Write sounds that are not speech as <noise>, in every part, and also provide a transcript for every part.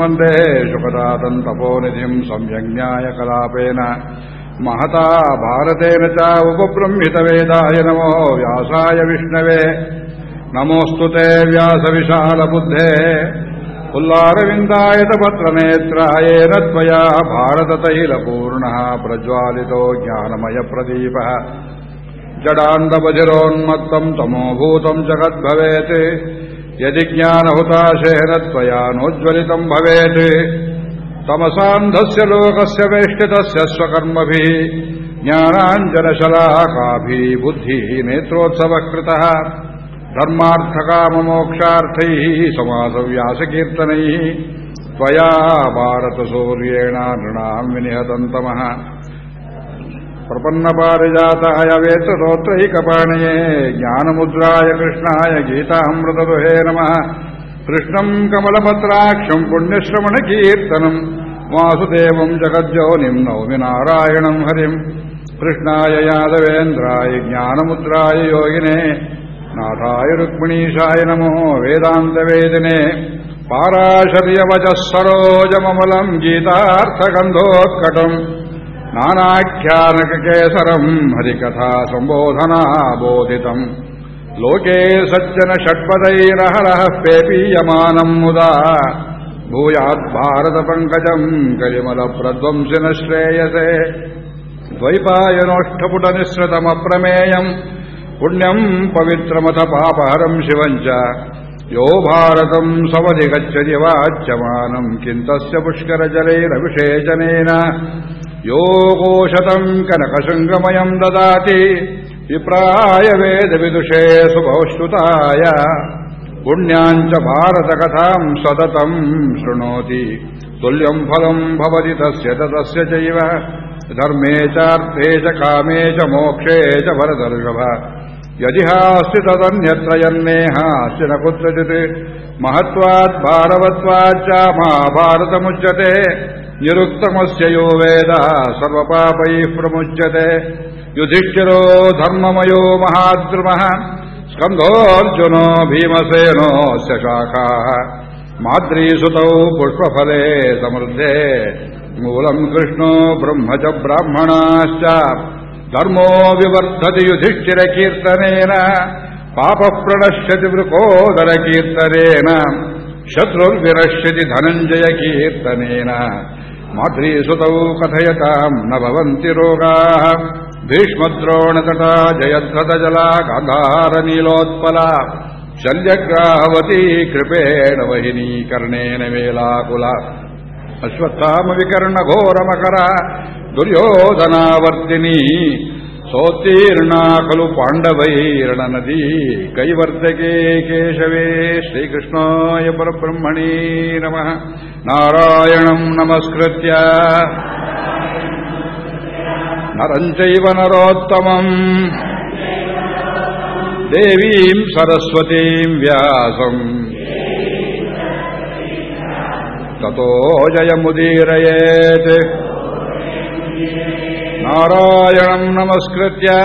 वन्दे शुकरादम् तपोनिधिम् संयज्ञाय कलापेन महता भारतेन च उपब्रह्मितवेदाय नमो व्यासाय विष्णवे नमोऽस्तु ते व्यासविशालबुद्धे उल्लारविन्दाय त्वया भारततैलपूर्णः प्रज्वालितो ज्ञानमयप्रदीपः जडाण्डबधिरोन्मत्तम् तमोभूतम् जगद्भवेत् यदि ज्ञानहुताशेन त्वया नोज्ज्वलितम् भवेत् तमसान्धस्य लोकस्य वेष्टितस्य स्वकर्मभिः ज्ञानाञ्जनशलाकाभिः बुद्धिः नेत्रोत्सवकृतः धर्मार्थकाममोक्षार्थैः समासव्यासकीर्तनैः त्वया भारतसूर्येण नृणाम् विनिहतन्तमः प्रपन्नपारिजाताय वेत्ररोत्रैकपाणये ज्ञानमुद्राय कृष्णाय गीतामृतदुहे नमः कृष्णम् कमलपत्राक्षम् पुण्यश्रवणकीर्तनम् वासुदेवम् जगज्योनिम् नौमि नारायणम् हरिम् कृष्णाय यादवेन्द्राय ज्ञानमुद्राय योगिने नाथाय रुक्मिणीशाय नमो वेदान्तवेदिने पाराशर्यवचः सरोजममलम् गीतार्थगन्धोत्कटम् नानाख्यानककेसरम् हरिकथा सम्बोधना बोधितम् लोके सज्जन षट्पदैरहरः पेपीयमानम् मुदा भूयाद्भारतपङ्कजम् कलिमलप्रध्वंसिन श्रेयसे द्वैपायनोष्ठपुटनिःसृतमप्रमेयम् पुण्यम् पवित्रमथ पापहरम् शिवम् च यो भारतम् सवधि गच्छति वाच्यमानम् किम् तस्य पुष्करजलैरभिषेचनेन यो गोशतम् कनकशृङ्गमयम् ददाति विप्राय वेदविदुषे सुभौश्रुताय पुण्याम् च भारतकथाम् सततम् शृणोति तुल्यम् फलम् भवति तस्य तस्य चैव धर्मे चार्थे च कामे च मोक्षे च भरदर्षभ यदिहास्ति तदन्यत्र यन्नेहास्ति न कुत्रचित् महत्वात् भारवत्वाच्च महाभारतमुच्यते ನಿರುಕ್ತಮಸ್ಯ ಯೋ ವೇದ, ಸರ್ವಪಾಪೈ ಪ್ರಮುಚ್ಯತೆ. ಯುಧಿಷ್ಠಿರೋ ಧರ್ಮಮಯೋ ಮಹಾದ್ರಮಃ ಸ್ಕಂಧೋರ್ಜುನೋ ಭೀಮಸೇನೋ ಶಾಖಾ ಮಾದ್ರೀಸುತೌ ಪುಷ್ಪಫಲೇ ಸಮೃದ್ಧೇ. ಮೂಲಂ ಕೃಷ್ಣೋ ಬ್ರಹ್ಮಚ ಬ್ರಾಹ್ಮಣಾಶ್ಚ. ಧರ್ಮೋ ವಿವರ್ಧತಿ ಯುಧಿಷ್ಠಿರ ಕೀರ್ತನೇನ. ಪಾಪ ಪ್ರಣಶ್ಯತಿ ವೃಕೋದರ ಕೀರ್ತನೇನ. ಶತ್ರುರ್ವಿನಶ್ಯತಿ ಧನಂಜಯ ಕೀರ್ತನೇನ. मातृसुतौ कथयताम् न भवन्ति रोगाः भीष्मद्रोणतटा जयद्रथजला गान्धारनीलोत्पला शल्यग्राहवती कृपेण वहिनी कर्णेन वेलाकुला अश्वत्थामविकर्णघोरमकर दुर्योधनावर्तिनी ಸೋತ್ತೀರ್ಣಾಕಲು ಪಾಂಡವೈರಣ ನದಿ ಕೈವರ್ತಕೇ ಕೇಶವೇ ಶ್ರೀಕೃಷ್ಣಾಯ ಪರಬ್ರಹ್ಮಣೇ ನಮಃ. ನಾರಾಯಣಂ ನಮಸ್ಕೃತ್ಯ. ನರಂಚೈವ ನರೋತ್ತಮಂ. ದೇವೀಂ ಸರಸ್ವತೀಂ ವ್ಯಾಸಂ. ತೋ ಜಯಮುದೀರಯೇತ್. नारायणम् नमस्कृत्य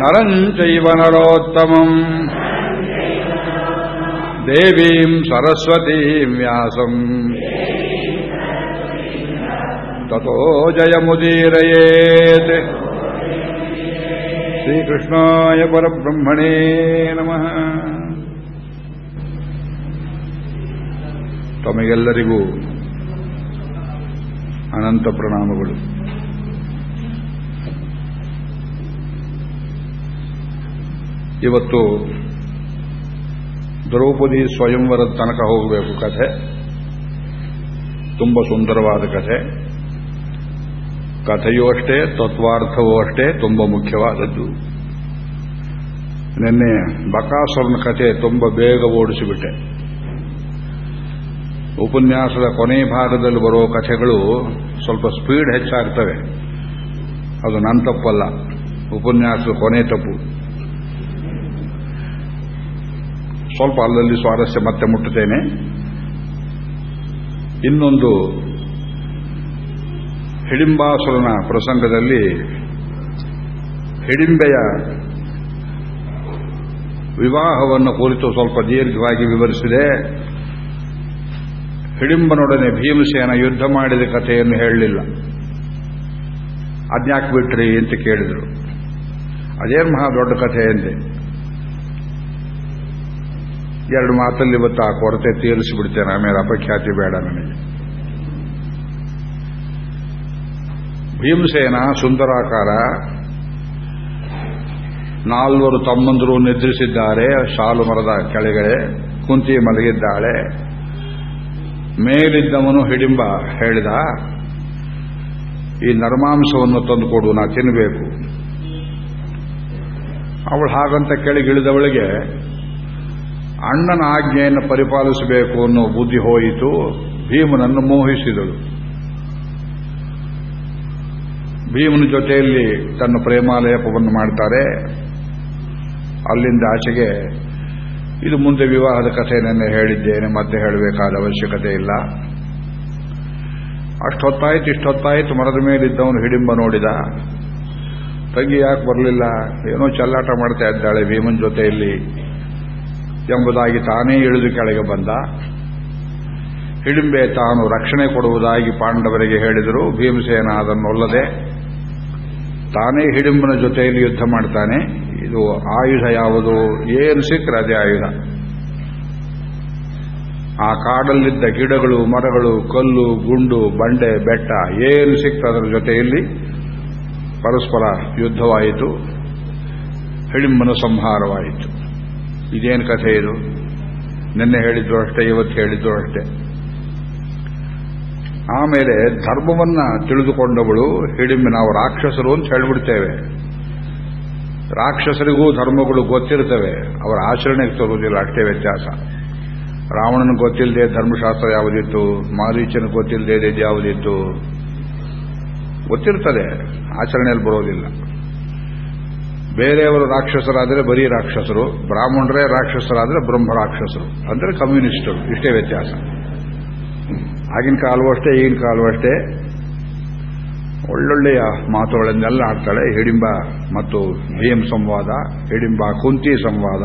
नरम् चैव नरोत्तमम् देवीम् सरस्वतीम् व्यासम् ततो जयमुदीरयेत् श्रीकृष्णाय परब्रह्मणे नमः ತಮಗೆಲ್ಲರಿಗೂ ಅನಂತ ಪ್ರಣಾಮಗಳು. ಇವತ್ತು ದ್ರೌಪದಿ ಸ್ವಯಂವರದ ತನಕ ಹೋಗಬೇಕು ಕಥೆ. ತುಂಬ ಸುಂದರವಾದ ಕಥೆ. ಕಥೆಯೂ ಅಷ್ಟೇ, ತತ್ವಾರ್ಥವೂ ಅಷ್ಟೇ, ತುಂಬ ಮುಖ್ಯವಾದದ್ದು. ನಿನ್ನೆ ಬಕಾಸುರನ ಕಥೆ ತುಂಬ ಬೇಗ ಓಡಿಸಿಬಿಟ್ಟೆ. ಉಪನ್ಯಾಸದ ಕೊನೆ ಭಾಗದಲ್ಲಿ ಬರೋ ಕಥೆಗಳು ಸ್ವಲ್ಪ ಸ್ಪೀಡ್ ಹೆಚ್ಚಾಗ್ತವೆ. ಅದು ನನ್ನ ತಪ್ಪಲ್ಲ. ಉಪನ್ಯಾಸದ ಕೊನೆ ತಪ್ಪು. ಸ್ವಲ್ಪ ಅಲ್ಲಲ್ಲಿ ಸ್ವಾರಸ್ಯ ಮತ್ತೆ ಮುಟ್ಟುತ್ತೇನೆ. ಇನ್ನೊಂದು ಹಿಡಿಂಬಾಸುರನ ಪ್ರಸಂಗದಲ್ಲಿ ಹಿಡಿಂಬೆಯ ವಿವಾಹವನ್ನು ಕುರಿತು ಸ್ವಲ್ಪ ದೀರ್ಘವಾಗಿ ವಿವರಿಸಿದೆ. ಹಿಡಿಂಬನೊಡನೆ ಭೀಮಸೇನ ಯುದ್ಧ ಮಾಡಿದ ಕಥೆಯನ್ನು ಹೇಳಲಿಲ್ಲ. ಅದ್ಯಾಕೆ ಬಿಟ್ರಿ ಅಂತ ಕೇಳಿದರು. ಅದೇನು ಮಹಾ ದೊಡ್ಡ ಕಥೆ ಎಂದೆ ಎರಡು ಮಾತಲ್ಲಿ ಇವತ್ತು ಆ ಕೊರತೆ ತೀರಿಸಿಬಿಡ್ತೇನೆ, ಆಮೇಲೆ ಅಪಖ್ಯಾತಿ ಬೇಡ ನನಗೆ. ಭೀಮಸೇನ ಸುಂದರಾಕಾರ ನಾಲ್ವರು ತಮ್ಮಂದರು ನಿದ್ರಿಸಿದ್ದಾರೆ ಸಾಲು ಮರದ ಕೆಳಗಡೆ, ಕುಂತಿ ಮಲಗಿದ್ದಾಳೆ. ಮೇಲಿದ್ದವನು ಹಿಡಿಂಬ ಹೇಳಿದ, ಈ ನರ್ಮಾಂಸವನ್ನು ತಂದುಕೊಡು ನಾ ತಿನ್ನಬೇಕು ಅವಳು ಹಾಗಂತ ಕೆಳಗಿಳಿದವಳಿಗೆ ಅಣ್ಣನ ಆಜ್ಞೆಯನ್ನು ಪರಿಪಾಲಿಸಬೇಕು ಅನ್ನೋ ಬುದ್ಧಿ ಹೋಯಿತು, ಭೀಮನನ್ನು ಮೋಹಿಸಿದಳು. ಭೀಮನ ಜೊತೆಯಲ್ಲಿ ತನ್ನ ಪ್ರೇಮಾಲಯಪವನ್ನು ಮಾಡ್ತಾರೆ. ಅಲ್ಲಿಂದ ಆಚೆಗೆ ಇದು ಮುಂದೆ ವಿವಾಹದ ಕಥೆಯನ್ನೇ ಹೇಳಿದ್ದೇನೆ, ಮತ್ತೆ ಹೇಳಬೇಕಾದ ಅವಶ್ಯಕತೆ ಇಲ್ಲ. ಅಷ್ಟೊತ್ತಾಯ್ತು, ಇಷ್ಟೊತ್ತಾಯ್ತು, ಮರದ ಮೇಲಿದ್ದವನು ಹಿಡಿಂಬ ನೋಡಿದ. ತಂಗಿ ಯಾಕೆ ಬರಲಿಲ್ಲ? ಏನೋ ಚಲ್ಲಾಟ ಮಾಡ್ತಾ ಇದ್ದಾಳೆ ಭೀಮನ್ ಜೊತೆಯಲ್ಲಿ ಎಂಬುದಾಗಿ ತಾನೇ ಇಳಿದು ಕೆಳಗೆ ಬಂದ. ಹಿಡಿಂಬೆ ತಾನು ರಕ್ಷಣೆ ಕೊಡುವುದಾಗಿ ಪಾಂಡವರಿಗೆ ಹೇಳಿದರು. ಭೀಮಸೇನ ಅದನ್ನೊಲ್ಲದೆ ತಾನೇ ಹಿಡಿಂಬನ ಜೊತೆಯಲ್ಲಿ ಯುದ್ಧ ಮಾಡ್ತಾನೆ. ಇದು ಆಯುಧ ಯಾವುದು? ಏನು ಸಿಕ್ಕರೆ ಅದೇ ಆಯುಧ? ಆ ಕಾಡಲ್ಲಿದ್ದ ಗಿಡಗಳು, ಮರಗಳು, ಕಲ್ಲು, ಗುಂಡು, ಬಂಡೆ, ಬೆಟ್ಟ, ಏನು ಸಿಕ್ತ ಅದರ ಜೊತೆಯಲ್ಲಿ? ಪರಸ್ಪರ ಯುದ್ಧವಾಯಿತು ಹಿಡಿಂಬನ ಸಂಹಾರವಾಯಿತು. ಇದೇನು ಕಥೆ ಇದು? ನಿನ್ನೆ ಹೇಳಿದ್ರು ಅಷ್ಟೇ, ಇವತ್ತು ಹೇಳಿದ್ರು ಅಷ್ಟೇ. ಆಮೇಲೆ ಧರ್ಮವನ್ನ ತಿಳಿದುಕೊಂಡವಳು ಹಿಡಿಂಬ ನಾವು ರಾಕ್ಷಸರು ಅಂತ ಹೇಳ್ಬಿಡ್ತೇವೆ. ರಾಕ್ಷಸರಿಗೂ ಧರ್ಮಗಳು ಗೊತ್ತಿರ್ತವೆ, ಅವರ ಆಚರಣೆಗೆ ತರುವುದಿಲ್ಲ, ಅಷ್ಟೇ ವ್ಯತ್ಯಾಸ. ರಾವಣನ ಗೊತ್ತಿಲ್ಲದೆ ಧರ್ಮಶಾಸ್ತ್ರ ಯಾವುದಿತ್ತು ಮಾರೀಚನ ಗೊತ್ತಿಲ್ಲದೆ ಯಾವುದಿತ್ತು? ಗೊತ್ತಿರ್ತದೆ, ಆಚರಣೆಯಲ್ಲಿ ಬರೋದಿಲ್ಲ. ಬೇರೆಯವರು ರಾಕ್ಷಸರಾದರೆ ಬರೀ ರಾಕ್ಷಸರು, ಬ್ರಾಹ್ಮಣರೇ ರಾಕ್ಷಸರಾದರೆ ಬ್ರಹ್ಮ ರಾಕ್ಷಸರು. ಅಂದರೆ ಕಮ್ಯುನಿಸ್ಟರು, ಇಷ್ಟೇ ವ್ಯತ್ಯಾಸ. ಆಗಿನ ಕಾಲವಷ್ಟೇ ಈಗಿನ ಕಾಲವೂ ಅಷ್ಟೇ. ಒಳ್ಳೊಳ್ಳೆಯ ಮಾತುಗಳನ್ನೆಲ್ಲ ಆಡ್ತಾಳೆ. ಹಿಡಿಂಬ ಮತ್ತು ಭೀಮ್ ಸಂವಾದ, ಹಿಡಿಂಬ ಕುಂತಿ ಸಂವಾದ.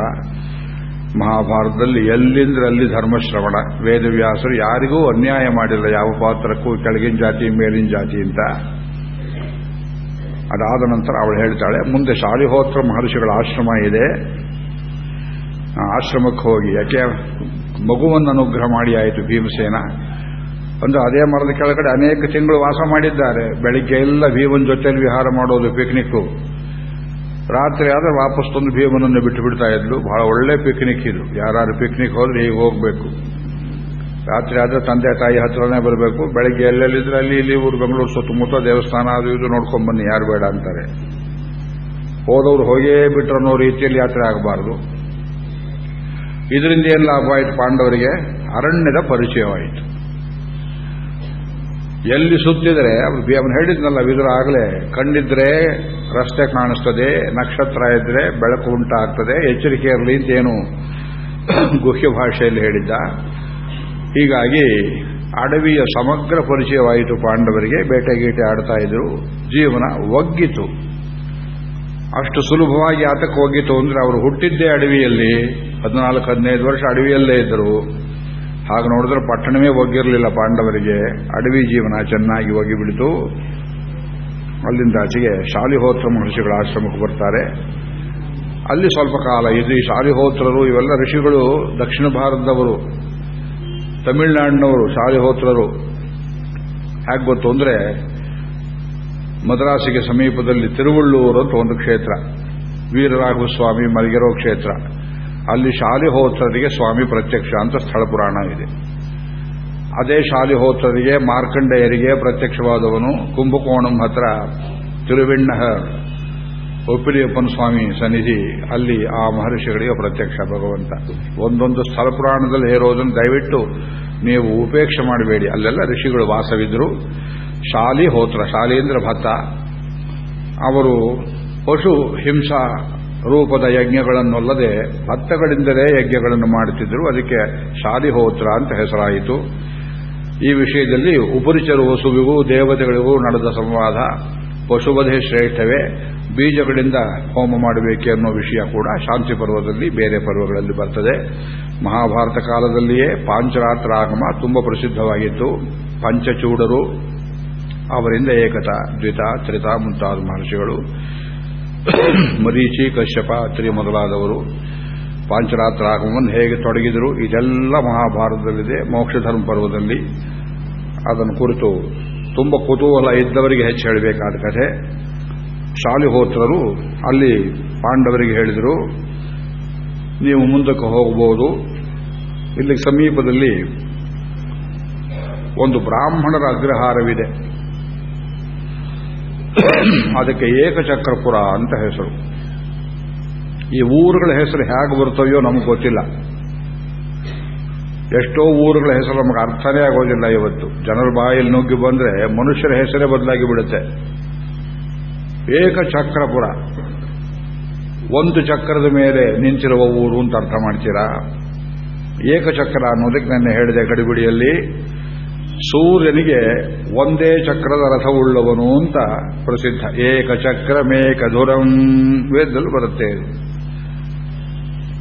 ಮಹಾಭಾರತದಲ್ಲಿ ಎಲ್ಲಿಂದ್ರಲ್ಲಿ ಧರ್ಮಶ್ರವಣ. ವೇದವ್ಯಾಸರು ಯಾರಿಗೂ ಅನ್ಯಾಯ ಮಾಡಿಲ್ಲ. ಯಾವ ಪಾತ್ರಕ್ಕೂ ಕೆಳಗಿನ ಜಾತಿ, ಮೇಲಿನ ಜಾತಿ ಅಂತ. ಅದಾದ ನಂತರ ಅವಳು ಹೇಳ್ತಾಳೆ, ಮುಂದೆ ಶಾಲಿಹೋತ್ರ ಮಹರ್ಷಿಗಳ ಆಶ್ರಮ ಇದೆ. ಆಶ್ರಮಕ್ಕೆ ಹೋಗಿ. ಯಾಕೆ? ಮಗುವನ್ನು ಅನುಗ್ರಹ ಮಾಡಿ ಆಯಿತು ಭೀಮಸೇನ. ಒಂದು ಅದೇ ಮರದ ಕೆಳಗಡೆ ಅನೇಕ ತಿಂಗಳು ವಾಸ ಮಾಡಿದ್ದಾರೆ. ಬೆಳಿಗ್ಗೆ ಎಲ್ಲ ಭೀಮನ ಜೊತೆಯಲ್ಲಿ ವಿಹಾರ ಮಾಡೋದು ಪಿಕ್ನಿಕ್ ರಾತ್ರಿ ಆದರೆ ವಾಪಸ್ ತಂದು ಭೀಮನನ್ನು ಬಿಟ್ಟು ಬಿಡ್ತಾ ಇದ್ಲು. ಬಹಳ ಒಳ್ಳೆ ಪಿಕ್ನಿಕ್ ಇದು. ಯಾರು ಪಿಕ್ನಿಕ್ ಹೋದ್ರೆ ಹೀಗೆ ಹೋಗಬೇಕು. ರಾತ್ರಿ ಆದರೆ ತಂದೆ, ತಾಯಿ ಹತ್ರನೇ ಬರಬೇಕು. ಬೆಳಗ್ಗೆ ಎಲ್ಲೆಲ್ಲಿದ್ರೆ ಅಲ್ಲಿ ಇಲ್ಲಿ ಊರು, ಬೆಂಗಳೂರು ಸುತ್ತಮುತ್ತ ದೇವಸ್ಥಾನ ಅದು ಇದು ನೋಡ್ಕೊಂಡ್ ಬನ್ನಿ. ಯಾರು ಬೇಡ ಅಂತಾರೆ. ಹೋದವ್ರು ಹೋಗೇ ಬಿಟ್ರು ಅನ್ನೋ ರೀತಿಯಲ್ಲಿ ಯಾತ್ರೆ ಆಗಬಾರದು. ಇದರಿಂದ ಏನು ಲಾಭ ಆಯಿತು ಪಾಂಡವರಿಗೆ? ಅರಣ್ಯದ ಪರಿಚಯವಾಯಿತು. ಎಲ್ಲಿ ಸುತ್ತಿದ್ರೆ, ಅವನು ಹೇಳಿದ್ನಲ್ಲ, ವಿದುರ ಆಗಲೇ, ಕಣ್ಣಿದ್ರೆ ರಸ್ತೆ ಕಾಣಿಸ್ತದೆ, ನಕ್ಷತ್ರ ಇದ್ರೆ ಬೆಳಕು ಉಂಟಾಗ್ತದೆ, ಎಚ್ಚರಿಕೆ ಇರಲಿ <coughs> ಗುಹ್ಯ ಭಾಷೆಯಲ್ಲಿ ಹೇಳಿದ್ದ. ಹೀಗಾಗಿ, ಅಡವಿಯ ಸಮಗ್ರ ಪರಿಚಯವಾಯಿತು ಪಾಂಡವರಿಗೆ, ಬೇಟೆ ಗೀಟೆ ಆಡ್ತಾ ಇದ್ರು. ಜೀವನ ಒಗ್ಗಿತು. ಅಷ್ಟು ಸುಲಭವಾಗಿ ಆತಕ್ಕೆ ಹೋಗಿತ್ತು ಅಂದ್ರೆ, ಅವರು ಹುಟ್ಟಿದ್ದೇ ಅಡವಿಯಲ್ಲಿ, ಹದಿನಾಲ್ಕು, ಹದಿನೈದು ವರ್ಷ ಅಡವಿಯಲ್ಲೇ ಇದ್ದರು. ಹಾಗೆ ನೋಡಿದ್ರೆ ಪಟ್ಟಣವೇ ಒಗ್ಗಿರಲಿಲ್ಲ ಪಾಂಡವರಿಗೆ. ಅಡವಿ ಜೀವನ ಚೆನ್ನಾಗಿ ಒಗ್ಗಿಬಿಡಿತು ಅಲ್ಲಿಂದ ಆಚೆಗೆ ಶಾಲಿಹೋತ್ರ ಮಹರ್ಷಿಗಳ ಆಶ್ರಮಕ್ಕೆ ಬರ್ತಾರೆ. ಅಲ್ಲಿ ಸ್ವಲ್ಪ ಕಾಲ ಇದು ಈ ಶಾಲಿಹೋತ್ರರು, ಇವೆಲ್ಲ ಋಷಿಗಳು, ದಕ್ಷಿಣ ಭಾರತದವರು, ತಮಿಳುನಾಡಿನವರು, ಶಾಲಿಹೋತ್ರರು. ಹೇಗೆ ಗೊತ್ತು ಅಂದರೆ, ಮದ್ರಾಸಿಗೆ ಸಮೀಪದಲ್ಲಿ ತಿರುವಳ್ಳೂರು ಅಂತ ಒಂದು ಕ್ಷೇತ್ರ, ವೀರರಾಘವ ಸ್ವಾಮಿ ಮಲಗಿರೋ ಕ್ಷೇತ್ರ. ಅಲ್ಲಿ ಶಾಲಿಹೋತ್ರರಿಗೆ ಸ್ವಾಮಿ ಪ್ರತ್ಯಕ್ಷ ಅಂತ ಸ್ಥಳ ಪುರಾಣ ಇದೆ. ಅದೇ ಶಾಲಿಹೋತ್ರರಿಗೆ ಮಾರ್ಕಂಡೇಯರಿಗೆ ಪ್ರತ್ಯಕ್ಷವಾದವನು ಕುಂಭಕೋಣಂ ಹತ್ರ ತಿರುವಿಣ್ಣ ಒಪ್ಪಿಲಿಯಪ್ಪನ ಸ್ವಾಮಿ ಸನ್ನಿಧಿ ಅಲ್ಲಿ ಆ ಮಹರ್ಷಿಗಳಿಗೆ ಪ್ರತ್ಯಕ್ಷ ಭಗವಂತ. ಒಂದೊಂದು ಸ್ಥಳ ಪುರಾಣದಲ್ಲಿ ಹೇರೋದನ್ನು ದಯವಿಟ್ಟು ನೀವು ಉಪೇಕ್ಷೆ ಮಾಡಬೇಡಿ. ಅಲ್ಲೆಲ್ಲ ಋಷಿಗಳು ವಾಸವಿದ್ರು. ಶಾಲಿ ಹೋತ್ರ ಶಾಲಿ ಭತ್ತ. ಅವರು ಪಶು, ಹಿಂಸಾ ರೂಪದ ಯಜ್ಞಗಳನ್ನಲ್ಲದೆ ಭತ್ತಗಳಿಂದಲೇ ಯಜ್ಞಗಳನ್ನು ಮಾಡುತ್ತಿದ್ದರು. ಅದಕ್ಕೆ ಶಾಲಿಹೋತ್ರ ಅಂತ ಹೆಸರಾಯಿತು. ಈ ವಿಷಯದಲ್ಲಿ ಉಪರಿಚರು ವಸುವಿಗೂ ದೇವತೆಗಳಿಗೂ ನಡೆದ ಸಂವಾದ ಪಶುವಧೆ ಶ್ರೇಷ್ಠವೇ. ಬೀಜಗಳಿಂದ ಹೋಮ ಮಾಡಬೇಕೆ ಅನ್ನೋ ವಿಷಯ ಕೂಡ ಶಾಂತಿ ಪರ್ವದಲ್ಲಿ, ಬೇರೆ ಪರ್ವಗಳಲ್ಲಿ ಬರ್ತದೆ. ಮಹಾಭಾರತ ಕಾಲದಲ್ಲಿಯೇ ಪಾಂಚರಾತ್ರ ಆಗಮ ತುಂಬಾ ಪ್ರಸಿದ್ಧವಾಗಿತ್ತು. ಪಂಚಚೂಡರು, ಅವರಿಂದ ಏಕತ, ದ್ವಿತ, ತ್ರಿತ ಮುಂತಾದ ಮಹರ್ಷಿಗಳು <coughs> ಮರೀಚಿ, ಕಶ್ಯಪ ತ್ರಿ ಮೊದಲಾದವರು ಪಾಂಚರಾತ್ರ ಆಗಮವನ್ನು ಹೇಗೆ ತೊಡಗಿದರು? ಇದೆಲ್ಲ ಮಹಾಭಾರತದಲ್ಲಿದೆ, ಮೋಕ್ಷಧರ್ಮ ಪರ್ವದಲ್ಲಿ. ಅದನ್ನು ಕುರಿತು ತುಂಬ ಕುತೂಹಲ ಇದ್ದವರಿಗೆ ಹೆಚ್ಚು ಹೇಳಬೇಕಾದ ಕಥೆ. ಶಾಲಿಹೋತ್ರರು ಅಲ್ಲಿ ಪಾಂಡವರಿಗೆ ಹೇಳಿದರು, ನೀವು ಮುಂದಕ್ಕೆ ಹೋಗಬಹುದು. ಇಲ್ಲಿ ಸಮೀಪದಲ್ಲಿ ಒಂದು ಬ್ರಾಹ್ಮಣರ ಅಗ್ರಹಾರವಿದೆ. <coughs> ಅದಕ್ಕೆ ಏಕಚಕ್ರಪುರ ಅಂತ ಹೆಸರು. ಈ ಊರುಗಳ ಹೆಸರು ಹೇಗೆ ಬರ್ತವೆಯೋ ನಮಗೆ ಗೊತ್ತಿಲ್ಲ. ಎಷ್ಟೋ ಊರುಗಳ ಹೆಸರು ನಮಗೆ ಅರ್ಥನೇ ಆಗೋದಿಲ್ಲ ಇವತ್ತು. ಜನರ ಬಾಯಲ್ಲಿ ನುಗ್ಗಿ ಬಂದ್ರೆ ಮನುಷ್ಯರ ಹೆಸರೇ ಬದಲಾಗಿ ಬಿಡುತ್ತೆ. ಏಕಚಕ್ರಪುರ ಒಂದು ಚಕ್ರದ ಮೇಲೆ ನಿಂತಿರುವ ಊರು ಅಂತ ಅರ್ಥ ಮಾಡ್ತೀರಾ? ಏಕಚಕ್ರ ಅನ್ನೋದಕ್ಕೆ ನನ್ನ ಹೇಳಿದೆ ಗಡಿಬಿಡಿಯಲ್ಲಿ. ಸೂರ್ಯನಿಗೆ ಒಂದೇ ಚಕ್ರದ ರಥವುಳ್ಳವನು ಅಂತ ಪ್ರಸಿದ್ಧ. ಏಕಚಕ್ರ ಮೇಕಧುರಂ ವೇದದಲ್ಲಿ ಬರುತ್ತೆ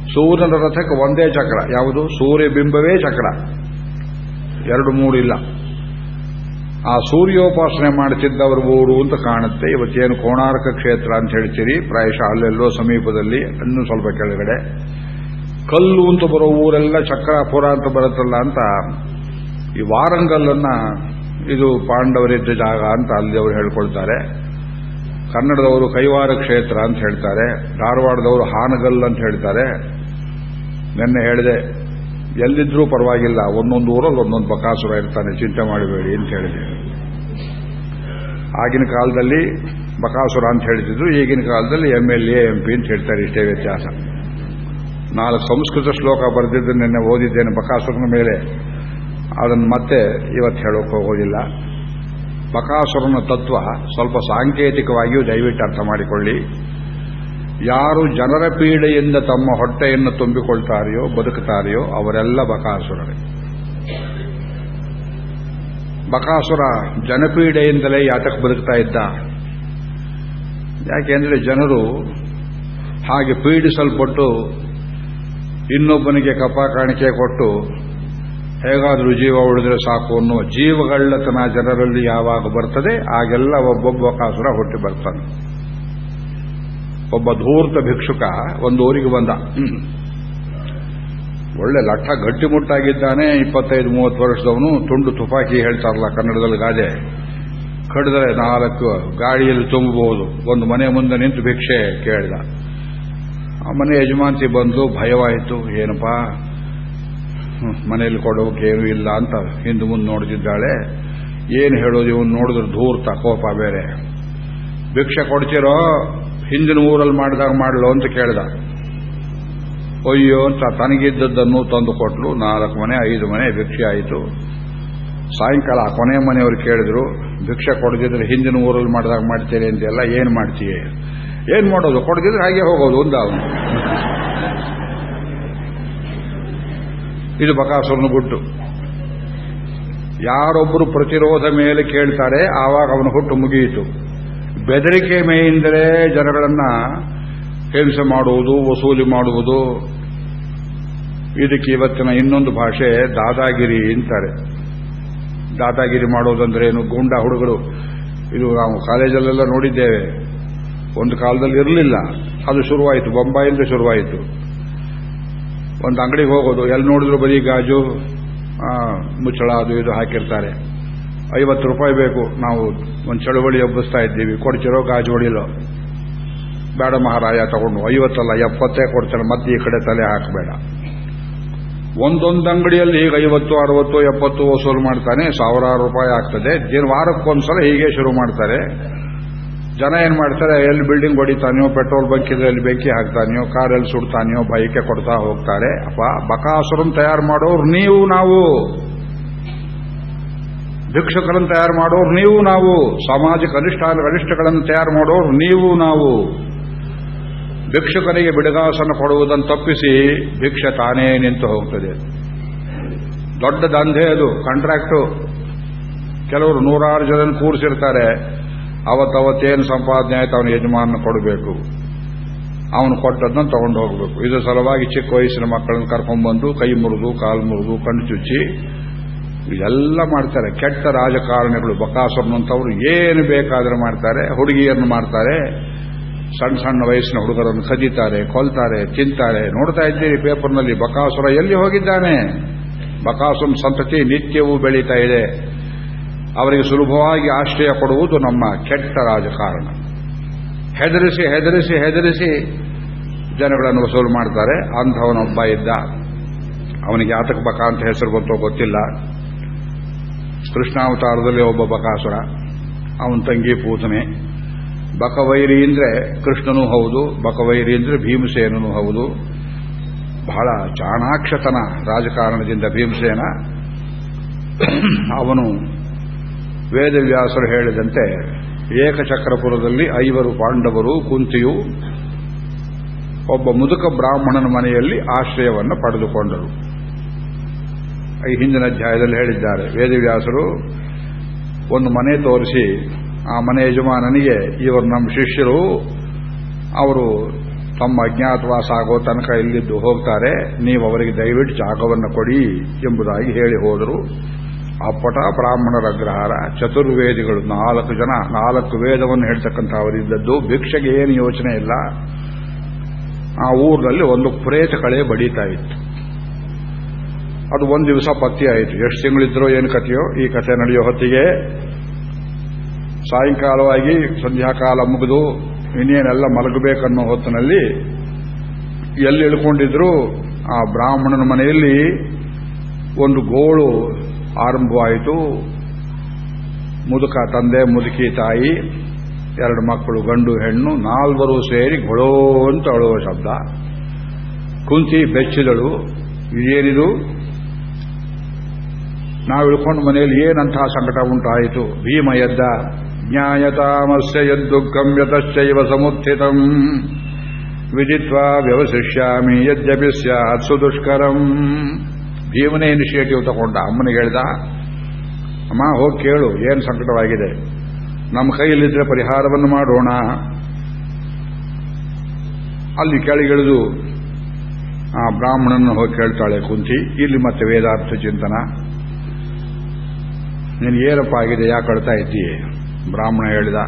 ಸೂರ್ಯನ ರಥಕ್ಕೆ ಒಂದೇ ಚಕ್ರ. ಯಾವುದು? ಸೂರ್ಯಬಿಂಬವೇ ಚಕ್ರ. ಎರಡು ಮೂರಿಲ್ಲ ಆ ಸೂರ್ಯೋಪಾಸನೆ ಮಾಡುತ್ತಿದ್ದವರು ಊರು ಅಂತ ಕಾಣುತ್ತೆ. ಇವತ್ತೇನು ಕೋಣಾರ್ಕ ಕ್ಷೇತ್ರ ಅಂತ ಹೇಳ್ತೀರಿ? ಪ್ರಾಯಶಃ ಅಲ್ಲೆಲ್ಲೋ ಸಮೀಪದಲ್ಲಿ. ಇನ್ನೂ ಸ್ವಲ್ಪ ಕೆಳಗಡೆ. ಕಲ್ಲು ಅಂತ ಬರೋ ಊರೆಲ್ಲ ಚಕ್ರಾಪುರ ಅಂತ ಬರುತ್ತಲ್ಲ ಅಂತ ಈ ವಾರಂಗಲ್ಲನ್ನ ಇದು ಪಾಂಡವರಿದ್ದ ಜಾಗ ಅಂತ ಅಲ್ಲಿ ಅವರು ಹೇಳ್ಕೊಳ್ತಾರೆ. ಕನ್ನಡದವರು ಕೈವಾರ ಕ್ಷೇತ್ರ ಅಂತ ಹೇಳ್ತಾರೆ. ಧಾರವಾಡದವರು ಹಾನಗಲ್ ಅಂತ ಹೇಳ್ತಾರೆ. ನಿನ್ನೆ ಹೇಳಿದೆ, ಎಲ್ಲಿದ್ರೂ ಪರವಾಗಿಲ್ಲ, ಒಂದೊಂದು ಊರಲ್ಲಿ ಒಂದೊಂದು ಬಕಾಸುರ ಇರ್ತಾನೆ, ಚಿಂತೆ ಮಾಡಬೇಡಿ ಅಂತ ಹೇಳಿದೆ. ಆಗಿನ ಕಾಲದಲ್ಲಿ ಬಕಾಸುರ ಅಂತ ಹೇಳ್ತಿದ್ರು, ಈಗಿನ ಕಾಲದಲ್ಲಿ M L A, M P ಅಂತ ಹೇಳ್ತಾರೆ, ಇಷ್ಟೇ ವ್ಯತ್ಯಾಸ. ನಾಲ್ಕು ಸಂಸ್ಕೃತ ಶ್ಲೋಕ ಬರೆದಿದ್ದು ನಿನ್ನೆ ಓದಿದ್ದೇನೆ ಬಕಾಸುರನ ಮೇಲೆ. ಅದನ್ನು ಮತ್ತೆ ಇವತ್ತು ಹೇಳೋಕೆ ಹೋಗೋದಿಲ್ಲ. ಬಕಾಸುರನ ತತ್ವ ಸ್ವಲ್ಪ ಸಾಂಕೇತಿಕವಾಗಿಯೂ ದಯವಿಟ್ಟು ಅರ್ಥ ಮಾಡಿಕೊಳ್ಳಿ. ಯಾರು ಜನರ ಪೀಡೆಯಿಂದ ತಮ್ಮ ಹೊಟ್ಟೆಯನ್ನು ತುಂಬಿಕೊಳ್ತಾರೆಯೋ, ಬದುಕುತ್ತಾರೆಯೋ, ಅವರೆಲ್ಲ ಬಕಾಸುರರೇ ಬಕಾಸುರ ಜನಪೀಡೆಯಿಂದಲೇ ಯಾತಕ್ಕೆ ಬದುಕ್ತಾ ಇದ್ದ? ಯಾಕೆಂದ್ರೆ ಜನರು ಹಾಗೆ ಪೀಡಿಸಲ್ಪಟ್ಟು ಇನ್ನೊಬ್ಬನಿಗೆ ಕಪ ಕಾಣಿಕೆ ಕೊಟ್ಟು ಹೇಗಾದರೂ ಜೀವ ಉಳಿದ್ರೆ ಸಾಕು ಅನ್ನುವ ಜೀವಗಳ್ಳತನ ಜನರಲ್ಲಿ ಯಾವಾಗ ಬರ್ತದೆ, ಆಗೆಲ್ಲ ಒಬ್ಬೊಬ್ಬ ಕಾಸುರ ಹೊಟ್ಟಿ ಬರ್ತಾನೆ. ಒಬ್ಬ ಧೂರ್ತ ಭಿಕ್ಷುಕ ಒಂದು ಊರಿಗೆ ಬಂದ. ಒಳ್ಳೆ ಲಟ್ಟ ಗಟ್ಟಿಮುಟ್ಟಾಗಿದ್ದಾನೆ ಇಪ್ಪತ್ತೈದು, ಮೂವತ್ತು ವರ್ಷದವನು, ತುಂಡು ತುಪಾಕಿ ಹೇಳ್ತಾರಲ್ಲ ಕನ್ನಡದಲ್ಲಿ ಗಾದೆ. ಕಡಿದ್ರೆ ನಾಲ್ಕು ಗಾಡಿಯಲ್ಲಿ ತುಂಬಬಹುದು. ಒಂದು ಮನೆ ಮುಂದೆ ನಿಂತು ಭಿಕ್ಷೆ ಕೇಳಿದ. ಆ ಮನೆ ಯಜಮಾಂತಿ ಬಂದು ಭಯವಾಯಿತು, ಏನಪ್ಪಾ ಮನೆಯಲ್ಲಿ ಕೊಡೋಕೆ ಏನೂ ಇಲ್ಲ ಅಂತ ಹಿಂದೆ ಮುಂದೆ ನೋಡ್ತಿದ್ದಾಳೆ. ಏನು ಹೇಳೋದು ಇವನು ನೋಡಿದ್ರೆ ಧೂರ್ತ ಕೋಪ ಬೇರೆ. ಭಿಕ್ಷೆ ಕೊಡ್ತಿರೋ, ಹಿಂದಿನ ಊರಲ್ಲಿ ಮಾಡಿದಾಗ ಮಾಡಲು ಅಂತ ಕೇಳಿದ. ಅಯ್ಯೋ ಅಂತ ತನಗಿದ್ದದ್ದನ್ನು ತಂದು ಕೊಟ್ಲು. ನಾಲ್ಕು ಮನೆ, ಐದು ಮನೆ, ಭಿಕ್ಷೆ ಆಯಿತು. ಸಾಯಂಕಾಲ ಆ ಕೊನೆ ಮನೆಯವರು ಕೇಳಿದ್ರು, ಭಿಕ್ಷೆ ಕೊಡದಿದ್ರೆ ಹಿಂದಿನ ಊರಲ್ಲಿ ಮಾಡಿದಾಗ ಮಾಡ್ತೀರಿ ಅಂತೆಲ್ಲ, ಏನು ಮಾಡ್ತೀಯ? ಏನು ಮಾಡೋದು? ಕೊಡದಿದ್ರೆ ಹಾಗೆ ಹೋಗೋದು ಒಂದು ಇದು ಬಕಾಸುರನ ಗುಟ್ಟು. ಯಾರೊಬ್ಬರು ಪ್ರತಿರೋಧ ಮೇಲೆ ಕೇಳ್ತಾರೆ, ಆವಾಗ ಅವನು ಹುಟ್ಟು ಮುಗಿಯಿತು. ಬೆದರಿಕೆ ಮೇಯಿಂದಲೇ ಜನಗಳನ್ನ ಹಿಂಸೆ ಮಾಡುವುದು, ವಸೂಲಿ ಮಾಡುವುದು. ಇದಕ್ಕೆ ಇವತ್ತಿನ ಇನ್ನೊಂದು ಭಾಷೆ ದಾದಾಗಿರಿ ಅಂತಾರೆ. ದಾದಾಗಿರಿ ಮಾಡೋದಂದ್ರೆ ಏನು? ಗೂಂಡಾ ಹುಡುಗರು. ಇದು ನಾವು ಕಾಲೇಜಲ್ಲೆಲ್ಲ ನೋಡಿದ್ದೇವೆ. ಒಂದು ಕಾಲದಲ್ಲಿ ಇರಲಿಲ್ಲ. ಅದು ಶುರುವಾಯಿತು. ಬೊಂಬಾಯಿಂದ ಶುರುವಾಯಿತು. ಒಂದು ಅಂಗಡಿಗೆ ಹೋಗೋದು. ಎಲ್ಲಿ ನೋಡಿದ್ರು ಬರೀ ಗಾಜು ಮುಚ್ಚಳ ಅದು ಇದು ಹಾಕಿರ್ತಾರೆ. ಐವತ್ತು ರೂಪಾಯಿ ಬೇಕು. ನಾವು ಒಂದು ಚಳುವಳಿ ಹಬ್ಬಿಸ್ತಾ ಇದ್ದೀವಿ. ಕೊಡ್ತಿರೋ ಗಾಜು ಹೊಡಿಲೋ. ಬೇಡ ಮಹಾರಾಯ, ತಗೊಂಡು. ಐವತ್ತಲ್ಲ, ಎಪ್ಪತ್ತೇ ಕೊಡ್ತಾರೆ ಮತ್ತೆ ಈ ಕಡೆ ತಲೆ ಹಾಕಬೇಡ. ಒಂದೊಂದು ಅಂಗಡಿಯಲ್ಲಿ ಈಗ ಐವತ್ತು, ಅರವತ್ತು, ಎಪ್ಪತ್ತು ವಸೂಲು ಮಾಡ್ತಾನೆ. ಸಾವಿರಾರು ರೂಪಾಯಿ ಆಗ್ತದೆ. ದಿನ ವಾರಕ್ಕೊಂದ್ಸಲ ಹೀಗೆ ಶುರು ಮಾಡ್ತಾರೆ. ಜನ ಏನ್ ಮಾಡ್ತಾರೆ, ಎಲ್ಲಿ ಬಿಲ್ಡಿಂಗ್ ಹೊಡಿತಾನೆಯೋ ಪೆಟ್ರೋಲ್ ಬಂಕ್ ಇದ್ರೆ ಎಲ್ಲಿ ಬೆಂಕಿ ಹಾಕ್ತಾನೆಯೋ ಕಾರ್ ಎಲ್ಲಿ ಸುಡ್ತಾನೆಯೋ, ಬೈಕೆ ಕೊಡ್ತಾ ಹೋಗ್ತಾರೆ. ಅಪ್ಪ, ಬಕಾಸುರನ್ ತಯಾರು ಮಾಡೋರು ನೀವು ನಾವು. ಭಿಕ್ಷುಕರನ್ನು ತಯಾರು ಮಾಡೋರು ನೀವು ನಾವು. ಸಾಮಾಜಿಕ ಅನಿಷ್ಠಾನ ಅನಿಷ್ಟಗಳನ್ನು ತಯಾರು ಮಾಡೋರು ನೀವು ನಾವು. ಭಿಕ್ಷಕರಿಗೆ ಬಿಡಗಾಸನ್ನು ಕೊಡುವುದನ್ನು ತಪ್ಪಿಸಿ ಭಿಕ್ಷೆ ತಾನೇ ನಿಂತು ಹೋಗ್ತದೆ. ದೊಡ್ಡ ದಂಧೆ ಅದು ಕಾಂಟ್ರಾಕ್ಟು ಕೆಲವರು ನೂರಾರು ಜನ ಕೂರಿಸಿರ್ತಾರೆ. ಅವತ್ತವತ್ತೇನು ಸಂಪಾದನೆ ಆಯ್ತು ಅವನ ಯಜಮಾನ ಕೊಡಬೇಕು. ಅವನು ಕೊಟ್ಟದನ್ನ ತಗೊಂಡು ಹೋಗಬೇಕು. ಇದರ ಸಲುವಾಗಿ ಚಿಕ್ಕ ವಯಸ್ಸಿನ ಮಕ್ಕಳನ್ನು ಕರ್ಕೊಂಡ್ಬಂದು ಕೈ ಮುರಿದು, ಕಾಲು ಮುರಿದು, ಕಣ್ಣು ಚುಚ್ಚಿ ಇದೆಲ್ಲ ಮಾಡ್ತಾರೆ. ಕೆಟ್ಟ ರಾಜಕಾರಣಿಗಳು ಬಕಾಸುರನಂತವರು ಏನು ಬೇಕಾದ್ರೆ ಮಾಡ್ತಾರೆ. ಹುಡುಗಿಯನ್ನು ಮಾಡ್ತಾರೆ. ಸಣ್ಣ ಸಣ್ಣ ವಯಸ್ಸಿನ ಹುಡುಗರನ್ನು ಕದೀತಾರೆ, ಕೊಲ್ತಾರೆ, ತಿಂತಾರೆ. ನೋಡ್ತಾ ಇದ್ದೀರಿ ಪೇಪರ್ನಲ್ಲಿ, ಬಕಾಸುರ ಎಲ್ಲಿ ಹೋಗಿದ್ದಾನೆ? ಬಕಾಸುರ ಸಂತತಿ ನಿತ್ಯವೂ ಬೆಳೀತಾ ಇದೆ. ಅವರಿಗೆ ಸುಲಭವಾಗಿ ಆಶ್ರಯ ಕೊಡುವುದು ನಮ್ಮ ಕೆಟ್ಟ ರಾಜಕಾರಣ. ಹೆದರಿಸಿ ಹೆದರಿಸಿ ಹೆದರಿಸಿ ಜನಗಳನ್ನು ವಸೂಲು ಮಾಡ್ತಾರೆ. ಅಂಥವನೊಬ್ಬ ಇದ್ದ, ಅವನಿಗೆ ಆತಕ ಬಕ ಅಂತ ಹೆಸರು ಗೊತ್ತೋ ಗೊತ್ತಿಲ್ಲ. ಕೃಷ್ಣಾವತಾರದಲ್ಲಿ ಒಬ್ಬ ಬಕಾಸುರ, ಅವನ ತಂಗಿ ಪೂತನೆ. ಬಕವೈರಿ ಅಂದ್ರೆ ಕೃಷ್ಣನೂ ಹೌದು, ಬಕವೈರಿ ಅಂದ್ರೆ ಭೀಮಸೇನೂ ಹೌದು. ಬಹಳ ಚಾಣಾಕ್ಷತನ ರಾಜಕಾರಣದಿಂದ ಭೀಮಸೇನ ಅವನು ವೇದವ್ಯಾಸರು ಹೇಳಿದಂತೆ ಏಕಚಕ್ರಪುರದಲ್ಲಿ ಐವರು ಪಾಂಡವರು, ಕುಂತಿಯು ಒಬ್ಬ ಮುದುಕ ಬ್ರಾಹ್ಮಣನ ಮನೆಯಲ್ಲಿ ಆಶ್ರಯವನ್ನು ಪಡೆದುಕೊಂಡರು. ಈ ಹಿಂದಿನ ಅಧ್ಯಾಯದಲ್ಲಿ ಹೇಳಿದ್ದಾರೆ. ವೇದವ್ಯಾಸರು ಒಂದು ಮನೆ ತೋರಿಸಿ, ಆ ಮನೆ ಯಜಮಾನನಿಗೆ, ಇವರು ನಮ್ಮ ಶಿಷ್ಯರು, ಅವರು ತಮ್ಮ ಅಜ್ಞಾತವಾಸ ಆಗೋ ತನಕ ಇಲ್ಲಿದ್ದು ಹೋಗ್ತಾರೆ, ನೀವು ಅವರಿಗೆ ದಯವಿಟ್ಟು ಜಾಗವನ್ನು ಕೊಡಿ ಎಂಬುದಾಗಿ ಹೇಳಿ ಹೋದರು. ಅಪ್ಪಟ ಬ್ರಾಹ್ಮಣರ ಗ್ರಹಾರ ಚತುರ್ವೇದಿಗಳು, ನಾಲ್ಕು ಜನ, ನಾಲ್ಕು ವೇದವನ್ನು ಹೇಳ್ತಕ್ಕಂಥ ಅವರಿದ್ದದ್ದು ಭಿಕ್ಷೆಗೆ ಏನು ಯೋಚನೆ ಇಲ್ಲ. ಆ ಊರಿನಲ್ಲಿ ಒಂದು ಪ್ರೇತ ಕಳೆ ಬಡೀತಾ ಇತ್ತು. ಅದು ಒಂದು ದಿವಸ ಪತ್ತೆಯಾಯಿತು ಎಷ್ಟು ತಿಂಗಳಿದ್ರೋ ಏನು ಕಥೆಯೋ, ಈ ಕಥೆ ನಡೆಯೋ ಹೊತ್ತಿಗೆ ಸಾಯಂಕಾಲವಾಗಿ ಸಂಧ್ಯಾಕಾಲ ಮುಗಿದು ಇನ್ನೇನೆಲ್ಲ ಮಲಗಬೇಕನ್ನೋ ಹೊತ್ತಿನಲ್ಲಿ ಎಲ್ಲಿ ಇಳ್ಕೊಂಡಿದ್ರು, ಆ ಬ್ರಾಹ್ಮಣನ ಮನೆಯಲ್ಲಿ ಒಂದು ಗೋಳು ಆರಂಭವಾಯಿತು ಮುದುಕ ತಂದೆ ಮುದುಕಿ ತಾಯಿ ಎರಡು ಮಕ್ಕಳು, ಗಂಡು, ಹೆಣ್ಣು, ನಾಲ್ವರು ಸೇರಿ ಗೊಳೋ ಅಂತ ಅಳುವ ಶಬ್ದ. ಕುಂತಿ ಬೆಚ್ಚಿದಳು ಇದೇನಿದು ನಾವು ಇಳ್ಕೊಂಡು ಮನೆಯಲ್ಲಿ ಏನಂತಹ ಸಂಕಟ ಉಂಟಾಯಿತು? ಭೀಮ ಎದ್ದ, ಜ್ಞಾಯತಾಮಸ್ಯ ಯದ್ದುಃಖಂ ಯತಶ್ಚೈವ ಸಮುತ್ಥಿತಂ. ವಿದಿತ್ವಾ ವ್ಯವಶಿಷ್ಯಾಮಿ ಯದ್ಯಪಿ ಸ್ಯಾತ್ ಸುದುಷ್ಕರಂ. ಭೀಮನೇ ಇನಿಷಿಯೇಟಿವ್ ತಗೊಂಡ. ಅಮ್ಮನಿಗೆ ಹೇಳ್ದ, ಅಮ್ಮ, ಹೋಗಿ ಕೇಳು, ಏನು ಸಂಕಟವಾಗಿದೆ? ನಮ್ಮ ಕೈಯಲ್ಲಿದ್ರೆ ಪರಿಹಾರವನ್ನು ಮಾಡೋಣ. ಅಲ್ಲಿ ಕೆಳಗಿಳಿದು ಆ ಬ್ರಾಹ್ಮಣನ ಹೋಗಿ ಕೇಳ್ತಾಳೆ ಕುಂತಿ. ಇಲ್ಲಿ ಮತ್ತೆ ವೇದಾರ್ಥ ಚಿಂತನ. ನೀನು ಏನಪ್ಪ ಆಗಿದೆ, ಯಾಕೆ ಅಳ್ತಾ ಇದ್ದೀಯೆ? ಬ್ರಾಹ್ಮಣ ಹೇಳಿದ,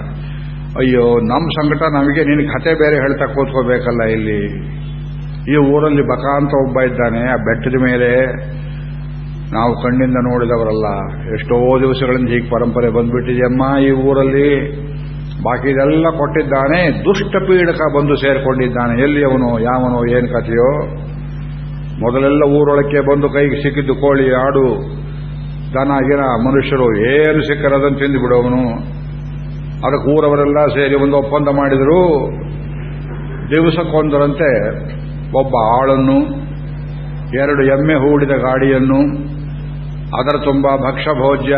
ಅಯ್ಯೋ ನಮ್ಮ ಸಂಕಟ ನಮಗೆ ನಿನ್ನ ಕತೆ ಬೇರೆ ಹೇಳ್ತಾ ಕೂತ್ಕೋಬೇಕಲ್ಲ ಇಲ್ಲಿ. ಈ ಊರಲ್ಲಿ ಬಕ ಅಂತ ಒಬ್ಬ ಇದ್ದಾನೆ, ಆ ಬೆಟ್ಟದ ಮೇಲೆ ನಾವು ಕಣ್ಣಿಂದ ನೋಡಿದವರಲ್ಲ, ಎಷ್ಟೋ ದಿವಸಗಳಿಂದ ಹೀಗೆ ಪರಂಪರೆ ಬಂದ್ಬಿಟ್ಟಿದೆಯಮ್ಮ ಈ ಊರಲ್ಲಿ. ಬಾಕಿ ಇದೆಲ್ಲ ಕೊಟ್ಟಿದ್ದಾನೆ, ದುಷ್ಟ ಪೀಡಕ ಬಂದು ಸೇರಿಕೊಂಡಿದ್ದಾನೆ. ಎಲ್ಲಿ ಅವನು ಯಾವನೋ, ಏನು ಕಥೆಯೋ? ಮೊದಲೆಲ್ಲ ಊರೊಳಕ್ಕೆ ಬಂದು ಕೈಗೆ ಸಿಕ್ಕಿದ್ದು ಕೋಳಿ, ಆಡು, ದನ ಗಿನ ಮನುಷ್ಯರು, ಏನು ಸಿಕ್ಕರದನ್ನು ತಿಂದು ಬಿಡೋವನು. ಅದಕ್ಕೆ ಊರವರೆಲ್ಲ ಸೇರಿ ಒಂದು ಒಪ್ಪಂದ ಮಾಡಿದರು. ದಿವಸಕ್ಕೊಂದರಂತೆ ಒಬ್ಬ ಆಳನ್ನು, ಎರಡು ಎಮ್ಮೆ ಹೂಡಿದ ಗಾಡಿಯನ್ನು, ಅದರ ತುಂಬ ಭಕ್ಷ್ಯಭೋಜ್ಯ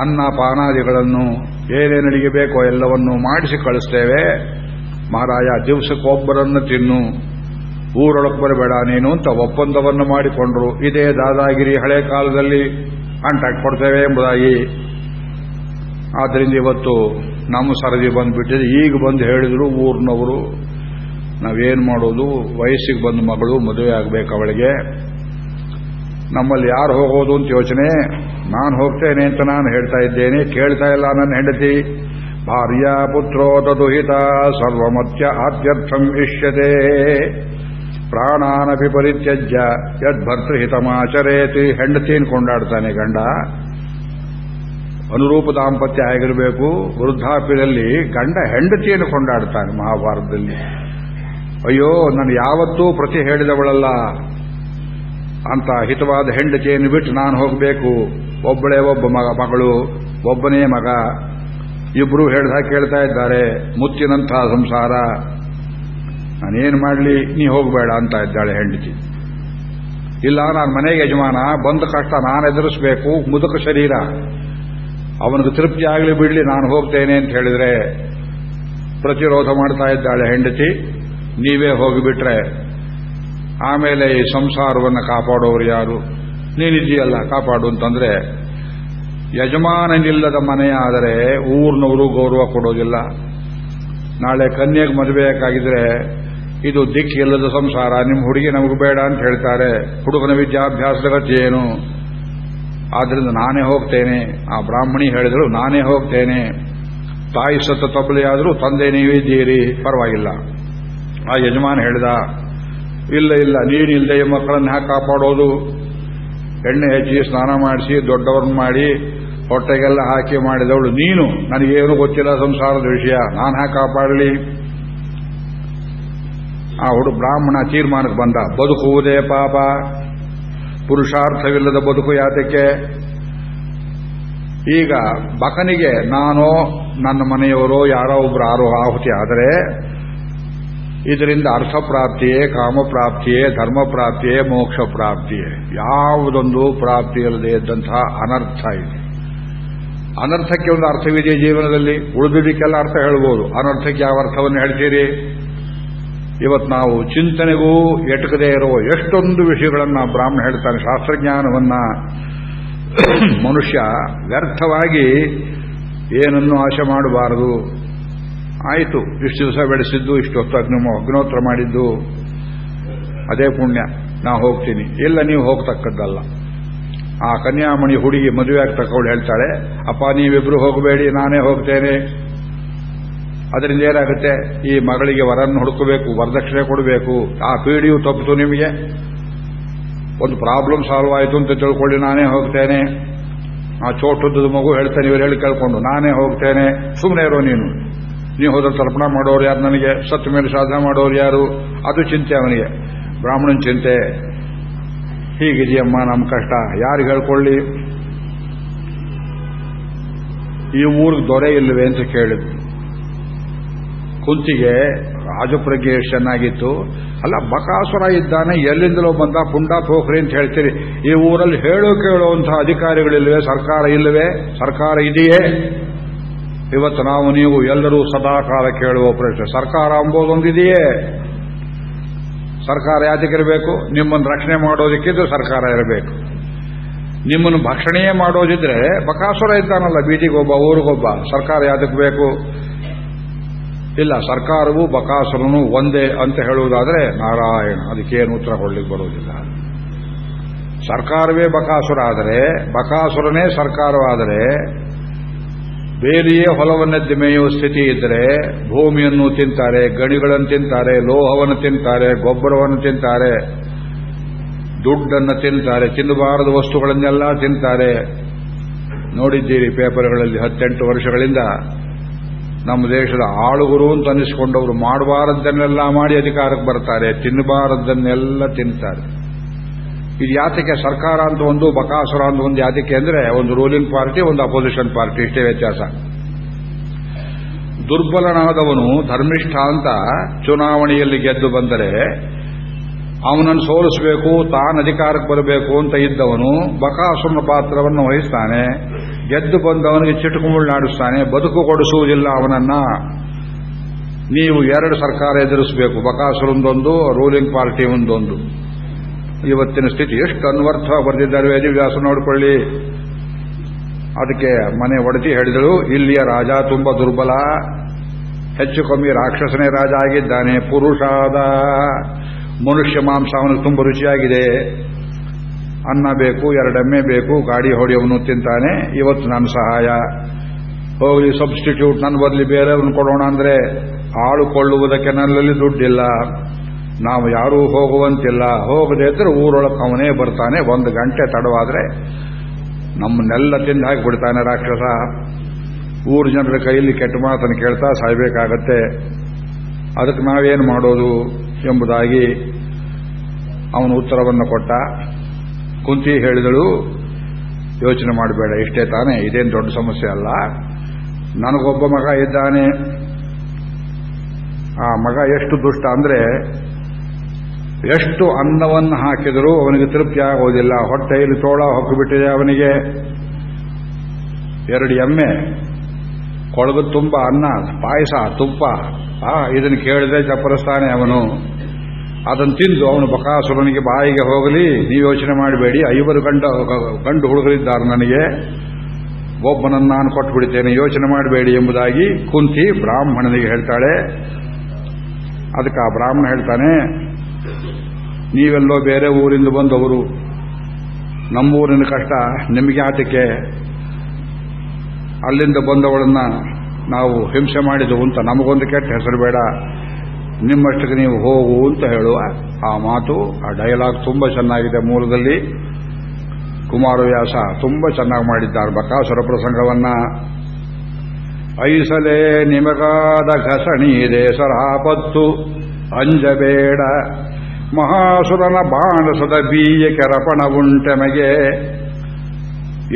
ಅನ್ನ, ಪಾನಾದಿಗಳನ್ನು ಏನೇನು ಬೇಕೋ ಎಲ್ಲವನ್ನೂ ಮಾಡಿಸಿ ಕಳಿಸ್ತೇವೆ. ಮಹಾರಾಯ ದಿವಸಕ್ಕೊಬ್ಬರನ್ನು ತಿನ್ನು. ಊರೊಳಗೆ ಬರಬೇಡ ನೀನು ಅಂತ ಒಪ್ಪಂದವನ್ನು ಮಾಡಿಕೊಂಡರು. ಇದೇ ದಾದಾಗಿರಿ ಹಳೆ ಕಾಲದಲ್ಲಿ ಕಾಂಟ್ಯಾಕ್ಟ್ ಕೊಡ್ತೇವೆ ಎಂಬುದಾಗಿ. ಆದ್ದರಿಂದ ಇವತ್ತು ನಮ್ಮ ಸರದಿ ಬಂದುಬಿಟ್ಟಿದೆ. ಈಗ ಬಂದು ಹೇಳಿದ್ರು ಊರಿನವರು ನಾವೇನು ಮಾಡೋದು? ವಯಸ್ಸಿಗೆ ಬಂದ ಮಗಳು ಮದುವೆ ಆಗಬೇಕು ಅವಳಿಗೆ. ನಮ್ಮಲ್ಲಿ ಯಾರು ಹೋಗೋದು ಅಂತ ಯೋಚನೆ? ನಾನು ಹೋಗ್ತೇನೆ ಅಂತ ನಾನು ಹೇಳ್ತಾ ಇದ್ದೇನೆ. ಕೇಳ್ತಾ ಇಲ್ಲ ನನ್ನ ಹೆಂಡತಿ. ಭಾರ್ಯ ಪುತ್ರೋ ತದುಹಿತ, ಸರ್ವಮತ್ಯ ಆತ್ಯರ್ಥಂ ಇಷ್ಯತೆ. ಪ್ರಾಣಾನಪಿ ಪರಿತ್ಯಜ್ಯ ಯದ್ಭರ್ತೃಹಿತಮಾಚರೇತಿ. ಹೆಂಡತಿಯನ್ನು ಕೊಂಡಾಡ್ತಾನೆ ಗಂಡ. ಅನುರೂಪ ದಾಂಪತ್ಯ ಆಗಿರಬೇಕು. ವೃದ್ಧಾಪ್ಯದಲ್ಲಿ ಗಂಡ ಹೆಂಡತಿಯನ್ನು ಕೊಂಡಾಡ್ತಾನೆ ಮಹಾಭಾರತದಲ್ಲಿ. ಅಯ್ಯೋ, ನಾನು ಯಾವತ್ತೂ ಪ್ರತಿ ಹೇಳಿದವಳಲ್ಲ ಅಂತ ಹಿತವಾದ ಹೆಂಡತಿಯನ್ನು ಬಿಟ್ಟು ನಾನು ಹೋಗಬೇಕು. ಒಬ್ಬಳೇ ಒಬ್ಬ ಮಗ, ಮಗಳು, ಒಬ್ಬನೇ ಮಗ. ಇಬ್ರು ಹೇಳ್ದ ಕೇಳ್ತಾ ಇದ್ದಾರೆ ಮುತ್ತಿನಂತಹ ಸಂಸಾರ. ನಾನೇನು ಮಾಡಲಿ, ನೀ ಹೋಗಬೇಡ ಅಂತ ಇದ್ದಾಳೆ ಹೆಂಡತಿ. ಇಲ್ಲ, ನಾನು ಮನೆಗೆ ಯಜಮಾನ, ಬಂದ ಕಷ್ಟ ನಾನು ಎದುರಿಸಬೇಕು, ಮುದುಕ ಶರೀರ. ಅವನಿಗೆ ತೃಪ್ತಿ ಆಗಲಿ ಬಿಡಲಿ, ನಾನು ಹೋಗ್ತೇನೆ ಅಂತ ಹೇಳಿದ್ರೆ ಪ್ರತಿರೋಧ ಮಾಡ್ತಾ ಇದ್ದಾಳೆ ಹೆಂಡತಿ. ನೀವೇ ಹೋಗಿಬಿಟ್ರೆ ಆಮೇಲೆ ಈ ಸಂಸಾರವನ್ನು ಕಾಪಾಡೋರು ಯಾರು? ನೀನಿದೆಯಲ್ಲ ಕಾಪಾಡು ಅಂತಂದ್ರೆ, ಯಜಮಾನನಿಲ್ಲದ ಮನೆಯಾದರೆ ಊರಿನವರು ಗೌರವ ಕೊಡೋದಿಲ್ಲ. ನಾಳೆ ಕನ್ಯೆಗೆ ಮದುವೆಯಾಗಿದ್ರೆ ಇದು ದಿಕ್ಕಿಲ್ಲದ ಸಂಸಾರ ನಿಮ್ಮ ಹುಡುಗಿ ನಮಗೆ ಬೇಡ ಅಂತ ಹೇಳ್ತಾರೆ. ಹುಡುಗನ ವಿದ್ಯಾಭ್ಯಾಸದ ಗತಿ ಏನು? ಆದ್ರಿಂದ ನಾನೇ ಹೋಗ್ತೇನೆ. ಆ ಬ್ರಾಹ್ಮಣಿ ಹೇಳಿದ್ರು ನಾನೇ ಹೋಗ್ತೇನೆ. ತಾಯಿ ಸತ್ತ ತಬಲೆಯಾದರೂ ತಂದೆ ನೀವಿದ್ದೀರಿ ಪರವಾಗಿಲ್ಲ. ಆ ಯಜಮಾನ ಹೇಳಿದ, ಇಲ್ಲ ಇಲ್ಲ ನೀರಿಲ್ಲದೆ ಈ ಮಕ್ಕಳನ್ನ ಹ್ಯಾಕೆ ಕಾಪಾಡೋದು? ಎಣ್ಣೆ ಹಚ್ಚಿ ಸ್ನಾನ ಮಾಡಿಸಿ, ದೊಡ್ಡವ್ರನ್ನ ಮಾಡಿ, ಹೊಟ್ಟೆಗೆಲ್ಲ ಹಾಕಿ ಮಾಡಿದವಳು ನೀನು. ನನಗೇನು ಗೊತ್ತಿಲ್ಲ ಸಂಸಾರದ ವಿಷಯ. ನಾನು ಹ್ಯಾಕೆ ಕಾಪಾಡಲಿ? ಆ ಹುಡು ಬ್ರಾಹ್ಮಣ ತೀರ್ಮಾನಕ್ಕೆ ಬಂದ. ಬದುಕುವುದೇ ಪಾಪ. ಪುರುಷಾರ್ಥವಿಲ್ಲದ ಬದುಕು ಯಾತಕ್ಕೆ? ಈಗ ಬಕನಿಗೆ, ನಾನೋ ನನ್ನ ಮನೆಯವರೋ ಯಾರೋ ಒಬ್ಬರು ಆರೋ ಆಹುತಿ ಆದರೆ ಇದರಿಂದ ಅರ್ಥಪ್ರಾಪ್ತಿಯೇ, ಕಾಮಪ್ರಾಪ್ತಿಯೇ, ಧರ್ಮಪ್ರಾಪ್ತಿಯೇ ಮೋಕ್ಷ ಪ್ರಾಪ್ತಿಯೇ ಯಾವುದೊಂದು ಪ್ರಾಪ್ತಿ ಇಲ್ಲದೆ ಇದ್ದಂತಹ ಅನರ್ಥ ಇದೆ. ಅನರ್ಥಕ್ಕೆ ಒಂದು ಅರ್ಥವಿದೆ ಜೀವನದಲ್ಲಿ, ಉಳಿದಿದ್ದಕ್ಕೆಲ್ಲ ಅರ್ಥ ಹೇಳ್ಬೋದು. ಅನರ್ಥಕ್ಕೆ ಯಾವ ಅರ್ಥವನ್ನು ಹೇಳ್ತೀರಿ? ಇವತ್ತು ನಾವು ಚಿಂತನೆಗೂ ಎಟಕದೇ ಇರುವ ಎಷ್ಟೊಂದು ವಿಷಯಗಳನ್ನು ಬ್ರಾಹ್ಮಣ ಹೇಳ್ತಾನೆ. ಶಾಸ್ತ್ರಜ್ಞಾನವನ್ನ ಮನುಷ್ಯ ವ್ಯರ್ಥವಾಗಿ ಏನನ್ನು ಆಶೆ ಮಾಡಬಾರದು. ಆಯಿತು. ಇಷ್ಟು ದಿವಸ ಬೆಳೆಸಿದ್ದು, ಇಷ್ಟು ಹೊತ್ತು ಅಗ್ನಿಮ ಅಗ್ನೋತ್ರ ಮಾಡಿದ್ದು. ಅದೇ ಪುಣ್ಯ. ನಾ ಹೋಗ್ತೀನಿ. ಇಲ್ಲ, ನೀವು ಹೋಗ್ತಕ್ಕದ್ದಲ್ಲ. ಆ ಕನ್ಯಾಮಣಿ ಹುಡುಗಿ ಮದುವೆ ಆಗ್ತಕ್ಕವಳು ಹೇಳ್ತಾಳೆ, ಅಪ್ಪ, ನೀವಿಬ್ರು ಹೋಗಬೇಡಿ, ನಾನೇ ಹೋಗ್ತೇನೆ. ಅದರಿಂದ ಏನಾಗುತ್ತೆ? ಈ ಮಗಳಿಗೆ ವರನ್ನು ಹುಡುಕಬೇಕು, ವರದಕ್ಷಿಣೆ ಕೊಡಬೇಕು. ಆ ಪೀಡಿಯು ತಪ್ಪಿತು ನಿಮಗೆ. ಒಂದು ಪ್ರಾಬ್ಲಮ್ ಸಾಲ್ವ್ ಆಯಿತು ಅಂತ ತಿಳ್ಕೊಳ್ಳಿ, ನಾನೇ ಹೋಗ್ತೇನೆ. ಆ ಚೋಟುದ್ದದ ಮಗು ಹೇಳ್ತೇನೆ, ಇವರು ಹೇಳಿ ಕೇಳ್ಕೊಂಡು, ನಾನೇ ಹೋಗ್ತೇನೆ. ಸುಮ್ಮನೆ ಇರೋ ನೀನು. ನೀವು ಹೋದ್ರೆ ತರ್ಪಣ ಮಾಡೋರು ಯಾರು? ನನಗೆ ಸತ್ತ ಮೇಲೆ ಸಾಧನೆ ಮಾಡೋರು ಯಾರು? ಅದು ಚಿಂತೆ ಅವನಿಗೆ. ಬ್ರಾಹ್ಮಣನ ಚಿಂತೆ. ಹೀಗಿದೆಯಮ್ಮ, ನಮ್ಮ ಕಷ್ಟ. ಯಾರು ಹೇಳ್ಕೊಳ್ಳಿ? ಈ ಊರಿಗೆ ದೊರೆ ಇಲ್ಲವೇ ಅಂತ ಕೇಳಿದ್ರು ಕುಂತಿಗೆ ರಾಜಪ್ರಜ್ಞೆ ಎಷ್ಟು ಚೆನ್ನಾಗಿತ್ತು ಅಲ್ಲ, ಬಕಾಸುರ ಇದ್ದಾನೆ. ಎಲ್ಲಿಂದಲೋ ಬಂದ ಪುಂಡ ಪೋಖ್ರಿ ಅಂತ ಹೇಳ್ತೀರಿ. ಈ ಊರಲ್ಲಿ ಹೇಳು ಕೇಳುವಂತಹ ಅಧಿಕಾರಿಗಳಿಲ್ವೇ ಸರ್ಕಾರ ಇಲ್ಲವೇ? ಸರ್ಕಾರ ಇದೆಯೇ? ಇವತ್ತು ನಾವು ನೀವು ಎಲ್ಲರೂ ಸದಾ ಕಾಲ ಕೇಳುವ ಪ್ರಶ್ನೆ. ಸರ್ಕಾರ ಅಂಬೋದೊಂದಿದೆಯೇ? ಸರ್ಕಾರ ಯಾತಕ್ಕಿರಬೇಕು ನಿಮ್ಮನ್ನು ರಕ್ಷಣೆ ಮಾಡೋದಕ್ಕಿದ್ದು ಸರ್ಕಾರ ಇರಬೇಕು. ನಿಮ್ಮನ್ನು ಭಕ್ಷಣೆಯೇ ಮಾಡೋದಿದ್ರೆ ಬಕಾಸುರ ಇದ್ದಾನಲ್ಲ, ಬೀದಿಗೊಬ್ಬ, ಊರಿಗೊಬ್ಬ, ಸರ್ಕಾರ ಯಾತಕ್ಕೆ ಬೇಕು? ಇಲ್ಲ, ಸರ್ಕಾರವು ಬಕಾಸುರನು ಒಂದೇ ಅಂತ ಹೇಳುವುದಾದ್ರೆ ನಾರಾಯಣ, ಅದಕ್ಕೇನು ಉತ್ತರ ಕೊಡ್ಲಿಕ್ಕೆ ಬರುವುದಿಲ್ಲ ಸರ್ಕಾರವೇ ಬಕಾಸುರ ಆದರೆ, ಬಕಾಸುರನೇ ಸರ್ಕಾರವಾದರೆ ಬೇರೆಯೇ ಹೊಲವನ್ನೆದ್ದು ಮೇಯುವ ಸ್ಥಿತಿ ಇದ್ದರೆ ಭೂಮಿಯನ್ನು ತಿಂತಾರೆ, ಗಣಿಗಳನ್ನು ತಿಂತಾರೆ, ಲೋಹವನ್ನು ತಿಂತಾರೆ, ಗೊಬ್ಬರವನ್ನು ತಿಂತಾರೆ, ದುಡ್ಡನ್ನು ತಿಂತಾರೆ, ತಿನ್ನಬಾರದ ವಸ್ತುಗಳನ್ನೆಲ್ಲ ತಿಂತಾರೆ. ನೋಡಿದ್ದೀರಿ ಪೇಪರ್ಗಳಲ್ಲಿ ಹತ್ತೆಂಟು ವರ್ಷಗಳಿಂದ ನಮ್ಮ ದೇಶದ ಆಳುಗುರು ಅಂತ ಅನ್ನಿಸಿಕೊಂಡವರು ಮಾಡಬಾರದ್ದನ್ನೆಲ್ಲ ಮಾಡಿ ಅಧಿಕಾರಕ್ಕೆ ಬರ್ತಾರೆ, ತಿನ್ನಬಾರದ್ದನ್ನೆಲ್ಲ ತಿಂತಾರೆ. ಇದು ಯಾತಕ್ಕೆ ಸರ್ಕಾರ ಅಂತ ಒಂದು, ಬಕಾಸುರ ಅಂತ ಒಂದು ಯಾತಕ್ಕೆ ಅಂದ್ರೆ ಒಂದು ರೂಲಿಂಗ್ ಪಾರ್ಟಿ ಒಂದು ಅಪೋಸಿಷನ್ ಪಾರ್ಟಿ ಇಷ್ಟೇ ವ್ಯತ್ಯಾಸ. ದುರ್ಬಲನಾದವನು ಧರ್ಮಿಷ್ಠ ಅಂತ ಚುನಾವಣೆಯಲ್ಲಿ ಗೆದ್ದು ಬಂದರೆ ಅವನನ್ನು ಸೋಲಿಸಬೇಕು, ತಾನು ಅಧಿಕಾರಕ್ಕೆ ಬರಬೇಕು ಅಂತ ಇದ್ದವನು ಬಕಾಸುರನ ಪಾತ್ರವನ್ನು ವಹಿಸ್ತಾನೆ, ಗೆದ್ದು ಬಂದವನಿಗೆ ಚಿಟುಕುಮುಳ್ಳಾಡಿಸ್ತಾನೆ ಬದುಕು ಕೊಡಿಸುವುದಿಲ್ಲ ಅವನನ್ನ. ನೀವು ಎರಡು ಸರ್ಕಾರ ಎದುರಿಸಬೇಕು ಬಕಾಸುರೊಂದೊಂದು ರೂಲಿಂಗ್ ಪಾರ್ಟಿ ಒಂದೊಂದು. ಇವತ್ತಿನ ಸ್ಥಿತಿ ಎಷ್ಟು ಅನ್ವರ್ಥ ಬರೆದಿದ್ದಾರೆ ವೇದಿವ್ಯಾಸ ನೋಡಿಕೊಳ್ಳಿ. ಅದಕ್ಕೆ ಮನೆ ಒಡತಿ ಹೇಳಿದಳು, ಇಲ್ಲಿಯ ರಾಜ ತುಂಬಾ ದುರ್ಬಲ. ಹೆಚ್ಚು ಕಮ್ಮಿ ರಾಕ್ಷಸನೇ ರಾಜ ಆಗಿದ್ದಾನೆ, ಪುರುಷಾದ. ಮನುಷ್ಯ ಮಾಂಸ ಅವನಿಗೆ ತುಂಬ ರುಚಿಯಾಗಿದೆ. ಅನ್ನ ಬೇಕು, ಎರಡೆಮ್ಮೆ ಬೇಕು, ಗಾಡಿ ಹೊಡೆಯವನು ತಿಂತಾನೆ, ಇವತ್ತು ನನ್ನ ಸಹಾಯ. ಹೋಗಲಿ ಸಬ್ಸ್ಟಿಟ್ಯೂಟ್ ನನ್ನ ಬದಲಿ ಬೇರೆಯವ್ರನ್ನ ಕೊಡೋಣ ಅಂದ್ರೆ ಆಳು ಕೊಳ್ಳುವುದಕ್ಕೆ ನನ್ನಲ್ಲಿ ದುಡ್ಡಿಲ್ಲ. ನಾವು ಯಾರೂ ಹೋಗುವಂತಿಲ್ಲ. ಹೋಗದೆ ಇದ್ರೆ ಊರೊಳಗೆ ಅವನೇ ಬರ್ತಾನೆ. ಒಂದು ಗಂಟೆ ತಡವಾದ್ರೆ ನಮ್ಮನ್ನೆಲ್ಲ ತಿಂದು ಹಾಕಿಬಿಡ್ತಾನೆ ರಾಕ್ಷಸ. ಊರು ಜನರ ಕೈಯಲ್ಲಿ ಕೆಟ್ಟ ಮಾತನ್ನು ಕೇಳ್ತಾ ಸಾಯ್ಬೇಕಾಗತ್ತೆ. ಅದಕ್ಕೆ ನಾವೇನು ಮಾಡೋದು ಎಂಬುದಾಗಿ ಅವನು ಉತ್ತರವನ್ನು ಕೊಟ್ಟ. ಕುಂತಿ ಹೇಳಿದಳು, ಯೋಚನೆ ಮಾಡಬೇಡ, ಇಷ್ಟೇ ತಾನೇ, ಇದೇನು ದೊಡ್ಡ ಸಮಸ್ಯೆ ಅಲ್ಲ. ನನಗೊಬ್ಬ ಮಗ ಇದ್ದಾನೆ. ಆ ಮಗ ಎಷ್ಟು ದುಷ್ಟ ಅಂದ್ರೆ ಎಷ್ಟು ಅನ್ನವನ್ನು ಹಾಕಿದರೂ ಅವನಿಗೆ ತೃಪ್ತಿ ಆಗೋದಿಲ್ಲ. ಹೊಟ್ಟೆಯಲ್ಲಿ ತೋಳ ಹೊಕ್ಕಿಬಿಟ್ಟಿದೆ ಅವನಿಗೆ. ಎರಡು ಎಮ್ಮೆ ಕೊಳಗು ತುಂಬ ಅನ್ನ, ಪಾಯಸ, ತುಪ್ಪ. ಆ, ಇದನ್ನು ಕೇಳಿದ್ರೆ ಚಪ್ಪರಿಸ್ತಾನೆ ಅವನು. ಅದನ್ನು ತಿಂದು ಅವನು ಬಕಾಸುರನಿಗೆ ಬಾಯಿಗೆ ಹೋಗಲಿ, ನೀವು ಯೋಚನೆ ಮಾಡಬೇಡಿ. ಐವರು ಗಂಡ, ಗಂಡು ಹುಡುಗರಿದ್ದಾರೆ ನನಗೆ. ಒಬ್ಬನನ್ನು ನಾನು ಕೊಟ್ಟುಬಿಡ್ತೇನೆ ಯೋಚನೆ ಮಾಡಬೇಡಿ ಎಂಬುದಾಗಿ ಕುಂತಿ ಬ್ರಾಹ್ಮಣನಿಗೆ ಹೇಳ್ತಾಳೆ. ಅದಕ್ಕೆ ಆ ಬ್ರಾಹ್ಮಣ ಹೇಳ್ತಾನೆ ನೀವೆಲ್ಲೋ ಬೇರೆ ಊರಿಂದ ಬಂದವರು, ನಮ್ಮೂರಿನ ಕಷ್ಟ ನಿಮಗೆ ಆತಕ್ಕೆ, ಅಲ್ಲಿಂದ ಬಂದವಳನ್ನ ನಾವು ಹಿಂಸೆ ಮಾಡಿದವು ಅಂತ ನಮಗೊಂದು ಕೆಟ್ಟ ಹೆಸರು ಬೇಡ. ನಿಮ್ಮಷ್ಟಕ್ಕೆ ನೀವು ಹೋಗು ಅಂತ ಹೇಳುವ ಆ ಮಾತು, ಆ ಡೈಲಾಗ್ ತುಂಬಾ ಚೆನ್ನಾಗಿದೆ ಮೂಲದಲ್ಲಿ. ಕುಮಾರವ್ಯಾಸ ತುಂಬಾ ಚೆನ್ನಾಗಿ ಮಾಡಿದ್ದಾರೆ ಬಕಾಸುರ ಪ್ರಸಂಗವನ್ನ. ಐಸಲೇ ನಿಮಗಾದ ಘಸಣಿ ದೇಸರಾಪತ್ತು, ಅಂಜಬೇಡ. ಮಹಾಸುರನ ಬಾಣಸದ ಬೀಯ ಕೆರಪಣವುಂಟೆಮಗೆ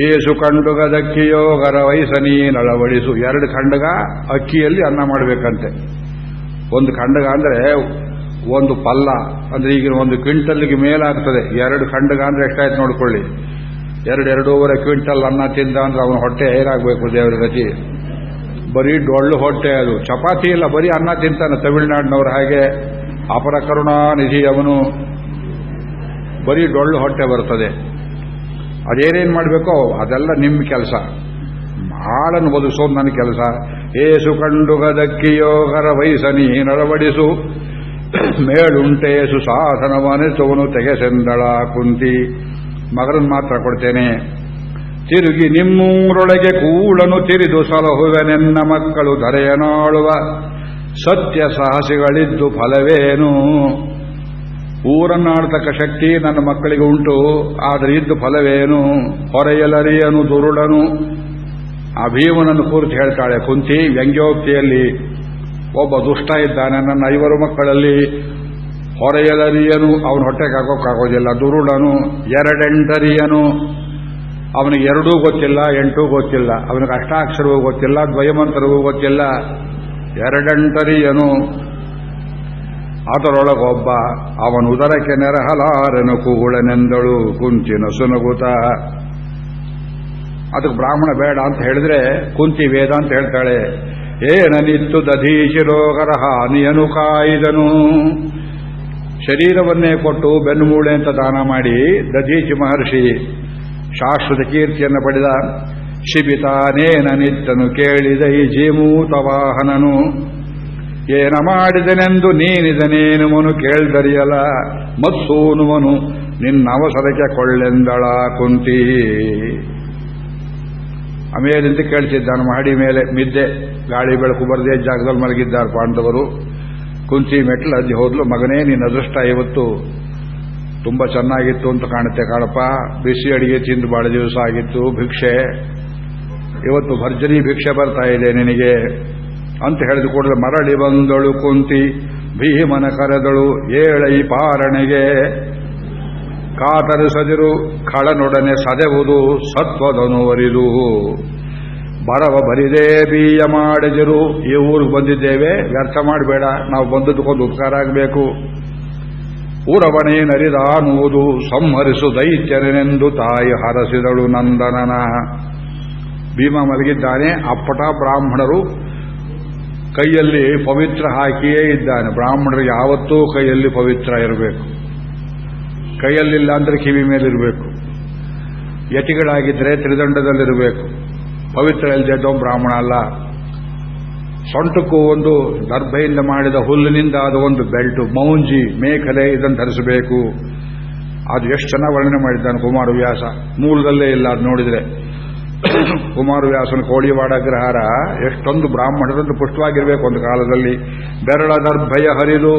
ಏಸು ಕಂಡುಗದಕ್ಕಿಯೋಗರ ಗರವಯಸನೀ ನಳವಡಿಸು ಎರಡು ಖಂಡಗ ಅಕ್ಕಿಯಲ್ಲಿ ಅನ್ನ ಮಾಡಬೇಕಂತೆ. ಒಂದು ಖಂಡಗ ಅಂದ್ರೆ ಒಂದು ಪಲ್ಲ, ಅಂದ್ರೆ ಈಗಿನ ಒಂದು ಕ್ವಿಂಟಲ್ಗೆ ಮೇಲಾಗ್ತದೆ. ಎರಡು ಖಂಡಗ ಅಂದ್ರೆ ಎಷ್ಟಾಯ್ತು ನೋಡ್ಕೊಳ್ಳಿ. ಎರಡು ಎರಡೂವರೆ ಕ್ವಿಂಟಲ್ ಅನ್ನ ತಿಂದ ಅಂದ್ರೆ ಅವನ ಹೊಟ್ಟೆ ಏನಾಗಬೇಕು ದೇವರ ಗತಿ. ಬರೀ ಡೊಳ್ಳು ಹೊಟ್ಟೆ ಅದು. ಚಪಾತಿ ಇಲ್ಲ, ಬರೀ ಅನ್ನ ತಿಂತಾನೆ ತಮಿಳುನಾಡಿನವ್ರು ಹಾಗೆ. ಅಪರ ಕರುಣಾನಿಧಿ ಅವನು ಬರೀ ಡೊಳ್ಳು ಹೊಟ್ಟೆ ಬರ್ತದೆ. ಅದೇನೇನು ಮಾಡಬೇಕೋ ಅದೆಲ್ಲ ನಿಮ್ಮ ಕೆಲಸ. ಹಾಳನ್ನು ಒದಗಿಸೋದು ನನ್ನ ಕೆಲಸ. ಏಸು ಕಂಡುಗದಕ್ಕಿಯೋಗರ ವಯಸ್ಸನಿ ನಳವಡಿಸು ಮೇಳುಂಟೇಸು ಸಾಧನವನೆಸುವನು ತೆಗೆಸೆಂದಳ ಕುಂತಿ. ಮಗರನ್ನು ಮಾತ್ರ ಕೊಡ್ತೇನೆ. ತಿರುಗಿ ನಿಮ್ಮೂರೊಳಗೆ ಕೂಳನು ತಿರಿದು ಸಲಹುವೆನೆನ್ನ ಮಕ್ಕಳು ಧರೆಯನಾಳುವ. ಸತ್ಯ ಸಾಹಸಿಗಳಿದ್ದು ಫಲವೇನು? ಊರನ್ನಾಡ್ತಕ್ಕ ಶಕ್ತಿ ನನ್ನ ಮಕ್ಕಳಿಗೆ ಉಂಟು, ಆದರೆ ಇದ್ದು ಫಲವೇನು? ಹೊರೆಯಲರಿಯನು ದುರುಡನು ಆ ಭೀಮನನ್ನು ಕುರಿತು ಹೇಳ್ತಾಳೆ, ಕುಂತಿ, ವ್ಯಂಗ್ಯೋಕ್ತಿಯಲ್ಲಿ ಒಬ್ಬ ದುಷ್ಟ ಇದ್ದಾನೆ, ನನ್ನ ಐವರು ಮಕ್ಕಳಲ್ಲಿ. ಹೊರೆಯಲರಿಯನು, ಅವನ ಹೊಟ್ಟೆಗೆ ಹಾಕೋಕ್ಕಾಗೋದಿಲ್ಲ ದುರುಡನು ಎರಡೆಂಟರಿಯನು. ಅವನಿಗೆ ಎರಡೂ ಗೊತ್ತಿಲ್ಲ, ಎಂಟೂ ಗೊತ್ತಿಲ್ಲ, ಅವನಿಗೆ ಅಷ್ಟಾಕ್ಷರವೂ ಗೊತ್ತಿಲ್ಲ, ದ್ವಯಮಂತ್ರವೂ ಗೊತ್ತಿಲ್ಲ. ಎರಡೆಂಟರಿಯನು ಅದರೊಳಗೊಬ್ಬ ಅವನ ಉದರಕ್ಕೆ ನೆರಹಲಾರೆನು, ಕುಗುಳನೆಂದಳು ಕುಂತಿನ ಸುನಗುತ ಅದಕ್ಕೆ ಬ್ರಾಹ್ಮಣ ಬೇಡ ಅಂತ ಹೇಳಿದ್ರೆ, ಕುಂತಿ ವೇದ ಅಂತ ಹೇಳ್ತಾಳೆ. ಏನನಿತ್ತು ದಧೀಶಿರೋಗರ ಹಾನಿಯನು ಕಾಯಿದನು. ಶರೀರವನ್ನೇ ಕೊಟ್ಟು ಬೆನ್ನುಮೂಳೆ ಅಂತ ದಾನ ಮಾಡಿ ದಧೀಚಿ ಮಹರ್ಷಿ ಶಾಶ್ವತ ಕೀರ್ತಿಯನ್ನು ಪಡೆದ. ಶಿಬಿತಾನೇನನಿತ್ತನು ಕೇಳಿದ ಈ ಜೀಮೂತ ವಾಹನನು. ಏನ ಮಾಡಿದನೆಂದು ನೀನಿದನೇನುವನು ಕೇಳ್ದರಿಯಲ ಮತ್ಸೂನುವನು, ನಿನ್ನ ಅವಸರಕ್ಕೆ ಕೊಳ್ಳೆಂದಳ ಕುಂತಿ ಆಮೇಲಿಂದ ಕೇಳ್ತಿದ್ದಾನು ಮಹಡಿ ಮೇಲೆ ಮಿದ್ದೆ ಗಾಳಿ ಬೆಳಕು ಬರದೇ ಜಾಗದಲ್ಲಿ ಮಲಗಿದ್ದಾರೆ ಪಾಂಡವರು. ಕುಂತಿ ಮೆಟ್ಲು ಅಜ್ಜಿ ಹೋದ್ಲು, ಮಗನೇ, ನಿನ್ನ ಅದೃಷ್ಟ ಇವತ್ತು ತುಂಬಾ ಚೆನ್ನಾಗಿತ್ತು ಅಂತ ಕಾಣುತ್ತೆ ಕಾಳಪ್ಪ. ಬಿಸಿ ಅಡಿಗೆ ತಿಂದು ಬಹಳ ದಿವಸ ಆಗಿತ್ತು, ಭಿಕ್ಷೆ. ಇವತ್ತು ಭರ್ಜರಿ ಭಿಕ್ಷೆ ಬರ್ತಾ ಇದೆ ನಿನಗೆ ಅಂತ ಹೇಳಿದ ಕೂಡಲೇ ಮರಳಿ ಬಂದಳು ಕುಂತಿ, ಭೀಮನ ಕರೆದಳು, ಏಳೈ ಪಾರಣೆಗೆ ಕಾತರಿಸದಿರು, ಖಳನೊಡನೆ ಸದೆವುದು ಸತ್ವದನುವರಿದು ಬರವ ಬರಿದೇ ಬೀಯ ಮಾಡಿದಿರು, ಈ ಊರಿಗೆ ಬಂದಿದ್ದೇವೆ, ವ್ಯರ್ಥ ಮಾಡಬೇಡ, ನಾವು ಬಂದದ್ದಕ್ಕೊಂದು ಉಪಕಾರ ಆಗಬೇಕು. ಊರವಣೆ ನರಿದಾನುವುದು ಸಂಹರಿಸು ದೈತ್ಯನೆಂದು ತಾಯಿ ಹರಸಿದಳು ನಂದನನ. ಭೀಮ ಮಲಗಿದ್ದಾನೆ. ಅಪ್ಪಟ ಬ್ರಾಹ್ಮಣರು ಕೈಯಲ್ಲಿ ಪವಿತ್ರ ಹಾಕಿಯೇ ಇದ್ದಾನೆ. ಬ್ರಾಹ್ಮಣರಿಗೆ ಯಾವತ್ತೂ ಕೈಯಲ್ಲಿ ಪವಿತ್ರ ಇರಬೇಕು. ಕೈಯಲ್ಲಿಲ್ಲ ಅಂದ್ರೆ ಕಿವಿ ಮೇಲಿರಬೇಕು. ಯತಿಗಳಾಗಿದ್ದರೆ ತ್ರಿದಂಡದಲ್ಲಿರಬೇಕು. ಪವಿತ್ರ ಇಲ್ಲದೆ ಬ್ರಾಹ್ಮಣ ಅಲ್ಲ. ಸೊಂಟಕ್ಕೂ ಒಂದು ದರ್ಭೆಯಿಂದ ಮಾಡಿದ ಹುಲ್ಲಿನಿಂದ ಆದ ಒಂದು ಬೆಲ್ಟು, ಮೌಂಜಿ ಮೇಖಲೆ ಇದನ್ನು ಧರಿಸಬೇಕು. ಅದು ಎಷ್ಟು ಚೆನ್ನಾಗಿ ವರ್ಣನೆ ಮಾಡಿದ್ದಾನೆ ಕುಮಾರವ್ಯಾಸ ಮೂಲದಲ್ಲೇ ಇಲ್ಲ, ಅದು ನೋಡಿದ್ರೆ. ಕುಮಾರವ್ಯಾಸನ ಕೋಳಿವಾಡ ಗ್ರಹಾರ ಎಷ್ಟೊಂದು ಬ್ರಾಹ್ಮಣರನ್ನು ಪುಷ್ಟವಾಗಿರಬೇಕು ಒಂದು ಕಾಲದಲ್ಲಿ. ಬೆರಳ ದರ್ಭಯ ಹರಿದು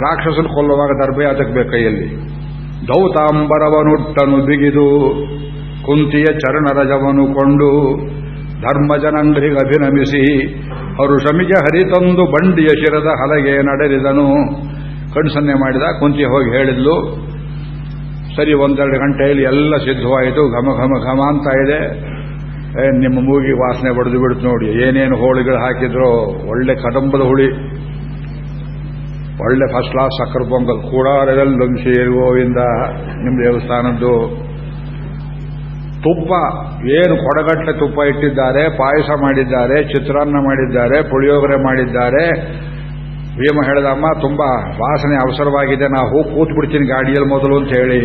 ರಾಕ್ಷಸನ ಕೊಲ್ಲುವಾಗ ದರ್ಭಯ ಅದಕ್ಕೆ ಕೈಯಲ್ಲಿ. ದೌತಾಂಬರವನುಟ್ಟನು ಬಿಗಿದು ಕುಂತಿಯ ಚರಣರಜವನು ಕೊಂಡು ಧರ್ಮಜನಂಗ್ರಿಗೆ ಅಭಿನಮಿಸಿ ಹರುಷಮಿಗೆ ಹರಿತಂದು ಬಂಡಿಯ ಶಿರದ ಹಲಗೆ ನಡೆರಿದನು ಕಣ್ಸನ್ನೆ ಮಾಡಿದ ಕುಂತಿ ಹೋಗಿ ಹೇಳಿದ್ಲು ಸರಿ, ಒಂದೆರಡು ಗಂಟೆಯಲ್ಲಿ ಎಲ್ಲ ಸಿದ್ಧವಾಯಿತು. ಘಮ ಘಮ ಘಮ ಅಂತ ಇದೆ. ನಿಮ್ಮ ಮೂಗಿ ವಾಸನೆ ಬಡಿದು ಬಿಡ್ತು ನೋಡಿ. ಏನೇನು ಹೋಳಿಗಳು ಹಾಕಿದ್ರೋ, ಒಳ್ಳೆ ಕದಂಬದ ಹುಳಿ, ಒಳ್ಳೆ ಫಸ್ಟ್ ಕ್ಲಾಸ್ ಸಕ್ಕರೆ ಪೊಂಗಲ್ ಸೇರಿ ಗೋವಿಂದ ನಿಮ್ಮ ದೇವಸ್ಥಾನದ್ದು. ತುಪ್ಪ, ಏನು ಕೊಡಗಟ್ಟಲೆ ತುಪ್ಪ ಇಟ್ಟಿದ್ದಾರೆ, ಪಾಯಸ ಮಾಡಿದ್ದಾರೆ, ಚಿತ್ರಾನ್ನ ಮಾಡಿದ್ದಾರೆ, ಪುಳಿಯೋಗರೆ ಮಾಡಿದ್ದಾರೆ. ಭೀಮ ಹೇಳಿದಮ್ಮ ತುಂಬಾ ವಾಸನೆ ಅವಸರವಾಗಿದೆ. ನಾ ಹೋಗಿ ಕೂತ್ ಬಿಡ್ತೀನಿ ಗಾಡಿಯಲ್ಲಿ ಮೊದಲು ಅಂತ ಹೇಳಿ.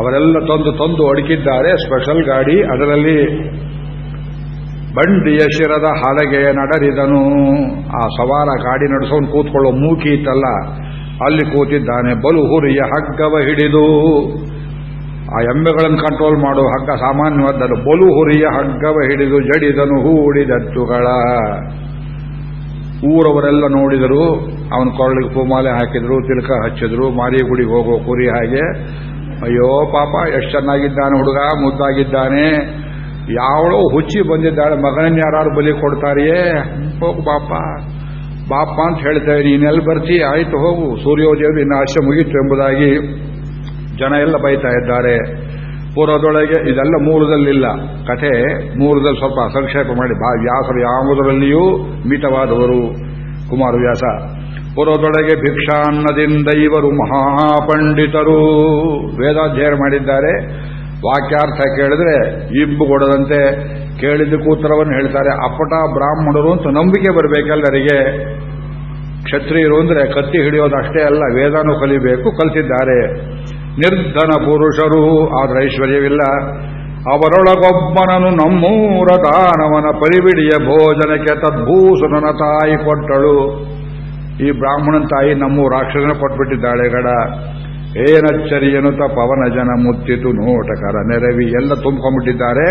ಅವರೆಲ್ಲ ತಂದು ತಂದು ಅಡಕಿದ್ದಾರೆ ಸ್ಪೆಷಲ್ ಗಾಡಿ. ಅದರಲ್ಲಿ ಬಂಡಿಯ ಶಿರದ ಹಲಗೆ ನಡರಿದನು. ಆ ಸವಾರ ಗಾಡಿ ನಡೆಸೋನು ಕೂತ್ಕೊಳ್ಳೋ ಮೂಕಿ ಇತ್ತಲ್ಲ, ಅಲ್ಲಿ ಕೂತಿದ್ದಾನೆ. ಬಲು ಹುರಿಯ ಹಗ್ಗವ ಹಿಡಿದು, ಆ ಎಮ್ಮೆಗಳನ್ನು ಕಂಟ್ರೋಲ್ ಮಾಡುವ ಹಗ್ಗ ಸಾಮಾನ್ಯವಾದ ಬಲು ಹುರಿಯ ಹಗ್ಗವ ಹಿಡಿದು ಜಡಿದನು ಹೂಡಿದತ್ತುಗಳ ಊರವರೆಲ್ಲ ನೋಡಿದರು ಅವನ ಕೊರಳಿಗೆ ಪೂಮಾಲೆ ಹಾಕಿದ್ರು, ತಿಲಕ ಹಚ್ಚಿದ್ರು ಮಾರಿ ಗುಡಿಗೆ ಹೋಗೋ ಕುರಿ ಹಾಗೆ, ಅಯ್ಯೋ ಪಾಪ, ಎಷ್ಟು ಚೆನ್ನಾಗಿದ್ದಾನೆ ಹುಡುಗ, ಮುದ್ದಾಗಿದ್ದಾನೆ. ಯಾವಳೋ ಹುಚ್ಚಿ ಬಂದಿದ್ದಾಳೆ, ಮಗನನ್ನ ಯಾರು ಬಲಿ ಕೊಡ್ತಾರೆಯೇ? ಹೋಗು ಬಾಪ ಬಾಪ ಅಂತ ಹೇಳ್ತೇವೆ ನೀನೆಲ್ಲಿ ಬರ್ತಿ ಆಯ್ತು ಹೋಗು. ಸೂರ್ಯೋದಯದ ಇನ್ನು ಆಶೆ ಮುಗೀತು ಎಂಬುದಾಗಿ ಜನ ಎಲ್ಲ ಬೈತಾ ಇದ್ದಾರೆ. ಪೂರ್ವದೊಳಗೆ ಇದೆಲ್ಲ ಮೂಲದಲ್ಲಿಲ್ಲ ಕಥೆ ಮೂಲದಲ್ಲಿ ಸ್ವಲ್ಪ ಸಂಕ್ಷೇಪ ಮಾಡಿ ವ್ಯಾಸರು ಯಾವುದರಲ್ಲಿಯೂ ಮಿತವಾದವರು. ಕುಮಾರವ್ಯಾಸ ಪುರದೊಳಗೆ ಭಿಕ್ಷಾನ್ನದಿಂದ ಇವರು ಮಹಾಪಂಡಿತರು. ವೇದಾಧ್ಯಯನ ಮಾಡಿದ್ದಾರೆ. ವಾಕ್ಯಾರ್ಥ ಕೇಳಿದ್ರೆ ಇಬ್ಬು ಕೊಡದಂತೆ ಕೇಳಿದ ಕೂತ್ರವನ್ನು ಹೇಳ್ತಾರೆ. ಅಪ್ಪಟ ಬ್ರಾಹ್ಮಣರು ಅಂತ ನಂಬಿಕೆ ಬರಬೇಕೆಲ್ಲರಿಗೆ. ಕ್ಷತ್ರಿಯರು ಅಂದ್ರೆ ಕತ್ತಿ ಹಿಡಿಯೋದು ಅಷ್ಟೇ ಅಲ್ಲ, ವೇದಾನು ಕಲಿಬೇಕು, ಕಲಿತಿದ್ದಾರೆ. ನಿರ್ಧನ ಪುರುಷರು ಆದ್ರೆ ಐಶ್ವರ್ಯವಿಲ್ಲ ಅವರೊಳಗೊಬ್ಬನನು ನಮ್ಮೂರ ದಾನವನ ಪರಿಬಿಡಿಯ ಭೋಜನಕ್ಕೆ ತದ್ಭೂಸುರನ ತಾಯಿ ಕೊಟ್ಟಳು. ಈ ಬ್ರಾಹ್ಮಣನ ತಾಯಿ ನಮ್ಮ ರಾಕ್ಷಸನ ಕೊಟ್ಬಿಟ್ಟಿದ್ದಾಳೆ ಗಡ. ಏನಚ್ಚರಿಯನುತ ಪವನ ಜನ ಮುತ್ತಿತು ನೋಟಕರ ನೆರವಿ ಎಲ್ಲ ತುಂಬಿಕೊಂಡ್ಬಿಟ್ಟಿದ್ದಾರೆ.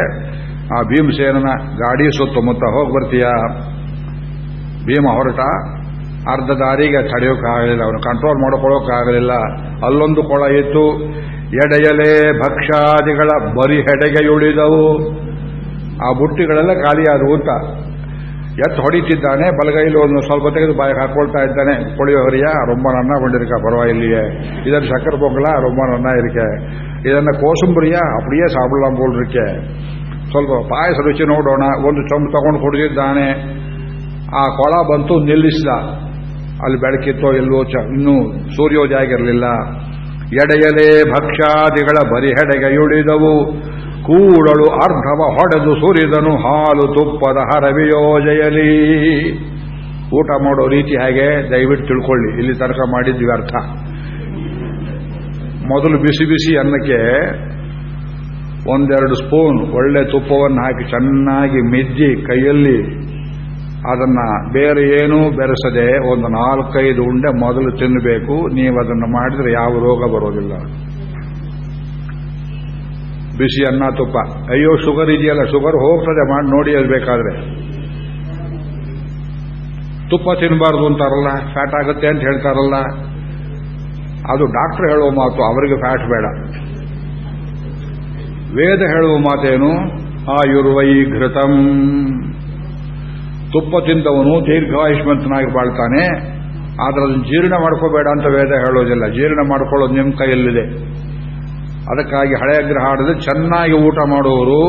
ಆ ಭೀಮಸೇನನ ಗಾಡಿ ಸುತ್ತಮುತ್ತ ಹೋಗಿ ಬರ್ತೀಯ ಭೀಮ ಹೊರಟ. ಅರ್ಧ ದಾರಿಗೆ ತಡೆಯೋಕ್ಕಾಗಲಿಲ್ಲ ಅವನು ಕಂಟ್ರೋಲ್ ಮಾಡಿಕೊಳ್ಳೋಕ್ಕಾಗಲಿಲ್ಲ ಅಲ್ಲೊಂದು ಕೊಳ ಇತ್ತು. ಎಡೆಯಲೇ ಭಕ್ಷಾದಿಗಳ ಬರಿ ಹೆಡೆಗೆಯುಳಿದವು ಆ ಬುಟ್ಟಿಗಳೆಲ್ಲ ಖಾಲಿಯಾದವು ಅಂತ. ಎತ್ತು ಹೊಡಿತಿದ್ದಾನೆ, ಬಲಗೈಲಿ ಒಂದು ಸ್ವಲ್ಪ ತೆಗೆದು ಬಾಯಿಗೆ ಹಾಕೊಳ್ತಾ ಇದ್ದಾನೆ. ಹರಿಯ ರೊಂಬ ನನ್ನ ಕೊಂಡಿರಿಕ ಪರವಾಗಿಲ್ಲಿಯೇ ಇದನ್ನು ಸಕ್ಕರೆ ಪೊಂಗಲ ರೊಂಬ ನನ್ನ ಇರಿಕೆ. ಇದನ್ನ ಕೋಸುಂಬರಿಯ ಅಪ್ಪಡಿಯೇ ಬೋಲ್ರಿಕೆ ಸ್ವಲ್ಪ ಪಾಯಸ ರುಚಿ ನೋಡೋಣ. ಒಂದು ಚೊಂಬು ತಗೊಂಡು ಕುಡಿದಿದ್ದಾನೆ. ಆ ಕೊಳ ಬಂತು ನಿಲ್ಲಿಸಿದ. ಅಲ್ಲಿ ಬೆಳಕಿತ್ತೋ ಎಲ್ಲೋ ಚ, ಇನ್ನೂ ಸೂರ್ಯೋದಯ ಆಗಿರಲಿಲ್ಲ ಎಡೆಯಲೇ ಭಕ್ಷ್ಯಾದಿಗಳ ಬರಿಹೆಡೆಗೆಯುಳಿದವು ಕೂಡಲು ಅರ್ಧವ ಹೊಡೆದು ಸುರಿದನು ಹಾಲು ತುಪ್ಪದ ಹರವಿಯೋಜಯಲಿ ಊಟ ಮಾಡೋ ರೀತಿ ಹಾಗೆ? ದಯವಿಟ್ಟು ತಿಳ್ಕೊಳ್ಳಿ. ಇಲ್ಲಿ ತರ್ಕ ಮಾಡಿದ್ವಿ ಅರ್ಥ. ಮೊದಲು ಬಿಸಿ ಬಿಸಿ ಅನ್ನಕ್ಕೆ ಒಂದೆರಡು ಸ್ಪೂನ್ ಒಳ್ಳೆ ತುಪ್ಪವನ್ನು ಹಾಕಿ ಚೆನ್ನಾಗಿ ಮಿಜ್ಜಿ ಕೈಯಲ್ಲಿ ಅದನ್ನ ಬೇರೆ ಏನೂ ಬೆರೆಸದೆ ಒಂದು ನಾಲ್ಕೈದು ಉಂಡೆ ಮೊದಲು ತಿನ್ನಬೇಕು ನೀವು ಅದನ್ನು ಮಾಡಿದ್ರೆ ಯಾವ ರೋಗ ಬರೋದಿಲ್ಲ. ಬಿಸಿ ಅನ್ನ, ತುಪ್ಪ. ಅಯ್ಯೋ, ಶುಗರ್ ಇದೆಯಲ್ಲ, ಶುಗರ್ ಹೋಗ್ತದೆ ಮಾಡಿ ನೋಡಿ ಅದು ತುಪ್ಪ ತಿನ್ನಬಾರ್ದು ಅಂತಾರಲ್ಲ ಫ್ಯಾಟ್ ಆಗುತ್ತೆ ಅಂತ ಹೇಳ್ತಾರಲ್ಲ. ಅದು ಡಾಕ್ಟರ್ ಹೇಳುವ ಮಾತು, ಅವರಿಗೆ ಫ್ಯಾಟ್ ಬೇಡ. ವೇದ ಹೇಳುವ ಮಾತೇನು? ಆಯುರ್ವೈ ಘೃತಂ ತುಪ್ಪ ತಿಂದವನು ದೀರ್ಘಾಯುಷ್ಮಂತನಾಗಿ ಬಾಳ್ತಾನೆ. ಆದ್ರೆ ಅದನ್ನು ಜೀರ್ಣ ಮಾಡ್ಕೋಬೇಡ ಅಂತ ವೇದ ಹೇಳೋದಿಲ್ಲ. ಜೀರ್ಣ ಮಾಡ್ಕೊಳ್ಳೋದು ನಿಮ್ಮ ಕೈಯಲ್ಲಿದೆ. ಅದಕ್ಕಾಗಿ ಹಳೆಯ ಆಡದೆ ಚೆನ್ನಾಗಿ ಊಟ ಮಾಡುವವರು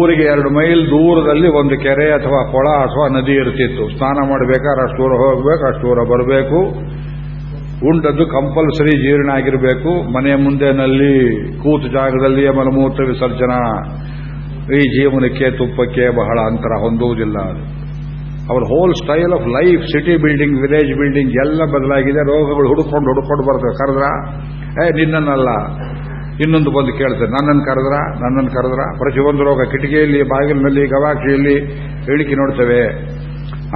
ಊರಿಗೆ ಎರಡು ಮೈಲ್ ದೂರದಲ್ಲಿ ಒಂದು ಕೆರೆ ಅಥವಾ ಕೊಳ ಅಥವಾ ನದಿ ಇರ್ತಿತ್ತು ಸ್ನಾನ ಮಾಡಬೇಕಾದ್ರೆ ಅಷ್ಟು ದೂರ ಹೋಗಬೇಕು, ಅಷ್ಟು ದೂರ ಬರಬೇಕು. ಉಂಡದ್ದು ಕಂಪಲ್ಸರಿ ಜೀರ್ಣ ಆಗಿರಬೇಕು. ಮನೆ ಮುಂದೆನಲ್ಲಿ ಕೂತು ಜಾಗದಲ್ಲಿ ಮಲಮೂತ್ರ ವಿಸರ್ಜನಾ. ಈ ಜೀವನಕ್ಕೆ ತುಪ್ಪಕ್ಕೆ ಬಹಳ ಅಂತರ ಹೊಂದುವುದಿಲ್ಲ ಅವರ whole style of life city building village building ಎಲ್ಲ ಬದಲಾಗಿದೆ, ರೋಗಗಳು ಹುಡುಕೊಂಡು ಹುಡುಕೊಂಡು ಬರ್ತವೆ. ಕರೆದ್ರ? ಏ, ನಿನ್ನನ್ನಲ್ಲ. ಇನ್ನೊಂದು ಬಂದು ಕೇಳ್ತದೆ ನನ್ನನ್ನು ಕರೆದ್ರ? ನನ್ನನ್ನು ಕರೆದ್ರ? ಪ್ರತಿಯೊಂದು ರೋಗ ಕಿಟಕಿಯಲ್ಲಿ, ಬಾಗಿಲಿನಲ್ಲಿ, ಗವಾಕ್ಷಿಯಲ್ಲಿ ಹೇಳಿಕೆ ನೋಡ್ತೇವೆ.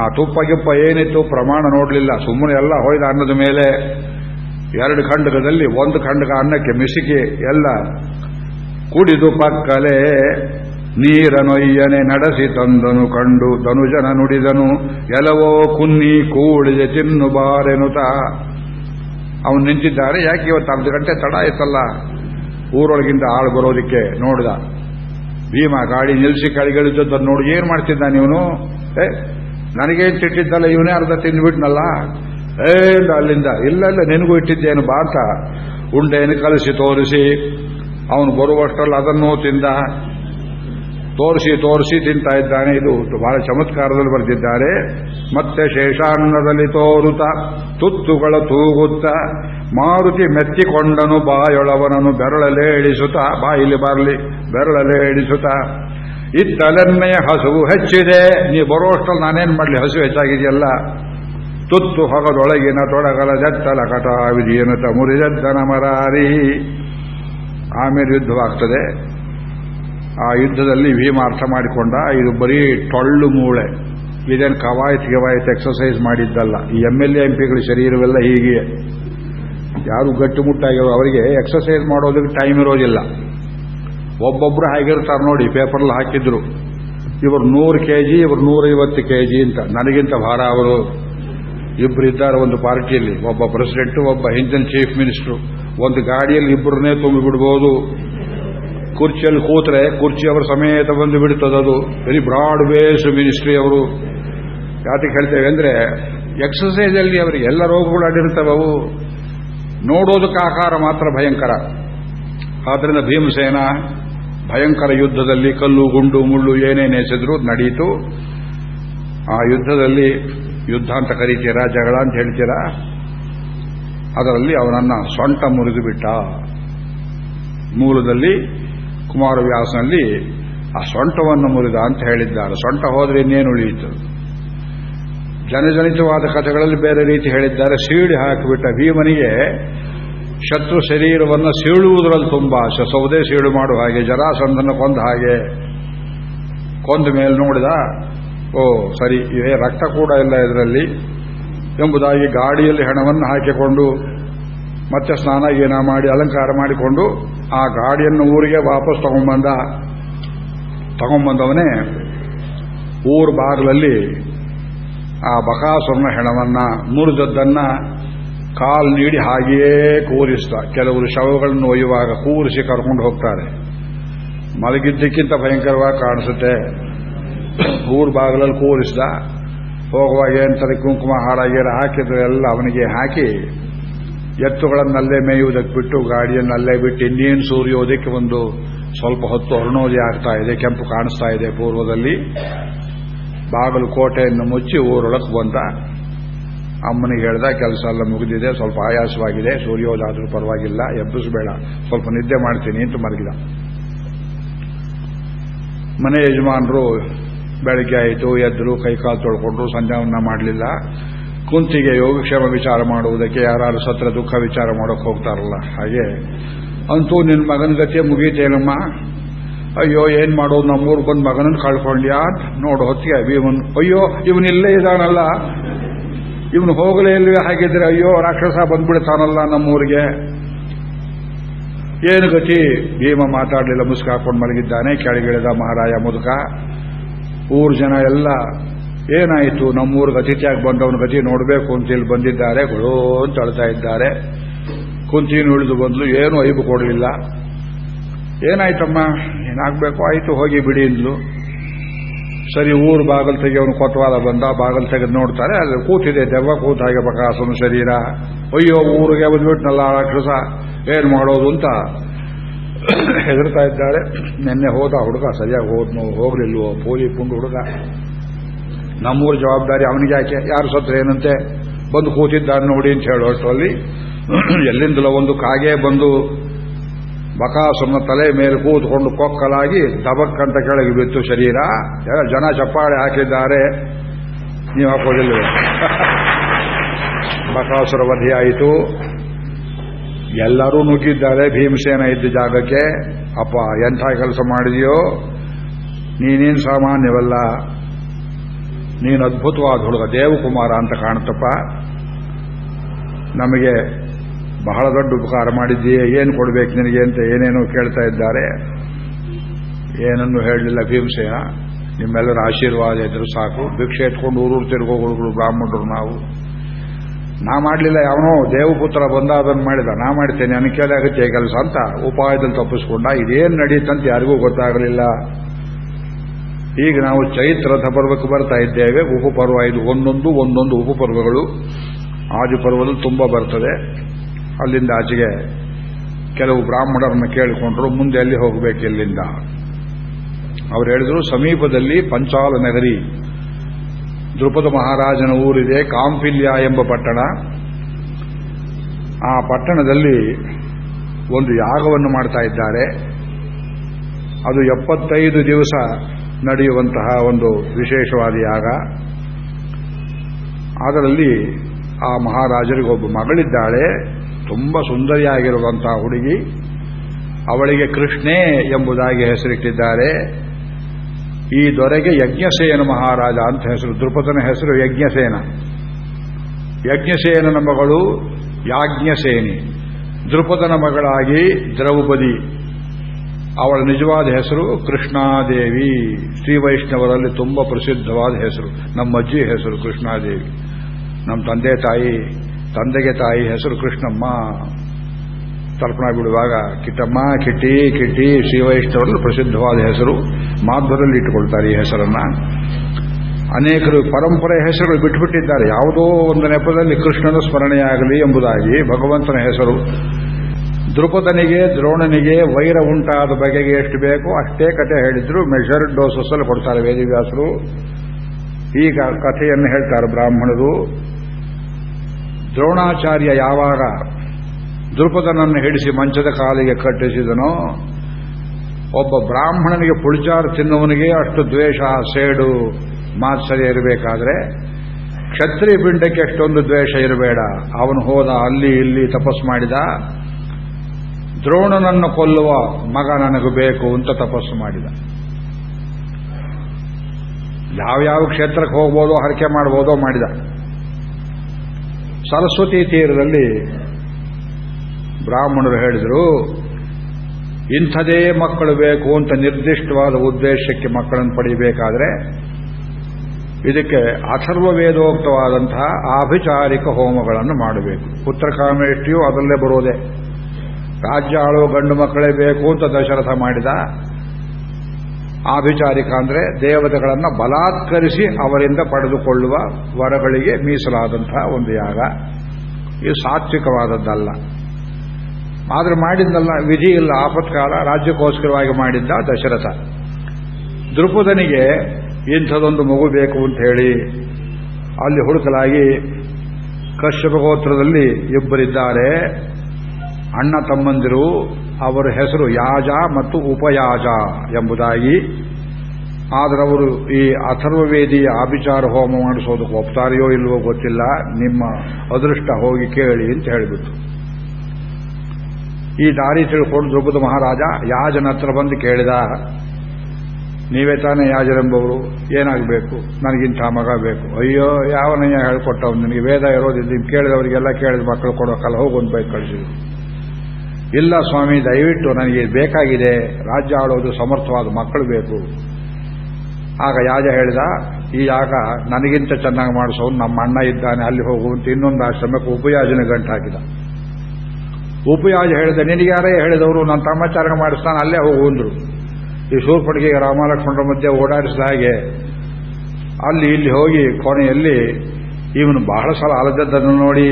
ಆ ತುಪ್ಪ ಗಿಪ್ಪ ಏನಿತ್ತು? ಪ್ರಮಾಣ ನೋಡಲಿಲ್ಲ. ಸುಮ್ಮನೆ ಎಲ್ಲ ಹೊಯ್ದ ಅನ್ನದ ಮೇಲೆ ಎರಡು ಖಂಡಕದಲ್ಲಿ, ಒಂದು ಖಂಡಕ ಅನ್ನಕ್ಕೆ ಮಿಸುಕಿ ಎಲ್ಲ ಕುಡಿದು ಪಕ್ಕಲೆ ನೀರನೊಯ್ಯನೆ ನಡೆಸಿ ತಂದನು, ಕಂಡು ಧನುಜನ ನುಡಿದನು, ಎಲ್ಲವೋ ಕುನ್ನಿ ಕೂಡಿದೆ ತಿನ್ನು ಬಾರೆನುತ. ಅವನು ನಿಂತಿದ್ದಾರೆ ಯಾಕೆ ಇವತ್ತು ಅರ್ಧ ಗಂಟೆ ತಡ ಆಯ್ತಲ್ಲ? ಊರೊಳಗಿಂದ ಆಳು ಬರೋದಕ್ಕೆ ನೋಡಿದ. ಭೀಮ ಗಾಡಿ ನಿಲ್ಲಿಸಿ ಕಳಿಗಳಿದ್ದದ್ದನ್ನು ನೋಡಿ ಏನ್ ಮಾಡ್ತಿದ್ದಾನೆ ಇವನು? ಏ, ನನಗೇನು ತಿಟ್ಟಿದ್ದಲ್ಲ ಇವನೇ ಅರ್ಧ ತಿಂದ್ಬಿಟ್ನಲ್ಲ? ಏ ಅಲ್ಲಿಂದ ಇಲ್ಲ ಇಲ್ಲ ನಿನಗೂ ಇಟ್ಟಿದ್ದೇನು ಬಾತ ಉಂಡೆಯನ್ನು ಕಲಸಿ ತೋರಿಸಿ. ಅವನು ಬರುವಷ್ಟರಲ್ಲಿ ಅದನ್ನೂ ತಿಂದ. ತೋರಿಸಿ ತೋರಿಸಿ ತಿಂತಾ ಇದ್ದಾನೆ. ಇದು ಬಹಳ ಚಮತ್ಕಾರದಲ್ಲಿ ಬರೆದಿದ್ದಾರೆ. ಮತ್ತೆ ಶೇಷಾನ್ನದಲ್ಲಿ ತೋರುತ ತುತ್ತುಗಳ ತೂಗುತ್ತ ಮಾರುತಿ ಮೆತ್ತಿಕೊಂಡನು ಬಾಯೊಳವನನು ಬೆರಳಲೇ ಇಳಿಸುತ್ತ, ಬಾಯಿಲಿ ಬರಲಿ, ಬೆರಳಲೇ ಇಳಿಸುತ್ತ. ಇತ್ತಲೆನ್ನೆಯ ಹಸುವು ಹೆಚ್ಚಿದೆ. ನೀ ಬರೋಷ್ಟಲ್ಲಿ ನಾನೇನು ಮಾಡಲಿ? ಹಸು ಹೆಚ್ಚಾಗಿದೆಯಲ್ಲ? ತುತ್ತು ಹೊಗದೊಳಗಿನ ತೊಡಗಲ ಜತ್ತಲ ಕಟಾವಿಧಿಯನ್ನು ಮುರಿದದ್ದನ ಮರಾರಿ. ಆಮೇಲೆ ಯುದ್ಧವಾಗ್ತದೆ. ಆ ಯುದ್ಧದಲ್ಲಿ ಭೀಮ ಅರ್ಥ ಮಾಡಿಕೊಂಡ, ಇದು ಬರೀ ಟೊಳ್ಳು ಮೂಳೆ. ಇದೇನು ಕವಾಯತ್ ಗವಾಯತ್ ಎಕ್ಸರ್ಸೈಸ್ ಮಾಡಿದ್ದಲ್ಲ. ಈ ಎಂ ಎಲ್ ಎಂ ಪಿಗಳ ಶರೀರವೆಲ್ಲ ಹೀಗೆ ಯಾರು ಗಟ್ಟಿಮುಟ್ಟಾಗಿರೋ ಅವರಿಗೆ ಎಕ್ಸರ್ಸೈಸ್ ಮಾಡೋದಕ್ಕೆ ಟೈಮ್ ಇರೋದಿಲ್ಲ. ಒಬ್ಬೊಬ್ರು ಹಾಗಿರ್ತಾರೆ ನೋಡಿ ಪೇಪರ್ಲ್ಲಿ ಹಾಕಿದ್ರು. ಇವರು ನೂರು ಕೆ ಜಿ ಇವರು ನೂರೈವತ್ತು ಕೆ ಜಿ ಅಂತ. ನನಗಿಂತ ಭಾರ ಅವರು. ಇಬ್ಬರು ಇದ್ದಾರೆ ಒಂದು ಪಾರ್ಟಿಯಲ್ಲಿ. ಒಬ್ಬ ಪ್ರೆಸಿಡೆಂಟ್ ಒಬ್ಬ ಹಿಂದಿನ ಚೀಫ್ ಮಿನಿಸ್ಟರ್ ಒಂದು ಗಾಡಿಯಲ್ಲಿ ಇಬ್ಬರನ್ನೇ ತುಂಬಿ ಬಿಡ್ಬೋದು ಕುರ್ಚಿಯಲ್ಲಿ ಕೂತ್ರೆ ಕುರ್ಚಿ ಅವರ ಸಮೇತ ಬಂದು ಅದು. ವೆರಿ ಬ್ರಾಡ್ ಬೇಸ್ ಮಿನಿಸ್ಟ್ರಿ ಅವರು. ಯಾತಕ್ಕೆ ಹೇಳ್ತೇವೆ ಅಂದ್ರೆ ಎಕ್ಸಸೈಸ್ ಅಲ್ಲಿ ಅವರಿಗೆ ಎಲ್ಲ ರೋಗಗಳು ಅಡಿರ್ತವೆ ಅವು. ನೋಡೋದಕ್ಕೆ ಆಕಾರ ಮಾತ್ರ ಭಯಂಕರ. ಆದ್ರಿಂದ ಭೀಮಸೇನ ಭಯಂಕರ ಯುದ್ಧದಲ್ಲಿ ಕಲ್ಲು, ಗುಂಡು, ಮುಳ್ಳು ಏನೇನು ಎಸೆದ್ರು ನಡೆಯಿತು ಆ ಯುದ್ಧದಲ್ಲಿ ಯುದ್ಧ ಅಂತ ಕರೀತೀರಾ, ಜಗಳ ಅಂತ ಹೇಳ್ತೀರಾ? ಅದರಲ್ಲಿ ಅವನನ್ನ ಸೊಂಟ ಮುರಿದು ಬಿಟ್ಟ. ಮೂಲದಲ್ಲಿ ಕುಮಾರವ್ಯಾಸನಲ್ಲಿ ಆ ಸೊಂಟವನ್ನು ಮುರಿದ ಅಂತ ಹೇಳಿದ್ದಾರೆ. ಸೊಂಟ ಹೋದರೆ ಇನ್ನೇನು ಉಳಿಯಿತು? ಜನಜನಿತವಾದ ಕಥೆಗಳಲ್ಲಿ ಬೇರೆ ರೀತಿ ಹೇಳಿದ್ದಾರೆ. ಸೀಳಿ ಹಾಕಿಬಿಟ್ಟ ಭೀಮನಿಗೆ ಶತ್ರು ಶರೀರವನ್ನು ಸೀಳುವುದರಲ್ಲಿ ತುಂಬಾ ಆಸೆ. ಸೌದೆ ಸೀಳು ಮಾಡುವ ಹಾಗೆ ಜರಾಸಂಧನ ಕೊಂದ ಹಾಗೆ ಕೊಂದ ಮೇಲೆ ನೋಡಿದ, ಓ ಸರಿ ಇದೇ ರಕ್ತ ಕೂಡ ಇಲ್ಲ ಇದರಲ್ಲಿ ಎಂಬುದಾಗಿ ಗಾಡಿಯಲ್ಲಿ ಹಣವನ್ನು ಹಾಕಿಕೊಂಡು ಮತ್ತೆ ಸ್ನಾನ ಗೀನ ಮಾಡಿ ಅಲಂಕಾರ ಮಾಡಿಕೊಂಡು ಆ ಗಾಡಿಯನ್ನು ಊರಿಗೆ ವಾಪಸ್ ತಗೊಂಡ್ಬಂದ ತಗೊಂಡ್ಬಂದವನೇ ಊರು ಬಾಗಲಲ್ಲಿ ಆ ಬಕಾಸುರನ ಹೆಣವನ್ನ, ಮುರಿದದ್ದನ್ನ ಕಾಲು ನೀಡಿ ಹಾಗೆಯೇ ಕೂರಿಸ್ದ ಕೆಲವರು ಶವಗಳನ್ನು ಒಯ್ಯುವಾಗ ಕೂರಿಸಿ ಕರ್ಕೊಂಡು ಹೋಗ್ತಾರೆ. ಮಲಗಿದ್ದಕ್ಕಿಂತ ಭಯಂಕರವಾಗಿ ಕಾಣಿಸುತ್ತೆ. ಊರು ಬಾಗಿಲಲ್ಲಿ ಕೂರಿಸ್ದ, ಹೋಗುವಾಗ ಏನಂತಾರೆ ಕುಂಕುಮ ಹಾರಾಗಿರ ಹಾಕಿದ್ರೆ ಎಲ್ಲ ಅವನಿಗೆ ಹಾಕಿ ಎತ್ತುಗಳನ್ನಲ್ಲೇ ಮೇಯುವುದಕ್ಕೆ ಬಿಟ್ಟು ಗಾಡಿಯನ್ನಲ್ಲೇ ಬಿಟ್ಟು ಇನ್ನೇನು ಸೂರ್ಯೋದಯಕ್ಕೆ ಒಂದು ಸ್ವಲ್ಪ ಹೊತ್ತು ಅರುಣೋದಯ ಆಗ್ತಾ ಇದೆ, ಕೆಂಪು ಕಾಣಿಸ್ತಾ ಇದೆ ಪೂರ್ವದಲ್ಲಿ. ಬಾಗಲು ಕೋಟೆಯನ್ನು ಮುಚ್ಚಿ ಊರೊಳಕ್ಕೆ ಬಂದ. ಅಮ್ಮನಿಗೆ ಹೇಳ್ದ, ಕೆಲಸ ಎಲ್ಲ ಮುಗಿದಿದೆ, ಸ್ವಲ್ಪ ಆಯಾಸವಾಗಿದೆ ಸೂರ್ಯೋದಯ ಆದರೂ ಪರವಾಗಿಲ್ಲ, ಎಬ್ಬಿಸಬೇಡ, ಸ್ವಲ್ಪ ನಿದ್ದೆ ಮಾಡ್ತೀನಿ, ಅಂತ ಮಲಗಿದ. ಮನೆ ಯಜಮಾನರು, ಬೆಳಗ್ಗೆ ಆಯಿತು, ಎದ್ರು ಕೈಕಾಲು ತೊಳ್ಕೊಂಡ್ರು, ಸಂಜಾವನ್ನ ಮಾಡಲಿಲ್ಲ ಕುಂತಿಗೆ ಯೋಗಕ್ಷೇಮ ವಿಚಾರ ಮಾಡುವುದಕ್ಕೆ ಯಾರು ಸತ್ರ ದುಃಖ ವಿಚಾರ ಮಾಡೋಕೆ ಹೋಗ್ತಾರಲ್ಲ. ಹಾಗೆ, ಅಂತೂ ನಿನ್ನ ಮಗನ ಗತಿ ಮುಗೀತೇನಮ್ಮ? ಅಯ್ಯೋ, ಏನ್ ಮಾಡೋದು ನಮ್ಮೂರ್ ಬಂದು ಮಗನನ್ನು ಕಳ್ಕೊಂಡ್ಯಾ? ನೋಡು, ಹೊತ್ತಿಗೆ ಭೀಮನ್ ಅಯ್ಯೋ ಇವನಿಲ್ಲೇ ಇದಾನಲ್ಲ ಇವನು ಹೋಗಲೇ ಇಲ್ವೇ ಹಾಗಿದ್ರೆ ಅಯ್ಯೋ, ರಾಕ್ಷಸ ಬಂದ್ಬಿಡ್ತಾನಲ್ಲ ನಮ್ಮೂರಿಗೆ. ಏನು ಗತಿ? ಭೀಮ ಮಾತಾಡಲಿಲ್ಲ ಮುಸ್ಕಾಕೊಂಡು ಮಲಗಿದ್ದಾನೆ. ಕೆಳಗಿಳಿದ ಮಹಾರಾಯ ಮುದುಕ, ಊರು ಜನ ಎಲ್ಲ ಏನಾಯಿತು? ನಮ್ಮೂರಿಗೆ ಅತಿಥಿಯಾಗಿ ಬಂದವನ ಗತಿ ನೋಡಬೇಕು ಅಂತ ಇಲ್ಲಿ ಬಂದಿದ್ದಾರೆ. ಗುಳೋ ಅಂತ ಅಳ್ತಾ ಇದ್ದಾರೆ. ಕುಂತಿನ ಉಳಿದು ಬಂದ್ಲು. ಏನು ಐಬು ಕೊಡಲಿಲ್ಲ. ಏನಾಯ್ತಮ್ಮ? ಏನಾಗಬೇಕು? ಆಯಿತು, ಹೋಗಿ ಬಿಡಿ ಅಂದ್ಲು. ಸರಿ, ಊರು ಬಾಗಲ್ ತೆಗೆಯವನು ಕೊತ್ತವಾದ ಬಂದ. ಬಾಗಲ್ ತೆಗೆದು ನೋಡ್ತಾರೆ. ಅಲ್ಲಿ ಕೂತಿದೆ. ದೆವ್ವ ಕೂತ ಹಾಗೆ ಬಕಾಸನ ಶರೀರ. ಅಯ್ಯೋ, ಊರಿಗೆ ಬಂದ್ಬಿಟ್ನಲ್ಲ ರಾಕ್ಷಸ ಏನು ಮಾಡೋದು ಅಂತ ಹೆದರ್ತಾ ಇದ್ದಾಳೆ ನಿನ್ನೆ ಹೋದ ಹುಡುಗ ಸರಿಯಾಗಿ ಹೋದ್ನು. ಹೋಗ್ಲಿಲ್ವೋ? ಪೋಲಿ ಪುಂಡು ಹುಡುಗ. ನಮ್ಮೂರು ಜವಾಬ್ದಾರಿ ಅವನಿಗೆ ಯಾಕೆ? ಯಾರು ಸತ್ರ ಏನಂತೆ? ಬಂದು ಕೂತಿದ್ದಾನೆ ನೋಡಿ ಅಂತ ಹೇಳೋಷ್ಟರಲ್ಲಿ ಎಲ್ಲಿಂದಲೋ ಒಂದು ಕಾಗೆ ಬಂದು ಬಕಾಸುರನ ತಲೆ ಮೇಲೆ ಕೂತ್ಕೊಂಡು ಕೊಕ್ಕಲಾಗಿ ದಬಕ್ ಅಂತ ಕೆಳಗೆ ಬಿತ್ತು ಶರೀರ. ಜನ ಚಪ್ಪಾಳೆ ಹಾಕಿದ್ದಾರೆ. ನೀವು ಹಾಕೋದಿಲ್ಲ. <laughs> ಬಕಾಸುರ ವಧಿಯಾಯಿತು ಎಲ್ಲರೂ ನುಗ್ಗಿದ್ದಾರೆ. ಭೀಮಸೇನ ಇದ್ದ ಜಾಗಕ್ಕೆ. ಅಪ್ಪ, ಎಂಥ ಕೆಲಸ ಮಾಡಿದೆಯೋ? ನೀನೇನು ಸಾಮಾನ್ಯವಲ್ಲ? ನೀನು ಅದ್ಭುತವಾದ ಹುಡುಗ, ದೇವಕುಮಾರ ಅಂತ ಕಾಣುತ್ತಪ್ಪ. ನಮಗೆ ಬಹಳ ದೊಡ್ಡ ಉಪಕಾರ ಮಾಡಿದ್ದೀಯ? ಏನು ಕೊಡಬೇಕು ನಿನಗೆ ಅಂತ ಏನೇನೋ ಕೇಳ್ತಾ ಇದ್ದಾರೆ. ಏನನ್ನು ಹೇಳಲಿಲ್ಲ ಭೀಮಸೇನ. ನಿಮ್ಮೆಲ್ಲರ ಆಶೀರ್ವಾದ ಇದ್ರು ಸಾಕು. ಭಿಕ್ಷೆ ಎತ್ಕೊಂಡು ಊರೂರು ತಿರುಗೋಗಳು ಬ್ರಾಹ್ಮಣರು ನಾವು. ನಾ ಮಾಡಲಿಲ್ಲ ಯಾವನೋ, ದೇವಪುತ್ರ ಬಂದ ಅದನ್ನು ಮಾಡಿದ. ನಾ ಮಾಡ್ತೇನೆ ಅನ್ನ ಆಗುತ್ತೆ ಕೆಲಸ ಅಂತ ಉಪಾಯದಲ್ಲಿ ತಪ್ಪಿಸ್ಕೊಂಡ. ಇದೇನು ನಡೀತಂತ ಯಾರಿಗೂ ಗೊತ್ತಾಗಲಿಲ್ಲ. ಈಗ ನಾವು ಚೈತ್ರದ ಪರ್ವಕ್ಕೆ ಬರ್ತಾ ಇದ್ದೇವೆ. ಉಪಪರ್ವ ಇದು ಒಂದೊಂದು ಒಂದೊಂದು ಉಪಪರ್ವಗಳು ಆದಿ ಪರ್ವದಲ್ಲಿ ತುಂಬ ಬರ್ತದೆ. ಅಲ್ಲಿಂದ ಆಚೆಗೆ ಕೆಲವು ಬ್ರಾಹ್ಮಣರನ್ನು ಕೇಳಿಕೊಂಡ್ರು, ಮುಂದೆ ಅಲ್ಲಿ ಹೋಗಬೇಕು ಇಲ್ಲಿಂದ ಅವ್ರು ಹೇಳಿದ್ರು, ಸಮೀಪದಲ್ಲಿ ಪಂಚಾಲ ನಗರಿ. ದೃಪದ ಮಹಾರಾಜನ ಊರಿದೆ ಕಾಂಪಿಲ್ಯ ಎಂಬ ಪಟ್ಟಣ. ಆ ಪಟ್ಟಣದಲ್ಲಿ ಒಂದು ಯಾಗವನ್ನು ಮಾಡ್ತಾ ಇದ್ದಾರೆ. ಅದು ಎಪ್ಪತ್ತೈದು ದಿವಸ ನಡೆಯುವಂತಹ ಒಂದು ವಿಶೇಷವಾದ ಯಾಗ. ಅದರಲ್ಲಿ ಆ ಮಹಾರಾಜರಿಗೆ ಒಬ್ಬ ಮಗಳಿದ್ದಾಳೆ. ತುಂಬ ಸುಂದರಿಯಾಗಿರುವಂತಹ ಹುಡುಗಿ. ಅವಳಿಗೆ ಕೃಷ್ಣೇ ಎಂಬುದಾಗಿ ಹೆಸರಿಟ್ಟಿದ್ದಾರೆ. ಈ ದೊರೆಗೆ ಯಜ್ಞಸೇನ ಮಹಾರಾಜ ಅಂತ ಹೆಸರು ದೃಪದನ ಹೆಸರು ಯಜ್ಞಸೇನ. ಯಜ್ಞಸೇನನ ಮಗಳು ಯಾಜ್ಞಸೇನಿ. ದೃಪದನ ಮಗಳಾಗಿ ದ್ರೌಪದಿ. ಅವಳ ನಿಜವಾದ ಹೆಸರು ಕೃಷ್ಣಾದೇವಿ. ಶ್ರೀ ವೈಷ್ಣವರಲ್ಲಿ ತುಂಬ ಪ್ರಸಿದ್ಧವಾದ ಹೆಸರು. ನಮ್ಮ ಅಜ್ಜಿ ಹೆಸರು ಕೃಷ್ಣಾದೇವಿ. ನಮ್ಮ ತಂದೆ ತಾಯಿ, ತಂದೆಗೆ ತಾಯಿ ಹೆಸರು ಕೃಷ್ಣಮ್ಮ. ತರ್ಪಣ ಬಿಡುವಾಗ ಕಿಟ್ಟಮ್ಮ, ಕಿಟ್ಟಿ ಕಿಟ್ಟಿ, ಶ್ರೀ ವೈಷ್ಣವರಲ್ಲಿ ಪ್ರಸಿದ್ಧವಾದ ಹೆಸರು. ಮಾಧ್ವರಲ್ಲಿ ಇಟ್ಟುಕೊಳ್ತಾರೆ ಈ ಹೆಸರನ್ನ. ಅನೇಕರು ಪರಂಪರೆ ಹೆಸರುಗಳು ಬಿಟ್ಟುಬಿಟ್ಟಿದ್ದಾರೆ ಯಾವುದೋ ಒಂದು ನೆಪದಲ್ಲಿ ಕೃಷ್ಣನ ಸ್ಮರಣೆಯಾಗಲಿ ಎಂಬುದಾಗಿ ಭಗವಂತನ ಹೆಸರು. ದೃಪದನಿಗೆ ದ್ರೋಣನಿಗೆ ವೈರ ಉಂಟಾದ ಬಗೆಗೆ ಎಷ್ಟು ಬೇಕೋ ಅಷ್ಟೇ ಕಥೆ ಹೇಳಿದ್ರು. ಮೆಷರ್ಡ್ ಡೋಸಸ್ ಅಲ್ಲಿ ಕೊಡ್ತಾರೆ ವೇದಿವ್ಯಾಸರು. ಈಗ ಕಥೆಯನ್ನು ಹೇಳ್ತಾರೆ ಬ್ರಾಹ್ಮಣರು. ದ್ರೋಣಾಚಾರ್ಯ ಯಾವಾಗ ದೃಪದನನ್ನು ಹಿಡಿಸಿ ಮಂಚದ ಕಾಲಿಗೆ ಕಟ್ಟಿಸಿದನೋ, ಒಬ್ಬ ಬ್ರಾಹ್ಮಣನಿಗೆ ಪುಳಿಚಾರು ತಿನ್ನುವನಿಗೆ ಅಷ್ಟು ದ್ವೇಷ, ಸೇಡು ಮಾತ್ಸರ್ಯ ಇರಬೇಕಾದ್ರೆ ಕ್ಷತ್ರಿಯ ಪಿಂಡಕ್ಕೆ ಅಷ್ಟೊಂದು ದ್ವೇಷ ಇರಬೇಡ. ಅವನು ಹೋದ ಅಲ್ಲಿ ಇಲ್ಲಿ ತಪಸ್ ಮಾಡಿದ. ದ್ರೋಣನನ್ನು ಕೊಲ್ಲುವ ಮಗ ನನಗೆ ಬೇಕು ಅಂತ ತಪಸ್ಸು ಮಾಡಿದ. ಯಾವ್ಯಾವ ಕ್ಷೇತ್ರಕ್ಕೆ ಹೋಗ್ಬೋದೋ, ಹರಕೆ ಮಾಡ್ಬೋದೋ ಮಾಡಿದ. ಸರಸ್ವತಿ ತೀರದಲ್ಲಿ ಬ್ರಾಹ್ಮಣರು ಹೇಳಿದರು, ಇಂಥದೇ ಮಕ್ಕಳು ಬೇಕು ಅಂತ ನಿರ್ದಿಷ್ಟವಾದ ಉದ್ದೇಶಕ್ಕೆ ಮಕ್ಕಳನ್ನು ಪಡೆಯಬೇಕಾದ್ರೆ, ಇದಕ್ಕೆ ಅಥರ್ವ ವೇದೋಕ್ತವಾದಂತಹ ಆಭಿಚಾರಿಕ ಹೋಮಗಳನ್ನು ಮಾಡಬೇಕು. ಪುತ್ರಕಾಮೇಷ್ಟಿಯು ಅದರಲ್ಲೇ ಬರೋದೆ. ರಾಜ್ಯ ಆಳುವ ಗಂಡು ಮಕ್ಕಳೇ ಬೇಕು ಅಂತ ದಶರಥ ಮಾಡಿದ. ಆಭಿಚಾರಿಕ ಅಂದ್ರೆ ದೇವತೆಗಳನ್ನು ಬಲಾತ್ಕರಿಸಿ ಅವರಿಂದ ಪಡೆದುಕೊಳ್ಳುವ ವರಗಳಿಗೆ ಮೀಸಲಾದಂತಹ ಒಂದು ಯಾಗ. ಇದು ಸಾತ್ವಿಕವಾದದ್ದಲ್ಲ. ಆದ್ರೆ ಮಾಡಿದ್ದಲ್ಲ, ವಿಧಿ ಇಲ್ಲ, ಆಪತ್ಕಾಲ, ರಾಜ್ಯಕ್ಕೋಸ್ಕರವಾಗಿ ಮಾಡಿದ್ದ ದಶರಥ. ದೃಪದನಿಗೆ ಇಂಥದೊಂದು ಮಗು ಬೇಕು ಅಂತ ಹೇಳಿ ಅಲ್ಲಿ ಹುಡುಕಲಾಗಿ ಕಶ್ಯಪ ಗೋತ್ರದಲ್ಲಿ ಇಬ್ಬರಿದ್ದಾರೆ. ಅಣ್ಣ ತಮ್ಮಂದಿರು, ಅವರ ಹೆಸರು ಯಾಜ ಮತ್ತು ಉಪಯಾಜ ಎಂಬುದಾಗಿ. ಆದರೆ ಅವರು ಈ ಅಥರ್ವವೇದಿಯ ಆಭಿಚಾರ ಹೋಮ ಮಾಡಿಸೋದಕ್ಕೆ ಒಪ್ತಾರೆಯೋ ಇಲ್ವೋ ಗೊತ್ತಿಲ್ಲ. ನಿಮ್ಮ ಅದೃಷ್ಟ ಹೋಗಿ ಕೇಳಿ ಅಂತ ಹೇಳಿಬಿಟ್ಟು ಈ ದಾರಿ ತಿಳ್ಕೊಂಡು ದ್ರೌಪದ ಮಹಾರಾಜ ಯಾಜನ ಹತ್ರ ಬಂದು ಕೇಳಿದ, ನೀವೇ ತಾನೇ ಯಾಜರೆಂಬವರು, ಏನಾಗಬೇಕು? ನನಗಿಂಥ ಮಗ ಬೇಕು. ಅಯ್ಯೋ, ಯಾವನಯ್ಯ ಹೇಳ್ಕೊಟ್ಟವ್ ನಿನಗೆ ವೇದ ಇರೋದಿಲ್ಲ ಕೇಳಿದವರಿಗೆಲ್ಲ ಕೇಳಿದ ಮಕ್ಕಳು ಕೊಡೋಕಲ್ಲ ಹೋಗಿ ಒಂದು ಬೈಕ್ ಕಳಿಸಿದ್ರು. ಇಲ್ಲ ಸ್ವಾಮಿ, ದಯವಿಟ್ಟು ನನಗೆ ಬೇಕಾಗಿದೆ. ರಾಜ್ಯ ಆಳೋದು ಸಮರ್ಥವಾದ ಮಕ್ಕಳು ಬೇಕು. ಆಗ ಯಾಜ ಹೇಳಿದ, ಈ ಯಾಗ ನನಗಿಂತ ಚೆನ್ನಾಗಿ ಮಾಡಿಸೋನು ನಮ್ಮ ಅಣ್ಣ ಇದ್ದಾನೆ, ಅಲ್ಲಿ ಹೋಗುವಂತ ಇನ್ನೊಂದು ಆಶ್ರಮಕ್ಕೆ ಉಪಯಾಜನ ಗಂಟು ಹಾಕಿದ. ಉಪಯಾಜ ಹೇಳಿದ, ನಿನಗೆ ಯಾರೇ ಹೇಳಿದವರು, ನನ್ನ ತಮ್ಮಚಾರಣ ಮಾಡಿಸ್ತಾನೆ ಅಲ್ಲೇ ಹೋಗುವಂದ್ರು ಈ ಶೂರ್ಪಡಿಗೆ ರಾಮಲಕ್ಷ್ಮಣರ ಮಧ್ಯೆ ಓಡಾಡಿಸಿದ ಹಾಗೆ, ಅಲ್ಲಿ ಇಲ್ಲಿ ಹೋಗಿ ಕೊನೆಯಲ್ಲಿ ಇವನು ಬಹಳ ಸಲ ಅಲದದ್ದನ್ನು ನೋಡಿ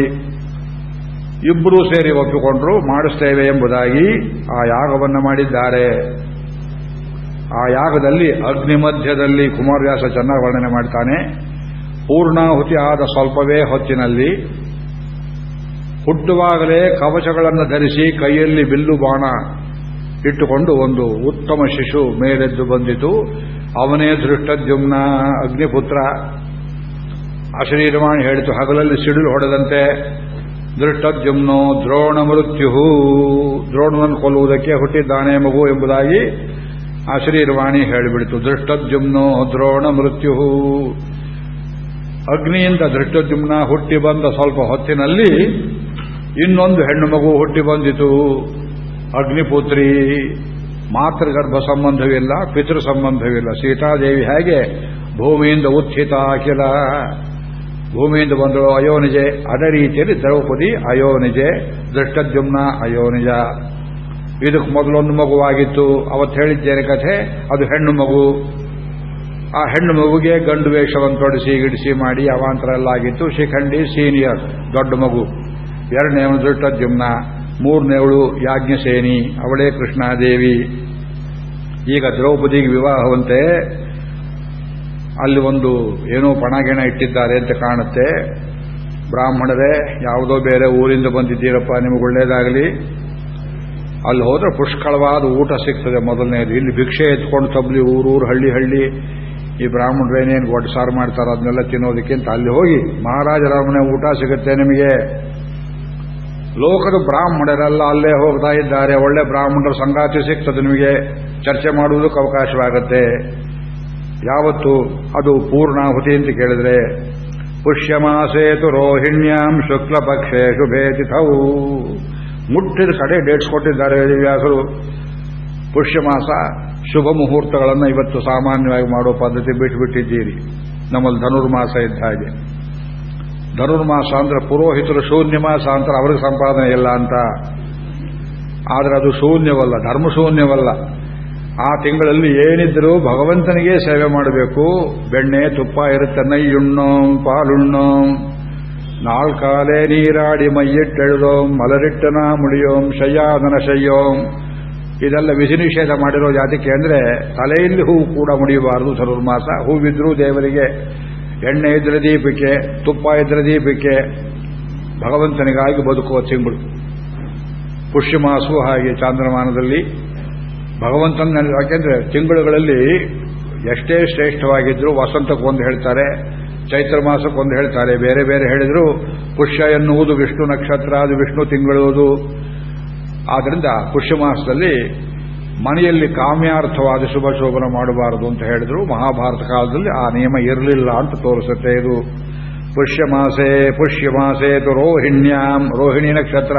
ಇಬ್ಬರೂ ಸೇರಿ ಒಪ್ಪಿಕೊಂಡ್ರು, ಮಾಡಿಸ್ತೇವೆ ಎಂಬುದಾಗಿ ಆ ಯಾಗವನ್ನು ಮಾಡಿದ್ದಾರೆ. ಆ ಯಾಗದಲ್ಲಿ ಅಗ್ನಿ ಮಧ್ಯದಲ್ಲಿ ಕುಮಾರವ್ಯಾಸ ಚೆನ್ನಾಗಿ ವರ್ಣನೆ ಮಾಡ್ತಾನೆ. ಪೂರ್ಣಾಹುತಿ ಆದ ಸ್ವಲ್ಪವೇ ಹೊತ್ತಿನಲ್ಲಿ ಹುಟ್ಟುವಾಗಲೇ ಕವಚಗಳನ್ನು ಧರಿಸಿ ಕೈಯಲ್ಲಿ ಬಿಲ್ಲು ಬಾಣ ಇಟ್ಟುಕೊಂಡು ಒಂದು ಉತ್ತಮ ಶಿಶು ಮೇಲೆದ್ದು ಬಂದಿತು. ಅವನೇ ದೃಷ್ಟದ್ಯುಮ್ನ ಅಗ್ನಿಪುತ್ರ. ಅಶರೀರವಾಣಿ ಹೇಳಿತು, ಹಗಲಲ್ಲಿ ಸಿಡಿಲು ಹೊಡೆದಂತೆ ದೃಷ್ಟದ್ಯುಮ್ನೋ ದ್ರೋಣ ಮೃತ್ಯು ದ್ರೋಣನನ್ನು ಕೊಲ್ಲುವುದಕ್ಕೆ ಹುಟ್ಟಿದ್ದಾನೆ ಮಗು ಎಂಬುದಾಗಿ ಆ ಶರೀರವಾಣಿ ಹೇಳಿಬಿಡ್ತು. ದೃಷ್ಟಜುಮ್ನೋ ದ್ರೋಣ ಮೃತ್ಯು ಅಗ್ನಿಯಿಂದ ದೃಷ್ಟಜುಮ್ನ ಹುಟ್ಟಿ ಬಂದ ಸ್ವಲ್ಪ ಹೊತ್ತಿನಲ್ಲಿ ಇನ್ನೊಂದು ಹೆಣ್ಣು ಮಗು ಹುಟ್ಟಿ ಬಂದಿತು. ಅಗ್ನಿಪುತ್ರಿ, ಮಾತೃಗರ್ಭ ಸಂಬಂಧವಿಲ್ಲ, ಪಿತೃ ಸಂಬಂಧವಿಲ್ಲ. ಸೀತಾದೇವಿ ಹೇಗೆ ಭೂಮಿಯಿಂದ ಉತ್ಥಿತ ಅಖಿಲ? ಭೂಮಿಯಿಂದ ಬಂದಳು ಅಯೋನಿಜೆ, ಅದೇ ರೀತಿಯಲ್ಲಿ ದ್ರೌಪದಿ ಅಯೋನಿಜೆ, ದೃಷ್ಟದ್ಯುಮ್ನ ಅಯೋನಿಜ. ಇದಕ್ಕೆ ಮೊದಲೊಂದು ಮಗುವಾಗಿತ್ತು. ಅವತ್ತು ಹೇಳಿದ್ದೇನೆ ಕಥೆ, ಅದು ಹೆಣ್ಣು ಮಗು. ಆ ಹೆಣ್ಣು ಮಗುಗೆ ಗಂಡು ವೇಷವನ್ನು ತೊಡಿಸಿ, ಗಿಡಿಸಿ ಮಾಡಿ ಅವಾಂತರ ಎಲ್ಲ ಆಗಿತ್ತು. ಶಿಖಂಡಿ ಸೀನಿಯರ್, ದೊಡ್ಡ ಮಗು. ಎರಡನೇವನು ದೃಷ್ಟದ್ಯುಮ್ನ ಮೂರನೇವಳು ಯಾಜ್ಞಸೇನಿ, ಅವಳೇ ಕೃಷ್ಣಾದೇವಿ. ಈಗ ದ್ರೌಪದಿಗೆ ವಿವಾಹವಂತೆ ಅಲ್ಲಿ ಒಂದು ಏನೋ ಪಣಗೆಣ ಇಟ್ಟಿದ್ದಾರೆ ಅಂತ ಕಾಣುತ್ತೆ. ಬ್ರಾಹ್ಮಣರೇ, ಯಾವುದೋ ಬೇರೆ ಊರಿಂದ ಬಂದಿದ್ದೀರಪ್ಪ, ನಿಮಗೆ ಒಳ್ಳೇದಾಗಲಿ. ಅಲ್ಲಿ ಹೋದ್ರೆ ಪುಷ್ಕಳವಾದ ಊಟ ಸಿಗ್ತದೆ ಮೊದಲನೇದು. ಇಲ್ಲಿ ಭಿಕ್ಷೆ ಎತ್ಕೊಂಡು ತಬ್ಲಿ ಊರೂರು ಹಳ್ಳಿ ಹಳ್ಳಿ. ಈ ಬ್ರಾಹ್ಮಣರು ಏನೇನು ಸಾರು ಮಾಡ್ತಾರೆ ಅದನ್ನೆಲ್ಲ ತಿನ್ನೋದಕ್ಕಿಂತ ಅಲ್ಲಿ ಹೋಗಿ ಮಹಾರಾಜರ ಊಟ ಸಿಗುತ್ತೆ ನಿಮಗೆ. ಲೋಕದ ಬ್ರಾಹ್ಮಣರೆಲ್ಲ ಅಲ್ಲೇ ಹೋಗ್ತಾ ಇದ್ದಾರೆ. ಒಳ್ಳೆ ಬ್ರಾಹ್ಮಣರ ಸಂಗಾತಿ ಸಿಗ್ತದೆ ನಿಮಗೆ. ಚರ್ಚೆ ಮಾಡುವುದಕ್ಕೆ ಅವಕಾಶವಾಗುತ್ತೆ. ಯಾವತ್ತು ಅದು ಪೂರ್ಣಾಹುತಿ ಅಂತ ಕೇಳಿದ್ರೆ ಪುಷ್ಯಮಾಸೇತು ರೋಹಿಣ್ಯಾಂ ಶುಕ್ಲ ಪಕ್ಷೆ ಶುಭೇ ತಿಥವು ಮುಟ್ಟಿದ ಕಡೆ ಡೇಟ್ಸ್ ಕೊಟ್ಟಿದ್ದಾರೆ ವೇದವ್ಯಾಸರು ಪುಷ್ಯಮಾಸ ಶುಭ ಮುಹೂರ್ತಗಳನ್ನು ಇವತ್ತು ಸಾಮಾನ್ಯವಾಗಿ ಮಾಡುವ ಪದ್ಧತಿ ಬಿಟ್ಟುಬಿಟ್ಟಿದ್ದೀರಿ ನಮ್ಮಲ್ಲಿ ಧನುರ್ಮಾಸ ಇದ್ದ ಹಾಗೆ. ಧನುರ್ಮಾಸ ಅಂದ್ರೆ ಪುರೋಹಿತರು ಶೂನ್ಯ ಮಾಸ ಅಂತ ಅವರಿಗೆ ಸಂಪಾದನೆ ಇಲ್ಲ ಅಂತ. ಆದರೆ ಅದು ಶೂನ್ಯವಲ್ಲ, ಧರ್ಮ ಶೂನ್ಯವಲ್ಲ. ಆ ತಿಂಗಳಲ್ಲಿ ಏನಿದ್ರೂ ಭಗವಂತನಿಗೆ ಸೇವೆ ಮಾಡಬೇಕು. ಬೆಣ್ಣೆ, ತುಪ್ಪ ಇರುತ್ತೆ. ನೈಯುಣ್ಣೋಂ, ಪಾಲುಣ್ಣೋಂ. ನಾಲ್ಕಾಲೆ ನೀರಾಡಿ ಮೈಯಿಟ್ಟೆಳೆದೋಂ, ಮಲರಿಟ್ಟನ ಮುಡಿಯೋಂ, ಶಯ್ಯಾದನ ಶಯ್ಯೋಂ. ಇದೆಲ್ಲ ವಿಧಿ ನಿಷೇಧ ಮಾಡಿರೋ ಜಾತಿಗೆ ಅಂದ್ರೆ ತಲೆಯಲ್ಲಿ ಹೂವು ಕೂಡ ಮುಡಿಯಬಾರದು ಧನುರ್ಮಾಸ. ಹೂವಿದ್ರೂ ದೇವರಿಗೆ ಎಣ್ಣೆ ಇದ್ರೆ ದೀಪಿಕೆ, ತುಪ್ಪ ಇದ್ರೆ ದೀಪಿಕೆ. ಭಗವಂತನಿಗಾಗಿ ಬದುಕುವ ತಿಂಗಳು. ಪುಷ್ಯಮಾಸು ಹಾಗೆ ಚಾಂದ್ರಮಾನದಲ್ಲಿ ಭಗವಂತನ ಯಾಕೆಂದ್ರೆ ತಿಂಗಳುಗಳಲ್ಲಿ ಎಷ್ಟೇ ಶ್ರೇಷ್ಠವಾಗಿದ್ರು ವಸಂತಕ್ಕೆ ಒಂದು ಹೇಳ್ತಾರೆ, ಚೈತ್ರ ಮಾಸಕ್ಕೆ ಒಂದು ಹೇಳ್ತಾರೆ, ಬೇರೆ ಬೇರೆ ಹೇಳಿದ್ರು, ಪುಷ್ಯ ಎನ್ನುವುದು ವಿಷ್ಣು ನಕ್ಷತ್ರ, ಅದು ವಿಷ್ಣು ತಿಂಗಳುವುದು ಆದ್ರಿಂದ ಪುಷ್ಯ ಮಾಸದಲ್ಲಿ ಮನೆಯಲ್ಲಿ ಕಾಮ್ಯಾರ್ಥವಾದ ಶುಭ ಶೋಭನ ಮಾಡಬಾರದು ಅಂತ ಹೇಳಿದ್ರು. ಮಹಾಭಾರತ ಕಾಲದಲ್ಲಿ ಆ ನಿಯಮ ಇರಲಿಲ್ಲ ಅಂತ ತೋರಿಸುತ್ತೆ ಇದು. ಪುಷ್ಯ ಮಾಸೇ ಪುಷ್ಯ ಮಾಸೇ ರೋಹಿಣ್ಯಾಂ, ರೋಹಿಣಿ ನಕ್ಷತ್ರ.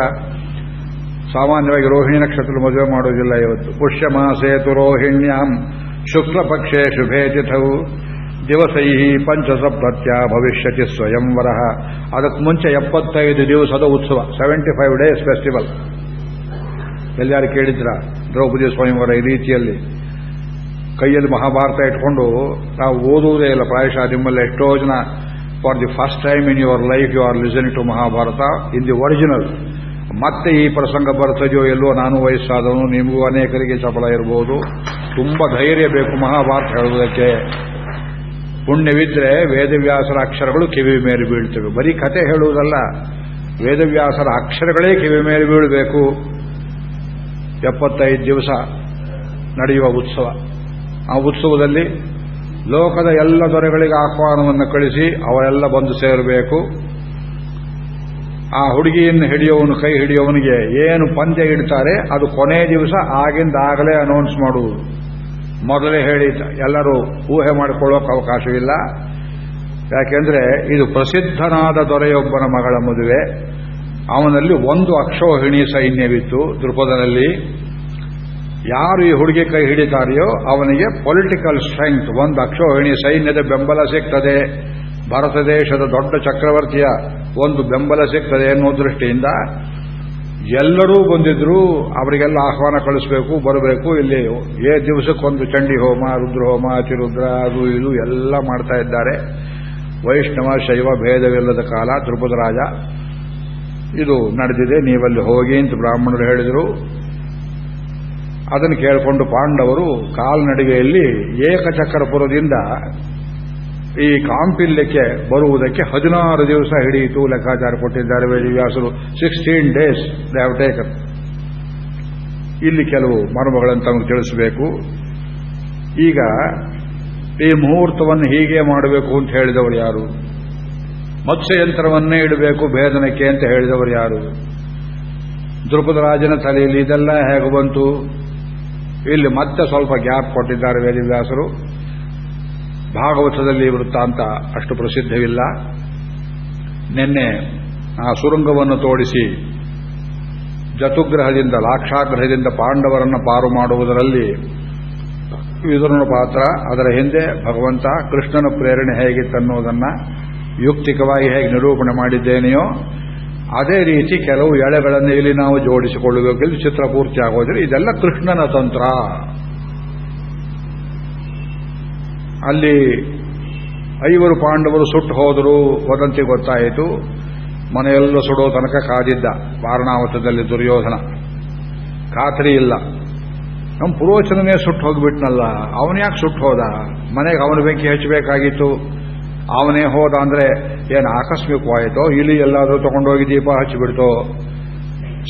ಸಾಮಾನ್ಯವಾಗಿ ರೋಹಿಣಿ ನಕ್ಷತ್ರ ಮದುವೆ ಮಾಡೋದಿಲ್ಲ ಇವತ್ತು. ಪುಷ್ಯ ಮಾಸೇತು ರೋಹಿಣ್ಯಾಂ, ಶುಕ್ಲಪಕ್ಷೆ ಶುಭೇ ತಿಥವು ದಿವಸೈ ಪಂಚಸಪ್ರತ್ಯ ಭವಿಷ್ಯತಿ ಸ್ವಯಂವರ ಅದಕ್ಕೆ ಮುಂಚೆ ಎಪ್ಪತ್ತೈದು ದಿವಸದ ಉತ್ಸವ, ಸೆವೆಂಟಿ ಫೈವ್ ಡೇಸ್ ಫೆಸ್ಟಿವಲ್. ಎಲ್ಲಾರು ಕೇಳಿದ್ರ? ದ್ರೌಪದಿ ಸ್ವಯಂವರ ಈ ರೀತಿಯಲ್ಲಿ. ಕೈಯಲ್ಲಿ ಮಹಾಭಾರತ ಇಟ್ಕೊಂಡು ನಾವು ಓದುವುದೇ ಇಲ್ಲ. ಪ್ರಾಯಶಃ ನಿಮ್ಮಲ್ಲಿ ಎಷ್ಟೋ ಜನ, for the first time in your life you are listening to Mahabharata, in the original. ಮತ್ತೆ ಈ ಪ್ರಸಂಗ ಬರ್ತದೆಯೋ ಎಲ್ಲೋ ನಾನು ವಯಸ್ಸಾದವನು ನಿಮಗೂ ಅನೇಕರಿಗೆ ಚಪಲ ಇರಬಹುದು ತುಂಬಾ ಧೈರ್ಯ ಬೇಕು ಮಹಾಭಾರತ ಹೇಳುವುದಕ್ಕೆ. ಪುಣ್ಯವಿದ್ರೆ ವೇದವ್ಯಾಸರ ಅಕ್ಷರಗಳು ಕಿವಿ ಮೇಲೆ ಬೀಳ್ತವೆ. ಬರೀ ಕತೆ ಹೇಳುವುದಲ್ಲ, ವೇದವ್ಯಾಸರ ಅಕ್ಷರಗಳೇ ಕಿವಿ ಮೇಲೆ ಬೀಳಬೇಕು. ಎಪ್ಪತ್ತೈದು ದಿವಸ ನಡೆಯುವ ಉತ್ಸವ. ಆ ಉತ್ಸವದಲ್ಲಿ ಲೋಕದ ಎಲ್ಲ ದೊರೆಗಳಿಗೆ ಆಹ್ವಾನವನ್ನು ಕಳಿಸಿ ಅವರೆಲ್ಲ ಬಂದು ಸೇರಬೇಕು. ಆ ಹುಡುಗಿಯನ್ನು ಹಿಡಿಯೋವನು, ಕೈ ಹಿಡಿಯೋವನಿಗೆ ಏನು ಪಂದ್ಯ ಇಡ್ತಾರೆ, ಅದು ಕೊನೆ ದಿವಸ ಆಗಿಂದಾಗಲೇ ಅನೌನ್ಸ್ ಮಾಡುವುದು. ಮೊದಲೇ ಹೇಳಿ, ಎಲ್ಲರೂ ಊಹೆ ಮಾಡಿಕೊಳ್ಳೋಕೆ ಅವಕಾಶವಿಲ್ಲ. ಯಾಕೆಂದ್ರೆ ಇದು ಪ್ರಸಿದ್ಧನಾದ ದೊರೆಯೊಬ್ಬನ ಮಗಳ ಮದುವೆ. ಅವನಲ್ಲಿ ಒಂದು ಅಕ್ಷೋಹಿಣಿ ಸೈನ್ಯವಿತ್ತು ದೃಪದನಲ್ಲಿ ಯಾರು ಈ ಹುಡುಗಿ ಕೈ ಹಿಡಿತಾರೆಯೋ ಅವನಿಗೆ ಪೊಲಿಟಿಕಲ್ ಸ್ಟ್ರೆಂಗ್ತ್ ಒಂದು ಅಕ್ಷೋಹಿಣಿ ಸೈನ್ಯದ ಬೆಂಬಲ ಸಿಗ್ತದೆ. ಭಾರತ ದೇಶದ ದೊಡ್ಡ ಚಕ್ರವರ್ತಿಯ ಒಂದು ಬೆಂಬಲ ಸಿಗ್ತದೆ ಎನ್ನುವ ದೃಷ್ಟಿಯಿಂದ ಎಲ್ಲರೂ ಬಂದಿದ್ರು ಅವರಿಗೆಲ್ಲ ಆಹ್ವಾನ ಕಳಿಸಬೇಕು, ಬರಬೇಕು. ಇಲ್ಲಿ ಏ ದಿವಸಕ್ಕೊಂದು ಚಂಡಿ ಹೋಮ ರುದ್ರ ಹೋಮ ಅತಿರುದ್ರ, ಅದು ಇದು ಎಲ್ಲ ಮಾಡ್ತಾ ಇದ್ದಾರೆ. ವೈಷ್ಣವ, ಶೈವ ಭೇದವಿಲ್ಲದ ಕಾಲ, ದ್ರುಪದ ರಾಜ. ಇದು ನಡೆದಿದೆ, ನೀವಲ್ಲಿ ಹೋಗಿ ಅಂತ ಬ್ರಾಹ್ಮಣರು ಹೇಳಿದರು. ಅದನ್ನು ಕೇಳಿಕೊಂಡು ಪಾಂಡವರು ಕಾಲ್ನಡಿಗೆಯಲ್ಲಿ ಏಕಚಕ್ರಪುರದಿಂದ ಈ ಕಾಂಪಿಲ್ಯಕ್ಕೆ ಬರುವುದಕ್ಕೆ ಹದಿನಾರು ದಿವಸ ಹಿಡಿಯಿತು ಲೆಕ್ಕಾಚಾರ ಕೊಟ್ಟಿದ್ದಾರೆ ವೇದವ್ಯಾಸರು. Sixteen days they have taken ಇಲ್ಲಿ ಕೆಲವು ಮರ್ಮಗಳನ್ನು ತಮಗೆ ತಿಳಿಸಬೇಕು. ಈಗ ಈ ಮುಹೂರ್ತವನ್ನು ಹೀಗೆ ಮಾಡಬೇಕು ಅಂತ ಹೇಳಿದವರು ಯಾರು? ಮತ್ಸ್ಯಯಂತ್ರವನ್ನೇ ಇಡಬೇಕು, ಭೇದನಕ್ಕೆ ಅಂತ ಹೇಳಿದವರು ಯಾರು? ದೃಪದ ರಾಜನ ತಲೆಯಲ್ಲಿ ಇದೆಲ್ಲ ಹೇಗೆ ಬಂತು? ಇಲ್ಲಿ ಮತ್ತೆ ಸ್ವಲ್ಪ ಗ್ಯಾಪ್ ಕೊಟ್ಟಿದ್ದಾರೆ ವೇದವ್ಯಾಸರು. ಭಾಗವತದಲ್ಲಿ ವೃತ್ತಾಂತ ಅಷ್ಟು ಪ್ರಸಿದ್ಧವಿಲ್ಲ. ನಿನ್ನೆ ಆ ಸುರಂಗವನ್ನು ತೋಡಿಸಿ ಜತುಗ್ರಹದಿಂದ, ಲಾಕ್ಷಾಗ್ರಹದಿಂದ ಪಾಂಡವರನ್ನು ಪಾರು ಮಾಡುವುದರಲ್ಲಿ ವಿದುರನ ಪಾತ್ರ. ಅದರ ಹಿಂದೆ ಭಗವಂತ ಕೃಷ್ಣನ ಪ್ರೇರಣೆ ಹೇಗಿತ್ತನ್ನುವುದನ್ನು ಯುಕ್ತಿಕವಾಗಿ ಹೇಗೆ ನಿರೂಪಣೆ ಮಾಡಿದ್ದೇನೆಯೋ, ಅದೇ ರೀತಿ ಕೆಲವು ಎಳೆಗಳನ್ನು ಇಲ್ಲಿ ನಾವು ಜೋಡಿಸಿಕೊಳ್ಳಬೇಕು ಇಲ್ಲಿ ಚಿತ್ರ ಪೂರ್ತಿ ಆಗೋದ್ರೆ ಇದೆಲ್ಲ ಕೃಷ್ಣನ ತಂತ್ರ. ಅಲ್ಲಿ ಐವರು ಪಾಂಡವರು ಸುಟ್ಟು ಹೋದರು ವದಂತಿ ಗೊತ್ತಾಯಿತು. ಮನೆಯೆಲ್ಲ ಸುಡೋ ತನಕ ಕಾದಿದ್ದ ವಾರಣಾವತದಲ್ಲಿ ದುರ್ಯೋಧನ. ಖಾತ್ರಿ ಇಲ್ಲ. ನಮ್ಮ ಪುರೋಚನೇ ಸುಟ್ಟು ಹೋಗ್ಬಿಟ್ನಲ್ಲ, ಅವನು ಯಾಕೆ ಸುಟ್ಟು ಹೋದ? ಮನೆಗೆ ಅವನ ಬೆಂಕಿ ಹಚ್ಚಬೇಕಾಗಿತ್ತು. ಅವನೇ ಹೋದ ಅಂದ್ರೆ ಏನು ಆಕಸ್ಮಿಕವಾಯಿತೋ? ಇಲ್ಲಿ ಎಲ್ಲಾದರೂ ತಗೊಂಡೋಗಿ ದೀಪ ಹಚ್ಚಿಬಿಡ್ತೋ?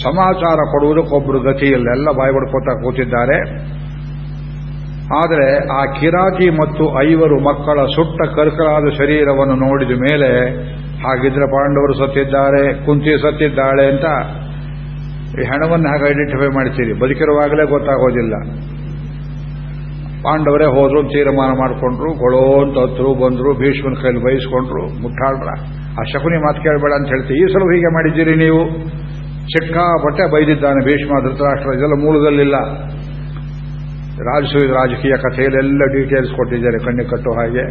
ಸಮಾಚಾರ ಕೊಡುವುದಕ್ಕೊಬ್ಬರು ಗತಿ ಇಲ್ಲ. ಎಲ್ಲ ಬಾಯಿ ಬಡ್ಕೋತಾ ಕೂತಿದ್ದಾರೆ. ಆದರೆ ಆ ಕಿರಾತಿ ಮತ್ತು ಐವರು ಮಕ್ಕಳ ಸುಟ್ಟ ಕರ್ಕರಾದ ಶರೀರವನ್ನು ನೋಡಿದ ಮೇಲೆ, ಹಾಗಿದ್ರೆ ಪಾಂಡವರು ಸತ್ತಿದ್ದಾರೆ, ಕುಂತಿ ಸತ್ತಿದ್ದಾಳೆ ಅಂತ ಈ ಹೆಣವನ್ನು ಹಾಗೆ ಐಡೆಂಟಿಫೈ ಮಾಡ್ತೀರಿ. ಬದುಕಿರುವಾಗಲೇ ಗೊತ್ತಾಗೋದಿಲ್ಲ. ಪಾಂಡವರೇ ಹೋದ್ರು ತೀರ್ಮಾನ ಮಾಡಿಕೊಂಡ್ರು ಗೊಳೋ ಅಂತ ಹತ್ರು, ಬಂದ್ರು, ಭೀಷ್ಮನ ಕೈಲಿ ಬಯಸ್ಕೊಂಡ್ರು ಮುಟ್ಟಾಡ್ರ ಆ ಶಕುನಿ ಮಾತು ಕೇಳಬೇಡ ಅಂತ ಹೇಳ್ತೀವಿ. ಈ ಸಲ ಹೀಗೆ ಮಾಡಿದ್ದೀರಿ ನೀವು? ಸಿಕ್ಕಾಪಟ್ಟೆ ಬೈದಿದ್ದಾನೆ ಭೀಷ್ಮ, ಧೃತರಾಷ್ಟ್ರ, ಇದೆಲ್ಲ ಮೂಲದಲ್ಲಿಲ್ಲ. ರಾಜಸೂಯ ರಾಜಕೀಯ ಕಥೆಯಲ್ಲೆಲ್ಲ ಡೀಟೇಲ್ಸ್ ಕೊಟ್ಟಿದ್ದಾರೆ ಕಣ್ಣಿ ಕಟ್ಟೋ ಹಾಗೆ.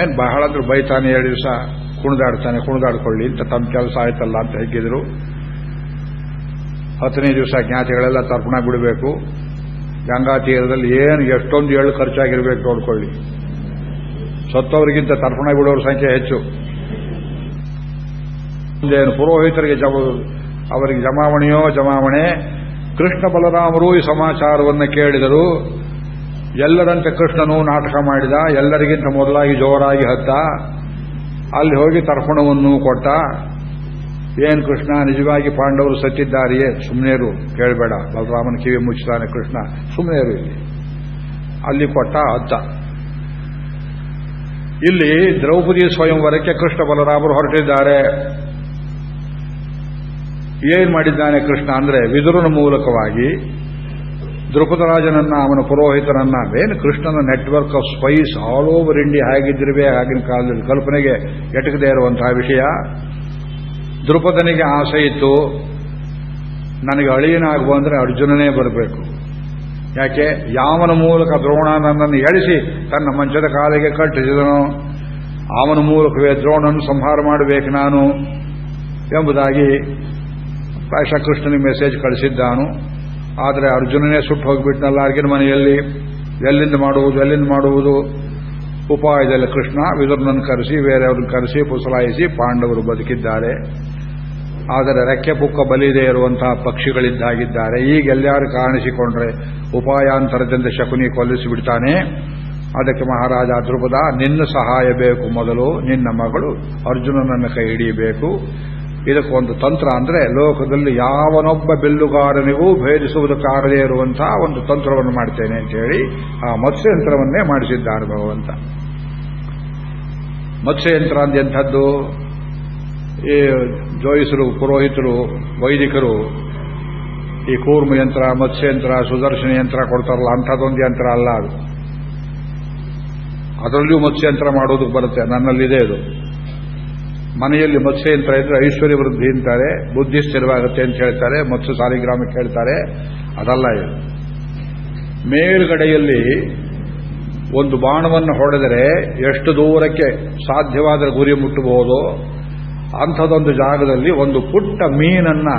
ಏನ್ ಬಹಳ ಅಂದ್ರೆ ಬೈತಾನೆ ಎರಡು ದಿವಸ, ಕುಣಿದಾಡ್ತಾನೆ, ಕುಣಿದಾಡ್ಕೊಳ್ಳಿ ಅಂತ ತಮ್ಮ ಕೆಲಸ ಆಯ್ತಲ್ಲ ಅಂತ ಹೆಗ್ಗಿದ್ರು ಹತ್ತನೇ ದಿವಸ ಜ್ಞಾತಿಗಳೆಲ್ಲ ತರ್ಪಣ ಬಿಡಬೇಕು. ಗಂಗಾ ತೀರದಲ್ಲಿ ಏನು ಎಷ್ಟೊಂದು ಎಳ್ಳು ಖರ್ಚಾಗಿರ್ಬೇಕು ನೋಡ್ಕೊಳ್ಳಿ. ಸತ್ತವರಿಗಿಂತ ತರ್ಪಣ ಬಿಡೋರ ಸಂಖ್ಯೆ ಹೆಚ್ಚು. ಏನು ಪುರೋಹಿತರಿಗೆ ಜಮ, ಅವರಿಗೆ ಜಮಾವಣೆಯೋ ಜಮಾವಣೆ ಕೃಷ್ಣ ಬಲರಾಮರು ಈ ಸಮಾಚಾರವನ್ನು ಕೇಳಿದರು. ಎಲ್ಲರಂತೆ ಕೃಷ್ಣನು ನಾಟಕ ಮಾಡಿದ, ಎಲ್ಲರಿಗಿಂತ ಮೊದಲಾಗಿ ಜೋರಾಗಿ ಹತ್ತ. ಅಲ್ಲಿ ಹೋಗಿ ತರ್ಪಣವನ್ನು ಕೊಟ್ಟ. ಏನ್ ಕೃಷ್ಣ, ನಿಜವಾಗಿ ಪಾಂಡವರು ಸತ್ತಿದ್ದಾರೆಯೇ? ಸುಮ್ಮನೇರು ಕೇಳಬೇಡ. ಬಲರಾಮನ ಕಿವಿ ಮುಚ್ಚಿದಾನೆ ಕೃಷ್ಣ. ಸುಮ್ಮನೇರು ಇಲ್ಲಿ. ಅಲ್ಲಿ ಕೊಟ್ಟ ಹತ್ತ ಇಲ್ಲಿ ದ್ರೌಪದಿ ಸ್ವಯಂವರಕ್ಕೆ ಕೃಷ್ಣ ಬಲರಾಮರು ಹೊರಟಿದ್ದಾರೆ. ಏನ್ ಮಾಡಿದ್ದಾನೆ ಕೃಷ್ಣ ಅಂದ್ರೆ ವಿದುರನ ಮೂಲಕವಾಗಿ ದ್ರುಪದರಾಜನನ್ನ ಅವನ ಪುರೋಹಿತನನ್ನ ಏನು ಕೃಷ್ಣನ network of spies all over India ಹೇಗಿದ್ದಿರುವೆ ಆಗಿನ ಕಾಲದಲ್ಲಿ ಕಲ್ಪನೆಗೆ ಎಟಕದೇ ಇರುವಂತಹ ವಿಷಯ. ದೃಪದನಿಗೆ ಆಸೆ ಇತ್ತು, ನನಗೆ ಅಳಿಯನಾಗುವ ಅಂದ್ರೆ ಅರ್ಜುನನೇ ಬರಬೇಕು. ಯಾಕೆ? ಯಾವನ ಮೂಲಕ ದ್ರೋಣ ನನ್ನನ್ನು ಎಳಿಸಿ ತನ್ನ ಮಂಚದ ಕಾಲಿಗೆ ಕಟ್ಟಿಸಿದನು. ಅವನ ಮೂಲಕವೇ ದ್ರೋಣನ್ನು ಸಂಹಾರ ಮಾಡಬೇಕು ನಾನು ಎಂಬುದಾಗಿ ಪ್ರಾಯಶಃ ಮೆಸೇಜ್ ಕಳಿಸಿದ್ದಾನು. ಆದರೆ ಅರ್ಜುನನೇ ಸುಟ್ಟು ಹೋಗಿಬಿಟ್ನಲ್ಲ ಅರ್ಗಿನ ಮನೆಯಲ್ಲಿ. ಎಲ್ಲಿಂದ ಮಾಡುವುದು ಎಲ್ಲಿಂದ ಮಾಡುವುದು? ಉಪಾಯದಲ್ಲಿ ಕೃಷ್ಣ, ವಿದುರ್ನನ್ನು ಕರೆಸಿ, ಬೇರೆಯವ್ರನ್ನ ಕರೆಸಿ, ಪುಸಲಾಯಿಸಿ, ಪಾಂಡವರು ಬದುಕಿದ್ದಾರೆ. ಆದರೆ ರೆಕ್ಕೆ ಪುಕ್ಕ ಬಲಿದೇ ಇರುವಂತಹ ಪಕ್ಷಿಗಳಿದ್ದಾಗಿದ್ದಾರೆ. ಈಗ ಎಲ್ಲಾರು ಕಾಣಿಸಿಕೊಂಡ್ರೆ ಉಪಾಯಾಂತರದಿಂದ ಶಕುನಿ ಕೊಲ್ಲಿಸಿಬಿಡ್ತಾನೆ ಅದಕ್ಕೆ ಮಹಾರಾಜ ಧ್ರುಪದ ನಿನ್ನ ಸಹಾಯ ಬೇಕು ಮೊದಲು, ನಿನ್ನ ಮಗಳು ಅರ್ಜುನನನ್ನು ಕೈ ಹಿಡಿಯಬೇಕು. ಇದಕ್ಕೊಂದು ತಂತ್ರ ಅಂದ್ರೆ ಲೋಕದಲ್ಲಿ ಯಾವನೊಬ್ಬ ಬಿಲ್ಲುಗಾರನಿಗೂ ಭೇದಿಸುವುದಕ್ಕಾಗದೇ ಇರುವಂತಹ ಒಂದು ತಂತ್ರವನ್ನು ಮಾಡ್ತೇನೆ ಅಂತ ಹೇಳಿ ಆ ಮತ್ಸ್ಯಯಂತ್ರವನ್ನೇ ಮಾಡಿಸಿದ್ದಾರೆ ಭಗವಂತ ಮತ್ಸ್ಯಯಂತ್ರ ಅಂದ ಎಂಥದ್ದು ಈ ಜೋಯಿಸರು, ಪುರೋಹಿತರು, ವೈದಿಕರು, ಈ ಕೂರ್ಮ ಯಂತ್ರ, ಮತ್ಸ್ಯಯಂತ್ರ, ಸುದರ್ಶನ ಯಂತ್ರ ಕೊಡ್ತಾರಲ್ಲ, ಅಂಥದ್ದೊಂದು ಯಂತ್ರ ಅಲ್ಲ ಅದು. ಅದರಲ್ಲಿಯೂ ಮತ್ಸ್ಯಯಂತ್ರ ಮಾಡೋದಕ್ಕೆ ಬರುತ್ತೆ, ನನ್ನಲ್ಲಿದೆ ಅದು ಮನೆಯಲ್ಲಿ ಮತ್ಸ್ಯಯಂತ್ರ ಇದ್ರೆ ಐಶ್ವರ್ಯ ವೃದ್ಧಿ ಅಂತಾರೆ, ಬುದ್ಧಿ ಸ್ಥಿರವಾಗುತ್ತೆ ಅಂತ ಹೇಳ್ತಾರೆ, ಮತ್ಸ್ಯ ಸಾಲಿಗ್ರಾಮಕ್ಕೆ ಹೇಳ್ತಾರೆ, ಅದಲ್ಲ ಇದು. ಮೇಲ್ಗಡೆಯಲ್ಲಿ ಒಂದು ಬಾಣವನ್ನು ಹೊಡೆದರೆ ಎಷ್ಟು ದೂರಕ್ಕೆ ಸಾಧ್ಯವಾದರೆ ಗುರಿ ಮುಟ್ಟಬಹುದು? ಅಂಥದೊಂದು ಜಾಗದಲ್ಲಿ ಒಂದು ಪುಟ್ಟ ಮೀನನ್ನ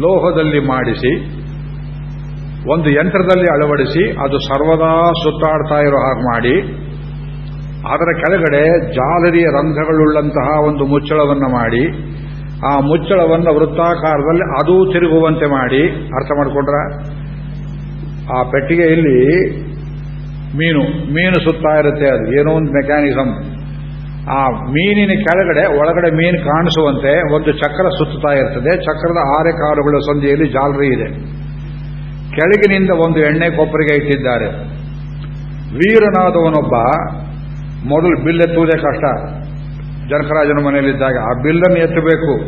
ಲೋಹದಲ್ಲಿ ಮಾಡಿಸಿ, ಒಂದು ಯಂತ್ರದಲ್ಲಿ ಅಳವಡಿಸಿ, ಅದು ಸರ್ವದಾ ಸುತ್ತಾಡ್ತಾ ಇರೋ ಹಾಗೆ ಮಾಡಿ ಅದರ ಕೆಳಗಡೆ ಜಾಲರಿಯ ರಂಧ್ರಗಳುಳ್ಳಂತಹ ಒಂದು ಮುಚ್ಚಳವನ್ನು ಮಾಡಿ, ಆ ಮುಚ್ಚಳವನ್ನು ವೃತ್ತಾಕಾರದಲ್ಲಿ ಅದೂ ತಿರುಗುವಂತೆ ಮಾಡಿ, ಅರ್ಥ ಮಾಡಿಕೊಂಡ್ರ? ಆ ಪೆಟ್ಟಿಗೆಯಲ್ಲಿ ಮೀನು ಮೀನು ಸುತ್ತಾ ಇರುತ್ತೆ ಅದು, ಏನೋ ಒಂದು ಮೆಕ್ಯಾನಿಸಮ್ ಆ ಮೀನಿನ ಕೆಳಗಡೆ, ಒಳಗಡೆ ಮೀನು ಕಾಣಿಸುವಂತೆ ಒಂದು ಚಕ್ರ ಸುತ್ತುತ್ತಾ ಇರ್ತದೆ. ಚಕ್ರದ ಆರೆ ಕಾಲುಗಳ ಸಂಧಿಯಲ್ಲಿ ಜಾಲರಿ ಇದೆ. ಕೆಳಗಿನಿಂದ ಒಂದು ಎಣ್ಣೆ ಕೊಪ್ಪರಿಗೆ ಇಟ್ಟಿದ್ದಾರೆ. ವೀರನಾದವನೊಬ್ಬ ಮೊದಲು ಬಿಲ್ ಎತ್ತುವುದೇ ಕಷ್ಟ. ಜನಕರಾಜನ ಮನೆಯಲ್ಲಿದ್ದಾಗ ಆ ಬಿಲ್ಲನ್ನು ಎತ್ತಬೇಕು.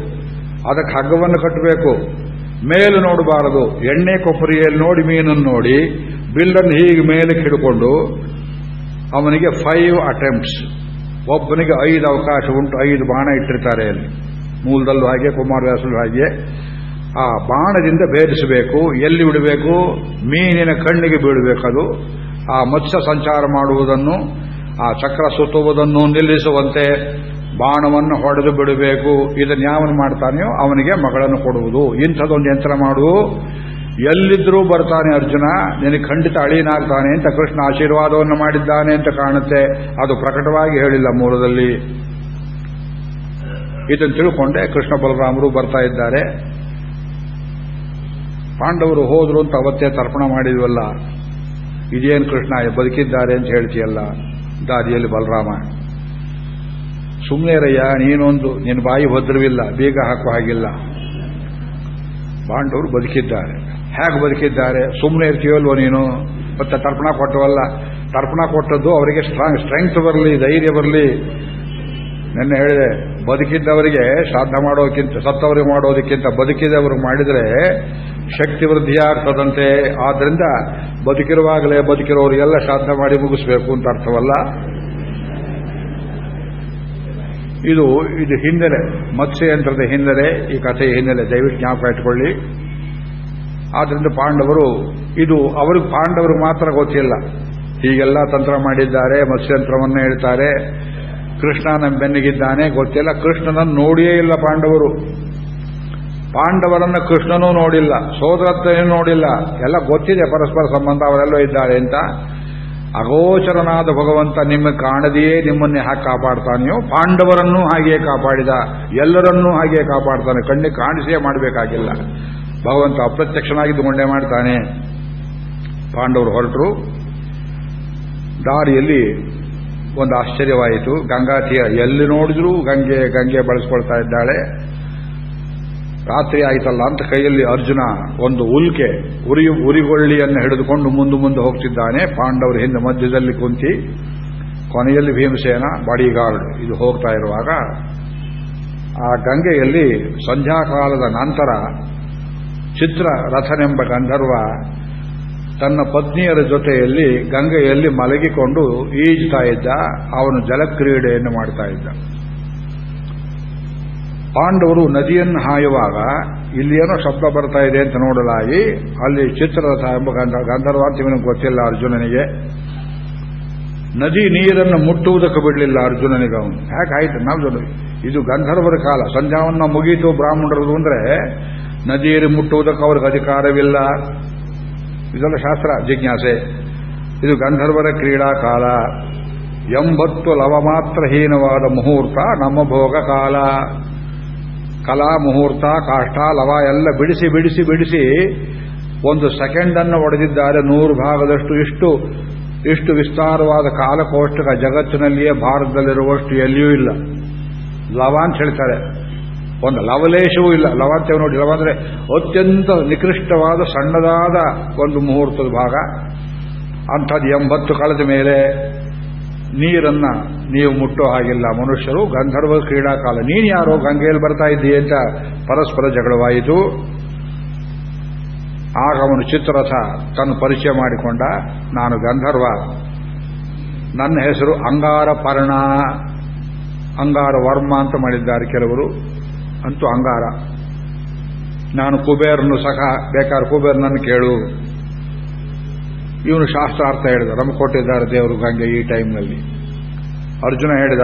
ಅದಕ್ಕೆ ಹಗ್ಗವನ್ನು ಕಟ್ಟಬೇಕು. ಮೇಲು ನೋಡಬಾರದು. ಎಣ್ಣೆ ಕೊಪ್ಪರಿಯಲ್ಲಿ ನೋಡಿ ಮೀನನ್ನು ನೋಡಿ, ಬಿಲ್ಲನ್ನು ಹೀಗೆ ಮೇಲಕ್ಕೆ ಹಿಡ್ಕೊಂಡು ಅವನಿಗೆ ಫೈವ್ ಅಟೆಂಪ್ಟ್ಸ್ ಒಬ್ಬನಿಗೆ ಐದು ಅವಕಾಶ ಉಂಟು. ಐದು ಬಾಣ ಇಟ್ಟಿರ್ತಾರೆ ಅಲ್ಲಿ. ಮೂಲದಲ್ಲೂ ಹಾಗೆ, ಕುಮಾರವ್ಯಾಸಲ್ಲೂ ಹಾಗೆ. ಆ ಬಾಣದಿಂದ ಭೇದಿಸಬೇಕು. ಎಲ್ಲಿ ಬಿಡಬೇಕು? ಮೀನಿನ ಕಣ್ಣಿಗೆ ಬೀಳಬೇಕದು ಆ ಮತ್ಸ್ಯ ಸಂಚಾರ ಮಾಡುವುದನ್ನು ಆ ಚಕ್ರ ಸುತ್ತುವುದನ್ನು ನಿಲ್ಲಿಸುವಂತೆ ಬಾಣವನ್ನು ಹೊಡೆದು ಬಿಡಬೇಕು. ಇದನ್ನು ಯಾವನು ಮಾಡ್ತಾನೆಯೋ ಅವನಿಗೆ ಮಗಳನ್ನು ಕೊಡುವುದು. ಇಂಥದೊಂದು ಯಂತ್ರ ಮಾಡು. ಎಲ್ಲಿದ್ರೂ ಬರ್ತಾನೆ ಅರ್ಜುನ, ನಿನಗೆ ಖಂಡಿತ ಅಳೀನಾಗ್ತಾನೆ ಅಂತ ಕೃಷ್ಣ ಆಶೀರ್ವಾದವನ್ನು ಮಾಡಿದ್ದಾನೆ ಅಂತ ಕಾಣುತ್ತೆ. ಅದು ಪ್ರಕಟವಾಗಿ ಹೇಳಿಲ್ಲ ಮೂಲದಲ್ಲಿ. ಇದನ್ನು ತಿಳ್ಕೊಂಡೆ ಕೃಷ್ಣ ಬಲರಾಮರು ಬರ್ತಾ ಇದ್ದಾರೆ. ಪಾಂಡವರು ಹೋದ್ರು ಅಂತ ಅವತ್ತೇ ತರ್ಪಣ ಮಾಡಿದ್ವಲ್ಲ. ಇದೇನು ಕೃಷ್ಣ, ಬದುಕಿದ್ದಾರೆ ಅಂತ ಹೇಳ್ತೀಯಲ್ಲ. ದಾರಿಯಲ್ಲಿ ಬಲರಾಮ. ಸುಮ್ಮನೆ ರಯ್ಯ ನೀನೊಂದು ನಿನ್ನ ಬಾಯಿ ಭದ್ರವಿಲ್ಲ, ಬೀಗ ಹಾಕುವ ಹಾಗಿಲ್ಲ. ಬಾಂಡವರು ಬದುಕಿದ್ದಾರೆ. ಹೇಗೆ ಬದುಕಿದ್ದಾರೆ? ಸುಮ್ಮನೆ ಇರ್ತೀವಲ್ವ ನೀನು? ಮತ್ತೆ ತರ್ಪಣ ಕೊಟ್ಟವಲ್ಲ. ತರ್ಪಣ ಕೊಟ್ಟದ್ದು ಅವರಿಗೆ ಸ್ಟ್ರಾಂಗ್ ಸ್ಟ್ರೆಂಗ್ತ್ ಬರಲಿ, ಧೈರ್ಯ ಬರಲಿ. ನೆನ್ನೆ ಹೇಳಿದೆ, ಬದುಕಿದ್ದವರಿಗೆ ಶ್ರಾದ್ದ ಮಾಡೋಕ್ಕಿಂತ, ಸತ್ತವರಿಗೆ ಮಾಡೋದಕ್ಕಿಂತ ಬದುಕಿದವರು ಮಾಡಿದರೆ ಶಕ್ತಿ ವೃದ್ಧಿಯಾಗ್ತದಂತೆ ಆದ್ರಿಂದ ಬದುಕಿರುವಾಗಲೇ ಎಲ್ಲ ಶ್ರಾದ್ದ ಮಾಡಿ ಮುಗಿಸ್ಬೇಕು ಅಂತ ಅರ್ಥವಲ್ಲ? ಇದು ಇದು ಹಿನ್ನೆಲೆ ಮತ್ಸ್ಯಯಂತ್ರದ ಹಿನ್ನೆಲೆ, ಈ ಕಥೆಯ ಹಿನ್ನೆಲೆ, ದಯವಿಟ್ಟು ಜ್ಞಾಪಕ ಇಟ್ಕೊಳ್ಳಿ ಆದ್ದರಿಂದ ಪಾಂಡವರು, ಇದು ಅವರಿಗೆ ಪಾಂಡವರು ಮಾತ್ರ ಗೊತ್ತಿಲ್ಲ. ಹೀಗೆಲ್ಲ ತಂತ್ರ ಮಾಡಿದ್ದಾರೆ ಮತ್ಸ್ಯಂತ್ರವನ್ನು ಹೇಳ್ತಾರೆ. ಕೃಷ್ಣ ನಮ್ಮ ಬೆನ್ನಿಗಿದ್ದಾನೆ, ಗೊತ್ತಿಲ್ಲ. ಕೃಷ್ಣನನ್ನು ನೋಡಿಯೇ ಇಲ್ಲ ಪಾಂಡವರು. ಪಾಂಡವರನ್ನ ಕೃಷ್ಣನೂ ನೋಡಿಲ್ಲ, ಸೋದರತ್ವನೂ ನೋಡಿಲ್ಲ. ಎಲ್ಲ ಗೊತ್ತಿದೆ, ಪರಸ್ಪರ ಸಂಬಂಧ, ಅವರೆಲ್ಲೋ ಇದ್ದಾರೆ ಅಂತ. ಅಗೋಚರನಾದ ಭಗವಂತ ನಿಮ್ಮ ಕಾಣದೆಯೇ ನಿಮ್ಮನ್ನೇ ಹಾಕಿ ಕಾಪಾಡ್ತಾನೆಯೋ ಪಾಂಡವರನ್ನೂ ಹಾಗೆಯೇ ಕಾಪಾಡಿದ, ಎಲ್ಲರನ್ನೂ ಹಾಗೆಯೇ ಕಾಪಾಡ್ತಾನೆ. ಕಣ್ಣಿಗೆ ಕಾಣಿಸೇ ಮಾಡಬೇಕಾಗಿಲ್ಲ. ಭಗವಂತ ಅಪ್ರತ್ಯಕ್ಷನಾಗಿದ್ದುಕೊಂಡೇ ಮಾಡ್ತಾನೆ. ಪಾಂಡವರು ಹೊರಟರು. ದಾರಿಯಲ್ಲಿ ಒಂದು ಆಶ್ಚರ್ಯವಾಯಿತು. ಗಂಗಾತೀರ ಎಲ್ಲಿ ನೋಡಿದ್ರೂ ಗಂಗೆ ಗಂಗೆ ಬಳಸ್ಕೊಳ್ತಾ ಇದ್ದಾಳೆ. ರಾತ್ರಿ ಆಯಿತಲ್ಲ ಅಂತ ಕೈಯಲ್ಲಿ ಅರ್ಜುನ ಒಂದು ಉಲ್ಕೆ ಉರಿ ಉರಿಗೊಳ್ಳಿಯನ್ನು ಹಿಡಿದುಕೊಂಡು ಮುಂದೆ ಮುಂದೆ ಹೋಗ್ತಿದ್ದಾನೆ. ಪಾಂಡವರು ಹಿಂದೆ ಮಧ್ಯದಲ್ಲಿ ಕುಂತಿ ಕೊನೆಯಲ್ಲಿ ಭೀಮಸೇನ ಬಾಡಿಗಾರ್ಡ್ ಇದು ಹೋಗ್ತಾ ಇರುವಾಗ ಆ ಗಂಗೆಯಲ್ಲಿ ಸಂಧ್ಯಾಕಾಲದ ನಂತರ ಚಿತ್ರ ರಥನೆಂಬ ಗಂಧರ್ವ ತನ್ನ ಪತ್ನಿಯರ ಜೊತೆಯಲ್ಲಿ ಗಂಗೆಯಲ್ಲಿ ಮಲಗಿಕೊಂಡು ಈಜ್ತಾ ಇದ್ದ ಅವನು ಜಲಕ್ರೀಡೆಯನ್ನು ಮಾಡ್ತಾ ಇದ್ದ. ಪಾಂಡವರು ನದಿಯನ್ನು ಹಾಯುವಾಗ ಇಲ್ಲಿ ಏನೋ ಶಬ್ದ ಬರ್ತಾ ಇದೆ ಅಂತ ನೋಡಲಾಗಿ ಅಲ್ಲಿ ಚಿತ್ರರಥ ಎಂಬ ಗಂಧ ಗಂಧರ್ವ ಅಂತ ಗೊತ್ತಿಲ್ಲ ಅರ್ಜುನನಿಗೆ. ನದಿ ನೀರನ್ನು ಮುಟ್ಟುವುದಕ್ಕೆ ಬಿಡಲಿಲ್ಲ ಅರ್ಜುನನಿಗೆ ಅವನು. ಯಾಕೆ ಆಯ್ತು ನಾವು ಇದು ಗಂಧರ್ವರ ಕಾಲ. ಸಂಧ್ಯಾವನ್ನ ಮುಗೀತು ಬ್ರಾಹ್ಮಣರದು ಅಂದ್ರೆ ನದಿಯಲ್ಲಿ ಮುಟ್ಟುವುದಕ್ಕೆ ಅವ್ರಿಗೆ ಅಧಿಕಾರವಿಲ್ಲ. ಇದೆಲ್ಲ ಶಾಸ್ತ್ರ, ಜಿಜ್ಞಾಸೆ. ಇದು ಗಂಧರ್ವರ ಕ್ರೀಡಾ ಕಾಲ. ಎಂಬತ್ತು ಲವಮಾತ್ರಹೀನವಾದ ಮಾತ್ರ ಹೀನವಾದ ಮುಹೂರ್ತ ನಮ್ಮ ಭೋಗ ಕಾಲ ಕಲಾ ಮುಹೂರ್ತ, ಕಾಷ್ಟ, ಲವ ಎಲ್ಲ ಬಿಡಿಸಿ ಬಿಡಿಸಿ ಬಿಡಿಸಿ ಒಂದು ಸೆಕೆಂಡ್ ಅನ್ನು ಒಡೆದಿದ್ದಾರೆ. ನೂರು ಭಾಗದಷ್ಟು ಇಷ್ಟು ಇಷ್ಟು ವಿಸ್ತಾರವಾದ ಕಾಲಕೋಷ್ಟಕ ಜಗತ್ತಿನಲ್ಲಿಯೇ ಭಾರತದಲ್ಲಿರುವಷ್ಟು ಎಲ್ಲಿಯೂ ಇಲ್ಲ. ಲವ ಅಂತ ಹೇಳ್ತಾರೆ. ಒಂದು ಲವಲೇಶವೂ ಇಲ್ಲ. ಲವ ಅಂತ ನೋಡಿ, ಲವ ಅಂದರೆ ಅತ್ಯಂತ ನಿಕೃಷ್ಟವಾದ, ಸಣ್ಣದಾದ ಒಂದು ಮುಹೂರ್ತದ ಭಾಗ. ಅಂಥದ್ದು ಎಂಬತ್ತು ಕಳೆದ ಮೇಲೆ ನೀರನ್ನ ನೀವು ಮುಟ್ಟೋ ಹಾಗಿಲ್ಲ. ಮನುಷ್ಯರು ಗಂಧರ್ವ ಕ್ರೀಡಾಕಾಲ. ನೀನು ಯಾರೋ ಗಂಗೆಯಲ್ಲಿ ಬರ್ತಾ ಇದ್ದೀಯ ಅಂತ ಪರಸ್ಪರ ಜಗಳವಾಯಿತು. ಆಗ ಅವನು ಚಿತ್ರರಥ ತನ್ನ ಪರಿಚಯ ಮಾಡಿಕೊಂಡ, ನಾನು ಗಂಧರ್ವ. ನನ್ನ ಹೆಸರು ಅಂಗಾರ ಪರ್ಣ. ಅಂಗಾರ ವರ್ಮ ಅಂತ ಮಾಡಿದ್ದಾರೆ ಕೆಲವರು. ಅಂತೂ ಅಂಗಾರ. ನಾನು ಕುಬೇರನು ಸಖ ಬೇಕಾದ್ರೆ ಕುಬೇರನನ್ನು ಕೇಳು. ಇವನು ಶಾಸ್ತ್ರಾರ್ಥ ಹೇಳಿದ, ನಮಗೆ ಕೊಟ್ಟಿದ್ದಾರೆ ದೇವರು ಗಂಗೆ ಈ ಟೈಮ್ನಲ್ಲಿ ಅರ್ಜುನ ಹೇಳಿದ,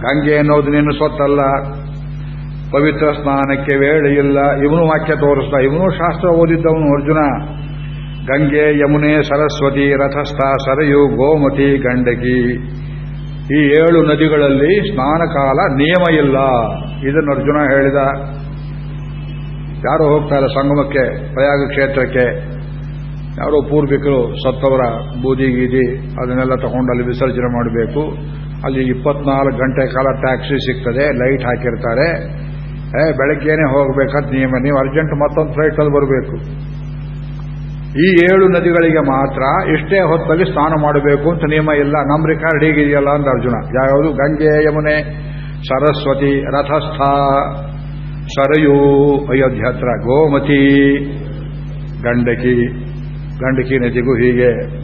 ಗಂಗೆ ಅನ್ನೋದು ನಿನ್ನ ಸೊತ್ತಲ್ಲ. ಪವಿತ್ರ ಸ್ನಾನಕ್ಕೆ ವೇಳೆ ಇಲ್ಲ. ಇವನು ವಾಕ್ಯ ತೋರಿಸ್ದ. ಇವನು ಶಾಸ್ತ್ರ ಓದಿದ್ದವನು ಅರ್ಜುನ. ಗಂಗೆ ಯಮುನೆ ಸರಸ್ವತಿ ರಥಸ್ಥ ಸರಯು ಗೋಮತಿ ಗಂಡಕಿ. ಈ ಏಳು ನದಿಗಳಲ್ಲಿ ಸ್ನಾನ ಕಾಲ ನಿಯಮ ಇಲ್ಲ. ಇದನ್ನು ಅರ್ಜುನ ಹೇಳಿದ. ಯಾರು ಹೋಗ್ತಾರೆ ಸಂಗಮಕ್ಕೆ, ಪ್ರಯಾಗ ಕ್ಷೇತ್ರಕ್ಕೆ. ಯಾರೋ ಪೂರ್ವಿಕರು ಸತ್ತವರ ಬೂದಿ ಗೀದಿ ಅದನ್ನೆಲ್ಲ ತಗೊಂಡು ಅಲ್ಲಿ ವಿಸರ್ಜನೆ ಮಾಡಬೇಕು. ಅಲ್ಲಿ ಇಪ್ಪತ್ನಾಲ್ಕು ಗಂಟೆ ಕಾಲ ಟ್ಯಾಕ್ಸಿ ಸಿಗ್ತದೆ, ಲೈಟ್ ಹಾಕಿರ್ತಾರೆ. ಏ, ಬೆಳಗ್ಗೆನೆ ಹೋಗ್ಬೇಕಂತ ನಿಯಮ, ನೀವು ಅರ್ಜೆಂಟ್ ಮತ್ತೊಂದು ಫ್ಲೈಟಲ್ಲಿ ಬರಬೇಕು. ಈ ಏಳು ನದಿಗಳಿಗೆ ಮಾತ್ರ ಇಷ್ಟೇ ಹೊತ್ತಲ್ಲಿ ಸ್ನಾನ ಮಾಡಬೇಕು ಅಂತ ನಿಯಮ ಇಲ್ಲ. ನಮ್ಮ ರಿಕಾರ್ಡ್ ಹೀಗಿದೆಯಲ್ಲ ಅಂತ ಅರ್ಜುನ. ಯಾವುದು? ಗಂಗೆ ಯಮುನೆ, ಸರಸ್ವತಿ ರಥಸ್ಥ, ಸರಯೂ ಅಯೋಧ್ಯ ಹತ್ರ ಗೋಮತಿ, ಗಂಡಕಿ. ಗಂಡಕಿ ನದಿಗೂ ಹೀಗೆ.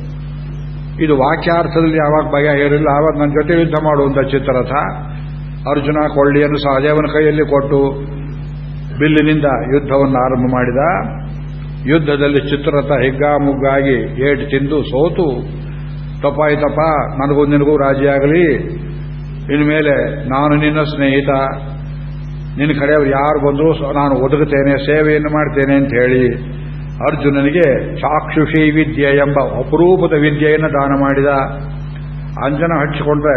ಇದು ವಾಕ್ಯಾರ್ಥದಲ್ಲಿ ಯಾವಾಗ ಭಯ ಏರಿಲ್ಲ ಆವಾಗ ನನ್ನ ಜೊತೆ ಯುದ್ಧ ಮಾಡುವಂತ ಚಿತ್ರರಥ. ಅರ್ಜುನ ಕೊಳ್ಳಿಯನ್ನು ಸಹದೇವನ ಕೈಯಲ್ಲಿ ಕೊಟ್ಟು ಬಿಲ್ಲಿನಿಂದ ಯುದ್ಧವನ್ನು ಆರಂಭ ಮಾಡಿದ. ಯುದ್ಧದಲ್ಲಿ ಚಿತ್ರರಥ ಹಿಗ್ಗಾಮುಗ್ಗಾಗಿ ಏಟು ತಿಂದು ಸೋತು. ತಪ್ಪಾಯಿ ತಪ್ಪ, ನನಗೂ ನಿನಗೂ ರಾಜಿಯಾಗಲಿ. ಇನ್ಮೇಲೆ ನಾನು ನಿನ್ನ ಸ್ನೇಹಿತ. ನಿನ್ನ ಕಡೆಯವರು ಯಾರು ಬಂದರೂ ನಾನು ಒದಗುತ್ತೇನೆ, ಸೇವೆಯನ್ನು ಮಾಡ್ತೇನೆ ಅಂತ ಹೇಳಿ ಅರ್ಜುನನಿಗೆ ಚಾಕ್ಷುಷಿ ವಿದ್ಯೆ ಎಂಬ ಅಪರೂಪದ ವಿದ್ಯೆಯನ್ನು ದಾನ ಮಾಡಿದ. ಅಂಜನ ಹಚ್ಚಿಕೊಂಡ್ರೆ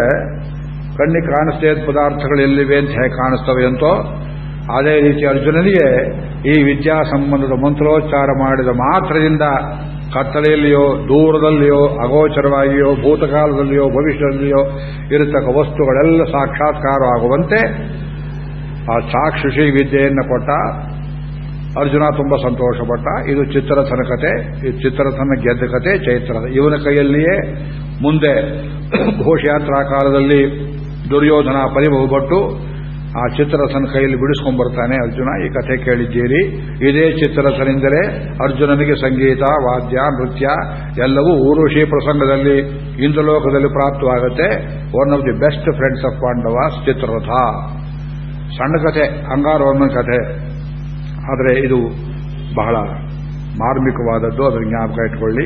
ಕಣ್ಣಿಗೆ ಕಾಣಿಸ್ತೇ ಪದಾರ್ಥಗಳು ಎಲ್ಲಿವೆ ಅಂತ ಹೇಗೆ ಕಾಣಿಸ್ತವೆ ಅಂತೋ, ಅದೇ ರೀತಿ ಅರ್ಜುನನಿಗೆ ಈ ವಿದ್ಯಾ ಸಂಬಂಧದ ಮಂತ್ರೋಚ್ಚಾರ ಮಾಡಿದ ಮಾತ್ರದಿಂದ ಕತ್ತಲೆಯಲ್ಲಿಯೋ, ದೂರದಲ್ಲಿಯೋ, ಅಗೋಚರವಾಗಿಯೋ, ಭೂತಕಾಲದಲ್ಲಿಯೋ, ಭವಿಷ್ಯದಲ್ಲಿಯೋ ಇರತಕ್ಕ ವಸ್ತುಗಳೆಲ್ಲ ಸಾಕ್ಷಾತ್ಕಾರ ಆಗುವಂತೆ ಆ ಚಾಕ್ಷುಷಿ ವಿದ್ಯೆಯನ್ನು ಕೊಟ್ಟ ಅರ್ಜುನ ತುಂಬಾ ಸಂತೋಷಪಟ್ಟ. ಇದು ಚಿತ್ರರಥನ ಕತೆ, ಇದು ಚಿತ್ರರಥನ ಗೆದ್ದ ಕತೆ ಚೈತ್ರದ ಇವನ ಕೈಯಲ್ಲಿಯೇ ಮುಂದೆ ಘೋಷಯಾತ್ರಾ ಕಾಲದಲ್ಲಿ ದುರ್ಯೋಧನ ಪರಿಬಹುಪಟ್ಟು ಆ ಚಿತ್ರರಥನ ಕೈಯಲ್ಲಿ ಬಿಡಿಸ್ಕೊಂಡ್ಬರ್ತಾನೆ ಅರ್ಜುನ. ಈ ಕಥೆ ಕೇಳಿದ್ದೀರಿ. ಇದೇ ಚಿತ್ರರಥನಿಂದಲೇ ಅರ್ಜುನನಿಗೆ ಸಂಗೀತ, ವಾದ್ಯ, ನೃತ್ಯ ಎಲ್ಲವೂ ಊರುಷಿ ಪ್ರಸಂಗದಲ್ಲಿ ಇಂದ್ರಲೋಕದಲ್ಲಿ ಪ್ರಾಪ್ತವಾಗುತ್ತೆ. One of the best friends of Pandavas Chitraratha. ಸಣ್ಣ ಕಥೆ ಅಂಗಾರವರ್ಣ ಕಥೆ ಆದರೆ ಇದು ಬಹಳ ಮಾರ್ಮಿಕವಾದದ್ದು ಅದರ ಜ್ಞಾಪಕ ಇಟ್ಕೊಳ್ಳಿ.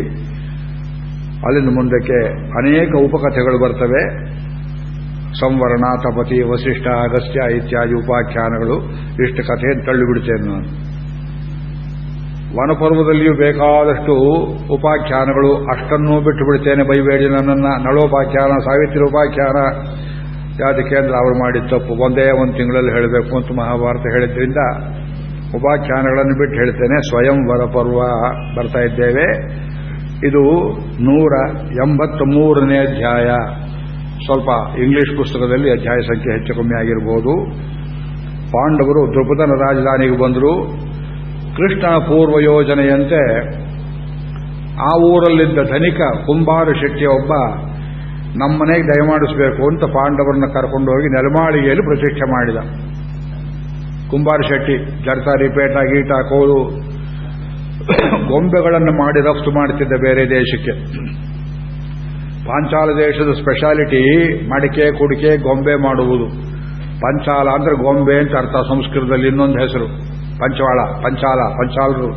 ಅಲ್ಲಿನ ಮುಂದಕ್ಕೆ ಅನೇಕ ಉಪಕಥೆಗಳು ಬರ್ತವೆ. ಸಂವರಣ, ತಪತಿ, ವಸಿಷ್ಠ, ಅಗಸ್ತ್ಯ, ಇತ್ಯಾದಿ ಉಪಾಖ್ಯಾನಗಳು. ಇಷ್ಟು ಕಥೆ ತಳ್ಳಿಬಿಡ್ತೇನೆ ನಾನು. ವನಪರ್ವದಲ್ಲಿಯೂ ಬೇಕಾದಷ್ಟು ಉಪಾಖ್ಯಾನಗಳು ಅಷ್ಟನ್ನೂ ಬಿಟ್ಟು ಬಿಡ್ತೇನೆ ಬೈಬೇಡಿ ನನ್ನನ್ನು ನಳೋಪಾಖ್ಯಾನ, ಸಾವಿತ್ರಿ ಉಪಾಖ್ಯಾನ ಯಾದಕ್ಕೆ ಅಂದ್ರೆ ಅವರು ಮಾಡಿದ ತಪ್ಪು. ಒಂದೇ ಒಂದು ತಿಂಗಳಲ್ಲಿ ಹೇಳಬೇಕು ಅಂತ ಮಹಾಭಾರತ ಹೇಳಿದ್ರಿಂದ ಉಪಾಖ್ಯಾನಗಳನ್ನು ಬಿಟ್ಟು ಹೇಳ್ತೇನೆ ಸ್ವಯಂವರ ಪರ್ವ ಬರ್ತಾ ಇದ್ದೇವೆ. ಇದು ನೂರ ಎಂಬತ್ತ ಮೂರನೇ ಅಧ್ಯಾಯ. ಸ್ವಲ್ಪ ಇಂಗ್ಲಿಷ್ ಪುಸ್ತಕದಲ್ಲಿ ಅಧ್ಯಾಯ ಸಂಖ್ಯೆ ಹೆಚ್ಚು ಕಮ್ಮಿ ಆಗಿರಬಹುದು ಪಾಂಡವರು ದ್ರುಪದನ ರಾಜಧಾನಿಗೆ ಬಂದರು. ಕೃಷ್ಣನ ಪೂರ್ವ ಯೋಜನೆಯಂತೆ ಆ ಊರಲ್ಲಿದ್ದ ಧನಿಕ ಕುಂಬಾರ ಶೆಟ್ಟಿ ಒಬ್ಬ, ನಮ್ಮನೆಗೆ ದಯಮಾಡಿಸಬೇಕು ಅಂತ ಪಾಂಡವರನ್ನ ಕರ್ಕೊಂಡು ಹೋಗಿ ನೆಲಮಾಳಿಗೆಯಲ್ಲಿ ಪ್ರತಿಷ್ಠೆ ಮಾಡಿದ. ಕುಂಬಾರ ಶೆಟ್ಟಿ ಜರ್ತಾರಿ ಪೇಟ ಗೀಟ, ಕೋಲು, ಗೊಂಬೆಗಳನ್ನು ಮಾಡಿ ರಫ್ತು ಮಾಡುತ್ತಿದ್ದ ಬೇರೆ ದೇಶಕ್ಕೆ. ಪಾಂಚಾಲ ದೇಶದ ಸ್ಪೆಷಾಲಿಟಿ ಮಡಿಕೆ, ಕುಡಿಕೆ, ಗೊಂಬೆ ಮಾಡುವುದು. ಪಂಚಾಲ ಅಂದ್ರೆ ಗೊಂಬೆ ಅಂತ ಅರ್ಥ ಸಂಸ್ಕೃತದಲ್ಲಿ ಇನ್ನೊಂದು ಹೆಸರು. ಪಂಚವಾಳ ಪಂಚಾಲ, ಪಂಚಾಲರು.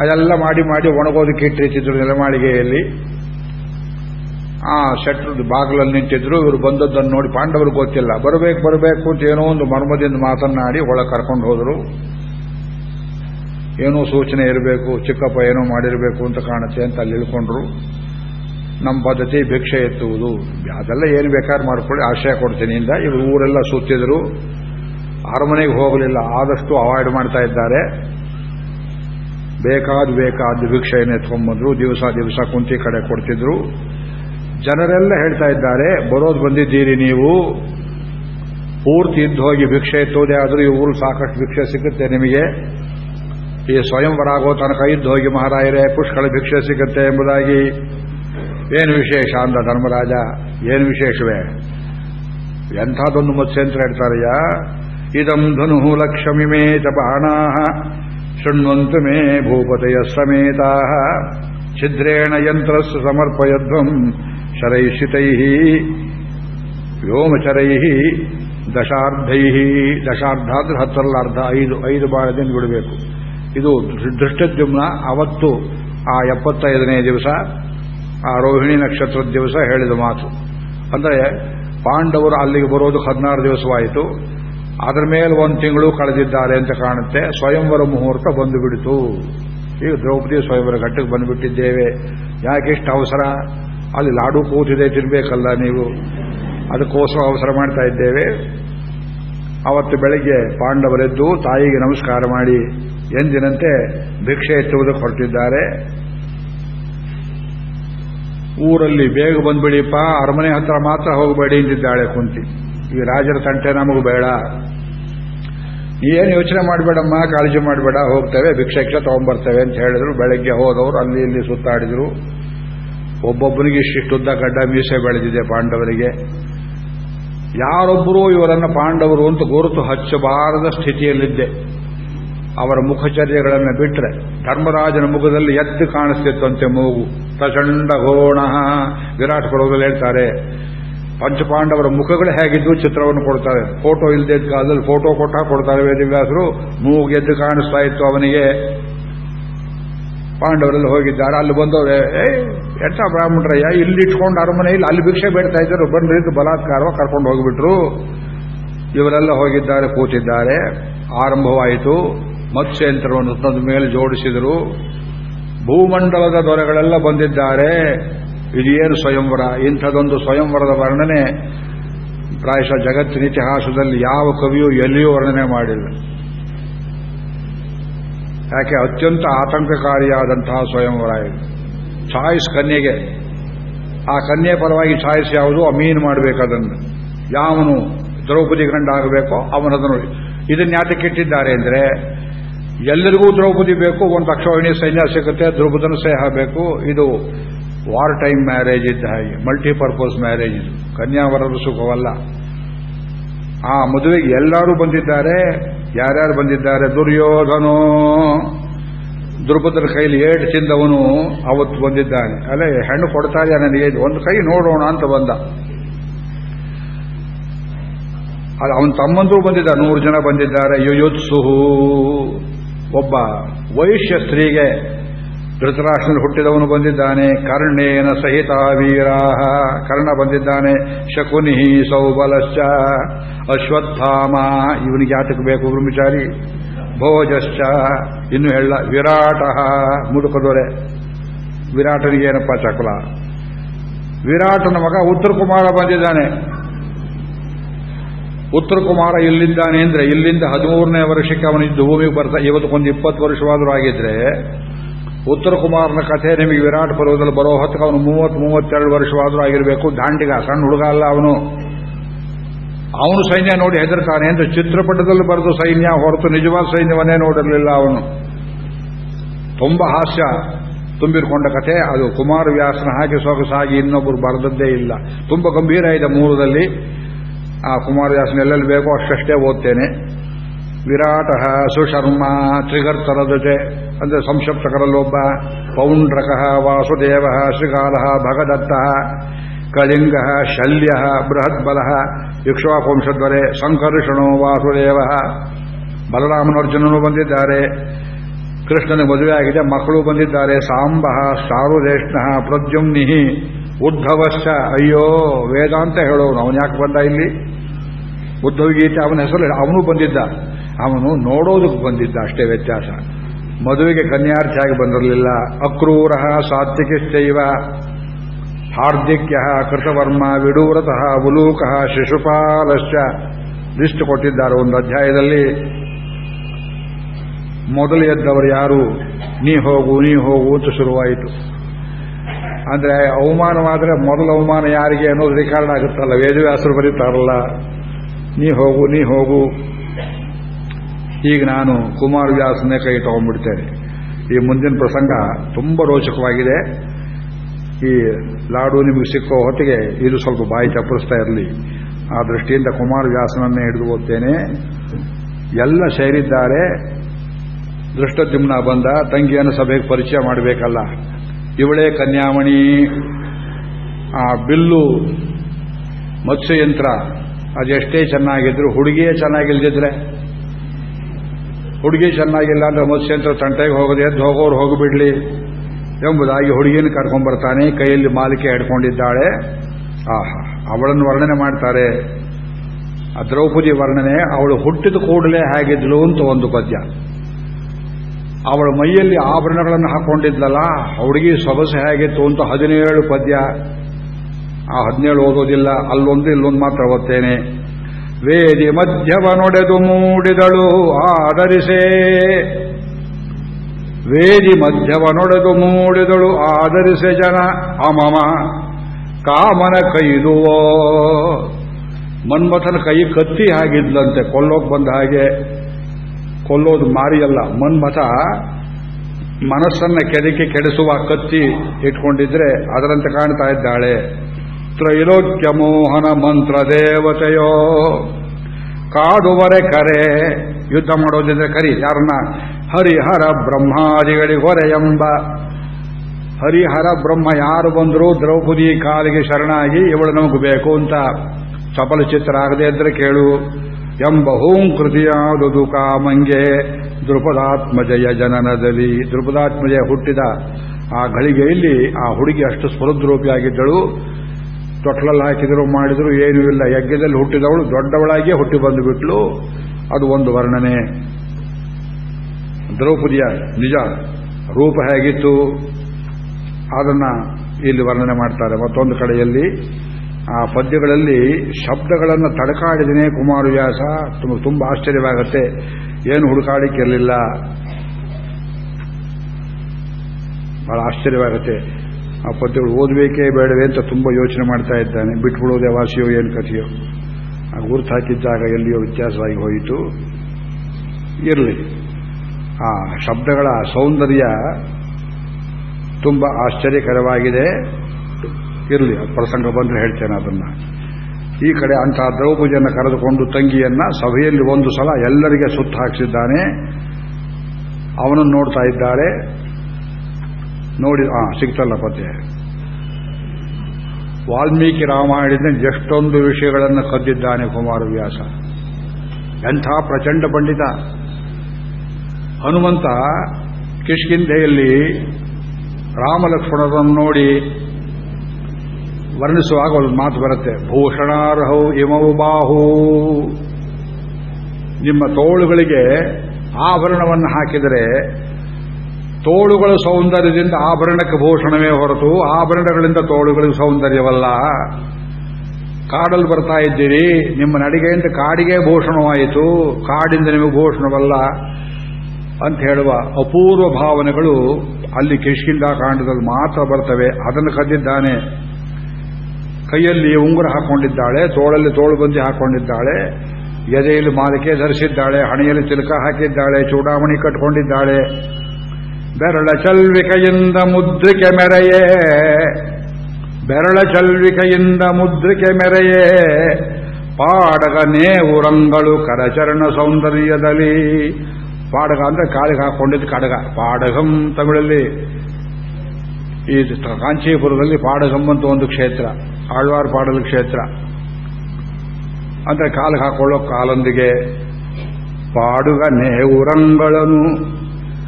ಅದೆಲ್ಲ ಮಾಡಿ ಮಾಡಿ ಒಣಗೋದಕ್ಕೆ ಇಟ್ಟಿರ್ತಿದ್ರು ನೆಲಮಾಳಿಗೆಯಲ್ಲಿ ಆ ಶೆಟ್ರದ್ದು ಬಾಗಿಲಲ್ಲಿ ನಿಂತಿದ್ರು, ಇವರು ಬಂದದ್ದನ್ನು ನೋಡಿ ಪಾಂಡವರು ಗೊತ್ತಿಲ್ಲ. ಬರಬೇಕು ಬರಬೇಕು ಅಂತ ಏನೋ ಒಂದು ಮರ್ಮದಿಂದ ಮಾತನಾಡಿ ಒಳಗೆ ಕರ್ಕೊಂಡು ಹೋದರು. ಏನೋ ಸೂಚನೆ ಇರಬೇಕು, ಚಿಕ್ಕಪ್ಪ ಏನೋ ಮಾಡಿರಬೇಕು ಅಂತ ಕಾಣುತ್ತೆ ಅಂತ ಅಲ್ಲಿ ಇಳ್ಕೊಂಡ್ರು. ನಮ್ಮ ಪದ್ಧತಿ ಭಿಕ್ಷೆ ಎತ್ತುವುದು. ಅದೆಲ್ಲ ಏನು ಬೇಕಾದ್ರೆ ಮಾಡಿಕೊಳ್ಳಿ, ಆಶ್ರಯ ಕೊಡ್ತೀನಿ ಇಂದ ಇವರು ಊರೆಲ್ಲ ಸುತ್ತಿದ್ರು. ಅರಮನೆಗೆ ಹೋಗಲಿಲ್ಲ, ಆದಷ್ಟು ಅವಾಯ್ಡ್ ಮಾಡ್ತಾ ಇದ್ದಾರೆ. ಬೇಕಾದ ಬೇಕಾದ ಭಿಕ್ಷೆಯನ್ನು ಎತ್ಕೊಂಡ್ಬಂದ್ರು ದಿವಸ ದಿವಸ ಕುಂತಿ ಕಡೆ ಕೊಡ್ತಿದ್ರು. ಜನರೆಲ್ಲ ಹೇಳ್ತಾ ಇದ್ದಾರೆ, ಬರೋದು ಬಂದಿದ್ದೀರಿ ನೀವು. ಪೂರ್ತಿ ಇದ್ದು ಹೋಗಿ ಭಿಕ್ಷೆ ಎತ್ತೋದೇ ಆದರೂ ಊರು ಸಾಕಷ್ಟು ಭಿಕ್ಷೆ ಸಿಗುತ್ತೆ ನಿಮಗೆ. ಈ ಸ್ವಯಂವರ ಆಗೋ ತನಕ ಇದ್ದು ಹೋಗಿ ಮಹಾರಾಯರೇ, ಪುಷ್ಕಳ ಭಿಕ್ಷೆ ಸಿಗುತ್ತೆ ಎಂಬುದಾಗಿ. ಏನು ವಿಶೇಷ ಅಂದ ಧರ್ಮರಾಜ? ಏನು ವಿಶೇಷವೇ? ಎಂಥದೊಂದು ಅಂತ ಹೇಳ್ತಾರಯ್ಯ? ಇದಂ ಧನು ಲಕ್ಷ್ಮಿಮೇ ಚ ಬಾಣಾ ಶೃಣ್ವಂತು ಮೇ ಭೂಪತಯ ಸಮೇತಾ ಛಿದ್ರೇಣ ಯಂತ್ರ ಸಮರ್ಪಯಧ್ವಂ ಶರೈಷಿತೈ ವ್ಯೋಮಚರೈ ದಶಾರ್ಧೈ ದಶಾರ್ಧ ಅಂದ್ರೆ ಹತ್ತರಲ್ಲ ಅರ್ಧ ಐದು ಐದು ದಿನ ಬಿಡಬೇಕು. ಇದು ದೃಷ್ಟದ್ಯುಮ್ನ ಅವತ್ತು, ಆ ಎಪ್ಪತ್ತೈದನೇ ದಿವಸ, ಆ ರೋಹಿಣಿ ನಕ್ಷತ್ರದ ದಿವಸ ಹೇಳಿದ ಮಾತು. ಅಂದರೆ ಪಾಂಡವರು ಅಲ್ಲಿಗೆ ಬರೋದು ಹದಿನಾರು ದಿವಸವಾಯಿತು. ಅದರ ಮೇಲೆ ಒಂದು ತಿಂಗಳು ಕಳೆದಿದ್ದಾರೆ ಅಂತ ಕಾಣುತ್ತೆ. ಸ್ವಯಂವರ ಮುಹೂರ್ತ ಬಂದು ಬಿಡಿತು ಈಗ ದ್ರೌಪದಿ ಸ್ವಯಂವರ ಘಟ್ಟಕ್ಕೆ ಬಂದುಬಿಟ್ಟಿದ್ದೇವೆ. ಯಾಕೆಷ್ಟು ಅವಸರ? ಅಲ್ಲಿ ಲಾಡು ಕೂತಿದೆ ತಿನ್ಬೇಕಲ್ಲ ನೀವು? ಅದಕ್ಕೋಸ್ಕರ ಅವಸರ ಮಾಡ್ತಾ ಇದ್ದೇವೆ. ಅವತ್ತು ಬೆಳಗ್ಗೆ ಪಾಂಡವರೆದ್ದು ತಾಯಿಗೆ ನಮಸ್ಕಾರ ಮಾಡಿ ಎಂದಿನಂತೆ ಭಿಕ್ಷೆ ಎತ್ತುವುದಕ್ಕೆ ಹೊರಟಿದ್ದಾರೆ. ಊರಲ್ಲಿ ಬೇಗ ಬಂದ್ಬಿಡಿಪ್ಪ, ಅರಮನೆ ಹತ್ರ ಮಾತ್ರ ಹೋಗಬೇಡಿ ಎಂದಿದ್ದಾಳೆ ಕುಂತಿ. ಈ ರಾಜರ ತಂಟೆ ನಮಗೂ ಬೇಡ. ಏನು ಯೋಚನೆ ಮಾಡಬೇಡಮ್ಮ, ಕಾಳಜಿ ಮಾಡಬೇಡ, ಹೋಗ್ತೇವೆ ಭಿಕ್ಷೆಕ್ಷ ತಗೊಂಡ್ಬರ್ತೇವೆ ಅಂತ ಹೇಳಿದ್ರು. ಬೆಳಗ್ಗೆ ಹೋದವರು ಅಲ್ಲಿ ಇಲ್ಲಿ ಸುತ್ತಾಡಿದ್ರು. ಒಬ್ಬೊಬ್ಬನಿಗೆ ಇಷ್ಟಿಷ್ಟುದ್ದ ಗಡ್ಡ ಮೀಸೆ ಬೆಳೆದಿದೆ ಪಾಂಡವರಿಗೆ. ಯಾರೊಬ್ಬರೂ ಇವರನ್ನು ಪಾಂಡವರು ಅಂತ ಗುರುತು ಹಚ್ಚಬಾರದ ಸ್ಥಿತಿಯಲ್ಲಿದ್ದೆ. ಅವರ ಮುಖಚರ್ಯಗಳನ್ನು ಬಿಟ್ಟರೆ ಧರ್ಮರಾಜನ ಮುಖದಲ್ಲಿ ಎದ್ದು ಕಾಣಿಸ್ತಿತ್ತಂತೆ ಮೂಗು. ಪ್ರಚಂಡ ಘೋಣ. ವಿರಾಟ್ ಪರ್ವದಲ್ಲಿ ಹೇಳ್ತಾರೆ. ಪಂಚಪಾಂಡವರ ಮುಖಗಳು ಹೇಗಿದ್ದು ಚಿತ್ರವನ್ನು ಕೊಡ್ತಾರೆ. ಫೋಟೋ ಇಲ್ಲದೆ ಕಾಲದಲ್ಲಿ ಫೋಟೋ ಕೊಟ್ಟ ಕೊಡ್ತಾರೆ ವೇದವ್ಯಾಸರು. ಮೂಗು ಎದ್ದು ಕಾಣಿಸ್ತಾ ಇತ್ತು ಅವನಿಗೆ. ಪಾಂಡವರೆಲ್ಲ ಹೋಗಿದ್ದಾರೆ, ಅಲ್ಲಿ ಬಂದು ಏ ಎಟ್ಟ ಬ್ರಾಹ್ಮಣರಯ್ಯ, ಇಲ್ಲಿ ಇಟ್ಕೊಂಡು ಅರಮನೆಯಲ್ಲಿ ಅಲ್ಲಿ ಭಿಕ್ಷೆ ಬೇಡ್ತಾ ಇದ್ದರು ಬಂದ್ರಿದ್ದು ಬಲಾತ್ಕಾರವ ಕರ್ಕೊಂಡು ಹೋಗಿಬಿಟ್ರು. ಇವರೆಲ್ಲ ಹೋಗಿದ್ದಾರೆ, ಕೂತಿದ್ದಾರೆ, ಆರಂಭವಾಯಿತು ಮತ್ಸ್ಯಂತ್ರವನ್ನು ತಂದ ಮೇಲೆ ಜೋಡಿಸಿದರು. ಭೂಮಂಡಲದ ದೊರೆಗಳೆಲ್ಲ ಬಂದಿದ್ದಾರೆ. ಇದೇನು ಸ್ವಯಂವರ ಇಂಥದೊಂದು ಸ್ವಯಂವರದ ವರ್ಣನೆ, ಪ್ರಾಯಶಃ ಜಗತ್ತಿನ ಇತಿಹಾಸದಲ್ಲಿ ಯಾವ ಕವಿಯೂ ಎಲ್ಲಿಯೂ ವರ್ಣನೆ ಮಾಡಿಲ್ಲ. ಯಾಕೆ ಅತ್ಯಂತ ಆತಂಕಕಾರಿಯಾದಂತಹ ಸ್ವಯಂವರ ಇದು. ಚಾಯ್ಸ್ ಕನ್ಯೆಗೆ. ಆ ಕನ್ಯೆ ಪರವಾಗಿ ಚಾಯ್ಸ್ ಯಾವುದು? ಅಮೀನ್ ಮಾಡಬೇಕದನ್ನು ಯಾವನು ದ್ರೌಪದಿ ಗಂಡ ಆಗಬೇಕೋ ಅವನದನ್ನು. ಇದನ್ನ ಯಾತಕ್ಕೆ ಇಟ್ಟಿದ್ದಾರೆ ಅಂದರೆ, ಎಲ್ಲರಿಗೂ ದ್ರೌಪದಿ ಬೇಕು, ಒಂದು ಅಕ್ಷೋಹಿಣಿ ಸೈನ್ಯ ಸಿಗುತ್ತೆ, ದ್ರೌಪದನ ಸಹ ಬೇಕು. ಇದು ವಾರ್ ಟೈಮ್ ಮ್ಯಾರೇಜ್ ಇದ್ದ ಹಾಗೆ, ಮಲ್ಟಿಪರ್ಪಸ್ ಮ್ಯಾರೇಜ್ ಇದು. ಕನ್ಯಾವರರು ಸುಖವಲ್ಲ. ಆ ಮದುವೆಗೆ ಎಲ್ಲರೂ ಬಂದಿದ್ದಾರೆ. ಯಾರ್ಯಾರು ಬಂದಿದ್ದಾರೆ? ದುರ್ಯೋಧನೋ. ದ್ರುಪದರ ಕೈಲಿ ಏಟು ತಿಂದವನು ಅವತ್ತು ಬಂದಿದ್ದಾನೆ. ಅಲ್ಲೇ ಹೆಣ್ಣು ಕೊಡ್ತಾರೆ ನನಗೆ? ಒಂದು ಕೈ ನೋಡೋಣ ಅಂತ ಬಂದ. ಅವನ ತಮ್ಮಂದ್ರು ಬಂದಿದ್ದ ನೂರು ಜನ ಬಂದಿದ್ದಾರೆ. ಯುಯುತ್ಸುಹು. ಒಬ್ಬ ವೈಶ್ಯ ಸ್ತ್ರೀಗೆ ಧೃತರಾಷ್ಟ್ರನಲ್ಲಿ ಹುಟ್ಟಿದವನು ಬಂದಿದ್ದಾನೆ. ಕರ್ಣೇನ ಸಹಿತ ವೀರಾಹ. ಕರ್ಣ ಬಂದಿದ್ದಾನೆ. ಶಕುನಿ ಸೌಬಲಶ್ಚ. ಅಶ್ವತ್ಥಾಮ. ಇವನಿಗೆ ಯಾತಕ್ಕೆ ಬೇಕು ಬ್ರಹ್ಮಚಾರಿ? ಭೋಜಶ್ಚ. ಇನ್ನು ಹೇಳ, ವಿರಾಟ. ಮುದುಕದೊರೆ. ವಿರಾಟನಿಗೆ ಏನಪ್ಪ ಚಕುಲ? ವಿರಾಟನ ಮಗ ಉತ್ತರ ಕುಮಾರ ಬಂದಿದ್ದಾನೆ. ಉತ್ತರ ಕುಮಾರ ಇಲ್ಲಿದ್ದಾನೆ ಅಂದ್ರೆ ಇಲ್ಲಿಂದ ಹದಿಮೂರನೇ ವರ್ಷಕ್ಕೆ ಅವನಿದ್ದು ಭೂಮಿಗೆ ಬರ್ತಾ, ಇವತ್ತು ಒಂದು ಇಪ್ಪತ್ತು ವರ್ಷವಾದರೂ ಆಗಿದ್ರೆ ಉತ್ತರ ಕುಮಾರನ ಕಥೆ ನಿಮಗೆ ವಿರಾಟ್ ಪರ್ವದಲ್ಲಿ ಬರೋ ಹೊತ್ತಿಗೆ ಅವನು ಮೂವತ್ತು ಮೂವತ್ತೆರಡು ವರ್ಷವಾದರೂ ಆಗಿರಬೇಕು. ದಾಂಡಿಗ, ಸಣ್ಣ ಹುಡುಗ ಅಲ್ಲ ಅವನು. ಅವನು ಸೈನ್ಯ ನೋಡಿ ಹೆದರ್ತಾನೆ ಅಂತ ಚಿತ್ರಪಟದಲ್ಲಿ ಬರೆದು ಸೈನ್ಯ ಹೊರತು ನಿಜವಾದ ಸೈನ್ಯವನ್ನೇ ನೋಡಿರಲಿಲ್ಲ ಅವನು. ತುಂಬಾ ಹಾಸ್ಯ ತುಂಬಿರ್ಕೊಂಡ ಕಥೆ. ಅದು ಕುಮಾರವ್ಯಾಸನ ಹಾಗೆ ಸೊಗಸಾಗಿ ಇನ್ನೊಬ್ಬರು ಬರೆದದ್ದೇ ಇಲ್ಲ. ತುಂಬಾ ಗಂಭೀರ ಇದೆ ಮೂಲದಲ್ಲಿ ಆ ಕುಮಾರವ್ಯಾಸನ ಎಲ್ಲೆಲ್ಲಿ ಬೇಕೋ ಅಷ್ಟಷ್ಟೇ ಓದ್ತೇನೆ. ವಿರಾಟ ಸುಶರ್ಮ ತ್ರಿಗರ್ತರ ಜೊತೆ ಅಂದ್ರೆ ಸಂಶಪ್ತಕರಲ್ಲೊಬ್ಬ ಪೌಂಡ್ರಕ ವಾಸುದೇವ ಶ್ರೀಕಾಲ ಭಗದತ್ತ ಕಳಿಂಗ ಶಲ್ಯ ಬೃಹದ್ಬಲ ಯಕ್ಷವಾಪುಂಶದ್ವರೆ ಸಂಕರ್ಷಣೋ ವಾಸುದೇವ. ಬಲರಾಮನರ್ಜುನನು ಬಂದಿದ್ದಾರೆ. ಕೃಷ್ಣನಿಗೆ ಮದುವೆ ಆಗಿದೆ ಮಕ್ಕಳು ಬಂದಿದ್ದಾರೆ. ಸಾಂಬ ಸಾರುದೇಷ್ಣ ಪ್ರದ್ಯುಮ್ನಿ ಉದ್ಧವಶ್ಚ ಅಯ್ಯೋ, ವೇದಾಂತ ಹೇಳೋನು. ಅವನು ಯಾಕೆ ಬಂದ ಇಲ್ಲಿ? ಉದ್ಧವ ಗೀತೆ ಅವನ ಹೆಸರು ಅವನು ಬಂದಿದ್ದ. ಅವನು ನೋಡೋದಕ್ಕೆ ಬಂದಿದ್ದ ಅಷ್ಟೇ ವ್ಯತ್ಯಾಸ. ಮದುವೆಗೆ ಕನ್ಯಾರ್ಥಿಯಾಗಿ ಬಂದಿರಲಿಲ್ಲ. ಅಕ್ರೂರ ಸಾತ್ವಿಕಿಶ್ಚೈವ. ಹಾರ್ದಿಕ್ಯ ಕೃತವರ್ಮ ವಿಡೂರತಃ ಉಲೂಕ ಶಿಶುಪಾಲಶ್ಚ. ಲಿಸ್ಟ್ ಕೊಟ್ಟಿದ್ದಾರೆ ಒಂದು ಅಧ್ಯಾಯದಲ್ಲಿ. ಮೊದಲು ಎದ್ದವರು ಯಾರು? ನೀ ಹೋಗು ನೀ ಹೋಗು ಅಂತ ಶುರುವಾಯಿತು. ಅಂದ್ರೆ ಅವಮಾನವಾದರೆ ಮೊದಲ ಅವಮಾನ ಯಾರಿಗೆ ಅನ್ನೋದು ರೆಕಾರ್ಡ್ ಆಗುತ್ತಲ್ಲ, ವೇದವ್ಯಾಸರು ಬರೀತಾರಲ್ಲ. ನೀ ಹೋಗು ನೀ ಹೋಗು. ಈಗ ನಾನು ಕುಮಾರವ್ಯಾಸನೇ ಕೈ ತಗೊಂಡ್ಬಿಡ್ತೇನೆ. ಈ ಮುಂದಿನ ಪ್ರಸಂಗ ತುಂಬ ರೋಚಕವಾಗಿದೆ. ಈ ಲಾಡು ನಿಮಗೆ ಸಿಕ್ಕೋ ಹೊತ್ತಿಗೆ ಇದು ಸ್ವಲ್ಪ ಬಾಯಿ ಚಪ್ಪರಿಸ್ತಾ ಇರಲಿ. ಆ ದೃಷ್ಟಿಯಿಂದ ಕುಮಾರವ್ಯಾಸನನ್ನೇ ಹಿಡಿದು ಓದ್ತೇನೆ. ಎಲ್ಲ ಸೇರಿದ್ದಾರೆ. ದೃಷ್ಟದ್ಯುಮ್ನ ಬಂದ ತಂಗಿಯನ್ನು ಸಭೆಗೆ ಪರಿಚಯ ಮಾಡಬೇಕಲ್ಲ. ಇವಳೇ ಕನ್ಯಾಮಣಿ. ಆ ಬಿಲ್ಲು, ಮತ್ಸ್ಯಯಂತ್ರ, ಅದೆಷ್ಟೇ ಚೆನ್ನಾಗಿದ್ರು, ಹುಡುಗಿಯೇ ಚೆನ್ನಾಗಿಲ್ದಿದ್ರೆ ಹುಡುಗಿ ಚೆನ್ನಾಗಿಲ್ಲ ಅಂದ್ರೆ ಮತ್ಸ್ಯಂತ್ರ ತಂಟೆಗೆ ಹೋಗದೆ, ಎದ್ದು ಹೋಗೋರು ಹೋಗಿಬಿಡ್ಲಿ ಎಂಬುದಾಗಿ ಹುಡುಗಿಯನ್ನು ಕರ್ಕೊಂಡು ಬರ್ತಾನೆ. ಕೈಯಲ್ಲಿ ಮಾಲಿಕೆ ಹಿಡ್ಕೊಂಡಿದ್ದಾಳೆ. ಆಹಾ, ಅವಳನ್ನು ವರ್ಣನೆ ಮಾಡ್ತಾರೆ. ದ್ರೌಪದಿ ವರ್ಣನೆ, ಅವಳು ಹುಟ್ಟಿದ ಕೂಡಲೇ ಹೇಗಿದ್ಲು ಅಂತ ಒಂದು ಪದ್ಯ. ಅವಳ ಮೈಯಲ್ಲಿ ಆಭರಣಗಳನ್ನು ಹಾಕೊಂಡಿದ್ಲಲ್ಲ, ಹುಡುಗಿ ಸೊಗಸು ಹೇಗಿತ್ತು ಅಂತ ಹದಿನೇಳು ಪದ್ಯ. ಆ ಹದಿನೇಳು ಓದೋದಿಲ್ಲ, ಅಲ್ಲೊಂದು ಇಲ್ಲೊಂದು ಮಾತ್ರ ಓದ್ತೇನೆ. ವೇದಿ ಮಧ್ಯವನೊಡೆದು ಮೂಡಿದಳು ಆದರಿಸೇ ವೇದಿ ಮಧ್ಯವನೊಡೆದು ಮೂಡಿದಳು ಆದರಿಸೆ ಜನ. ಅಮಮ ಕಾಮನ ಕೈದುವೋ. ಮನ್ಮಥನ ಕೈ ಕತ್ತಿ ಆಗಿದ್ಲಂತೆ ಕೊಲ್ಲೋಕ್ ಬಂದ ಹಾಗೆ. ಕೊಲ್ಲೋದು ಮಾರಿಯಲ್ಲ ಮನ್ಮಥ ಮನಸ್ಸನ್ನ ಕೆದಕಿ ಕೆಡಿಸುವ ಕತ್ತಿ ಇಟ್ಕೊಂಡಿದ್ರೆ ಅದರಂತೆ ಕಾಣ್ತಾ ಇದ್ದಾಳೆ. ತ್ರೈಲೋಕ್ಯ ಮೋಹನ ಮಂತ್ರ ದೇವತೆಯೋ. ಕಾಡುವರೆ ಕರೆ. ಯುದ್ಧ ಮಾಡೋದಿದ್ರೆ ಕರಿ. ಯಾರನ್ನ? ಹರಿಹರ ಬ್ರಹ್ಮಾದಿಗಳಿಗೆ ಹೊರೆ ಎಂಬ. ಹರಿಹರ ಬ್ರಹ್ಮ ಯಾರು ಬಂದರೂ ದ್ರೌಪದಿ ಕಾಲಿಗೆ ಶರಣಾಗಿ ಇವಳು ನಮಗೆ ಬೇಕು ಅಂತ ಸಫಲ ಚಿತ್ರ ಆಗದೆ ಇದ್ರೆ ಕೇಳು. ಎಂಬ ಹೂಂ ಕೃತಿಯಾದುದು ಕಾಮಂಗೆ ದೃಪದಾತ್ಮಜಯ ಜನನದಲ್ಲಿ. ದೃಪದಾತ್ಮಜಯ ಹುಟ್ಟಿದ ಆ ಘಳಿಗೆಯಲ್ಲಿ ಆ ಹುಡುಗಿ ಅಷ್ಟು ಸ್ಫುರದ್ರೂಪಿಯಾಗಿದ್ದಳು ತೊಟ್ಲಲ್ಲಿ ಹಾಕಿದ್ರು ಮಾಡಿದ್ರು ಏನೂ ಇಲ್ಲ. ಯಜ್ಞದಲ್ಲಿ ಹುಟ್ಟಿದವಳು ದೊಡ್ಡವಳಾಗಿಯೇ ಹುಟ್ಟಿ ಬಂದುಬಿಟ್ಲು. ಅದು ಒಂದು ವರ್ಣನೆ. ದ್ರೌಪದಿಯ ನಿಜ ರೂಪ ಹೇಗಿತ್ತು? ಅದನ್ನ ಇಲ್ಲಿ ವರ್ಣನೆ ಮಾಡ್ತಾರೆ. ಮತ್ತೊಂದು ಕಡೆಯಲ್ಲಿ, ಆ ಪದ್ಯಗಳಲ್ಲಿ ಶಬ್ದಗಳನ್ನು ತಡಕಾಡಿದನೇ ಕುಮಾರವ್ಯಾಸ ತುಂಬ ತುಂಬ ಆಶ್ಚರ್ಯವಾಗುತ್ತೆ. ಏನು ಹುಡುಕಾಡಿಕ್ಕಿರಲಿಲ್ಲ ಬಹಳ ಆಶ್ಚರ್ಯವಾಗುತ್ತೆ. ಆ ಪದ್ಯಗಳು ಓದಬೇಕೇ ಬೇಡವೇ ಅಂತ ತುಂಬ ಯೋಚನೆ ಮಾಡ್ತಾ ಇದ್ದಾನೆ. ಬಿಟ್ಬಿಡೋದೇ ವಾಸಿಯೋ ಏನು ಕಥೆಯೋ? ಆ ಗುರುತು ಹಾಕಿದ್ದಾಗ ಎಲ್ಲಿಯೋ ವ್ಯತ್ಯಾಸವಾಗಿ ಹೋಯಿತು. ಇರಲಿ. ಆ ಶಬ್ದಗಳ ಸೌಂದರ್ಯ ತುಂಬ ಆಶ್ಚರ್ಯಕರವಾಗಿದೆ. ಇರಲಿ ಪ್ರಸಂಗ ಬಂದರೆ ಹೇಳ್ತೇನೆ ಅದನ್ನ. ಈ ಕಡೆ ಅಂತಹ ದ್ರೌಪದಿಯನ್ನು ಕರೆದುಕೊಂಡು ತಂಗಿಯನ್ನ ಸಭೆಯಲ್ಲಿ ಒಂದು ಸಲ ಎಲ್ಲರಿಗೆ ಸುತ್ತ ಹಾಕಿಸಿದ್ದಾನೆ. ಅವನನ್ನು ನೋಡ್ತಾ ಇದ್ದಾರೆ ನೋಡಿ, ಆ, ಸಿಗ್ತಲ್ಲ ಪದ್ಯ. ವಾಲ್ಮೀಕಿ ರಾಮಾಯಣದಿಂದ ಎಷ್ಟೊಂದು ವಿಷಯಗಳನ್ನು ಕದ್ದಿದ್ದಾನೆ ಕುಮಾರವ್ಯಾಸ ಎಂಥ ಪ್ರಚಂಡ ಪಂಡಿತ. ಹನುಮಂತ ಕಿಷ್ಕಿಂಧೆಯಲ್ಲಿ ರಾಮಲಕ್ಷ್ಮಣರನ್ನು ನೋಡಿ ವರ್ಣಿಸುವಾಗ ಒಂದು ಮಾತು ಬರುತ್ತೆ. ಭೂಷಣಾರ್ಹೌ ಇಮೌ ಬಾಹು. ನಿಮ್ಮ ತೋಳುಗಳಿಗೆ ಆಭರಣವನ್ನು ಹಾಕಿದರೆ ತೋಳುಗಳ ಸೌಂದರ್ಯದಿಂದ ಆಭರಣಕ್ಕೆ ಭೂಷಣವೇ ಹೊರತು ಆಭರಣಗಳಿಂದ ತೋಳುಗಳಿಗೆ ಸೌಂದರ್ಯವಲ್ಲ. ಕಾಡಲ್ಲಿ ಬರ್ತಾ ಇದ್ದೀರಿ, ನಿಮ್ಮ ನಡಿಗೆಯಿಂದ ಕಾಡಿಗೆ ಭೂಷಣವಾಯಿತು, ಕಾಡಿಂದ ನಿಮಗೆ ಭೂಷಣವಲ್ಲ ಅಂತ ಹೇಳುವ ಅಪೂರ್ವ ಭಾವನೆಗಳು ಅಲ್ಲಿ ಕಿಷ್ಕಿಂದ ಕಾಂಡದಲ್ಲಿ ಮಾತ್ರ ಬರ್ತವೆ. ಅದನ್ನು ಕದ್ದಿದ್ದಾನೆ. ಕೈಯಲ್ಲಿ ಉಂಗುರ ಹಾಕೊಂಡಿದ್ದಾಳೆ, ತೋಳಲ್ಲಿ ತೋಳು ಬಂದಿ ಹಾಕೊಂಡಿದ್ದಾಳೆ, ಎದೆಯಲ್ಲಿ ಮಾಲಿಕೆ ಧರಿಸಿದ್ದಾಳೆ, ಹಣೆಯಲ್ಲಿ ತಿಲಕ ಹಾಕಿದ್ದಾಳೆ, ಚೂಡಾಮಣಿ ಕಟ್ಕೊಂಡಿದ್ದಾಳೆ. ಬೆರಳ ಚಲ್ವಿಕೆಯಿಂದ ಮುದ್ರಿಕೆ ಮೆರೆಯೇ. ಬೆರಳ ಚಲ್ವಿಕೆಯಿಂದ ಮುದ್ರಿಕೆ ಮೆರೆಯೇ. ಪಾಡಗ ನೇವುರಂಗಳು ಕರಚರಣ ಸೌಂದರ್ಯದಲ್ಲಿ. ಪಾಡಗ ಅಂದ್ರೆ ಕಾಲಿಗೆ ಹಾಕೊಂಡಿದ್ದು ಕಡಗ. ಪಾಡಗಂ ತಮಿಳಲ್ಲಿ, ಈ ಕಾಂಚೀಪುರದಲ್ಲಿ ಪಾಡಗಂ ಅಂತ ಒಂದು ಕ್ಷೇತ್ರ, ಆಳ್ವಾರ್ ಪಾಡಲ ಕ್ಷೇತ್ರ. ಅಂದ್ರೆ ಕಾಲಿಗೆ ಹಾಕೊಳ್ಳೋ ಕಾಲೊಂದಿಗೆ ಪಾಡುಗ ನೇವುರಂಗಳನ್ನು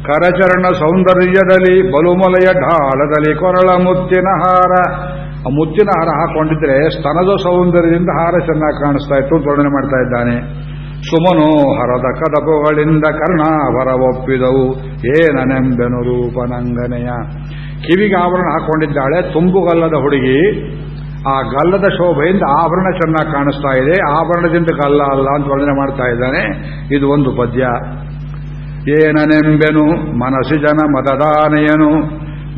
ಕರಚರಣ ಸೌಂದರ್ಯದಲ್ಲಿ ಬಲುಮಲೆಯ ಢಾಳದಲ್ಲಿ ಕೊರಳ ಮುತ್ತಿನ ಹಾರ. ಆ ಮುತ್ತಿನ ಹಾರ ಹಾಕೊಂಡಿದ್ರೆ ಸ್ತನದ ಸೌಂದರ್ಯದಿಂದ ಹಾರ ಚೆನ್ನಾಗಿ ಕಾಣಿಸ್ತಾ ಇತ್ತು ವರ್ಣನೆ ಮಾಡ್ತಾ ಇದ್ದಾನೆ. ಸುಮನೋಹರದ ಕದಪುಗಳಿಂದ ಕರ್ಣಾಭರ ಒಪ್ಪಿದವು. ಏನನೆಂಬೆನು ರೂಪನಂಗನೆಯ. ಕಿವಿಗೆ ಆಭರಣ ಹಾಕೊಂಡಿದ್ದಾಳೆ. ತುಂಬುಗಲ್ಲದ ಹುಡುಗಿ. ಆ ಗಲ್ಲದ ಶೋಭೆಯಿಂದ ಆಭರಣ ಚೆನ್ನಾಗಿ ಕಾಣಿಸ್ತಾ ಇದೆ. ಆಭರಣದಿಂದ ಗಲ್ಲ ಅಲ್ಲ ಅಂತ ವರ್ಣನೆ ಮಾಡ್ತಾ ಇದ್ದಾನೆ. ಇದು ಒಂದು ಪದ್ಯ. ಏನನೆಂಬೆನು ಮನಸಿಜನ ಮತದಾನೆಯನು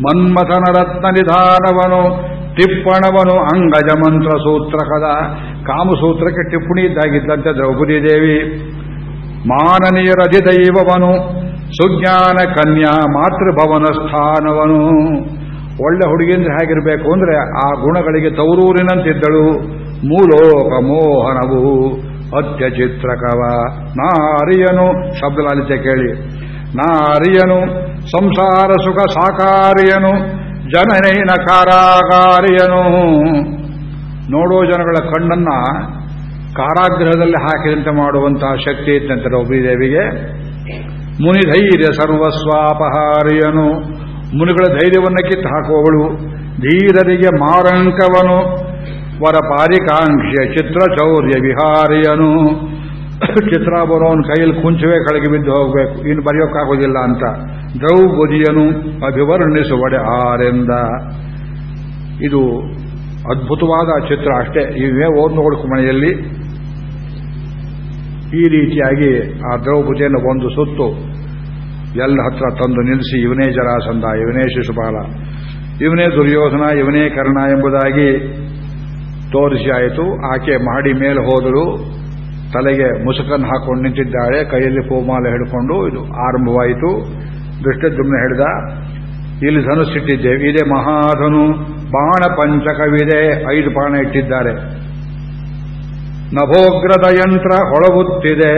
ಮನ್ಮಥನ ರತ್ನ ನಿಧಾನವನು ಟಿಪ್ಪಣವನು ಅಂಗಜ ಮಂತ್ರ ಸೂತ್ರಕದ ಕಾಮಸೂತ್ರಕ್ಕೆ ಟಿಪ್ಪಣಿ ಇದ್ದಾಗಿದ್ದಂತೆ ದ್ರೌಪದಿ ದೇವಿ ಮಾನನೀಯರಧಿ ದೈವವನು, ಸುಜ್ಞಾನ ಕನ್ಯಾ ಮಾತೃಭವನ ಸ್ಥಾನವನು. ಒಳ್ಳೆ ಹುಡುಗಿಂದ್ರೆ ಹೇಗಿರಬೇಕು ಅಂದ್ರೆ ಆ ಗುಣಗಳಿಗೆ ತೌರೂರಿನಂತಿದ್ದಳು. ಮೂಲೋಕ ಮೋಹನವು. ಅತ್ಯಚಿತ್ರಕವ ನಾರಿಯನು, ಶಬ್ದಲಾಲಿತೆ ಕೇಳಿ. ನಾರಿಯನು, ಸಂಸಾರ ಸುಖ ಸಾಕಾರಿಯನು ಜನನೈನ ಕಾರಾಗಾರಿಯನು. ನೋಡೋ ಜನಗಳ ಕಣ್ಣನ್ನ ಕಾರಾಗೃಹದಲ್ಲಿ ಹಾಕಿದಂತೆ ಮಾಡುವಂತಹ ಶಕ್ತಿ ಇತ್ತಂತೆ ದೇವಿಗೆ ಮುನಿಧೈರ್ಯ ಸರ್ವಸ್ವಾಪಹಾರಿಯನು. ಮುನಿಗಳ ಧೈರ್ಯವನ್ನು ಕಿತ್ತು ಹಾಕುವವಳು ಧೀರರಿಗೆ ಮಾರಂಕವನು. ವರ ಚಿತ್ರ ಚೌರ್ಯ ವಿಹಾರಿಯನು. ಚಿತ್ರ ಬರೋನ್ ಕೈಯಲ್ಲಿ ಕುಂಚವೇ ಕಳಗಿ ಬಿದ್ದು ಹೋಗಬೇಕು. ಇನ್ನು ಬರೆಯೋಕ್ಕಾಗೋದಿಲ್ಲ ಅಂತ ದ್ರೌಪದಿಯನು ಅಭಿವರ್ಣಿಸುವಡೆ ಆರೆಂದ. ಇದು ಅದ್ಭುತವಾದ ಚಿತ್ರ ಅಷ್ಟೇ. ಇವೇ ಓದ್ ನೋಡ್ಕು ಮನೆಯಲ್ಲಿ. ಈ ರೀತಿಯಾಗಿ ಆ ದ್ರೌಪದಿಯನ್ನು ಒಂದು ಸುತ್ತು ಎಲ್ಲ ಹತ್ರ ತಂದು ನಿಲ್ಲಿಸಿ, ಇವನೇ ಜರಾಸಂಧ, ಇವನೇ ಶಿಶುಪಾಲ ಇವನೇ ದುರ್ಯೋಧನ, ಇವನೇ ಕರ್ಣ ಎಂಬುದಾಗಿ ತೋರಿಸಿ ಆಯಿತು ಆಕೆ ಮಾಡಿ ಮೇಲೆ ಹೋದಳು. ತಲೆಗೆ ಮುಸುಕನ್ನು ಹಾಕೊಂಡು ನಿಂತಿದ್ದಾಳೆ. ಕೈಯಲ್ಲಿ ಪೂಮಾಲೆ ಹಿಡ್ಕೊಂಡು ಇದು ಆರಂಭವಾಯಿತು. ದೃಷ್ಟದ್ಯುಮ್ನ ಹಿಡಿದ ಇಲ್ಲಿ ಧನುಸಿಟ್ಟಿದ್ದೇವೆ ಇದೆ ಮಹಾಧನು. ಬಾಣ ಪಂಚಕವಿದೆ. ಐದು ಬಾಣ ಇಟ್ಟಿದ್ದಾರೆ. ನಭೋಗ್ರದ ಯಂತ್ರ ಹೊಳಗುತ್ತಿದೆ.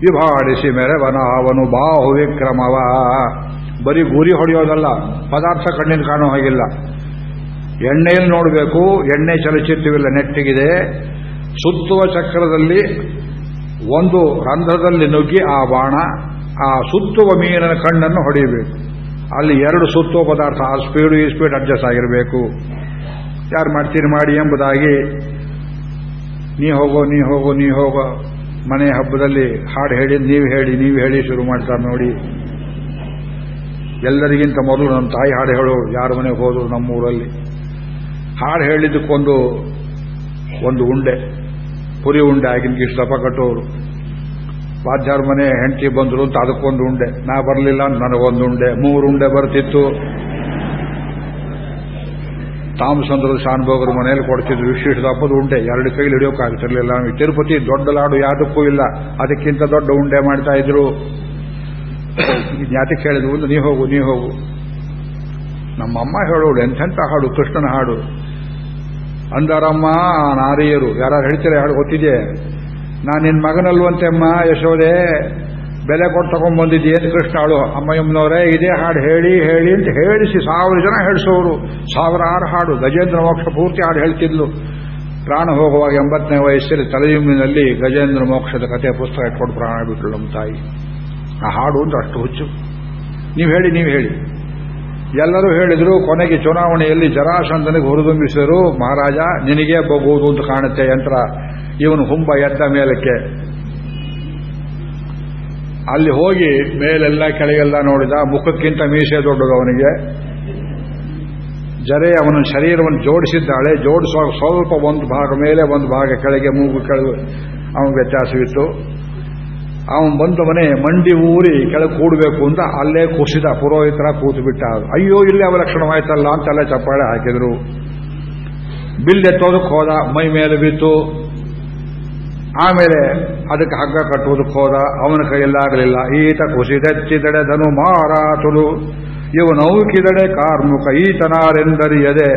ವಿಭಾಡಿಸಿ ಮೆರವನ ಅವನು ಬಾಹು ವಿಕ್ರಮವ ಬರೀ ಗುರಿ ಹೊಡೆಯೋದಲ್ಲ, ಪದಾರ್ಥ ಕಣ್ಣಿನ ಕಾಣೋ ಹಾಗಿಲ್ಲ. ಎಣ್ಣೆಯಲ್ಲಿ ನೋಡಬೇಕು, ಎಣ್ಣೆ ಚಲಚಿತ್ರವಿಲ್ಲ, ನೆಟ್ಟಿಗಿದೆ. ಸುತ್ತುವ ಚಕ್ರದಲ್ಲಿ ಒಂದು ರಂಧ್ರದಲ್ಲಿ ನುಗ್ಗಿ ಆ ಬಾಣ, ಆ ಸುತ್ತುವ ಮೀನಿನ ಕಣ್ಣನ್ನು ಹೊಡೆಯಬೇಕು. ಅಲ್ಲಿ ಎರಡು ಸುತ್ತುವ ಪದಾರ್ಥ, ಆ ಸ್ಪೀಡು ಈ ಸ್ಪೀಡ್ ಅಡ್ಜಸ್ಟ್ ಆಗಿರಬೇಕು. ಯಾರು ಮಾಡ್ತೀರಿ, ಮಾಡಿ ಎಂಬುದಾಗಿ, ನೀ ಹೋಗೋ ನೀ ಹೋಗೋ ನೀ ಹೋಗೋ, ಮನೆ ಹಬ್ಬದಲ್ಲಿ ಹಾಡು ಹೇಳಿ, ನೀವು ಹೇಳಿ ನೀವು ಹೇಳಿ ಶುರು ಮಾಡ್ತಾರೆ ನೋಡಿ. ಎಲ್ಲರಿಗಿಂತ ಮೊದಲು ನಮ್ಮ ತಾಯಿ ಹಾಡು ಹೇಳೋರು ಯಾರ ಮನೆಗೆ ನಮ್ಮ ನಮ್ಮೂರಲ್ಲಿ. ಹಾಡು ಹೇಳಿದ್ದಕ್ಕೊಂದು ಒಂದು ಉಂಡೆ, ಪುರಿ ಉಂಡೆ ಆಗಿನ ಇಷ್ಟಪ್ಪ ಕಟ್ಟೋರು. ವಾದ್ಯಾರ ಮನೆ ಹೆಂಡತಿ ಬಂದರು ಅಂತ ಅದಕ್ಕೊಂದು ಉಂಡೆ. ನಾ ಬರಲಿಲ್ಲ ಅಂತ ನನಗೊಂದು ಉಂಡೆ. ಮೂರು ಉಂಡೆ ಬರ್ತಿತ್ತು. ತಾಮಸಂದ್ರ ಶಾನ್ಭೋಗರ ಮನೆಯಲ್ಲಿ ಕೊಡ್ತಿದ್ರು. ವಿಶೇಷ ಹಬ್ಬದ ಉಂಡೆ. ಎರಡು ಕೈಲಿ ಹಿಡಿಯೋಕ್ಕಾಗ್ತಿರ್ಲಿಲ್ಲ. ತಿರುಪತಿ ದೊಡ್ಡ ಲಾಡು ಯಾವುದಕ್ಕೂ ಇಲ್ಲ. ಅದಕ್ಕಿಂತ ದೊಡ್ಡ ಉಂಡೆ ಮಾಡ್ತಾ ಇದ್ರು. ಜ್ಞಾತಿ ಕೇಳಿದ್ರು ನೀ ಹೋಗು ನೀ ಹೋಗು. ನಮ್ಮಮ್ಮ ಹೇಳೋಳು, ಎಂಥೆಂಥ ಹಾಡು? ಕೃಷ್ಣನ ಹಾಡು. ಅಂದರಮ್ಮ, ನಾರಿಯರು ಯಾರು ಹೇಳ್ತೀರಾ, ಯಾರು ಗೊತ್ತಿದೆ ನಾನು ನಿನ್ನ ಮಗನಲ್ವಂತೆ ಅಮ್ಮ ಯಶೋದೆ ಬೆಲೆ ಕೊಟ್ಟು ತಗೊಂಡ್ಬಂದಿದ್ದೀಯೇನು ಕೃಷ್ಣ ಅಮ್ಮ ಅಮ್ಮಯ್ಯಮ್ಮನವರೇ, ಇದೇ ಹಾಡು ಹೇಳಿ ಹೇಳಿ ಅಂತ ಹೇಳಿಸಿ, ಸಾವಿರ ಜನ ಹೇಳಿಸೋರು. ಸಾವಿರಾರು ಹಾಡು, ಗಜೇಂದ್ರ ಮೋಕ್ಷ ಪೂರ್ತಿ ಹಾಡು ಹೇಳ್ತಿದ್ಲು. ಪ್ರಾಣ ಹೋಗುವಾಗ ಎಂಬತ್ತನೇ ವಯಸ್ಸಲ್ಲಿ ತಲೆಯುಮ್ಮಿನಲ್ಲಿ ಗಜೇಂದ್ರ ಮೋಕ್ಷದ ಕಥೆ ಪುಸ್ತಕ ಇಟ್ಕೊಂಡು ಪ್ರಾಣ ಬಿಟ್ಟಳು ನಮ್ಮ ತಾಯಿ. ಆ ಹಾಡು ಅಂತ ಅಷ್ಟು ಹುಚ್ಚು. ನೀವು ಹೇಳಿ ನೀವು ಹೇಳಿ. ಎಲ್ಲರೂ ಹೇಳಿದ್ರು, ಕೊನೆಗೆ ಚುನಾವಣೆಯಲ್ಲಿ ಜರಾಸಂದನಿಗೆ ಹುರಿದುಂಬಿಸಿದರು ಮಹಾರಾಜ, ನಿನಗೇ ಬೋಗುವುದು ಅಂತ ಕಾಣುತ್ತೆ ಯಂತ್ರ. ಇವನು ಹುಂಬ ಎದ್ದ ಮೇಲಕ್ಕೆ. ಅಲ್ಲಿ ಹೋಗಿ ಮೇಲೆಲ್ಲ ಕೆಳಗೆಲ್ಲ ನೋಡಿದ, ಮುಖಕ್ಕಿಂತ ಮೀಸೆ ದೊಡ್ಡದು ಅವನಿಗೆ. ಜರೆ ಅವನ ಶರೀರವನ್ನು ಜೋಡಿಸಿದ್ದಾಳೆ, ಜೋಡಿಸುವಾಗ ಸ್ವಲ್ಪ ಒಂದು ಭಾಗ, ಮೇಲೆ ಒಂದು ಭಾಗ, ಕೆಳಗೆ ಮೂಗು, ಕೆಳಗೆ ಅವನ ವ್ಯತ್ಯಾಸವಿತ್ತು. ಅವನು ಬಂದವನೇ ಮಂಡಿ ಊರಿ ಕೆಳಗೆ ಕೂಡಬೇಕು ಅಂತ ಅಲ್ಲೇ ಕುಸಿದ ಪುರೋಹಿತರ ಕೂತು ಬಿಟ್ಟ ಅಯ್ಯೋ, ಇಲ್ಲೇ ಅವಲಕ್ಷಣವಾಯ್ತಲ್ಲ ಅಂತೆಲ್ಲ ಚಪ್ಪಾಳೆ ಹಾಕಿದ್ರು. ಬಿಲ್ ಎತ್ತೋದಕ್ಕೆ ಹೋದ, ಮೈ ಮೇಲೆ ಬಿತ್ತು. ಆಮೇಲೆ ಅದಕ್ಕೆ ಹಗ್ಗ ಕಟ್ಟುವುದಕ್ಕೆ ಹೋದ, ಅವನ ಕೈಯಲ್ಲಾಗಲಿಲ್ಲ ಈತ ಕುಸಿದೆತ್ತಿದಡೆ ಧನು ಮಾರಾತುಲು ಇವನೌಕಿದಡೆ ಕಾರ್ಮುಕ ಈತನಾರೆಂದರಿಯದೆ.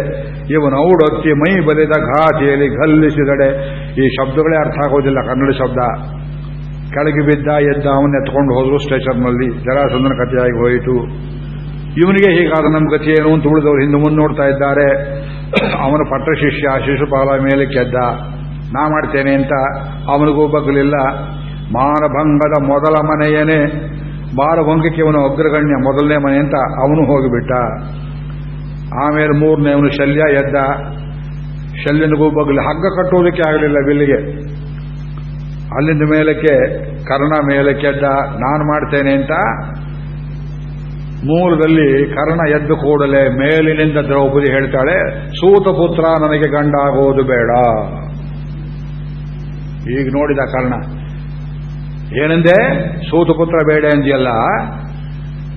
ಇವನೌಡೊತ್ತಿ ಮೈ ಬಲಿದ ಘಾತಿಯಲ್ಲಿ ಗಲ್ಲಿಸಿದಡೆ ಈ ಶಬ್ದಗಳೇ ಅರ್ಥ ಆಗೋದಿಲ್ಲ ಕನ್ನಡ ಶಬ್ದ. ಕೆಳಗೆ ಬಿದ್ದ ಎದ್ದ ಅವನ್ನ ಎತ್ಕೊಂಡು ಹೋದ್ರು ಸ್ಟೇಷನ್ನಲ್ಲಿ. ಜರಾಸಂದನ ಕಥೆಯಾಗಿ ಹೋಯಿತು. ಇವನಿಗೆ ಹೀಗಾದ ನಮ್ಮ ಗತಿ ಏನು ಅಂತ ಉಳಿದವರು ಹಿಂದೆ ಮುಂದೆ ನೋಡ್ತಾ ಇದ್ದಾರೆ. ಅವನ ಪಟ್ಟ ಶಿಷ್ಯ ಶಿಶುಪಾಲ ಮೇಲೆ ಕೆದ್ದ. ನಾ ಮಾಡ್ತೇನೆ ಅಂತ ಅವನಿಗೂ ಬಗ್ಲಿಲ್ಲ. ಮಾನಭಂಗದ ಮೊದಲ ಮನೆಯೇನೆ ಬಾಲಭಂಗಕ್ಕೆ ಇವನು ಅಗ್ರಗಣ್ಯ ಮೊದಲನೇ ಮನೆ ಅಂತ ಅವನು ಹೋಗಿಬಿಟ್ಟ. ಆಮೇಲೆ ಮೂರನೇ ಅವನು ಶಲ್ಯ ಎದ್ದ. ಶಲ್ಯನಿಗೂ ಬಗ್ಲಿ ಹಗ್ಗ ಕಟ್ಟುವುದಕ್ಕೆ ಆಗಲಿಲ್ಲ ಬಿಲ್ಲಿಗೆ. ಅಲ್ಲಿಂದ ಮೇಲಕ್ಕೆ, ಕರ್ಣ ಮೇಲಕ್ಕೆದ್ದ ನಾನು ಮಾಡ್ತೇನೆ ಅಂತ ಮೂಲದಲ್ಲಿ ಕರ್ಣ ಎದ್ದು ಕೂಡಲೇ ಮೇಲಿನಿಂದ ದ್ರೌಪದಿ ಹೇಳ್ತಾಳೆ ಸೂತಪುತ್ರ ನನಗೆ ಗಂಡ ಆಗೋದು ಬೇಡ. ಈಗ ನೋಡಿದ ಕರ್ಣ, ಏನಂದೆ? ಸೂತಪುತ್ರ ಬೇಡ ಅಂದಿಯಲ್ಲ,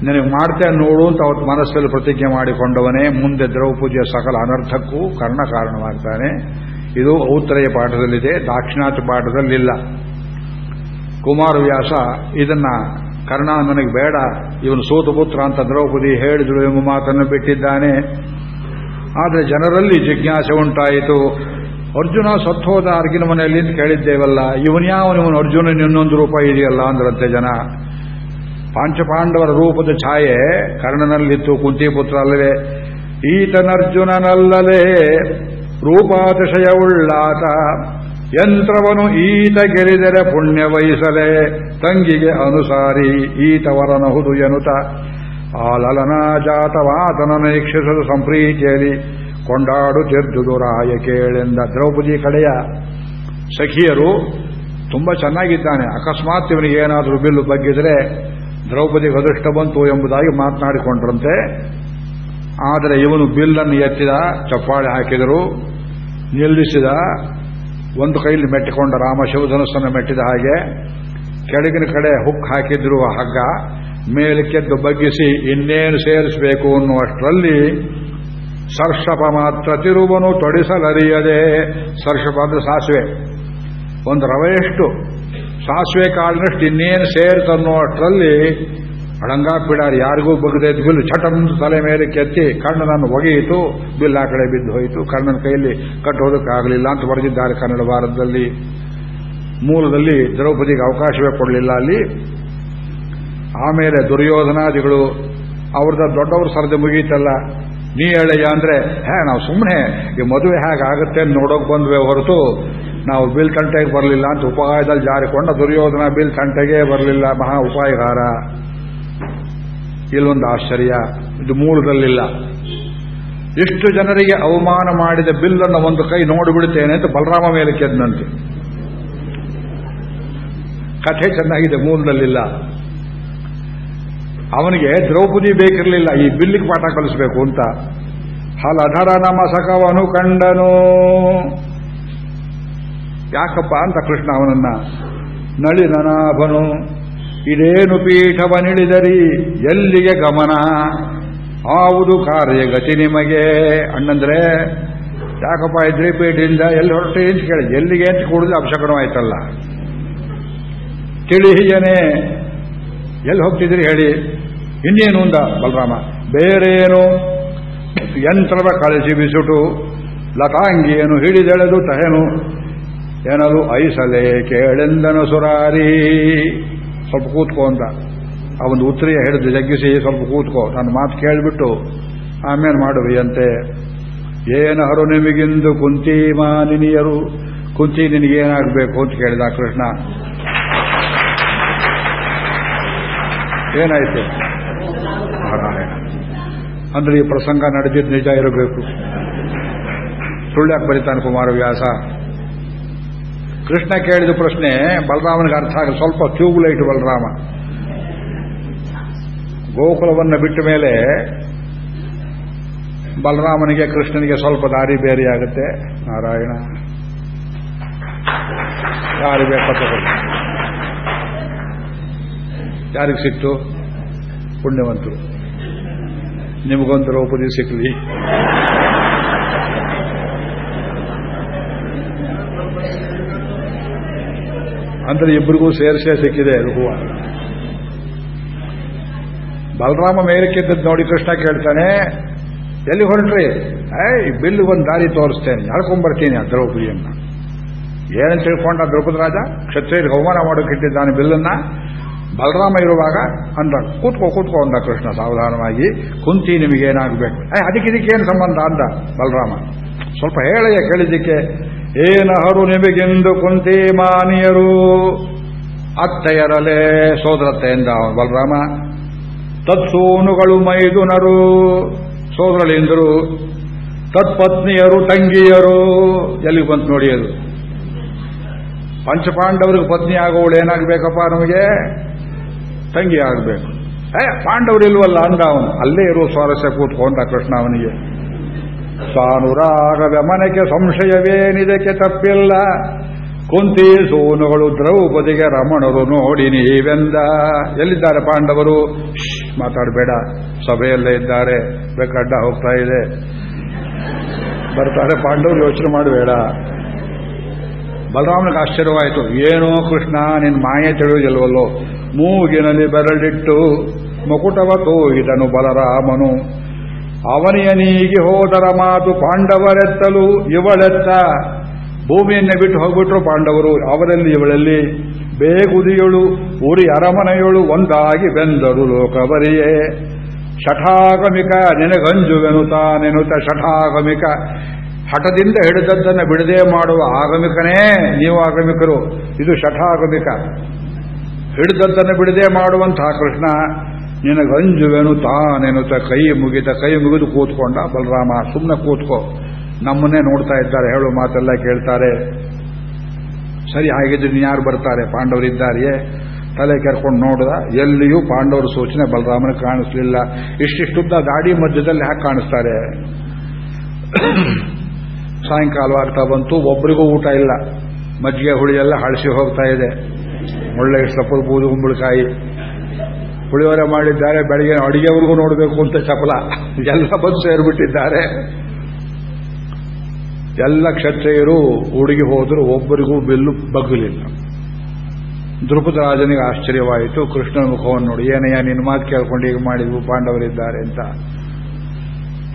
ನನಗೆ ಮಾಡ್ತೇನೆ ನೋಡು ಅಂತ ಅವತ್ತು ಮನಸ್ಸಲ್ಲಿ ಪ್ರತಿಜ್ಞೆ ಮಾಡಿಕೊಂಡವನೇ, ಮುಂದೆ ದ್ರೌಪದಿಯ ಸಕಲ ಅನರ್ಥಕ್ಕೂ ಕರ್ಣ ಕಾರಣವಾಗ್ತಾನೆ. ಇದು ಔತ್ತರೆಯ ಪಾಠದಲ್ಲಿದೆ, ದಾಕ್ಷಿಣಾತ್ಯ ಪಾಠದಲ್ಲಿಲ್ಲ. ಕುಮಾರವ್ಯಾಸ ಇದನ್ನ ಕರ್ಣ ನನಗೆ ಬೇಡ, ಇವನು ಸೋತಪುತ್ರ ಅಂತ ದ್ರೌಪದಿ ಹೇಳಿದ್ರು ಎಂಬ ಮಾತನ್ನು ಬಿಟ್ಟಿದ್ದಾನೆ. ಆದರೆ ಜನರಲ್ಲಿ ಜಿಜ್ಞಾಸೆ ಉಂಟಾಯಿತು, ಅರ್ಜುನ ಸತ್ತೋದ ಅರ್ಗಿನ ಮನೆಯಲ್ಲಿ ಅಂತ ಕೇಳಿದ್ದೇವಲ್ಲ ಇವನ್ಯಾವನಿವನು ಅರ್ಜುನನ ಇನ್ನೊಂದು ರೂಪ ಇದೆಯಲ್ಲ? ಅಂದ್ರಂತೆ ಜನ. ಪಾಂಚಪಾಂಡವರ ರೂಪದ ಛಾಯೆ ಕರ್ಣನಲ್ಲಿತ್ತು, ಕುಂತಿಪುತ್ರ ಅಲ್ಲವೇ. ಈತನರ್ಜುನನಲ್ಲಲೇ ರೂಪಾತಿಶಯವುಳ್ಳಾತ. ಯಂತ್ರವನು ಈತ ಗೆರಿದರೆ ಪುಣ್ಯ ವಹಿಸಲೆ ತಂಗಿಗೆ ಅನುಸಾರಿ ಈತವರನಹುದು ಎನುತ ಆ ಲಲನಾಜಾತವಾತನ ನಿರೀಕ್ಷಿಸಲು ಸಂಪ್ರೀತಿಯಲ್ಲಿ ಕೊಂಡಾಡುತ್ತಿದ್ದುದು ರಾಯ ಕೇಳೆಂದ ದ್ರೌಪದಿ ಕಡೆಯ. ಸಖಿಯರು ತುಂಬಾ ಚೆನ್ನಾಗಿದ್ದಾನೆ. ಅಕಸ್ಮಾತ್ ಇವನಿಗೆ ಏನಾದರೂ ಬಿಲ್ಲು ಬಗ್ಗಿದ್ರೆ ದ್ರೌಪದಿಗೆ ಅದೃಷ್ಟ ಬಂತು ಎಂಬುದಾಗಿ ಮಾತನಾಡಿಕೊಂಡ್ರಂತೆ. ಆದರೆ ಇವನು ಬಿಲ್ಲನ್ನು ಎತ್ತಿದ ಚಪ್ಪಾಳೆ ಹಾಕಿದರು. ನಿಲ್ಲಿಸಿದ ಒಂದು ಕೈಲಿ ಮೆಟ್ಟಿಕೊಂಡ ರಾಮ ಶಿವಧನಸ್ಸನ್ನು ಮೆಟ್ಟಿದ ಹಾಗೆ ಕೆಳಗಿನ ಕಡೆ ಹುಕ್ ಹಾಕಿದ್ರುವ ಹಗ್ಗ ಮೇಲಕ್ಕೆದ್ದು ಬಗ್ಗಿಸಿ ಇನ್ನೇನು ಸೇರಿಸಬೇಕು ಅನ್ನುವಷ್ಟರಲ್ಲಿ ಸರ್ಷಪ ಮಾತ್ರ ತಿರುವನು ತೊಡಿಸಲರಿಯದೆ. ಸರ್ಷಪ ಅಂದ್ರೆ ಸಾಸಿವೆ. ಒಂದು ರವೆಯಷ್ಟು ಸಾಸಿವೆ ಕಾಳಿನಷ್ಟು ಇನ್ನೇನು ಸೇರ್ತನ್ನುವಷ್ಟರಲ್ಲಿ ಅಡಂಗಾಕ್ ಬಿಡಾರಿ ಯಾರಿಗೂ ಬಗ್ಗದೆ ಬಿಲ್ಲು ಚಟಂದು ತಲೆ ಮೇಲೆ ಕೆತ್ತಿ ಕಣ್ಣನನ್ನು ಒಗೆಯಿತು, ಬಿಲ್ ಆ ಕಡೆ ಬಿದ್ದು ಹೋಯಿತು. ಕಣ್ಣನ ಕೈಯಲ್ಲಿ ಕಟ್ಟೋದಕ್ಕಾಗಲಿಲ್ಲ ಅಂತ ಬರೆದಿದ್ದಾರೆ ಕನ್ನಡ ಭಾರತದಲ್ಲಿ. ಮೂಲದಲ್ಲಿ ದ್ರೌಪದಿಗೆ ಅವಕಾಶವೇ ಕೊಡಲಿಲ್ಲ ಅಲ್ಲಿ. ಆಮೇಲೆ ದುರ್ಯೋಧನಾದಿಗಳು, ಅವ್ರದ ದೊಡ್ಡವ್ರ ಸರದಿ ಮುಗೀತಲ್ಲ. ನೀ ಹೇಳಯ್ಯ ಅಂದ್ರೆ, ಹೇ, ನಾವು ಸುಮ್ಮನೆ ಈ ಮದುವೆ ಹೇಗಾಗುತ್ತೆ ನೋಡೋಕೆ ಬಂದ್ವಿ ಹೊರತು, ನಾವು ಬಿಲ್ ತಂಟೆಗೆ ಬರಲಿಲ್ಲ ಅಂತ ಉಪಾಯದಲ್ಲಿ ಜಾರಿಕೊಂಡ ದುರ್ಯೋಧನ ಬಿಲ್ ತಂಟೆಗೆ ಬರಲಿಲ್ಲ, ಮಹಾ ಉಪಾಯಗಾರ. ಇಲ್ಲೊಂದು ಆಶ್ಚರ್ಯ. ಇದು ಮೂಲದಲ್ಲಿಲ್ಲ ಎಷ್ಟು ಜನರಿಗೆ ಅವಮಾನ ಮಾಡಿದ ಬಿಲ್ಲನ್ನು ಒಂದು ಕೈ ನೋಡಿಬಿಡುತ್ತೇನೆ ಅಂತ ಬಲರಾಮ ಮೇಲೆ ಕೆದ್ದಂತೆ ಕಥೆ ಚೆನ್ನಾಗಿದೆ ಮೂಲದಲ್ಲಿಲ್ಲ ಅವನಿಗೆ ದ್ರೌಪದಿ ಬೇಕಿರಲಿಲ್ಲ, ಈ ಬಿಲ್ಲಿಗೆ ಪಾಠ ಕಲಿಸಬೇಕು ಅಂತ. ಹಲಧರ ನಮಸಕವನು ಕಂಡನು. ಯಾಕಪ್ಪ ಅಂತ ಕೃಷ್ಣ ಅವನನ್ನ, ನಳಿನನಾಭನು. ಇದೇನು ಪೀಠವನಿಳಿದರಿ ಎಲ್ಲಿಗೆ ಗಮನ? ಆವುದು ಕಾರ್ಯಗತಿ ನಿಮಗೆ. ಅಣ್ಣಂದ್ರೆ, ಯಾಕಪ್ಪ ಇದ್ರಿ ಪೀಠದಿಂದ ಎಲ್ಲಿ ಹೊರಟೆ ಅಂತ ಕೇಳಿ. ಎಲ್ಲಿಗೆ ಅಂತ ಕೂಡಿದ್ರೆ ಅಪಶಕನವಾಯ್ತಲ್ಲ ತಿಳಿಹಿಯನೇ. ಎಲ್ಲಿ ಹೋಗ್ತಿದ್ರಿ ಹೇಳಿ? ಇನ್ನೇನು ಅಂದ ಬಲರಾಮ? ಬೇರೇನು? ಯಂತ್ರದ ಕಳಿಸಿ ಬಿಸುಟು, ಲತಾಂಗಿಯನ್ನು ಹಿಡಿದೆಳೆದು ತಹೆನು. ಏನದು? ಐಸಲೆ ಕೇಳೆಂದನು ಸುರಾರಿ. ಸ್ವಲ್ಪ ಕೂತ್ಕೋ ಅಂತ. ಅವನು ಉತ್ತರಿಯ ಹಿಡಿದು ಜಗ್ಗಿಸಿ ಸ್ವಲ್ಪ ಕೂತ್ಕೋ. ನನ್ನ ಮಾತು ಕೇಳಿಬಿಟ್ಟು ಆಮೇಲೆ ಮಾಡುವಿಯಂತೆ ಏನಹರು ನಿಮಗಿಂದು ಕುಂತಿ ಮಾನಿನಿಯರು, ಕುಂತಿ ನಿನಗೇನಾಗಬೇಕು ಅಂತ ಕೇಳಿದ ಕೃಷ್ಣ. ಏನಾಯ್ತು? ಅಂದ್ರೆ ಈ ಪ್ರಸಂಗ ನಡೆದಿದ್ದು ನಿಜ ಇರಬೇಕು. ಸುಳ್ಳ್ಯಾಕೆ ಬರೀತಾನೆ ಕುಮಾರವ್ಯಾಸ. ಕೃಷ್ಣ ಕೇಳಿದ ಪ್ರಶ್ನೆ, ಬಲರಾಮನಿಗೆ ಅರ್ಥ ಆಗ ಸ್ವಲ್ಪ ಟ್ಯೂಬ್ ಲೈಟ್ ಬಲರಾಮ. ಗೋಕುಲವನ್ನು ಬಿಟ್ಟ ಮೇಲೆ ಬಲರಾಮನಿಗೆ ಕೃಷ್ಣನಿಗೆ ಸ್ವಲ್ಪ ದಾರಿ ಬೇರೆಯಾಗುತ್ತೆ ನಾರಾಯಣ. ದಾರಿ ಬೇಕತ್ತ ಯಾರಿಗೆ ಸಿಕ್ತು? ಪುಣ್ಯವಂತರು. ನಿಮಗೊಂದು ದ್ರೌಪದಿ ಸಿಕ್ಕಲಿ ಅಂದ್ರೆ ಇಬ್ಬರಿಗೂ ಸೇರಿಸೇ ಸಿಕ್ಕಿದೆ ಅದು ಹೂವು. ಬಲರಾಮ ಮೇಲಕ್ಕಿದ್ದದ್ದು ನೋಡಿ ಕೃಷ್ಣ ಕೇಳ್ತಾನೆ, ಎಲ್ಲಿ ಹೊರಟ್ರಿ? ಏಯ್, ಬಿಲ್ಲು ಒಂದು ದಾರಿ ತೋರಿಸ್ತೇನೆ ಎಳ್ಕೊಂಡ್ಬರ್ತೀನಿ ಆ ದ್ರೌಪದಿಯನ್ನ. ಏನಂತ ತಿಳ್ಕೊಂಡ ದ್ರೌಪದ ರಾಜ? ಕ್ಷತ್ರಿಯರಿಗೆ ಅವಮಾನ ಮಾಡೋಕ್ಕಿಟ್ಟಿದ್ದಾನೆ ಬಿಲ್ಲನ್ನ. ಬಲರಾಮ ಇರುವಾಗ ಅಂದ, ಕೂತ್ಕೋ ಕೂತ್ಕೋ ಅಂದ ಕೃಷ್ಣ ಸಾವಧಾನವಾಗಿ, ಕುಂತಿ ನಿಮಗೇನಾಗಬೇಕು? ಅದಕ್ಕೆ ಇದಕ್ಕೇನು ಸಂಬಂಧ ಅಂದ ಬಲರಾಮ. ಸ್ವಲ್ಪ ಹೇಳಯ್ಯ, ಕೇಳಿದ್ದಕ್ಕೆ ಏನಹರು ನಿಮಗೆಂದು ಕುಂತಿ ಮಾನಿಯರು? ಅತ್ತೆಯರಲೇ ಸೋದರತ್ತೆಯಿಂದ ಬಲರಾಮ, ತತ್ಸೂನುಗಳು ಮೈದುನರು ಸೋದರಲಿಂದರು ತತ್ಪತ್ನಿಯರು ತಂಗಿಯರು. ಎಲ್ಲಿಗೆ ಬಂತು ನೋಡಿ ಅದು? ಪಂಚಪಾಂಡವರಿಗೆ ಪತ್ನಿ ಆಗೋಳು ಏನಾಗಬೇಕಪ್ಪ ನಮಗೆ? ತಂಗಿ ಆಗಬೇಕು. ಏ ಪಾಂಡವರು ಇಲ್ವಲ್ಲ ಅಂದ ಅವನು. ಅಲ್ಲೇ ಇರುವ ಸ್ವಾರಸ್ಯ ಕೂತ್ಕೊಂಡ ಕೃಷ್ಣ ಅವನಿಗೆ. ಸಾನುರಾಗದ ಮನೆಗೆ ಸಂಶಯವೇನಿದಕ್ಕೆ ತಪ್ಪಿಲ್ಲ ಕುಂತಿ ಸೋನುಗಳು ದ್ರೌಪದಿಗೆ ರಮಣರು ನೋಡಿ ನೀವೆಂದ? ಎಲ್ಲಿದ್ದಾರೆ ಪಾಂಡವರು? ಮಾತಾಡಬೇಡ. ಸಭೆಯಲ್ಲೇ ಇದ್ದಾರೆ. ಬೇಕಡ್ಡ ಹೋಗ್ತಾ ಇದೆ. ಬರ್ತಾರೆ ಪಾಂಡವರು, ಯೋಚನೆ ಮಾಡಬೇಡ. ಬಲರಾಮನಿಗೆ ಆಶ್ಚರ್ಯವಾಯಿತು. ಏನೋ ಕೃಷ್ಣ ನಿನ್ನ ಮಾಯೆ ತಿಳಿಯುವುದಿಲ್ವಲ್ಲೋ ಮೂಗಿನಲ್ಲಿ ಬೆರಳಿಟ್ಟು ಮುಕುಟವ ತೋಗಿದನು ಬಲರಾಮನು. ಅವನಿಯ ನೀಗಿ ಹೋದರ ಮಾತು ಪಾಂಡವರೆತ್ತಲು ಇವಳೆತ್ತ. ಭೂಮಿಯನ್ನೇ ಬಿಟ್ಟು ಹೋಗ್ಬಿಟ್ರು ಪಾಂಡವರು. ಅವರಲ್ಲಿ ಇವಳಲ್ಲಿ ಬೇಗುದಿಯಳು, ಉರಿ ಅರಮನೆಯಳು ಒಂದಾಗಿ ಬೆಂದರು ಲೋಕವರಿಯೇ. ಶಠಾಗಮಿಕ ನಿನಗಂಜುವೆನು ತಾನೆನುತ ಶಠಾಗಮಿಕ. ಹಠದಿಂದ ಹಿಡಿದದ್ದನ್ನು ಬಿಡದೆ ಮಾಡುವ ಆಗಮಿಕನೇ ನೀವು ಆಗಮಿಕರು. ಇದು ಶಠಾಗಮಿಕ. ಹಿಡಿದದ್ದನ್ನು ಬಿಡದೆ ಮಾಡುವಂತಹ ಕೃಷ್ಣ. ನಿನಗಂಜುವೆನು ತ ಕೈ ಮುಗಿತ, ಕೈ ಮುಗಿದು ಕೂತ್ಕೊಂಡ ಬಲರಾಮ ಸುಮ್ಮನೆ ಕೂತ್ಕೋ. ನಮ್ಮನ್ನೇ ನೋಡ್ತಾ ಇದ್ದಾರೆ, ಹೇಳು ಮಾತೆಲ್ಲ ಕೇಳ್ತಾರೆ. ಸರಿ, ಹಾಗಿದ್ರೆ ಯಾರು ಬರ್ತಾರೆ? ಪಾಂಡವರಿದ್ದಾರೆಯೇ ತಲೆ ಕೆರ್ಕೊಂಡು ನೋಡಿದ, ಎಲ್ಲಿಯೂ ಪಾಂಡವರ ಸೂಚನೆ ಬಲರಾಮನ ಕಾಣಿಸ್ಲಿಲ್ಲ. ಇಷ್ಟಿಷ್ಟುದ್ದ ಗಾಡಿ ಮಧ್ಯದಲ್ಲಿ ಹಾಕಿ ಕಾಣಿಸ್ತಾರೆ? <coughs> ಸಾಯಂಕಾಲವಾಗ್ತಾ ಬಂತು ಒಬ್ಬರಿಗೂ ಊಟ ಇಲ್ಲ. ಮಜ್ಜಿಗೆ ಹುಳಿ ಎಲ್ಲ ಹಳಸಿ ಹೋಗ್ತಾ ಇದೆ. ಒಳ್ಳೆ ಸಪ್ಪದ ಬೂದು ಕುಂಬಳಕಾಯಿ. ಪುಳಿಯೋರೆ ಮಾಡಿದ್ದಾರೆ, ಬೆಳಗ್ಗೆ ಅಡಿಗೆವರೆಗೂ ನೋಡಬೇಕು ಅಂತ ಚಪಲ ಎಲ್ಲ ಬಂದು ಸೇರಿಬಿಟ್ಟಿದ್ದಾರೆ. ಎಲ್ಲ ಕ್ಷತ್ರಿಯರು ಹುಡುಗಿ ಹೋದರೂ, ಒಬ್ಬರಿಗೂ ಬಿಲ್ಲು ಬಗ್ಗಲಿಲ್ಲ. ದ್ರುಪದ ರಾಜನಿಗೆ ಆಶ್ಚರ್ಯವಾಯಿತು, ಕೃಷ್ಣನ ಮುಖವನ್ನು ನೋಡಿ, ಏನಯ್ಯ ನಿನ್ನ ಮಾತು ಕೇಳ್ಕೊಂಡು ಈಗ ಮಾಡಿದ್ವು ಪಾಂಡವರಿದ್ದಾರೆ ಅಂತ.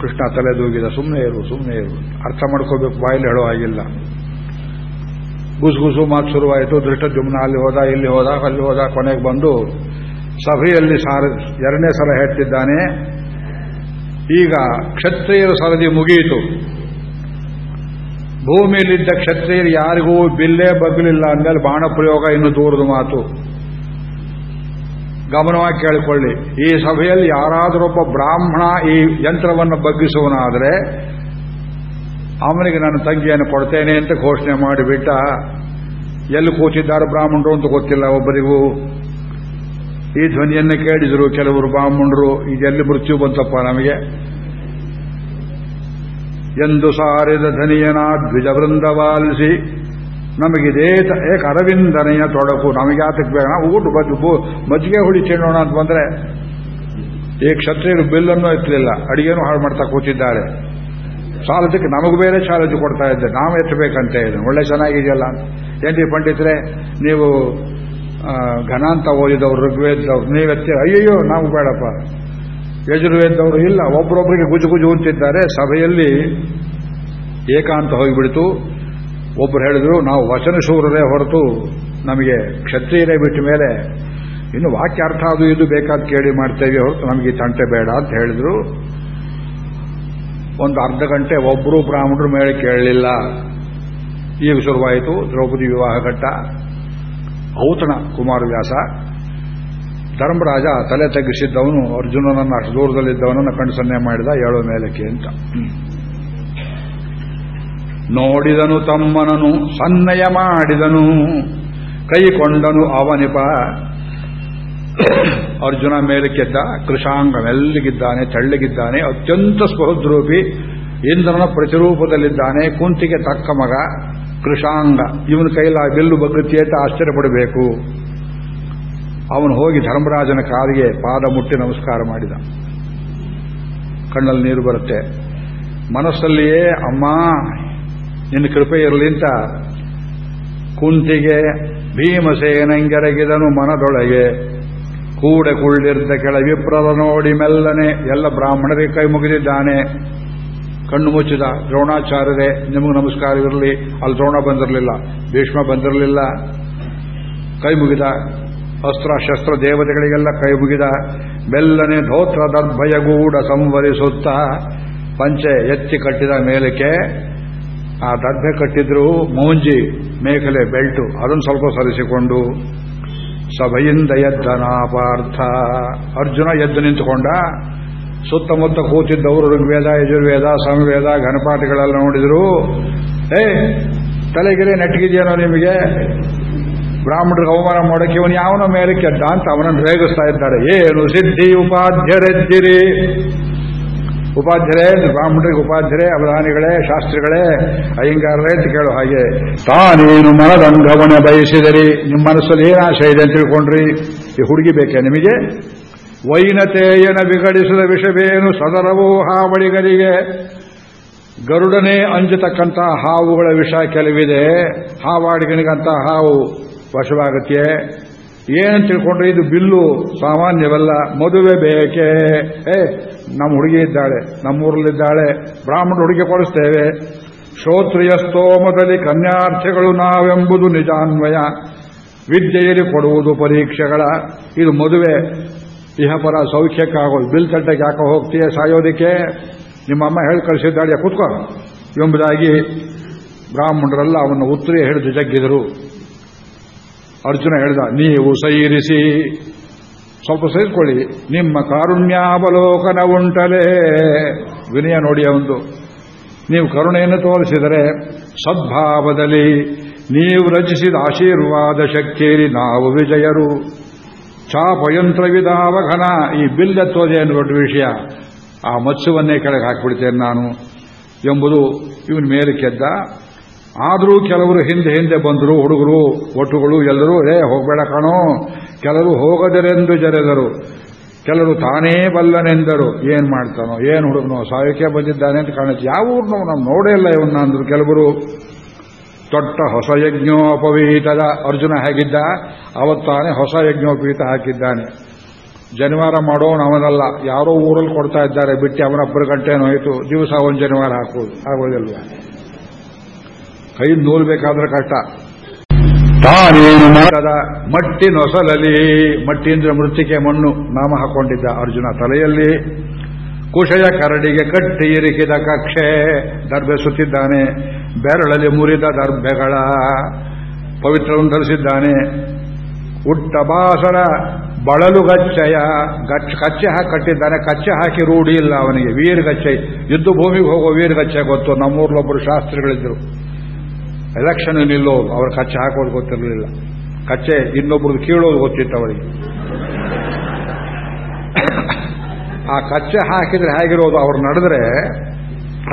ಕೃಷ್ಣ ತಲೆ ದೂಗಿದ ಸುಮ್ಮನೆ ಇರು ಸುಮ್ಮನೆ ಇರು. ಅರ್ಥ ಮಾಡ್ಕೋಬೇಕು, ಬಾಯಲ್ಲಿ ಹೇಳೋ ಹಾಗಿಲ್ಲ. ಗುಸುಗುಸು ಮಾತು ಶುರುವಾಯಿತು, ದೃಷ್ಟ ಜುಮ್ನ ಅಲ್ಲಿ ಹೋದ, ಇಲ್ಲಿ ಹೋದ, ಅಲ್ಲಿ ಹೋದ, ಕೊನೆಗೆ ಬಂದು ಸಭೆಯಲ್ಲಿ ಸಾರ ಎರಡನೇ ಸಲ ಹೇಳ್ತಿದ್ದಾನೆ, ಈಗ ಕ್ಷತ್ರಿಯರ ಸರದಿ ಮುಗಿಯಿತು. ಭೂಮಿಯಲ್ಲಿದ್ದ ಕ್ಷತ್ರಿಯರು ಯಾರಿಗೂ ಬಿಲ್ಲೇ ಬಗ್ಲಿಲ್ಲ ಅಂದಮೇಲೆ ಬಾಣ ಪ್ರಯೋಗ ಇನ್ನು ದೂರದ ಮಾತು. ಗಮನವಾಗಿ ಕೇಳಿಕೊಳ್ಳಿ, ಈ ಸಭೆಯಲ್ಲಿ ಯಾರಾದರೊಬ್ಬ ಬ್ರಾಹ್ಮಣ ಈ ಯಂತ್ರವನ್ನು ಬಗ್ಗಿಸುವನಾದರೆ, ಅವನಿಗೆ ನನ್ನ ತಂಗಿಯನ್ನು ಕೊಡ್ತೇನೆ ಅಂತ ಘೋಷಣೆ ಮಾಡಿಬಿಟ್ಟ, ಎಲ್ಲಿ ಕೂತಿದ್ದಾರೆ ಬ್ರಾಹ್ಮಣರು ಅಂತ ಗೊತ್ತಿಲ್ಲ ಒಬ್ಬರಿಗೂ. ಈ ಧ್ವನಿಯನ್ನು ಕೇಳಿದರು ಕೆಲವರು ಬ್ರಾಹ್ಮಣರು ಇದೆಲ್ಲಿ ಮೃತ್ಯು ಬಂತಪ್ಪ ನಮಗೆ? ಎಂದು ಸಾರಿದ ಧನಿಯನ ದ್ವಿಜ ವೃಂದವಾಲಿಸಿ, ನಮಗಿದೇ ಏಕ ಅರವಿಂದನೆಯ ತೊಡಕು, ನಮಗೆ ಆತಕ್ಕೆ ನಾವು ಊಟ ಬದ್ದು ಮಜ್ಜಿಗೆ ಹುಳಿ ತಿನ್ನೋಣ ಅಂತ ಬಂದ್ರೆ, ಈ ಕ್ಷತ್ರಿಯರು ಬಿಲ್ಲನ್ನು ಎತ್ತಲಿಲ್ಲ, ಅಡಿಗೆನೂ ಹಾಳು ಮಾಡ್ತಾ ಕೂತಿದ್ದಾರೆ. ಸಾಲದಕ್ಕೆ ನಮಗೂ ಬೇರೆ ಚಾಲೆಂಜ್ ಕೊಡ್ತಾ ಇದ್ದೆ, ನಾವು ಎತ್ತಬೇಕಂತ ಇದೆ ಒಳ್ಳೆ ಚೆನ್ನಾಗಿದೆಯಲ್ಲ ಏನ್ರಿ ಪಂಡಿತರೆ, ನೀವು ಘನ ಓದಿದವರು ಋಗ್ವೇದವ್ರು ನೀವೆತ್ತಿ ಅಯ್ಯಯ್ಯೋ, ನಾವು ಬೇಡಪ್ಪ. ಯಜುರ್ವೇದವರು ಇಲ್ಲ ಒಬ್ಬರೊಬ್ಬರಿಗೆ ಗುಜು ಗುಜು ಅಂತಿದ್ದಾರೆ. ಸಭೆಯಲ್ಲಿ ಏಕಾಂತ ಹೋಗಿಬಿಡ್ತು. ಒಬ್ಬರು ಹೇಳಿದ್ರು, ನಾವು ವಚನ ಶೂರರೇ ಹೊರತು ನಮಗೆ ಕ್ಷತ್ರಿಯರೇ ಬಿಟ್ಟ ಮೇಲೆ ಇನ್ನು ವಾಕ್ಯ ಅರ್ಥ ಅದು ಇದು ಬೇಕಾದ ಕೇಳಿ ಮಾಡ್ತೇವೆ ಹೊರತು ನಮಗೆ ತಂಟೆ ಬೇಡ ಅಂತ ಹೇಳಿದ್ರು. ಒಂದು ಅರ್ಧ ಗಂಟೆ ಒಬ್ಬರು ಬ್ರಾಹ್ಮಣರು ಮೇಲೆ ಕೇಳಲಿಲ್ಲ. ಈಗ ಶುರುವಾಯಿತು, ದ್ರೌಪದಿ ವಿವಾಹ ಘಟ್ಟ. ಔತಣ ಕುಮಾರವ್ಯಾಸ ಧರ್ಮರಾಜ ತಲೆ ತಗ್ಗಿಸಿದ್ದವನು, ಅರ್ಜುನನನ್ನು ಅಷ್ಟು ದೂರದಲ್ಲಿದ್ದವನನ್ನು ಕಂಡು ಸನ್ನೆ ಮಾಡಿದ ಏಳು ಮೇಲಕ್ಕೆ ಅಂತ. ನೋಡಿದನು ತಮ್ಮನನು ಸನ್ನಯ ಮಾಡಿದನು ಕೈಕೊಂಡನು ಅವನಿಪ. ಅರ್ಜುನ ಮೇಲಕ್ಕೆದ್ದ ಕೃಷಾಂಗ ಮೆಲ್ಲಗಿದ್ದಾನೆ ತೆಳ್ಳಗಿದ್ದಾನೆ, ಅತ್ಯಂತ ಸ್ಪಹದ್ರೂಪಿ, ಇಂದ್ರನ ಪ್ರತಿರೂಪದಲ್ಲಿದ್ದಾನೆ, ಕುಂತಿಗೆ ತಕ್ಕ ಮಗ. ಕೃಷಾಂಗ. ಇವನ ಕೈಲ ಬಿಲ್ಲು ಬಗ್ಗುತ್ತೆ ಅಂತ ಆಶ್ಚರ್ಯಪಡಬೇಕು. ಅವನು ಹೋಗಿ ಧರ್ಮರಾಜನ ಕಾಲಿಗೆ ಪಾದ ಮುಟ್ಟಿ ನಮಸ್ಕಾರ ಮಾಡಿದ. ಕಣ್ಣಲ್ಲಿ ನೀರು ಬರುತ್ತೆ. ಮನಸ್ಸಲ್ಲಿಯೇ, ಅಮ್ಮ, ನಿನ್ನ ಕೃಪೆ ಇರಲಿ ಅಂತ ಕುಂತಿಗೆ ಭೀಮಸೇನಂಗೆರಗಿದನು ಮನದೊಳಗೆ. ಕೂಡೆ ಕುಳ್ಳಿರ್ದ ಕೆಳ ವಿಪ್ರದ ನೋಡಿ ಮೆಲ್ಲನೆ, ಎಲ್ಲ ಬ್ರಾಹ್ಮಣರಿಗೆ ಕೈ ಮುಗಿದಿದ್ದಾನೆ. ಕಣ್ಣು ಮುಚ್ಚಿದ ದ್ರೋಣಾಚಾರ್ಯರೇ, ನಿಮಗೆ ನಮಸ್ಕಾರ ಇರಲಿ. ಅಲ್ಲಿ ದ್ರೋಣ ಬಂದಿರಲಿಲ್ಲ, ಭೀಷ್ಮ ಬಂದಿರಲಿಲ್ಲ. ಕೈ ಮುಗಿದ ಅಸ್ತ್ರ ಶಸ್ತ್ರ ದೇವತೆಗಳಿಗೆಲ್ಲ ಕೈ ಮುಗಿದ. ಬೆಲ್ಲನೆ ಧೋತ್ರ ದರ್ಭಯಗೂಡ ಸಂವರಿಸುತ್ತ ಪಂಚೆ ಎತ್ತಿ ಕಟ್ಟಿದ ಮೇಲಕ್ಕೆ ಆ ದರ್ಭೆ ಕಟ್ಟಿದ್ರು ಮೌಂಜಿ, ಮೇಖಲೆ, ಬೆಲ್ಟು, ಅದನ್ನು ಸ್ವಲ್ಪ ಸರಿಸಿಕೊಂಡು, ಸಭೆಯಿಂದ ಎದ್ದನಾಪಾರ್ಥ ಅರ್ಜುನ ಎದ್ದು ನಿಂತುಕೊಂಡ ಸುತ್ತಮುತ್ತ ಕೂತಿದ್ದವರು ಋಗ್ವೇದ, ಯಜುರ್ವೇದ, ಸಂವೇದ, ಘನಪಾಠಗಳೆಲ್ಲ ನೋಡಿದ್ರು. ಏ, ತಲೆಗಿರೆ ನೆಟ್ಟಗಿದೆಯೇನೋ ನಿಮಗೆ? ಬ್ರಾಹ್ಮಣರಿಗೆ ಅವಮಾನ ಮಾಡೋಕೆ ಇವನು ಯಾವನ ಮೇಲೆ ಕೆಟ್ಟ ಅಂತ ಅವನನ್ನು ರೇಗಿಸ್ತಾ ಇದ್ದಾರೆ. ಏನು ಸಿದ್ಧಿ ಉಪಾಧ್ಯರೆದ್ದಿರಿ? ಉಪಾಧ್ಯರೇ, ಬ್ರಾಹ್ಮಣರಿಗೆ ಉಪಾಧ್ಯರೇ, ಅವಧಾನಿಗಳೇ, ಶಾಸ್ತ್ರಿಗಳೇ, ಅಯ್ಯಂಗಾರರೇ ಅಂತ ಕೇಳೋ ಹಾಗೆ. ತಾನೇನು ಮನದಂಗವನ ಬಯಸಿದರಿ ನಿಮ್ಮ ಮನಸ್ಸಲ್ಲಿ ಏನು ಆಶೆ ಇದೆ ಅಂತ ತಿಳ್ಕೊಂಡ್ರಿ. ಈ ಹುಡುಗಿ ಬೇಕೆ ನಿಮಗೆ? ವೈನತೆಯನ ವಿಗಡಿಸಿದ ವಿಷವೇನು ಸದರವೋ ಹಾವಳಿಗರಿಗೆ? ಗರುಡನೇ ಅಂಜತಕ್ಕಂಥ ಹಾವುಗಳ ವಿಷ ಕೆಲವಿದೆ. ಹಾವಾಡಿಗನಿಗಂತ ಹಾವು ವಶವಾಗತ್ತೆ ಏನು ತಿಳ್ಕೊಂಡ್ರೆ? ಇದು ಬಿಲ್ಲು ಸಾಮಾನ್ಯವಲ್ಲ, ಮದುವೆ ಬೇಕೇ? ಏ, ನಮ್ಮ ಹುಡುಗಿ ಇದ್ದಾಳೆ, ನಮ್ಮೂರಲ್ಲಿದ್ದಾಳೆ ಬ್ರಾಹ್ಮಣ ಹುಡುಗಿ ಕೊಡಿಸ್ತೇವೆ. ಶ್ರೋತ್ರಿಯ ಸ್ತೋಮದಲ್ಲಿ ಕನ್ಯಾರ್ಥಿಗಳು ನಾವೆಂಬುದು ನಿಜಾನ್ವಯ. ವಿದ್ಯೆಯಲ್ಲಿ ಕೊಡುವುದು ಪರೀಕ್ಷೆಗಳ, ಇದು ಮದುವೆ. ಇಹಪರ ಸೌಖ್ಯಕ್ಕಾಗೋದು ಬಿಲ್ ತಟ್ಟೆಗೆ ಯಾಕೆ ಹೋಗ್ತೀಯ, ಸಾಯೋದಕ್ಕೆ? ನಿಮ್ಮಮ್ಮ ಹೇಳಿ ಕಳಿಸಿದ್ದಾಳೆ, ಕೂತ್ಕೋ. ಎಂಬುದಾಗಿ ಬ್ರಾಹ್ಮಣರೆಲ್ಲ ಅವನ ಉತ್ತರಿ ಹಿಡಿದು ಜಗ್ಗಿದರು. ಅರ್ಜುನ ಹೇಳಿದ, ನೀವು ಸೈರಿಸಿ. ಸ್ವಲ್ಪ ಸೇರಿಕೊಳ್ಳಿ. ನಿಮ್ಮ ಕಾರುಣ್ಯಾವಲೋಕನ ಉಂಟಲೇ. ವಿನಯ ನೋಡಿ ಅವಂದು ನೀವು ಕರುಣೆಯನ್ನು ತೋರಿಸಿದರೆ ಸದ್ಭಾವದಲ್ಲಿ ನೀವು ರಚಿಸಿದ ಆಶೀರ್ವಾದ ಶಕ್ತಿಯಲ್ಲಿ ನಾವು ವಿಜಯರು. ಚಾಪಯಂತ್ರವಿದಾವಘನ, ಈ ಬಿಲ್ ಎತ್ತೋದೆ ಅನ್ನೋ ದೊಡ್ಡ ವಿಷಯ. ಆ ಮತ್ಸ್ಯವನ್ನೇ ಕೆಳಗೆ ಹಾಕಿಬಿಡ್ತೇನೆ ನಾನು ಎಂಬುದು ಇವನ ಮೇಲೆ ಕೆದ್ದ. ಆದರೂ ಕೆಲವರು ಹಿಂದೆ ಹಿಂದೆ ಬಂದರು, ಹುಡುಗರು, ಒಟ್ಟುಗಳು, ಎಲ್ಲರೂ, ಏ, ಹೋಗಬೇಡ ಕಾಣೋ ಕೆಲವರು ಹೋಗದರೆಂದು ಜರೆದರು. ಕೆಲವರು ತಾನೇ ಬಲ್ಲನೆಂದರು. ಏನು ಮಾಡ್ತಾನೋ, ಏನು ಹುಡುಗನೋ ಸಾಯಕ್ಕೆ ಬಂದಿದ್ದಾನೆ ಅಂತ ಕಾಣುತ್ತೆ. ಯಾವ ಊರ್ನೋ ನಾವು ನೋಡೇ ಇಲ್ಲ ಇವನ್ನ ಅಂದ್ರು ಕೆಲವರು. ದೊಡ್ಡ ಹೊಸ ಯಜ್ಞೋಪವೀತದ ಅರ್ಜುನ ಹೇಗಿದ್ದ? ಅವತ್ತಾನೆ ಹೊಸ ಯಜ್ಞೋಪವೀತ ಹಾಕಿದ್ದಾನೆ. ಜನಿವಾರ ಮಾಡೋನು ಅವನಲ್ಲ. ಯಾರೋ ಊರಲ್ಲಿ ಕೊಡ್ತಾ ಇದ್ದಾರೆ. ಬಿಟ್ಟು ಅವನೊಬ್ಬರು ಗಂಟೆ ಹೋಯಿತು ದಿವಸ ಒಂದು ಜನಿವಾರ ಹಾಕೋದು ಆಗೋದಿಲ್ಲ. ಕೈ ನೂಲ್ಬೇಕಾದ್ರೆ ಕಷ್ಟ. ತಾನೇನು ಮಾಡದ? ಮಟ್ಟಿ ನೊಸಲಲಿ ಮಟ್ಟಿ ಅಂದ್ರೆ ಮಣ್ಣು ನಾಮ ಹಾಕೊಂಡಿದ್ದ ಅರ್ಜುನ ತಲೆಯಲ್ಲಿ. ಕುಶಯ ಕರಡಿಗೆ ಕಟ್ಟಿ ಇರಿಕಿದ ಕಕ್ಷೆ ದರ್ಬೆ ಸುತ್ತಿದ್ದಾನೆ. ಬೆರಳಲ್ಲಿ ಮುರಿದ ದರ್ಬೆಗಳ ಪವಿತ್ರವನ್ನು ಧರಿಸಿದ್ದಾನೆ. ಉಟ್ಟ ಬಾಸರ ಬಳಲು ಗಚ್ಚಯ ಗಚ್ಚ, ಕಚ್ಚೆ ಹಾಕಿ ಕಟ್ಟಿದ್ದಾನೆ. ಕಚ್ಚೆ ಹಾಕಿ ರೂಢಿ ಇಲ್ಲ ಅವನಿಗೆ. ವೀರಗಚ್ಚೆ ಯುದ್ಧ ಭೂಮಿಗೆ ಹೋಗೋ ವೀರಗಚ್ಚೆ ಗೊತ್ತು. ನಮ್ಮೂರ್ಲೊಬ್ಬರು ಶಾಸ್ತ್ರಿಗಳಿದ್ರು. ಎಲೆಕ್ಷನ್ ನಿಲ್ಲೋ ಅವ್ರು ಕಚ್ಚೆ ಹಾಕೋದು ಗೊತ್ತಿರಲಿಲ್ಲ. ಕಚ್ಚೆ ಇನ್ನೊಬ್ರದ್ದು ಕೀಳೋದು ಗೊತ್ತಿತ್ತು ಅವರಿಗೆ. ಆ ಕಚ್ಚೆ ಹಾಕಿದ್ರೆ ಹೇಗಿರೋದು? ಅವ್ರು ನಡೆದ್ರೆ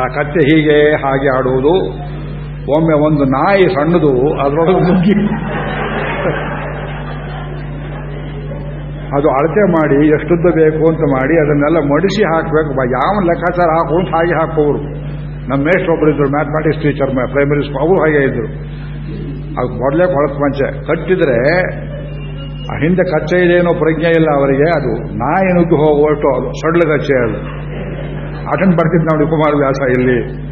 ಆ ಕಚ್ಚೆ ಹೀಗೆ ಹಾಗೆ ಆಡುವುದು. ಒಮ್ಮೆ ಒಂದು ನಾಯಿ ಸಣ್ಣದು, ಅದರೊಳಗೆ ಮುಗ್ಗಿ. ಅದು ಅಳತೆ ಮಾಡಿ, ಎಷ್ಟುದ್ದ ಬೇಕು ಅಂತ ಮಾಡಿ, ಅದನ್ನೆಲ್ಲ ಮಡಿಸಿ ಹಾಕಬೇಕು. ಯಾವ ಲೆಕ್ಕಾಚಾರ ಹಾಕೊಂಡು ಹಾಗೆ ಹಾಕೋರು ನಮ್ಮ ಮೇಷ್ಟ್ರು ಒಬ್ಬರು ಇದ್ರು ಮ್ಯಾಥಮೆಟಿಕ್ಸ್ ಟೀಚರ್ ಪ್ರೈಮರಿ ಸ್ಕೂಲ್ ಅವರು ಹಾಗೆ ಇದ್ರು. ಅದು ಮೊದಲೇ ಕೊಳತ್ ಮಂಚೆ. ಕಟ್ಟಿದ್ರೆ ಆ ಹಿಂದೆ ಕಚ್ಚೆ ಇದೇನೋ ಪ್ರಜ್ಞೆ ಇಲ್ಲ ಅವರಿಗೆ. ಅದು ನಾಯಿ ನುಗ್ಗಿ ಹೋಗುವಷ್ಟು ಅದು ಸಡ್ಲು ಕಚ್ಚೆ ಅದು. ಅದನ್ನು ನಾವು ನೋಡಿ ಕುಮಾರವ್ಯಾಸ ಇಲ್ಲಿ.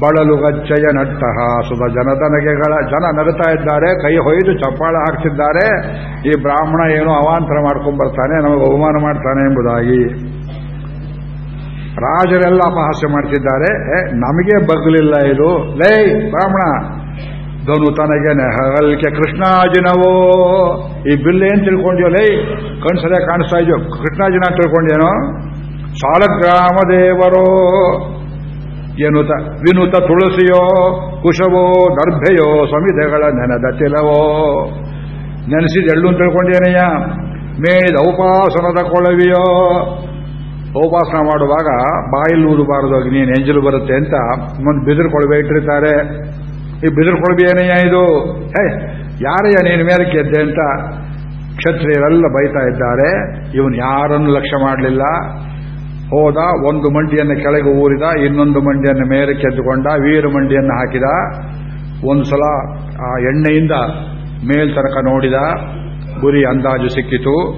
ಬಳಲು ಗಚ್ಚಯ ನಟ್ಟಹ ಸುಧ ಜನದನಗೆಗಳ ಜನ ನಗುತ್ತಾ ಇದ್ದಾರೆ ಕೈ ಹೊಯ್ದು ಚಪ್ಪಾಳ ಹಾಕ್ತಿದ್ದಾರೆ. ಈ ಬ್ರಾಹ್ಮಣ ಏನೋ ಅವಾಂತರ ಮಾಡ್ಕೊಂಡ್ಬರ್ತಾನೆ ನಮಗೆ ಅವಮಾನ ಮಾಡ್ತಾನೆ ಎಂಬುದಾಗಿ. ರಾಜರೆಲ್ಲ ಅಪಹಾಸ್ಯ ಮಾಡ್ತಿದ್ದಾರೆ. "ಏ, ನಮಗೆ ಬಗ್ಲಿಲ್ಲ ಇದು. ಲೈ ಬ್ರಾಹ್ಮಣ ಧನು ತನಗೆ ಹಗಲ್ಕೆ ಕೃಷ್ಣಾಜಿನವೋ. ಈ ಬಿಲ್ ಏನ್ ತಿಳ್ಕೊಂಡ್ಯೋ, ಲೈ ಕಣ್ಸರೆ ಕಾಣಿಸ್ತಾ ಇದೆಯೋ. ಕೃಷ್ಣಾಜಿನ ತಿಳ್ಕೊಂಡೇನೋ ಸಾಲಗ್ರಾಮ ದೇವರೋ ಎನ್ನುತ್ತ ವಿನುತ ತುಳಸಿಯೋ, ಕುಶವೋ, ದರ್ಭೆಯೋ, ಸಮಿಧೆಗಳ ನೆನದ ತಿಲವೋ. ನೆನೆಸಿದ ಎಳ್ಳು ಅಂತ ತಿಳ್ಕೊಂಡೇನಯ್ಯ ಮೇಣಿದ ಉಪಾಸನದ ಕೊಳವಿಯೋ. ಉಪಾಸನ ಮಾಡುವಾಗ ಬಾಯಲ್ಲಿ ಊದಬಾರದು ನೀನು ಎಂಜಲು ಬರುತ್ತೆ ಅಂತ ಮುಂದೆ ಬಿದಿರು ಕೊಳವೆ ಇಟ್ಟಿರ್ತಾರೆ. ಈ ಬಿದಿರು ಕೊಳವೆ ಏನಯ್ಯ ಇದು? ಹೇ, ಯಾರಯ್ಯ ನೀನು ಮೇಲಕ್ಕೆ ಎದ್ದೆ ಅಂತ ಕ್ಷತ್ರಿಯರೆಲ್ಲ ಬೈತಾ ಇದ್ದಾರೆ. ಇವನು ಯಾರನ್ನು ಲಕ್ಷ್ಯ ಮಾಡಲಿಲ್ಲ. ಹೋದ, ಒಂದು ಮಂಡಿಯನ್ನು ಕೆಳಗೆ ಊರಿದ, ಇನ್ನೊಂದು ಮಂಡಿಯನ್ನು ಮೇಲೆ ಕೆದ್ದುಕೊಂಡ, ವೀರ ಮಂಡಿಯನ್ನು ಹಾಕಿದ. ಒಂದು ಸಲ ಆ ಎಣ್ಣೆಯಿಂದ ಮೇಲ್ ತನಕ ನೋಡಿದ, ಗುರಿ ಅಂದಾಜು ಸಿಕ್ಕಿತು.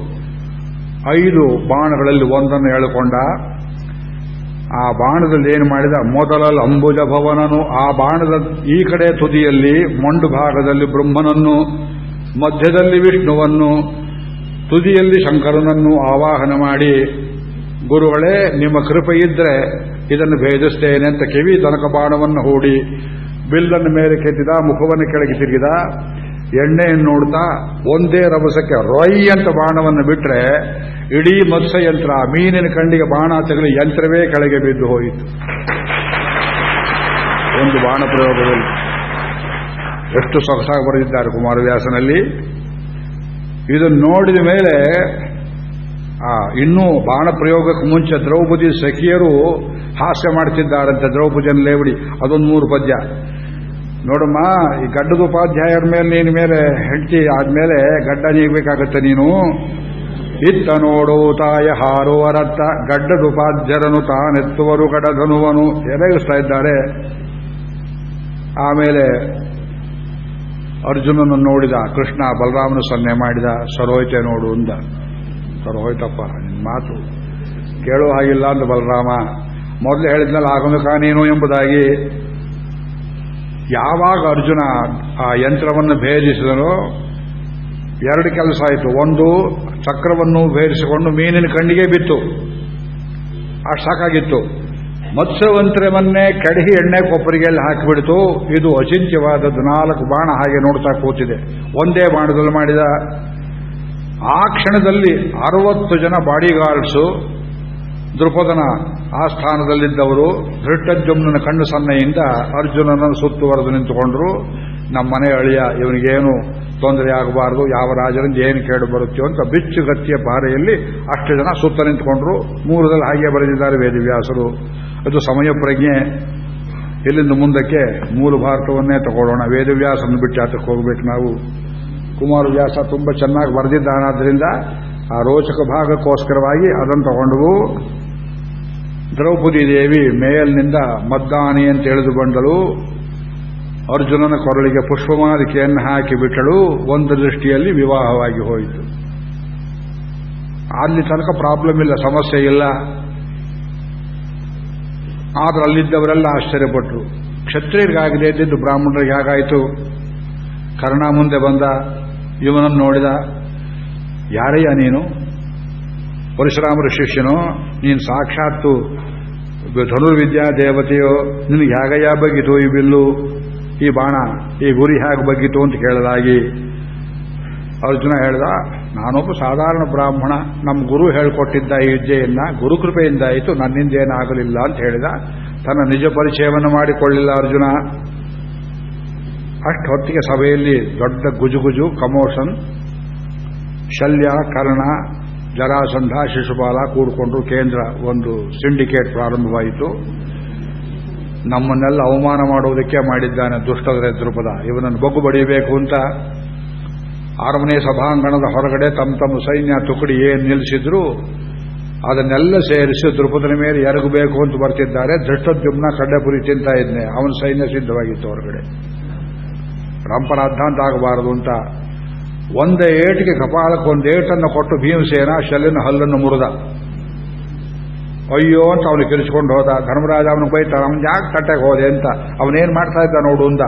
ಐದು ಬಾಣಗಳಲ್ಲಿ ಒಂದನ್ನು ಎಳ್ಕೊಂಡ. ಆ ಬಾಣದಲ್ಲಿ ಏನು ಮಾಡಿದ? ಮೊದಲಲ್ಲಿ ಅಂಬುಜ ಭವನನು, ಆ ಬಾಣದ ಈ ಕಡೆ ತುದಿಯಲ್ಲಿ ಮೊಂಡು ಭಾಗದಲ್ಲಿ ಬ್ರಹ್ಮನನ್ನು, ಮಧ್ಯದಲ್ಲಿ ವಿಷ್ಣುವನ್ನು, ತುದಿಯಲ್ಲಿ ಶಂಕರನನ್ನು ಆವಾಹನ ಮಾಡಿ, ಗುರುಗಳೇ, ನಿಮ್ಮ ಕೃಪೆಯಿದ್ರೆ ಇದನ್ನು ಭೇದಿಸ್ತೇನೆ ಅಂತ ಕಿವಿ ತನಕ ಬಾಣವನ್ನು ಹೂಡಿ ಬಿಲ್ಲನ್ನು ಮೇಲೆ ಕೆತ್ತಿದ, ಮುಖವನ್ನು ಕೆಳಗೆ ತಿರುಗಿದ ಎಣ್ಣೆಯನ್ನು ನೋಡ್ತಾ ಒಂದೇ ರಭಸಕ್ಕೆ ರೊಯ್ ಅಂತ ಬಾಣವನ್ನು ಬಿಟ್ರೆ ಇಡೀ ಮತ್ಸ್ಯ ಯಂತ್ರ ಮೀನಿನ ಕಣ್ಣಿಗೆ ಬಾಣ ತಗಲಿ ಯಂತ್ರವೇ ಕೆಳಗೆ ಬಿದ್ದು ಹೋಯಿತು. ಒಂದು ಬಾಣ ಪ್ರಯೋಗದಲ್ಲಿ. ಎಷ್ಟು ಸೊಗಸಾಗಿ ಬರೆದಿದ್ದಾರೆ ಕುಮಾರವ್ಯಾಸನಲ್ಲಿ ಇದನ್ನು ನೋಡಿದ ಮೇಲೆ, ಆ, ಇನ್ನೂ ಬಾಣ ಪ್ರಯೋಗಕ್ಕೆ ಮುಂಚೆ ದ್ರೌಪದಿ ಸಖಿಯರು ಹಾಸ್ಯ ಮಾಡ್ತಿದ್ದಾರಂತೆ. ದ್ರೌಪದಿಯನ್ನು ಲೇವಡಿ, ಅದೊಂದು ಮೂರು ಪದ್ಯ. ನೋಡಮ್ಮ, ಈ ಗಡ್ಡದ ಉಪಾಧ್ಯಾಯರ ಮೇಲೆ ನೀನ್ ಮೇಲೆ, ಹೆಂಡತಿ ಆದ್ಮೇಲೆ ಗಡ್ಡ ನೀಗಬೇಕಾಗತ್ತೆ ನೀನು. ಇತ್ತ ನೋಡು ತಾಯ ಹಾರುವರತ್ತ ಗಡ್ಡದ ಉಪಾಧ್ಯರನು ತಾನೆತ್ತುವರು ಗಡಧನುವನು. ಎರೆಗಿಸ್ತಾ ಇದ್ದಾರೆ. ಆಮೇಲೆ ಅರ್ಜುನನ್ನು ನೋಡಿದ, ಕೃಷ್ಣ ಬಲರಾಮನು ಸನ್ನೆ ಮಾಡಿದ ಸರೋಯ್ತೆ ನೋಡು ಅಂದ. ಸರೋಯ್ತಪ್ಪ ನಿನ್ನ ಮಾತು ಕೇಳೋ ಹಾಗಿಲ್ಲ ಅಂದ ಬಲರಾಮ. ಮೊದಲು ಹೇಳಿದ್ನಲ್ಲ ಆಗಮಕ ನೀನು ಎಂಬುದಾಗಿ. ಯಾವಾಗ ಅರ್ಜುನ ಆ ಯಂತ್ರವನ್ನು ಭೇದಿಸಿದನೋ ಎರಡು ಕೆಲಸ ಆಯಿತು. ಒಂದು ಚಕ್ರವನ್ನು ಭೇದಿಸಿಕೊಂಡು ಮೀನಿನ ಕಣ್ಣಿಗೆ ಬಿತ್ತು. ಅಷ್ಟು ಸಾಕಾಗಿತ್ತು ಮತ್ಸ್ಯವಂತ್ರವನ್ನೇ ಕಡಹಿ ಎಣ್ಣೆ ಕೊಪ್ಪರಿಗೆಯಲ್ಲಿ ಹಾಕಿಬಿಡ್ತು. ಇದು ಅಚಿಂತ್ಯವಾದದ್ದು. ನಾಲ್ಕು ಬಾಣ ಹಾಗೆ ನೋಡ್ತಾ ಕೂತಿದೆ. ಒಂದೇ ಬಾಣದಲ್ಲಿ ಮಾಡಿದ. ಆ ಕ್ಷಣದಲ್ಲಿ ಅರವತ್ತು ಜನ ಬಾಡಿಗಾರ್ಡ್ಸು ದೃಪದನ ಆ ಸ್ಥಾನದಲ್ಲಿದ್ದವರು ಧೃಷ್ಟಜುಮ್ನ ಕಣ್ಣು ಸನ್ನೆಯಿಂದ ಅರ್ಜುನನನ್ನು ಸುತ್ತುವರೆದು ನಿಂತುಕೊಂಡ್ರು. ನಮ್ಮ ಮನೆ ಅಳಿಯ ಇವನಿಗೇನು ತೊಂದರೆ ಆಗಬಾರದು, ಯಾವ ರಾಜರಿಂದ ಏನು ಕೇಳು ಬರುತ್ತೋ ಅಂತ ಬಿಚ್ಚು ಗತ್ತಿಯ ಪಾರೆಯಲ್ಲಿ ಅಷ್ಟು ಜನ ಸುತ್ತ ನಿಂತುಕೊಂಡ್ರು. ಮೂರದಲ್ಲಿ ಹಾಗೆ ಬರೆದಿದ್ದಾರೆ ವೇದವ್ಯಾಸರು. ಅದು ಸಮಯ ಪ್ರಜ್ಞೆ. ಇಲ್ಲಿಂದ ಮುಂದಕ್ಕೆ ಮೂಲ ಭಾರತವನ್ನೇ ತಗೊಳ್ಳೋಣ. ವೇದವ್ಯಾಸನ ಬಿಟ್ಟು ಆತಕ್ಕೆ ಹೋಗ್ಬೇಕು ನಾವು. ಕುಮಾರವ್ಯಾಸ ತುಂಬ ಚೆನ್ನಾಗಿ ಬರೆದಿದ್ದಾನಾದ್ರಿಂದ ಆ ರೋಚಕ ಭಾಗಕ್ಕೋಸ್ಕರವಾಗಿ ಅದನ್ನು ತಗೊಂಡವು ದ್ರೌಪದಿ ದೇವಿ ಮೇಲ್ನಿಂದ ಮದ್ದಾನಿ ಅಂತ ಎಳೆದು ಬಂದಳು ಅರ್ಜುನನ ಕೊರಳಿಗೆ ಪುಷ್ಪಮಾಲಿಕೆಯನ್ನು ಹಾಕಿ ಬಿಟ್ಟಳು, ಒಂದು ದೃಷ್ಟಿಯಲ್ಲಿ ವಿವಾಹವಾಗಿ ಹೋಯಿತು. ಅಲ್ಲಿ ತನಕ ಪ್ರಾಬ್ಲಮ್ ಇಲ್ಲ, ಸಮಸ್ಯೆ ಇಲ್ಲ. ಆದ್ರೆ ಅಲ್ಲಿದ್ದವರೆಲ್ಲ ಆಶ್ಚರ್ಯಪಟ್ಟರು ಕ್ಷತ್ರಿಯರಿಗಾಗದೆ ಇದ್ದಿದ್ದು ಬ್ರಾಹ್ಮಣರಿಗೆ ಹಾಗಾಯಿತು. ಕರ್ಣ ಮುಂದೆ ಬಂದ, ಇವನನ್ನು ನೋಡಿದ, ಯಾರಯ್ಯ ನೀನು? ಪರಶುರಾಮರ ಶಿಷ್ಯನು? ನೀನು ಸಾಕ್ಷಾತ್ತು ಧನುರ್ವಿದ್ಯಾ ದೇವತೆಯೋ, ನಿನಗೆ ಹೇಗಯ್ಯ ಬಗ್ಗಿತು ಈ ಬಿಲ್ಲು? ಈ ಬಾಣ, ಈ ಗುರಿ ಹೇಗೆ ಬಗ್ಗಿತು ಅಂತ ಕೇಳಲಾಗಿ ಅರ್ಜುನ ಹೇಳ್ದ, ನಾನೊಬ್ಬ ಸಾಧಾರಣ ಬ್ರಾಹ್ಮಣ, ನಮ್ಮ ಗುರು ಹೇಳ್ಕೊಟ್ಟಿದ್ದ ಈ ವಿದ್ಯೆಯನ್ನ ಗುರುಕೃಪೆಯಿಂದ ಆಯಿತು, ನನ್ನಿಂದ ಏನಾಗಲಿಲ್ಲ ಅಂತ ಹೇಳಿದ. ತನ್ನ ನಿಜ ಪರಿಚಯವನ್ನು ಮಾಡಿಕೊಳ್ಳಿಲ್ಲ ಅರ್ಜುನ. ಅಷ್ಟು ಹೊತ್ತಿಗೆ ಸಭೆಯಲ್ಲಿ ದೊಡ್ಡ ಗುಜುಗುಜು, ಕಮೋಷನ್, ಶಲ್ಯ, ಕರ್ಣ ಜರಾಸಂಧ ಶಿಶುಪಾಲ ಕೂಡಿಕೊಂಡು ಕೇಂದ್ರ ಒಂದು ಸಿಂಡಿಕೇಟ್ ಪ್ರಾರಂಭವಾಯಿತು. ನಮ್ಮನ್ನೆಲ್ಲ ಅವಮಾನ ಮಾಡುವುದಕ್ಕೆ ಮಾಡಿದ್ದಾನೆ ದುಷ್ಟದರೆ ದೃಪದ ಇವನನ್ನು ಬಗ್ಗು ಬಡಿಯಬೇಕು ಅಂತ ಅರಮನೆ ಸಭಾಂಗಣದ ಹೊರಗಡೆ ತಮ್ಮ ತಮ್ಮ ಸೈನ್ಯ ತುಕಡಿ ಏನು ನಿಲ್ಲಿಸಿದ್ರು, ಅದನ್ನೆಲ್ಲ ಸೇರಿಸಿ ದ್ರುಪದನ ಮೇಲೆ ಎರಗಬೇಕು ಅಂತ ಬರ್ತಿದ್ದಾರೆ. ದೃಷ್ಟದ್ಯುಮ್ನ ಕಡ್ಡೆಪುರಿ ತಿಂತಾ ಇದ್ನೆ. ಅವನ ಸೈನ್ಯ ಸಿದ್ಧವಾಗಿತ್ತು ಹೊರಗಡೆ. ರಂಪರಾದ್ಧಾಂತ ಆಗಬಾರದು ಅಂತ ಒಂದೇ ಏಟಿಗೆ ಕಪಾಲಕ್ಕೆ ಒಂದು ಏಟನ್ನು ಕೊಟ್ಟು ಭೀಮಸೇನ ಶಲ್ಲಿನ ಹಲ್ಲನ್ನು ಮುರಿದ. ಅಯ್ಯೋ ಅಂತ ಅವನು ಕಿರಿಸಿಕೊಂಡು ಹೋದ. ಧರ್ಮರಾಜ ಅವನು ಬೈತಾನ, ಅವನು ಯಾಕೆ ತಟ್ಟೆಗೆ ಹೋದೆ ಅಂತ? ಅವನೇನ್ ಮಾಡ್ತಾ ಇದ್ದ ನೋಡು ಅಂದ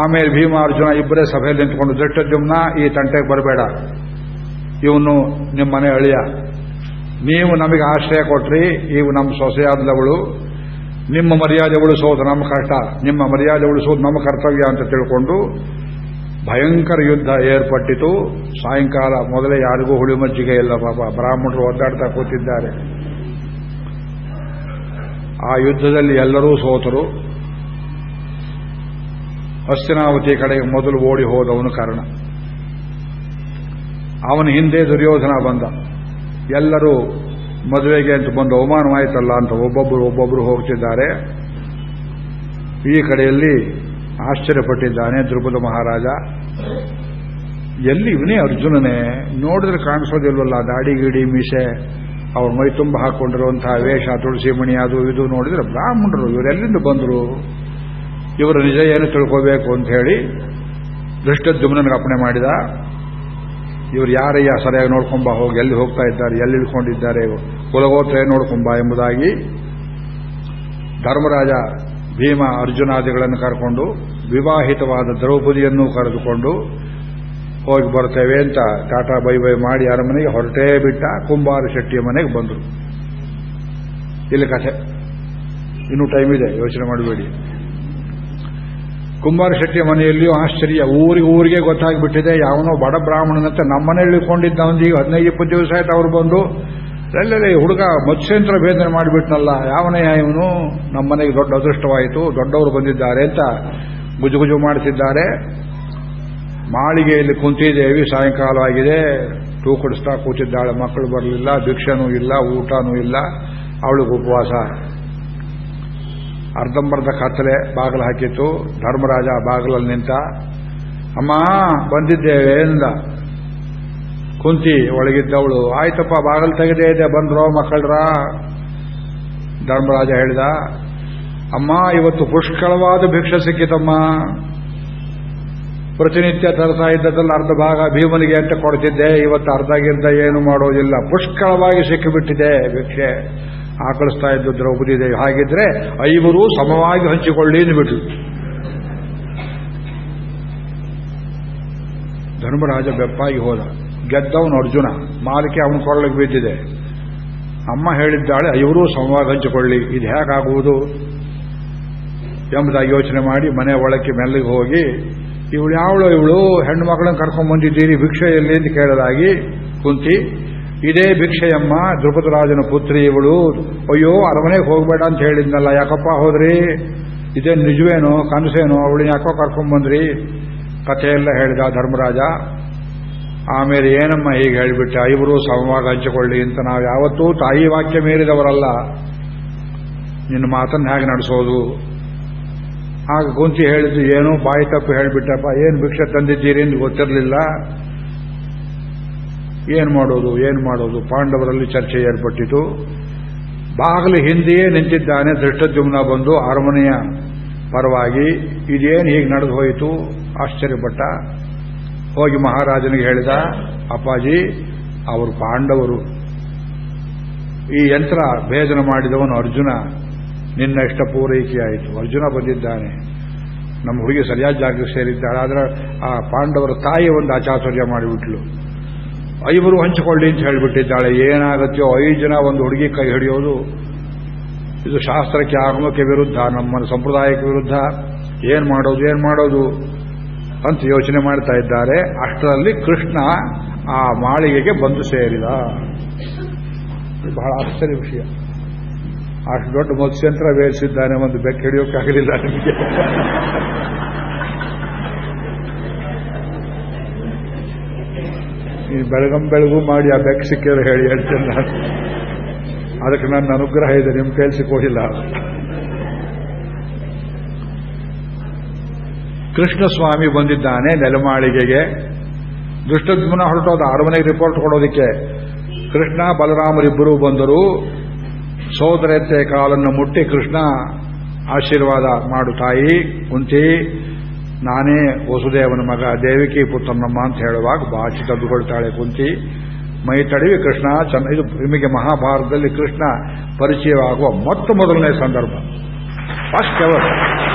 ಆಮೇಲೆ ಭೀಮ ಅರ್ಜುನ ಇಬ್ಬರೇ ಸಭೆಯಲ್ಲಿ ನಿಂತ್ಕೊಂಡು ದೃಷ್ಟದ್ಯುಮ್ನ ಈ ತಂಟೆಗೆ ಬರಬೇಡ. ಇವನು ನಿಮ್ಮ ಮನೆ ಅಳಿಯ. ನೀವು ನಮಗೆ ಆಶ್ರಯ ಕೊಟ್ರಿ, ಇವು ನಮ್ಮ ಸೊಸೆಯಾದವಳು. ನಿಮ್ಮ ಮರ್ಯಾದೆ ಉಳಿಸೋದು ನಮ್ಮ ಕಷ್ಟ. ನಿಮ್ಮ ಮರ್ಯಾದೆ ಉಳಿಸೋದು ನಮ್ಮ ಕರ್ತವ್ಯ ಅಂತ ತಿಳ್ಕೊಂಡು ಭಯಂಕರ ಯುದ್ಧ ಏರ್ಪಟ್ಟಿತು. ಸಾಯಂಕಾಲ ಮೊದಲೇ ಯಾರಿಗೂ ಹುಳಿ ಮಜ್ಜಿಗೆ ಇಲ್ಲ, ಪಾಪ. ಬ್ರಾಹ್ಮಣರು ಒದ್ದಾಡ್ತಾ ಕೂತಿದ್ದಾರೆ. ಆ ಯುದ್ಧದಲ್ಲಿ ಎಲ್ಲರೂ ಸೋತರು. ಹಸ್ತಿನಾವತಿ ಕಡೆಗೆ ಮೊದಲು ಓಡಿ ಹೋದವನು ಕಾರಣ. ಅವನ ಹಿಂದೆ ದುರ್ಯೋಧನ ಬಂದ. ಎಲ್ಲರೂ ಮದುವೆಗೆ ಅಂತ ಬಂದು ಅವಮಾನವಾಯಿತಲ್ಲ ಅಂತ ಒಬ್ಬೊಬ್ಬರು ಒಬ್ಬೊಬ್ಬರು ಹೋಗ್ತಿದ್ದಾರೆ. ಈ ಕಡೆಯಲ್ಲಿ ಆಶ್ಚರ್ಯಪಟ್ಟಿದ್ದಾನೆ ದ್ರುಪದ ಮಹಾರಾಜ. ಎಲ್ಲಿ ಇವನೇ ಅರ್ಜುನನೇ? ನೋಡಿದ್ರೆ ಕಾಣಿಸೋದಿಲ್ವಲ್ಲ, ದಾಡಿ ಗಿಡಿ ಮೀಸೆ. ಅವ್ರ ಮೈ ತುಂಬ ಹಾಕೊಂಡಿರುವಂತಹ ವೇಷ, ತುಳಸಿ ಮಣಿ, ಅದು ಇದು ನೋಡಿದ್ರೆ ಬ್ರಾಹ್ಮಣರು ಇವರೆಲ್ಲಿಂದ ಬಂದರು? ಇವರ ನಿಜ ಏನು ತಿಳ್ಕೋಬೇಕು ಅಂತ ಹೇಳಿ ದೃಷ್ಟದ್ಯುಮ್ನನಿಗೆ ಅಪ್ಪಣೆ ಮಾಡಿದ. ಇವರು ಯಾರಯ್ಯ ಸರಿಯಾಗಿ ನೋಡ್ಕೊಂಬ, ಹೋಗಿ ಎಲ್ಲಿ ಹೋಗ್ತಾ ಇದ್ದಾರೆ, ಎಲ್ಲಿ ಇಳ್ಕೊಂಡಿದ್ದಾರೆ, ಕುಲಗೋತ್ರ ನೋಡ್ಕೊಂಬ ಎಂಬುದಾಗಿ. ಧರ್ಮರಾಜ ಭೀಮ ಅರ್ಜುನಾದಿಗಳನ್ನು ಕರ್ಕೊಂಡು, ವಿವಾಹಿತವಾದ ದ್ರೌಪದಿಯನ್ನು ಕರೆದುಕೊಂಡು ಹೋಗಿ ಬರ್ತೇವೆ ಅಂತ ಟಾಟಾ ಬೈ ಬೈ ಮಾಡಿ ಅರಮನೆಗೆ ಹೊರಟೇ ಬಿಟ್ಟ ಕುಂಬಾರ ಶೆಟ್ಟಿಯ ಮನೆಗೆ ಬಂದರು. ಇಲ್ಲಿ ಕಥೆ. ಇನ್ನೂ ಟೈಮ್ ಇದೆ, ಯೋಚನೆ ಮಾಡಬೇಡಿ. ಕುಂಬಾರ ಶೆಟ್ಟಿಯ ಮನೆಯಲ್ಲಿಯೂ ಆಶ್ಚರ್ಯ. ಊರಿಗೆ ಊರಿಗೆ ಗೊತ್ತಾಗ್ಬಿಟ್ಟಿದೆ. ಯಾವನೋ ಬಡ ಬ್ರಾಹ್ಮಣನಂತೆ ನಮ್ಮನೆ ಇಳ್ಕೊಂಡಿದ್ದ ಈಗ ಹದಿನೈದು, ಇಪ್ಪತ್ತು ದಿವಸ ಆಯ್ತು ಅವ್ರು ಬಂದು. ಎಲ್ಲೆಲ್ಲ ಹುಡುಗ ಮತ್ಸ್ಯಂತ್ರ ಭೇದನೆ ಮಾಡಿಬಿಟ್ನಲ್ಲ, ಯಾವನೇ ಇವನು ನಮ್ಮನೆಗೆ ದೊಡ್ಡ ಅದೃಷ್ಟವಾಯಿತು, ದೊಡ್ಡವರು ಬಂದಿದ್ದಾರೆ ಅಂತ ಗುಜುಗುಜು ಗುಜು ಮಾಡ್ತಿದ್ದಾರೆ ಮಾಳಿಗೆಯಲ್ಲಿ ಕುಂತಿದ್ದೇವಿ, ಸಾಯಂಕಾಲ ಆಗಿದೆ ಟೂ ಕುಡಿಸ್ತಾ ಕೂತಿದ್ದಾಳೆ, ಮಕ್ಕಳು ಬರಲಿಲ್ಲ, ಭಿಕ್ಷನೂ ಇಲ್ಲ, ಊಟನೂ ಇಲ್ಲ, ಅವಳಿಗೆ ಉಪವಾಸ. ಅರ್ಧಂಬರ್ಧ ಕತ್ತಲೆ ಬಾಗಿಲು ಹಾಕಿತ್ತು, ಧರ್ಮರಾಜ ಬಾಗಿಲಲ್ಲಿ ನಿಂತ, ಅಮ್ಮ, ಬಂದಿದ್ದೇವೆ, ಎಂದ. ಕುಂತಿ ಒಳಗಿದ್ದವಳು, ಆಯ್ತಪ್ಪ, ಬಾಗಲು ತೆಗೆದೇ ಇದೆ ಬಂದ್ರೋ ಮಕ್ಕಳ್ರ? ಧರ್ಮರಾಜ ಹೇಳಿದ, ಅಮ್ಮ, ಇವತ್ತು ಪುಷ್ಕಳವಾದ ಭಿಕ್ಷೆ ಸಿಕ್ಕಿತಮ್ಮ. ಪ್ರತಿನಿತ್ಯ ತರ್ತಾ ಇದ್ದದಲ್ಲ ಅರ್ಧ ಭಾಗ ಭೀಮನಿಗೆ ಅಂತ ಕೊಡ್ತಿದ್ದೆ, ಇವತ್ತು ಅರ್ಧ ಗಿರ್ಧ ಏನು ಮಾಡೋದಿಲ್ಲ. ಪುಷ್ಕಳವಾಗಿ ಸಿಕ್ಕಿಬಿಟ್ಟಿದೆ ಭಿಕ್ಷೆ. ಆಕಳಿಸ್ತಾ ಇದ್ದು ದ್ರೌಪದಿ ದೇವಿ, ಹಾಗಿದ್ರೆ ಐವರು ಸಮವಾಗಿ ಹಂಚಿಕೊಳ್ಳಿ ಅಂದ್ಬಿಟ್ಟು ಧರ್ಮರಾಜ ಬೆಪ್ಪಾಗಿ ಹೋದ. ಗೆದ್ದವನು ಅರ್ಜುನ, ಮಾಲಿಕೆ ಅವನ ಕೊರಳಿಗೆ ಬಿದ್ದಿದೆ ಅಮ್ಮ ಹೇಳಿದ್ದಾಳೆ ಇವರೂ ಸಂವಾದ ಹಂಚಿಕೊಳ್ಳಿ, ಇದು ಹೇಗಾಗುವುದು? ಎಂಬುದಾಗಿ ಯೋಚನೆ ಮಾಡಿ ಮನೆ ಒಳಕ್ಕೆ ಮೆಲ್ಲಿಗೆ ಹೋಗಿ, ಇವಳು ಯಾವಳು ಇವಳು? ಹೆಣ್ಣು ಮಕ್ಕಳನ್ನು ಕರ್ಕೊಂಡು ಬಂದಿದ್ದೀರಿ ಭಿಕ್ಷೆ ಎಲ್ಲಿ ಅಂತ ಕೇಳಲಾಗಿ ಕುಂತಿ, ಇದೇ ಭಿಕ್ಷೆಯಮ್ಮ ದ್ರುಪದರಾಜನ ಪುತ್ರಿ ಇವಳು. ಅಯ್ಯೋ, ಅರಮನೆಗೆ ಹೋಗಬೇಡ ಅಂತ ಹೇಳಿದ್ನಲ್ಲ, ಯಾಕಪ್ಪ ಹೋದ್ರಿ? ಇದೇ ನಿಜವೇನೋ, ಕನಸೇನೋ? ಅವಳು ಯಾಕೋ ಕರ್ಕೊಂಡ್ಬಂದ್ರಿ ಕಥೆಯೆಲ್ಲ ಹೇಳಿದ ಧರ್ಮರಾಜ ಆಮೇಲೆ ಏನಮ್ಮ ಹೀಗೆ ಹೇಳಿಬಿಟ್ಟೆ, ಐವರು ಸಮವಾಗಿ ಹಂಚಿಕೊಳ್ಳಿ ಅಂತ ನಾವು ಯಾವತ್ತೂ ತಾಯಿ ವಾಕ್ಯ ಮೀರಿದವರಲ್ಲ. ನಿನ್ನ ಮಾತನ್ನು ಹೇಗೆ ನಡೆಸೋದು? ಆಗ ಕುಂತಿ ಹೇಳಿದ್ದು, ಏನು ಬಾಯಿ ತಪ್ಪು ಹೇಳಿಬಿಟ್ಟಪ್ಪ, ಏನು ಭಿಕ್ಷೆ ತಂದಿದ್ದೀರಿ ಎಂದು ಗೊತ್ತಿರಲಿಲ್ಲ. ಏನು ಮಾಡೋದು? ಏನು ಮಾಡೋದು? ಪಾಂಡವರಲ್ಲಿ ಚರ್ಚೆ ಏರ್ಪಟ್ಟಿತು. ಬಾಗಿಲು ಹಿಂದೆಯೇ ನಿಂತಿದ್ದಾನೆ ದೃಷ್ಟದ್ಯುಮ್ನ ಬಂದು, ಅರಮನೆಯ ಪರವಾಗಿ, ಇದೇನು ಹೀಗೆ ನಡೆದು ಹೋಯಿತು? ಆಶ್ಚರ್ಯಪಟ್ಟ. ಹೋಗಿ ಮಹಾರಾಜನಿಗೆ ಹೇಳಿದ, ಅಪ್ಪಾಜಿ, ಅವರು ಪಾಂಡವರು. ಈ ಯಂತ್ರ ಭೇದನ ಮಾಡಿದವನು ಅರ್ಜುನ. ನಿನ್ನ ಇಷ್ಟ ಪೂರೈಕೆಯಾಯಿತು. ಅರ್ಜುನ ಬಂದಿದ್ದಾನೆ. ನಮ್ಮ ಹುಡುಗಿ ಸರಿಯಾದ ಜಾಗಕ್ಕೆ ಸೇರಿದ್ದಾಳೆ. ಆದರೆ ಆ ಪಾಂಡವರ ತಾಯಿ ಒಂದು ಆಚಾಚರ್ಯ ಮಾಡಿಬಿಟ್ಲು. ಐವರು ಹಂಚಿಕೊಳ್ಳಿ ಅಂತ ಹೇಳಿಬಿಟ್ಟಿದ್ದಾಳೆ. ಏನಾಗತ್ತೆಯೋ ಐದು ಜನ ಒಂದು ಹುಡುಗಿ ಕೈ ಹಿಡಿಯೋದು. ಇದು ಶಾಸ್ತ್ರಕ್ಕೆ ಆಗಮಕ್ಕೆ ವಿರುದ್ಧ, ನಮ್ಮ ಸಂಪ್ರದಾಯಕ್ಕೆ ವಿರುದ್ಧ. ಏನು ಮಾಡೋದು ಏನು ಮಾಡೋದು? ಅಂತ ಯೋಚನೆ ಮಾಡ್ತಾ ಇದ್ದಾರೆ. ಅಷ್ಟರಲ್ಲಿ ಕೃಷ್ಣ ಆ ಮಾಳಿಗೆಗೆ ಬಂದು ಸೇರಿದ. ಬಹಳ ಆಶ್ಚರ್ಯ ವಿಷಯ. ಅಷ್ಟು ದೊಡ್ಡ ಮತ್ಸ್ಯಂತ್ರ ವೇರಿಸಿದ್ದಾನೆ ಒಂದು ಬೆಕ್ಕ ಹಿಡಿಯೋಕ್ಕಾಗಲಿಲ್ಲ ನಿಮಗೆ. ಈ ಬೆಳಗಂ ಬೆಳಗು ಮಾಡಿ ಆ ಬೆಕ್ಕ ಸಿಕ್ಕಿದ್ರೆ ಹೇಳಿ ಹೇಳ್ತೇನೆ ನಾನು ಅದಕ್ಕೆ ನನ್ನ ಅನುಗ್ರಹ ಇದೆ, ನಿಮ್ಮ ಕೈಲಿ ಕೃಷ್ಣ ಸ್ವಾಮಿ ಬಂದಿದ್ದಾನೆ ನೆಲಮಾಳಿಗೆಗೆ. ದುಷ್ಟದ್ಮನ ಹೊರಟೋದ, ಅರಮನೆಗೆ ರಿಪೋರ್ಟ್ ಕೊಡೋದಕ್ಕೆ. ಕೃಷ್ಣ ಬಲರಾಮರಿಬ್ಬರೂ ಬಂದರು. ಸೋದರತೆ ಕಾಲನ್ನು ಮುಟ್ಟಿ ಕೃಷ್ಣ, ಆಶೀರ್ವಾದ ಮಾಡು ತಾಯಿ, ಕುಂತಿ, ನಾನೇ ವಸುದೇವನ ಮಗ, ದೇವಿಕಿ ಪುತ್ರನಮ್ಮ ಅಂತ ಹೇಳುವಾಗ ಬಾಚಿ ತಬ್ಬಿಕೊಳ್ತಾಳೆ ಕುಂತಿ. ಮೈ ತಡವಿ ಕೃಷ್ಣ, ಚಂದ, ಇದು ನಿಮಗೆ ಮಹಾಭಾರತದಲ್ಲಿ ಕೃಷ್ಣ ಪರಿಚಯವಾಗುವ ಮೊತ್ತ ಮೊದಲನೇ ಸಂದರ್ಭ. ಫಸ್ಟ್ ಎವರ್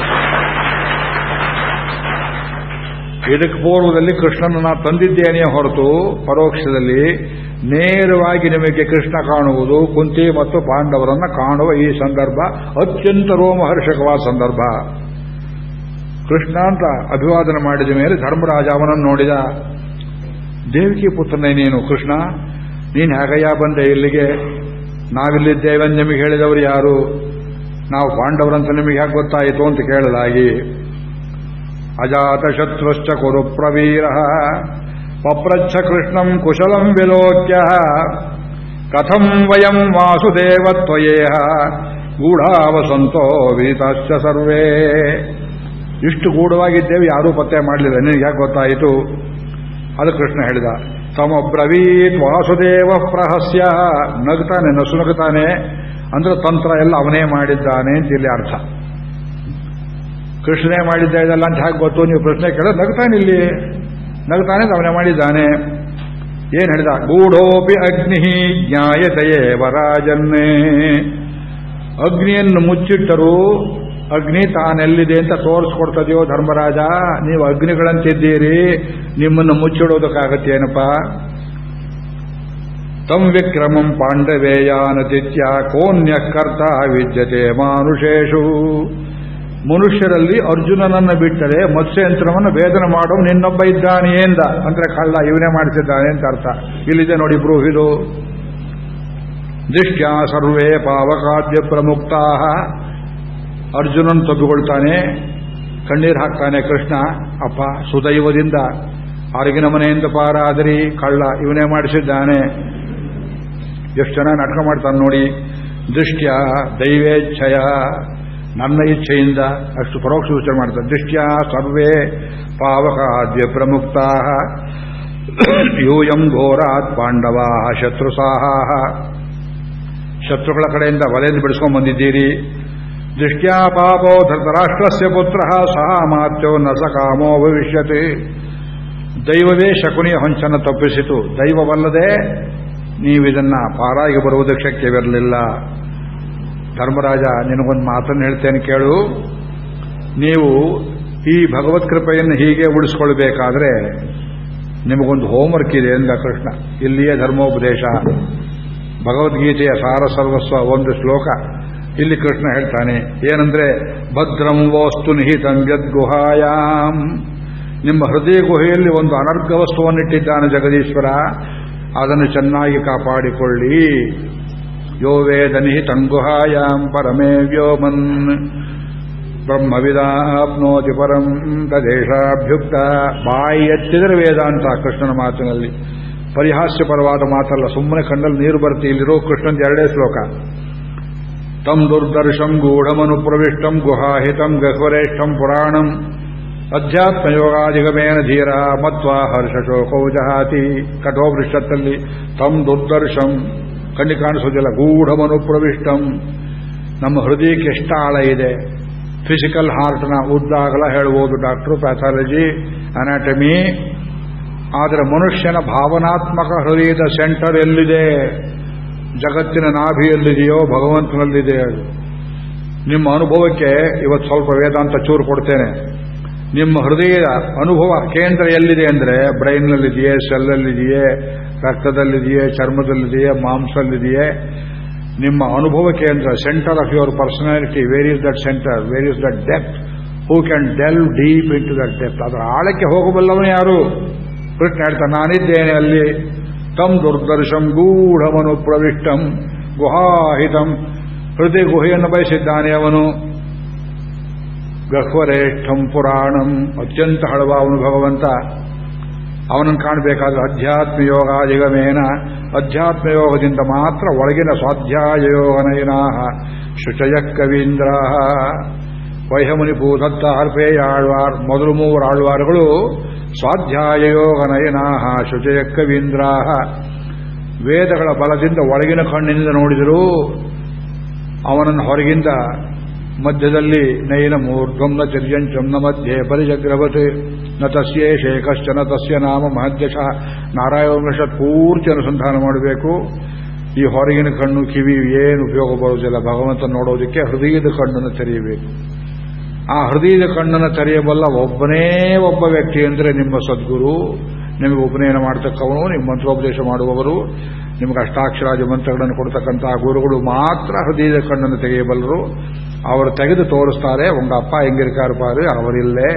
ಇದಕ್ಕೆ ಪೂರ್ವದಲ್ಲಿ ಕೃಷ್ಣನನ್ನ ತಂದಿದ್ದೇನೆ ಹೊರತು ಪರೋಕ್ಷದಲ್ಲಿ ನೇರವಾಗಿ ನಿಮಗೆ ಕೃಷ್ಣ ಕಾಣುವುದು, ಕುಂತಿ ಮತ್ತು ಪಾಂಡವರನ್ನ ಕಾಣುವ ಈ ಸಂದರ್ಭ ಅತ್ಯಂತ ರೋಮಹರ್ಷಕವಾದ ಸಂದರ್ಭ. ಕೃಷ್ಣ ಅಂತ ಅಭಿವಾದನ ಮಾಡಿದ ಮೇಲೆ ಧರ್ಮರಾಜ ಅವನನ್ನು ನೋಡಿದ. ದೇವಿಕಿ ಪುತ್ರನೇ ನೀನು ಕೃಷ್ಣ? ನೀನು ಹೇಗಯ್ಯ ಬಂದೆ ಇಲ್ಲಿಗೆ? ನಾವಿಲ್ಲಿದ್ದೇವೆ ನಿಮಗೆ ಹೇಳಿದವರು ಯಾರು? ನಾವು ಪಾಂಡವರಂತ ನಿಮಗೆ ಹೇಗೆ ಗೊತ್ತಾಯಿತು ಅಂತ ಕೇಳಲಾಗಿ. ಅಜಾತಶತ್ರುಶ್ಚ ಕುರು ಪ್ರವೀರ ಪಪ್ರಚ್ಛ ಕೃಷ್ಣಂ ಕುಶಲಂ ವಿಲೋಕ್ಯ ಕಥಂ ವಯಂ ವಾಸುದೇವತ್ವಯೇಹ ಗೂಢಾವಸಂತೋ ವೀತಶ್ಚ ಸರ್ವೇ ಇಷ್ಟು ಗೂಢವಾಗಿದ್ದೇವೆ, ಯಾರೂ ಪತ್ತೆ ಮಾಡಲಿಲ್ಲ. ನಿನಗೆ ಯಾಕೆ ಗೊತ್ತಾಯಿತು? ಅದು ಕೃಷ್ಣ ಹೇಳಿದ. ತಮಬ್ರವೀತ್ ವಾಸುದೇವ ಪ್ರಹಸ್ಯ. ನಗ್ತಾನೆ ನಸು ನಗ್ತಾನೆ ಅಂದ್ರೆ ತಂತ್ರ ಎಲ್ಲ ಅವನೇ ಮಾಡಿದ್ದಾನೆ ಅಂತ ಇಲ್ಲಿ ಅರ್ಥ. ಕೃಷ್ಣನೇ ಮಾಡಿದ್ದ ಇದೆಲ್ಲ ಅಂತ ಹೇಗೆ ಗೊತ್ತು. ನೀವು ಪ್ರಶ್ನೆ ಕೇಳ ನಗ್ತಾನೆ ಇಲ್ಲಿ. ನಗ್ತಾನೆ ಅವನೇ ಮಾಡಿದ್ದಾನೆ. ಏನ್ ಹೇಳಿದ? ಗೂಢೋಪಿ ಅಗ್ನಿ ಜ್ಞಾಯತೆಯೇ ವರಾಜನ್ನೇ. ಅಗ್ನಿಯನ್ನು ಮುಚ್ಚಿಟ್ಟರು ಅಗ್ನಿ ತಾನೆಲ್ಲಿದೆ ಅಂತ ತೋರಿಸ್ಕೊಡ್ತದೆಯೋ ಧರ್ಮರಾಜ? ನೀವು ಅಗ್ನಿಗಳಂತಿದ್ದೀರಿ. ನಿಮ್ಮನ್ನು ಮುಚ್ಚಿಡೋದಕ್ಕಾಗತ್ತೇನಪ್ಪ ತಂ ವಿಕ್ರಮಂ ಪಾಂಡವೇಯಾನತಿತ್ಯ ಕೋನ್ಯ ಕರ್ತ ವಿದ್ಯತೆ ಮಾನುಷೇಷು ಮನುಷ್ಯರಲ್ಲಿ ಅರ್ಜುನನನ್ನು ಬಿಟ್ಟರೆ ಮತ್ಸ್ಯಯಂತ್ರವನ್ನು ವೇದನ ಮಾಡೋ ನಿನ್ನೊಬ್ಬ ಇದ್ದಾನೆ ಎಂದ. ಅಂದ್ರೆ ಕಳ್ಳ, ಇವನೇ ಮಾಡಿಸಿದ್ದಾನೆ ಅಂತ ಅರ್ಥ. ಇಲ್ಲಿದೆ ನೋಡಿ ಪ್ರೂಫ್ ಇದು. ದೃಷ್ಟ್ಯಾ ಸರ್ವೇ ಪಾವಕಾದ್ಯ ಪ್ರಮುಕ್ತ ಅರ್ಜುನನ್ ತಬ್ಬಿಕೊಳ್ತಾನೆ. ಕಣ್ಣೀರು ಹಾಕ್ತಾನೆ ಕೃಷ್ಣ. ಅಪ್ಪ, ಸುದೈವದಿಂದ. ಆರಗಿನ ಮನೆಯಿಂದ ಪಾರಾದರಿ, ಕಳ್ಳ, ಇವನೇ ಮಾಡಿಸಿದ್ದಾನೆ. ಎಷ್ಟು ಜನ ನಾಟಕ ಮಾಡ್ತಾನೆ ನೋಡಿ. ದೃಷ್ಟ್ಯ ದೈವೇಚ್ಛಯ. ನನ್ನ ಇಚ್ಛೆಯಿಂದ ಅಷ್ಟು ಪರೋಕ್ಷ ಸೂಚನೆ ಮಾಡ್ತಾರೆ. ದೃಷ್ಟ್ಯಾ ಸರ್ವೇ ಪಾವಕಾದ್ಯ ಪ್ರಮುಕ್ತಾ. ಯೂಯಂ ಘೋರಾತ್ ಪಾಂಡವಾ ಶತ್ರು ಸಾಹ ಶತ್ರುಗಳ ಕಡೆಯಿಂದ ವಲೆಯನ್ನು ಬಿಡಿಸ್ಕೊಂಡು ಬಂದಿದ್ದೀರಿ. ದೃಷ್ಟ್ಯಾ ಪಾಪೋ ಧೃತರಾಷ್ಟ್ರಸ್ಯ ಪುತ್ರ ಸಹ ಮಾತ್ಯೋ ನಸಕಾಮೋ ಭವಿಷ್ಯತೆ. ದೈವವೇ ಶಕುನಿಯ ಹೊಂಚನ ತಪ್ಪಿಸಿತು. ದೈವವಲ್ಲದೆ ನೀವಿದನ್ನ ಪಾರಾಗಿ ಬರುವುದಕ್ಕೆ ಶಕ್ಯವಿರಲಿಲ್ಲ. ಧರ್ಮರಾಜ, ನಿನಗೊಂದು ಮಾತನ್ನು ಹೇಳ್ತೇನೆ ಕೇಳು. ನೀವು ಈ ಭಗವತ್ ಕೃಪೆಯನ್ನು ಹೀಗೆ ಉಳಿಸ್ಕೊಳ್ಬೇಕಾದ್ರೆ ನಿಮಗೊಂದು ಹೋಮ್ವರ್ಕ್ ಇದೆ ಎಂದ ಕೃಷ್ಣ. ಇಲ್ಲಿಯೇ ಧರ್ಮೋಪದೇಶ. ಭಗವದ್ಗೀತೆಯ ಸಾರ ಸರ್ವಸ್ವ ಒಂದು ಶ್ಲೋಕ. ಇಲ್ಲಿ ಕೃಷ್ಣ ಹೇಳ್ತಾನೆ, ಏನಂದ್ರೆ, ಭದ್ರಂ ವಸ್ತು ನಿಹಿತಂ ಯದ್ಗುಹಾಯಾಮ್ ನಿಮ್ಮ ಹೃದಯ ಗುಹೆಯಲ್ಲಿ ಒಂದು ಅನರ್ಘ ವಸ್ತುವನ್ನಿಟ್ಟಿದ್ದಾನೆ ಜಗದೀಶ್ವರ. ಅದನ್ನು ಚೆನ್ನಾಗಿ ಕಾಪಾಡಿಕೊಳ್ಳಿ. ವೇದ ನಿಹಿತಂ ಗುಹಾಯಾಂ ಪರಮೇ ವ್ಯೋಮನ್ ಬ್ರಹ್ಮವಿದಾಪ್ನೋತಿ ಪರಂ ತದೇಶಾಭ್ಯುಕ್ತ ಬಾಯಿ ಎತ್ತಿದರೆ ವೇದಾಂತ ಕೃಷ್ಣನ ಮಾತಿನಲ್ಲಿ ಪರಿಹಾಸ್ಯಪರವಾದ ಮಾತಲ್ಲ ಸುಮ್ಮನೆ ಕಣ್ಣಲ್ಲಿ ನೀರು ಬರ್ತಿ ಇಲ್ಲಿರೋ ಕೃಷ್ಣನ್ ಎರಡೇ ಶ್ಲೋಕ। ತಂ ದುರ್ದರ್ಶಂ ಗೂಢಮನು ಪ್ರವಿಷ್ಟಂ ಗುಹಾಹಿತಂ ಗಹ್ವರೇಷ್ಠಂ ಪುರಾಣಂ। ಅಧ್ಯಾತ್ಮಯೋಗಾಧಿಗಮೇನ ಧೀರ ಮತ್ವ ಹರ್ಷಶೋಕೌ ಜಹಾತಿ। ಕಠೋಪೃಷ್ಠತ್ತಲ್ಲಿ ತಂ ದುರ್ದರ್ಶಂ ಕಣ್ಣಿ ಕಾಣಿಸೋದಿಲ್ಲ ಗೂಢ ಪ್ರವಿಷ್ಟಂ ನಮ್ಮ ಹೃದಯಕ್ಕೆ ಎಷ್ಟು ಆಳ ಇದೆ. ಫಿಸಿಕಲ್ ಹಾರ್ಟ್ನ ಉದ್ದಾಗಲ ಹೇಳ್ಬೋದು ಡಾಕ್ಟರ್ ಪ್ಯಾಥಾಲಜಿ ಅನಾಟಮಿ ಆದರೆ ಮನುಷ್ಯನ ಭಾವನಾತ್ಮಕ ಹೃದಯದ ಸೆಂಟರ್ ಎಲ್ಲಿದೆ? ಜಗತ್ತಿನ ನಾಭಿಯಲ್ಲಿದೆಯೋ ಭಗವಂತನಲ್ಲಿದೆ ಅದು. ನಿಮ್ಮ ಅನುಭವಕ್ಕೆ ಇವತ್ತು ಸ್ವಲ್ಪ ವೇದಾಂತ ಚೂರು ಕೊಡ್ತೇನೆ. ನಿಮ್ಮ ಹೃದಯದ ಅನುಭವ ಕೇಂದ್ರ ಎಲ್ಲಿದೆ ಅಂದರೆ ಬ್ರೈನ್ನಲ್ಲಿದೆಯೇ ಸೆಲ್ಲಲ್ಲಿದೆಯೇ ರಕ್ತದಲ್ಲಿದೆಯೇ, ಚರ್ಮದಲ್ಲಿದೆಯೇ ಮಾಂಸದಲ್ಲಿದೆಯೇ ನಿಮ್ಮ ಅನುಭವ ಕೇಂದ್ರ centre of your personality where is that centre where is that depth who can delve deep into that depth ಅದರ ಆಳಕ್ಕೆ ಹೋಗಬಲ್ಲವನು ಯಾರು? ಕೃಷ್ಣ ಹೇಳ್ತಾನೆ ನಾನಿದ್ದೇನೆ ಅಲ್ಲಿ. ತಮ್ ದುರ್ದರ್ಶಂ ಗೂಢಮನು ಪ್ರವಿಷ್ಟಂ ಗುಹಾಹಿತಂ. ಹೃದಯ ಗುಹೆಯನ್ನು ಬಯಸಿದ್ದಾನೆ ಅವನು. ಗಹ್ವರೇಷ್ಠಂ ಪುರಾಣಂ ಅತ್ಯಂತ ಹಳವ ಅವನು ಭಗವಂತ. ಅವನನ್ನು ಕಾಣಬೇಕಾದ್ರೆ ಅಧ್ಯಾತ್ಮ ಯೋಗಾಧಿಗಮೇನ ಅಧ್ಯಾತ್ಮ ಯೋಗದಿಂದ ಮಾತ್ರ ಒಳಗಿನ ಸ್ವಾಧ್ಯಾಯ ಯೋಗನಯನಾ ಶುಚಯ ಕವೀಂದ್ರ ವೈಹಮುನಿ ಭೂದತ್ತ ಹರ್ಪೇಯ ಆಳ್ವಾರ್ ಮೊದಲು ಮೂವರು ಆಳ್ವಾರುಗಳು ಸ್ವಾಧ್ಯಾಯ ಶುಚಯ ಕವೀಂದ್ರಾಹ. ವೇದಗಳ ಬಲದಿಂದ ಒಳಗಿನ ಕಣ್ಣಿನಿಂದ ನೋಡಿದರು ಅವನನ್ನು ಹೊರಗಿಂದ ಮಧ್ಯದಲ್ಲಿ ನೈನ ಮೂರ್ಧ್ವಂ ನ ತಿರ್ಯಂಚಂ ನ ಮಧ್ಯೆ ಪರಿಜಗ್ರವತ್ನ ಕಶ್ಚನ ತಸ್ಯ ನಾಮ ಮಹದ್ಯಶಃ. ನಾರಾಯಣ ಪೂರ್ತಿ ಅನುಸಂಧಾನ ಮಾಡಬೇಕು. ಈ ಹೊರಗಿನ ಕಣ್ಣು, ಕಿವಿ ಏನು ಉಪಯೋಗ ಬರುವುದಿಲ್ಲ. ಭಗವಂತ ನೋಡೋದಕ್ಕೆ ಹೃದಯದ ಕಣ್ಣನ್ನು ತೆರೆಯಬೇಕು. ಆ ಹೃದಯದ ಕಣ್ಣನ್ನು ತೆರೆಯಬಲ್ಲ ಒಬ್ಬನೇ ಒಬ್ಬ ವ್ಯಕ್ತಿ ಅಂದರೆ ನಿಮ್ಮ ಸದ್ಗುರು. ನಿಮಗೆ ಉಪನಯನ ಮಾಡತಕ್ಕವನು ನಿಮ್ಮ ಮಂತ್ರೋಪದೇಶ ಮಾಡುವವರು ನಿಮಗೆ ಅಷ್ಟಾಕ್ಷರಾಜ ಮಂತ್ರಗಳನ್ನು ಕೊಡ್ತಕ್ಕಂತಹ ಗುರುಗಳು ಮಾತ್ರ ಹೃದಯದ ಕಣ್ಣನ್ನು ತೆಗೆಯಬಲ್ಲರು ಅವರು ತೆಗೆದು ತೋರಿಸ್ತಾರೆ ಉಂಗಪ್ಪ ಹೆಂಗಿರ್ಕಾರು ಪಾರು ಅವರಿಲ್ಲೇ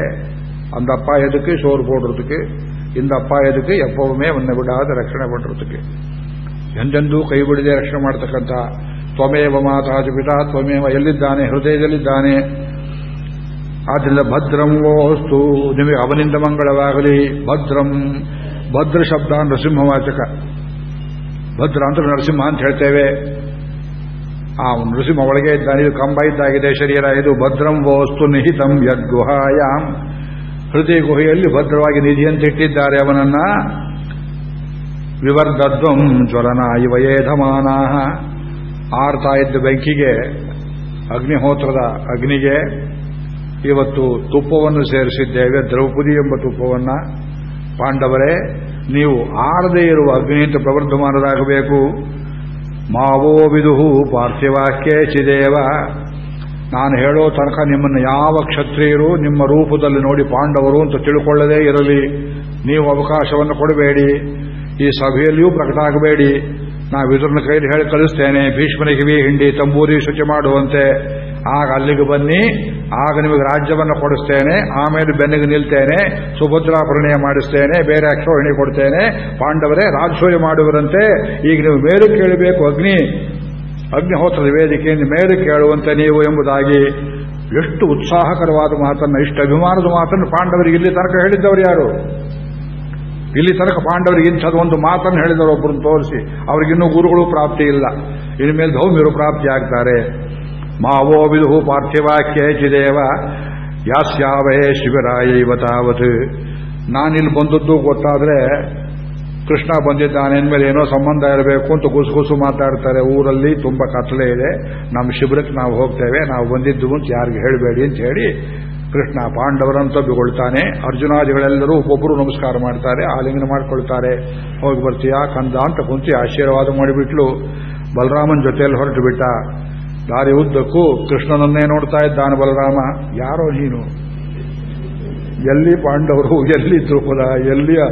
ಅಂದಪ್ಪ ಎದಕ್ಕೆ ಸೋರು போடுறதுக்கு இந்த ಅಪ್ಪ ಎದಕ್ಕೆ ಎಪ್ಪವೊಮ್ಮೆ ಅವನ್ನ ಬಿಡಾದ ರಕ್ಷಣೆ ಪಡಿರೋದಕ್ಕೆ ಎಂದೆಂದೂ ಕೈ ಬಿಡದೆ ರಕ್ಷಣೆ ಮಾಡತಕ್ಕಂಥ ತ್ವಮೇವ ಮಾತಾಜ ಪಿತಾ ತ್ವಮೇವ ಎಲ್ಲಿದ್ದಾನೆ ಹೃದಯದಲ್ಲಿದ್ದಾನೆ ಆದ್ದರಿಂದ ಭದ್ರಂ ವೋಸ್ತು. ನಿಮಗೆ ಅವನಿಂದ ಮಂಗಳವಾಗಲಿ. ಭದ್ರಂ. ಭದ್ರ ಶಬ್ದ ನರಸಿಂಹವಾಚಕ. ಭದ್ರ ಅಂತ ನರಸಿಂಹ ಅಂತ ಹೇಳ್ತೇವೆ. ಆ ನೃಸಿಂಹ ಒಳಗೆ ಇದ್ದಾನೆ. ಇದು ಕಂಬ ಇದ್ದಾಗಿದೆ. ಶರೀರ ಇದು ಭದ್ರಂ ವೋಸ್ತು ನಿಹಿತಂ ಯದ್ಗುಹಾಯಾಮ್ ಹೃದಯ ಗುಹೆಯಲ್ಲಿ ಭದ್ರವಾಗಿ ನಿಧಿಯಂತಿಟ್ಟಿದ್ದಾರೆ ಅವನನ್ನ. ವಿವರ್ಧದ್ವಂ ಜ್ವಲನ ಇವಯೇಧಮಾನಾ ಆರ್ತಾ ಇದ್ದ ಬೆಂಕಿಗೆ, ಅಗ್ನಿಹೋತ್ರದ ಅಗ್ನಿಗೆ ಇವತ್ತು ತುಪ್ಪವನ್ನು ಸೇರಿಸಿದ್ದೇವೆ, ದ್ರೌಪದಿ ಎಂಬ ತುಪ್ಪವನ್ನು. ಪಾಂಡವರೇ, ನೀವು ಆರದೇ ಇರುವ ಅಗ್ನಿ ಅಂತ ಪ್ರವರ್ಧಮಾನರಾಗಬೇಕು. ಮಾವೋ ವಿದುಹು ಪಾರ್ಥಿವಾಕ್ಯೇ ಚಿದೇವ. ನಾನು ಹೇಳೋ ತನಕ ನಿಮ್ಮನ್ನು ಯಾವ ಕ್ಷತ್ರಿಯರು ನಿಮ್ಮ ರೂಪದಲ್ಲಿ ನೋಡಿ ಪಾಂಡವರು ಅಂತ ತಿಳ್ಕೊಳ್ಳದೇ ಇರಲಿ. ನೀವು ಅವಕಾಶವನ್ನು ಕೊಡಬೇಡಿ. ಈ ಸಭೆಯಲ್ಲಿಯೂ ಪ್ರಕಟ ಆಗಬೇಡಿ ನಾ ವಿದುರನ ಕೈಲಿ ಹೇಳಿ ಕಳಿಸ್ತೇನೆ. ಭೀಷ್ಮನ ಕಿವಿ ಹಿಂಡಿ ತಂಬೂರಿ ಶುಚಿ ಮಾಡುವಂತೆ. ಆಗ ಅಲ್ಲಿಗೆ ಬನ್ನಿ. ಆಗ ನಿಮಗೆ ರಾಜ್ಯವನ್ನು ಕೊಡಿಸ್ತೇನೆ. ಆಮೇಲೆ ಬೆನ್ನಿಗೆ ನಿಲ್ತೇನೆ. ಸುಭದ್ರಾ ಪ್ರಣಯ ಮಾಡಿಸ್ತೇನೆ. ಬೇರೆ ಅಕ್ಷೋಹಿಣಿ ಕೊಡ್ತೇನೆ. ಪಾಂಡವರೇ, ರಾಜಸೂಯ ಮಾಡುವರಂತೆ ಈಗ ನೀವು ಮೇಲು ಕೇಳಬೇಕು ಅಗ್ನಿ. ಅಗ್ನಿಹೋತ್ರದ ವೇದಿಕೆಯಿಂದ ಮೇಲೆ ಕೇಳುವಂತೆ ನೀವು ಎಂಬುದಾಗಿ ಎಷ್ಟು ಉತ್ಸಾಹಕರವಾದ ಮಾತನ್ನು ಇಷ್ಟು ಅಭಿಮಾನದ ಮಾತನ್ನು ಪಾಂಡವರಿಗೆ ಇಲ್ಲಿ ತನಕ ಹೇಳಿದ್ದವರು ಯಾರು? ಇಲ್ಲಿ ತನಕ ಪಾಂಡವರಿಗೆ ಇಂಥದ್ದು ಒಂದು ಮಾತನ್ನು ಹೇಳಿದವರು ಒಬ್ಬರನ್ನು ತೋರಿಸಿ. ಅವ್ರಿಗಿನ್ನೂ ಗುರುಗಳು ಪ್ರಾಪ್ತಿ ಇಲ್ಲ. ಇನ್ಮೇಲೆ ಧೌಮ್ಯರು ಪ್ರಾಪ್ತಿ ಆಗ್ತಾರೆ. ಮಾವೋ ವಿದುಹು ಪಾರ್ಥಿವಾಕ್ಯೇ ಚಿದೇವ ಯಾಸ್ಯಾವೇ ಶಿವರಾಯ ನಾನು ನಾನಿಲ್ಲಿ ಬಂದದ್ದು ಗೊತ್ತಾದ್ರೆ ಕೃಷ್ಣ ಬಂದಿದ್ದಾನೆ ಅಂದಮೇಲೆ ಏನೋ ಸಂಬಂಧ ಇರಬೇಕು ಅಂತ ಗುಸುಗುಸು ಮಾತಾಡ್ತಾರೆ. ಊರಲ್ಲಿ ತುಂಬಾ ಕತ್ತಲೆ ಇದೆ. ನಮ್ಮ ಶಿಬಿರಕ್ಕೆ ನಾವು ಹೋಗ್ತೇವೆ. ನಾವು ಬಂದಿದ್ದು ಅಂತ ಯಾರಿಗೆ ಹೇಳಬೇಡಿ ಅಂತ ಹೇಳಿ ಕೃಷ್ಣ ಪಾಂಡವರಂತ ಬಿಗೊಳ್ತಾನೆ ಅರ್ಜುನಾದಿಗಳೆಲ್ಲರೂ ಒಬ್ಬೊಬ್ಬರು ನಮಸ್ಕಾರ ಮಾಡ್ತಾರೆ, ಆಲಿಂಗನ ಮಾಡ್ಕೊಳ್ತಾರೆ. ಹೋಗಿ ಬರ್ತೀಯಾ ಕಂದ ಅಂತ ಕುಂತಿ ಆಶೀರ್ವಾದ ಮಾಡಿಬಿಟ್ಲು. ಬಲರಾಮನ್ ಜೊತೆಯಲ್ಲಿ ಹೊರಟು ಬಿಟ್ಟ. ದಾರಿ ಉದ್ದಕ್ಕೂ ಕೃಷ್ಣನನ್ನೇ ನೋಡ್ತಾ ಇದ್ದಾನೆ ಬಲರಾಮ. ಯಾರೋ ನೀನು? ಎಲ್ಲಿ ಪಾಂಡವರು, ಎಲ್ಲಿ ದ್ರುಪದ ಎಲ್ಲಿಯ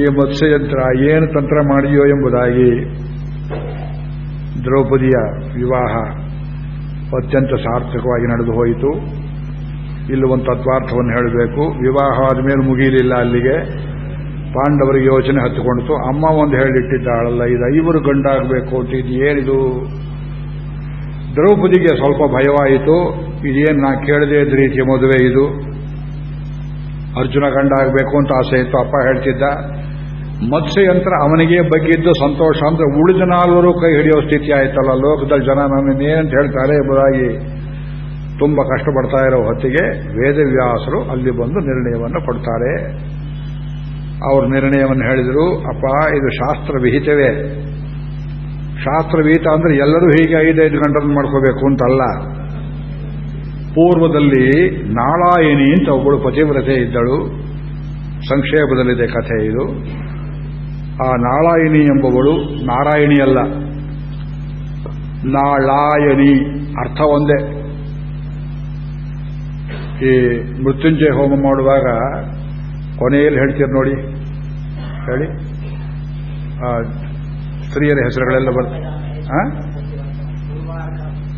ಈ ಮತ್ಸ್ಯಯಂತ್ರ, ಏನು ತಂತ್ರ ಮಾಡಿಯೋ ಎಂಬುದಾಗಿ ದ್ರೌಪದಿಯ ವಿವಾಹ ಅತ್ಯಂತ ಸಾರ್ಥಕವಾಗಿ ನಡೆದು ಹೋಯಿತು. ಇಲ್ಲಿ ಒಂದು ತತ್ವಾರ್ಥವನ್ನು ಹೇಳಬೇಕು. ವಿವಾಹ ಆದಮೇಲೆ ಮುಗಿಯಲಿಲ್ಲ ಅಲ್ಲಿಗೆ. ಪಾಂಡವರಿಗೆ ಯೋಚನೆ ಹತ್ತಿಕೊಂಡಿತು. ಅಮ್ಮ ಒಂದು ಹೇಳಿಟ್ಟಿದ್ದಾಳಲ್ಲ, ಇದು ಐವರು ಗಂಡಾಗಬೇಕು ಅಂತ ಇದು ಏನಿದು ದ್ರೌಪದಿಗೆ ಸ್ವಲ್ಪ ಭಯವಾಯಿತು. ಇದೇನು ನಾ ಕೇಳದೇ ಇದ್ದ ರೀತಿಯ ಮದುವೆ ಇದು? ಅರ್ಜುನ ಗಂಡ ಆಗಬೇಕು ಅಂತ ಆಸೆ ಇತ್ತು, ಅಪ್ಪ ಹೇಳ್ತಿದ್ದ. ಮತ್ಸ್ಯಯಂತ್ರ ಅವನಿಗೆ ಬಗ್ಗಿದ್ದು ಸಂತೋಷ ಅಂದ್ರೆ ಉಳಿದ ನಾಲ್ವರು ಕೈ ಹಿಡಿಯೋ ಸ್ಥಿತಿ ಆಯ್ತಲ್ಲ, ಲೋಕದಲ್ಲಿ ಜನ ನನ್ನನ್ನೇನಂತ ಹೇಳ್ತಾರೆ ಎಂಬುದಾಗಿ ತುಂಬ ಕಷ್ಟಪಡ್ತಾ ಇರೋ ಹೊತ್ತಿಗೆ ವೇದವ್ಯಾಸರು ಅಲ್ಲಿ ಬಂದು ನಿರ್ಣಯವನ್ನು ಕೊಡ್ತಾರೆ. ಅವರು ನಿರ್ಣಯವನ್ನು ಹೇಳಿದರು, ಅಪ್ಪ, ಇದು ಶಾಸ್ತ್ರ ವಿಹಿತವೇ. ಶಾಸ್ತ್ರ ವಿಹಿತ ಅಂದ್ರೆ ಎಲ್ಲರೂ ಹೀಗೆ ಐದೈದು ಗಂಟನ್ನು ಮಾಡ್ಕೋಬೇಕು ಅಂತಲ್ಲ. ಪೂರ್ವದಲ್ಲಿ ನಾಳಾಯಿನಿ ಅಂತ ಒಬ್ಬಳು ಪತಿವ್ರತೆ ಇದ್ದಳು. ಸಂಕ್ಷೇಪದಲ್ಲಿದೆ ಕಥೆ ಇದು. ಆ ನಾಳಾಯಿನಿ ಎಂಬವಳು ನಾರಾಯಣಿ ಅಲ್ಲ. ನಾಳಾಯನಿ ಅರ್ಥ ಒಂದೇ. ಈ ಮೃತ್ಯುಂಜಯ ಹೋಮ ಮಾಡುವಾಗ ಕೊನೆಯಲ್ಲಿ ಹೇಳ್ತೀರಿ ನೋಡಿ. ಹೇಳಿ. ಸ್ತ್ರೀಯರ ಹೆಸರುಗಳೆಲ್ಲ ಬರ್ತವೆ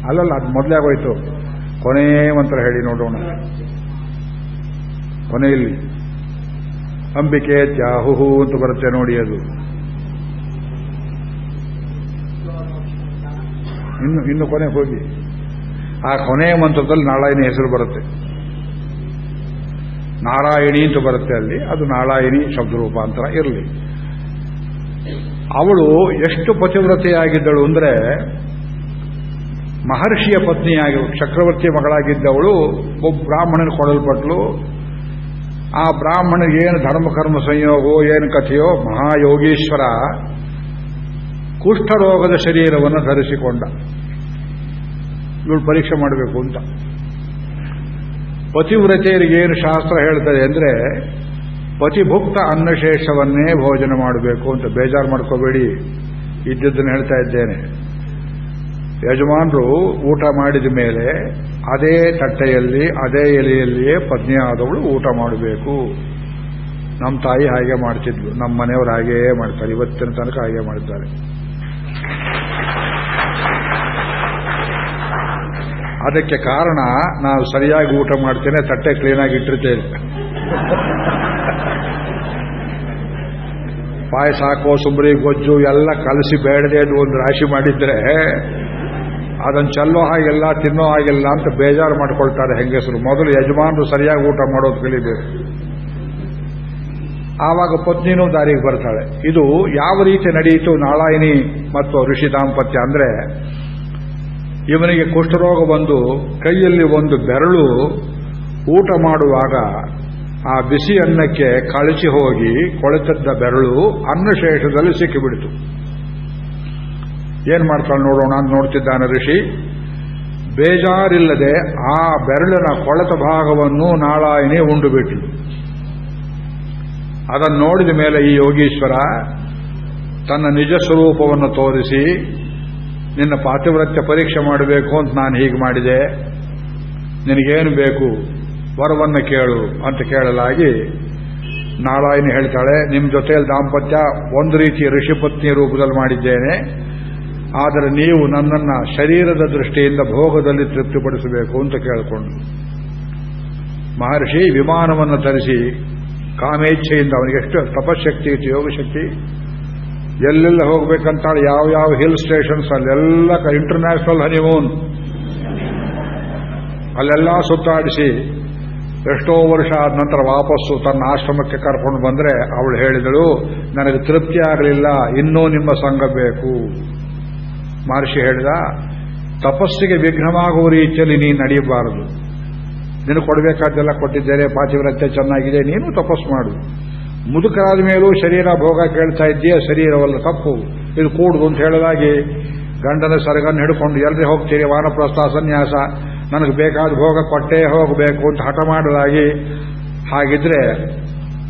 ಅಲ್ಲಲ್ಲ, ಅದು ಮೊದಲೇ ಆಗೋಯ್ತು. ಕೊನೆ ಮಂತ್ರ ಹೇಳಿ ನೋಡೋಣ. ಕೊನೆಯಲ್ಲಿ. ಅಂಬಿಕೆ ಚಾಹುಹು ಅಂತ ಬರುತ್ತೆ ನೋಡಿ ಅದು. ಇನ್ನು ಇನ್ನು ಕೊನೆ ಹೋಗಿ. ಆ ಕೊನೆಯ ಮಂತ್ರದಲ್ಲಿ ನಾರಾಯಣಿ ಹೆಸರು ಬರುತ್ತೆ. ನಾರಾಯಣಿ ಅಂತ ಬರುತ್ತೆ ಅಲ್ಲಿ. ಅದು ನಾರಾಯಣಿ ಶಬ್ದ ರೂಪಾಂತರ ಇರಲಿ. ಅವಳು ಎಷ್ಟು ಪತಿವ್ರತೆಯಾಗಿದ್ದಳು ಅಂದರೆ ಮಹರ್ಷಿಯ ಪತ್ನಿಯಾಗಿ, ಚಕ್ರವರ್ತಿ ಮಗಳಾಗಿದ್ದವಳು, ಒಬ್ಬ ಬ್ರಾಹ್ಮಣನ ಕೊಡಲ್ಪಟ್ಲು. ಆ ಬ್ರಾಹ್ಮಣಿಗೆ ಏನು ಧರ್ಮಕರ್ಮ ಸಂಯೋಗೋ, ಏನು ಕಥೆಯೋ, ಮಹಾಯೋಗೀಶ್ವರ ಕುಷ್ಠರೋಗದ ಶರೀರವನ್ನು ಧರಿಸಿಕೊಂಡ. ಇವಳು ಪರೀಕ್ಷೆ ಮಾಡಬೇಕು ಅಂತ. ಪತಿವ್ರತೆಯರಿಗೆ ಏನು ಶಾಸ್ತ್ರ ಹೇಳ್ತದೆ ಅಂದ್ರೆ ಪತಿಭುಕ್ತ ಅನ್ನಶೇಷವನ್ನೇ ಭೋಜನ ಮಾಡಬೇಕು ಅಂತ ಬೇಜಾರು ಮಾಡ್ಕೋಬೇಡಿ. ಇದ್ದದ್ದನ್ನು ಹೇಳ್ತಾ ಇದ್ದೇನೆ. ಯಜಮಾನರು ಊಟ ಮಾಡಿದ ಮೇಲೆ ಅದೇ ತಟ್ಟೆಯಲ್ಲಿ, ಅದೇ ಎಲೆಯಲ್ಲಿಯೇ ಪತ್ನಿಯಾದವಳು ಊಟ ಮಾಡಬೇಕು. ನಮ್ಮ ತಾಯಿ ಹಾಗೆ ಮಾಡ್ತಿದ್ಲು. ನಮ್ಮ ಮನೆಯವರು ಹಾಗೇ ಮಾಡ್ತಾರೆ. ಇವತ್ತಿನ ತನಕ ಹಾಗೆ ಮಾಡ್ತಾರೆ ಅದಕ್ಕೆ ಕಾರಣ ನಾವು ಸರಿಯಾಗಿ ಊಟ ಮಾಡ್ತೇನೆ, ತಟ್ಟೆ ಕ್ಲೀನಾಗಿ ಇಟ್ಟಿರ್ತೇನೆ. ಪಾಯಸ, ಕೋಸುಂಬರಿ, ಗೊಜ್ಜು ಎಲ್ಲ ಕಲಸಿ ಬೇಡದೆ ಅದು ಒಂದು ರಾಶಿ ಮಾಡಿದ್ರೆ ಅದನ್ನು ಚೆಲ್ಲೋ ಹಾಗೆಲ್ಲ ತಿನ್ನೋ ಹಾಗೆಲ್ಲ ಅಂತ ಬೇಜಾರು ಮಾಡ್ಕೊಳ್ತಾರೆ ಹೆಂಗಸರು. ಮೊದಲು ಯಜಮಾನರು ಸರಿಯಾಗಿ ಊಟ ಮಾಡೋದು ಕಲಿಬೇಕು ಆವಾಗ ಪತ್ನಿನೂ ದಾರಿಗೆ ಬರ್ತಾಳೆ. ಇದು ಯಾವ ರೀತಿ ನಡೆಯಿತು ನಾಳಾಯಿನಿ ಮತ್ತು ಋಷಿ ದಾಂಪತ್ಯ ಅಂದ್ರೆ, ಇವನಿಗೆ ಕುಷ್ಠರೋಗ ಬಂದು ಕೈಯಲ್ಲಿ ಒಂದು ಬೆರಳು ಊಟ ಮಾಡುವಾಗ ಆ ಬಿಸಿ ಅನ್ನಕ್ಕೆ ಕಳಚಿ ಹೋಗಿ ಕೊಳೆತದ್ದ ಬೆರಳು ಅನ್ನಶೇಷದಲ್ಲಿ ಸಿಕ್ಕಿಬಿಡಿತು. ಏನ್ ಮಾಡ್ತಾಳೆ ನೋಡೋಣ ಅಂತ ನೋಡ್ತಿದ್ದಾನೆ ಋಷಿ. ಬೇಜಾರಿಲ್ಲದೆ ಆ ಬೆರಳಿನ ಕೊಳೆತ ಭಾಗವನ್ನು ನಾಳಾಯಿನಿ ಉಂಡು ಬಿಟ್ಲು. ಅದನ್ನು ನೋಡಿದ ಮೇಲೆ ಈ ಯೋಗೀಶ್ವರ, ತನ್ನ ನಿಜ ಸ್ವರೂಪವನ್ನು ತೋರಿಸಿ, ನಿನ್ನ ಪಾತಿವ್ರತ್ಯ ಪರೀಕ್ಷೆ ಮಾಡಬೇಕು ಅಂತ ನಾನು ಹೀಗೆ ಮಾಡಿದೆ. ನಿನಗೇನು ಬೇಕು? ವರವನ್ನು ಕೇಳು ಅಂತ ಕೇಳಲಾಗಿ ನಾರಾಯಣ ಹೇಳ್ತಾಳೆ ನಿಮ್ಮ ಜೊತೆಯಲ್ಲಿ ದಾಂಪತ್ಯ ಒಂದು ರೀತಿಯ ಋಷಿಪತ್ನಿ ರೂಪದಲ್ಲಿ ಮಾಡಿದ್ದೇನೆ. ಆದರೆ ನೀವು ನನ್ನನ್ನ ಶರೀರದ ದೃಷ್ಟಿಯಿಂದ ಭೋಗದಲ್ಲಿ ತೃಪ್ತಿಪಡಿಸಬೇಕು ಅಂತ ಕೇಳಿಕೊಂಡು. ಮಹರ್ಷಿ ವಿಮಾನವನ್ನು ತರಿಸಿ ಕಾಮೇಚ್ಛೆಯಿಂದ ಅವನಿಗೆ ಎಷ್ಟು ತಪಶಕ್ತಿ ಇತ್ತು, ಯೋಗಶಕ್ತಿ. ಎಲ್ಲೆಲ್ಲ ಹೋಗ್ಬೇಕಂತಾಳೆ, ಯಾವ ಯಾವ ಹಿಲ್ ಸ್ಟೇಷನ್ಸ್, ಅಲ್ಲೆಲ್ಲ ಇಂಟರ್ನ್ಯಾಷನಲ್ ಹನಿಮೂನ್ ಅಲ್ಲೆಲ್ಲ ಸುತ್ತಾಡಿಸಿ ಎಷ್ಟೋ ವರ್ಷ ಆದ ನಂತರ ವಾಪಸ್ಸು ತನ್ನ ಆಶ್ರಮಕ್ಕೆ ಕರ್ಕೊಂಡು ಬಂದ್ರೆ ಅವಳು ಹೇಳಿದಳು, ನನಗೆ ತೃಪ್ತಿ ಆಗಲಿಲ್ಲ, ಇನ್ನೂ ನಿಮ್ಮ ಸಂಘ ಬೇಕು. ಮಹರ್ಷಿ ಹೇಳಿದ, ತಪಸ್ಸಿಗೆ ವಿಘ್ನವಾಗುವ ರೀತಿಯಲ್ಲಿ ನೀನು ನಡೆಯಬಾರದು. ನಿನಗೆ ಕೊಡಬೇಕಾದ್ದೆಲ್ಲ ಕೊಟ್ಟಿದ್ದೇನೆ ಪಾಚಿವ್ರತ್ಯ ಚೆನ್ನಾಗಿದೆ, ನೀನು ತಪಸ್ಸು ಮಾಡು. ಮುದುಕರಾದ ಮೇಲೂ ಶರೀರ ಭೋಗ ಕೇಳ್ತಾ ಇದ್ದೀಯ, ಶರೀರವಲ್ಲ ತಪ್ಪು. ಇದು ಕೂಡುದು. ಅಂತ ಹೇಳಲಾಗಿ ಗಂಡನ ಸರಗನ್ನು ಹಿಡ್ಕೊಂಡು ಎಲ್ಲರೇ ಹೋಗ್ತೀರಿ, ವಾನಪ್ರಸ್ಥ ಸನ್ಯಾಸ. ನನಗೆ ಬೇಕಾದ ಭೋಗ ಕೊಟ್ಟೇ ಹೋಗಬೇಕು ಅಂತ ಹಠ ಮಾಡಲಾಗಿ ಹಾಗಿದ್ರೆ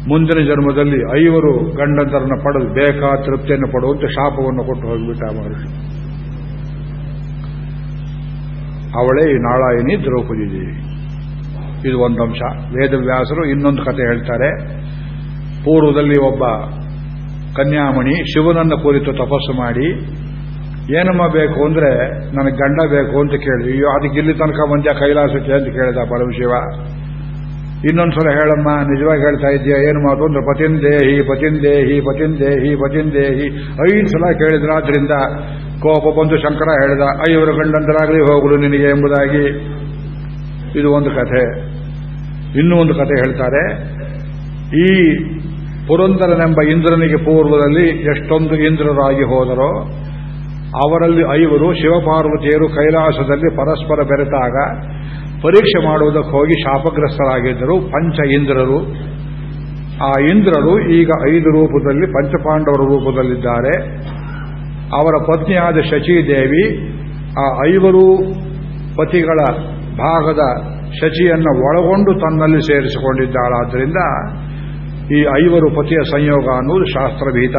ಮುಂದಿನ ಜನ್ಮದಲ್ಲಿ ಐವರು ಗಂಡಂತರನ್ನು ಪಡೆದು ಬೇಕಾದ ತೃಪ್ತಿಯನ್ನು ಪಡುವಂತೆ ಶಾಪವನ್ನು ಕೊಟ್ಟು ಹೋಗಿಬಿಟ್ಟ ಮಹರ್ಷಿ. ಅವಳೇ ಈ ನಾಳಾಯಿನಿ ದ್ರೌಪದಿ ದೇವಿ. ಇದು ಒಂದು ಅಂಶ. ವೇದವ್ಯಾಸರು ಇನ್ನೊಂದು ಕತೆ ಹೇಳ್ತಾರೆ. ಪೂರ್ವದಲ್ಲಿ ಒಬ್ಬ ಕನ್ಯಾಮಣಿ ಶಿವನನ್ನು ಕುರಿತು ತಪಸ್ಸು ಮಾಡಿ ಏನಮ್ಮ ಬೇಕು ಅಂದ್ರೆ ನನಗೆ ಗಂಡ ಬೇಕು ಅಂತ ಕೇಳಿದ್ವಿ ಅಯ್ಯೋ, ಅದಕ್ಕೆ ಇಲ್ಲಿ ತನಕ ಮಂದ್ಯ ಕೈಲಾಸಕ್ಕೆ ಅಂತ ಕೇಳಿದ ಪರಮಶಿವ ಇನ್ನೊಂದ್ಸಲ ಹೇಳಮ್ಮ, ನಿಜವಾಗಿ ಹೇಳ್ತಾ ಏನು ಮಾತು ಅಂದ್ರೆ ಪತಿಂದೇಹಿ ಪತಿಂದೇಹಿ ಪತಿಂದೇಹಿ ಪತಿಂದೇಹಿ. ಐದು ಸಲ ಕೇಳಿದ್ರಾದ್ರಿಂದ ಕೋಪ ಬಂದು ಶಂಕರ ಹೇಳಿದ ಐವರು ಗಂಡಂತರಾಗಲಿ ಹೋಗಲು ನಿನಗೆ ಎಂಬುದಾಗಿ. ಇದು ಒಂದು ಕಥೆ. ಇನ್ನೂ ಒಂದು ಕಥೆ ಹೇಳ್ತಾರೆ. ಈ ಪುರಂದರನೆಂಬ ಇಂದ್ರನಿಗೆ ಪೂರ್ವದಲ್ಲಿ ಎಷ್ಟೊಂದು ಇಂದ್ರರಾಗಿ ಹೋದರೋ ಅವರಲ್ಲಿ ಐವರು ಶಿವಪಾರ್ವತಿಯರು ಕೈಲಾಸದಲ್ಲಿ ಪರಸ್ಪರ ಬೆರೆತಾಗ ಪರೀಕ್ಷೆ ಮಾಡುವುದಕ್ಕೆ ಹೋಗಿ ಶಾಪಗ್ರಸ್ತರಾಗಿದ್ದರು. ಪಂಚ ಇಂದ್ರರು. ಆ ಇಂದ್ರರು ಈಗ ಐದು ರೂಪದಲ್ಲಿ, ಪಂಚಪಾಂಡವರ ರೂಪದಲ್ಲಿದ್ದಾರೆ. ಅವರ ಪತ್ನಿಯಾದ ಶಚಿದೇವಿ ಆ ಐವರು ಪತಿಗಳ ಭಾಗದ ಶಚಿಯನ್ನು ಒಳಗೊಂಡು ತನ್ನಲ್ಲಿ ಸೇರಿಸಿಕೊಂಡಿದ್ದಾಳಾದ್ದರಿಂದ ಈ ಐವರು ಪತಿಯ ಸಂಯೋಗ ಅನ್ನುವುದು ಶಾಸ್ತ್ರಭೀತ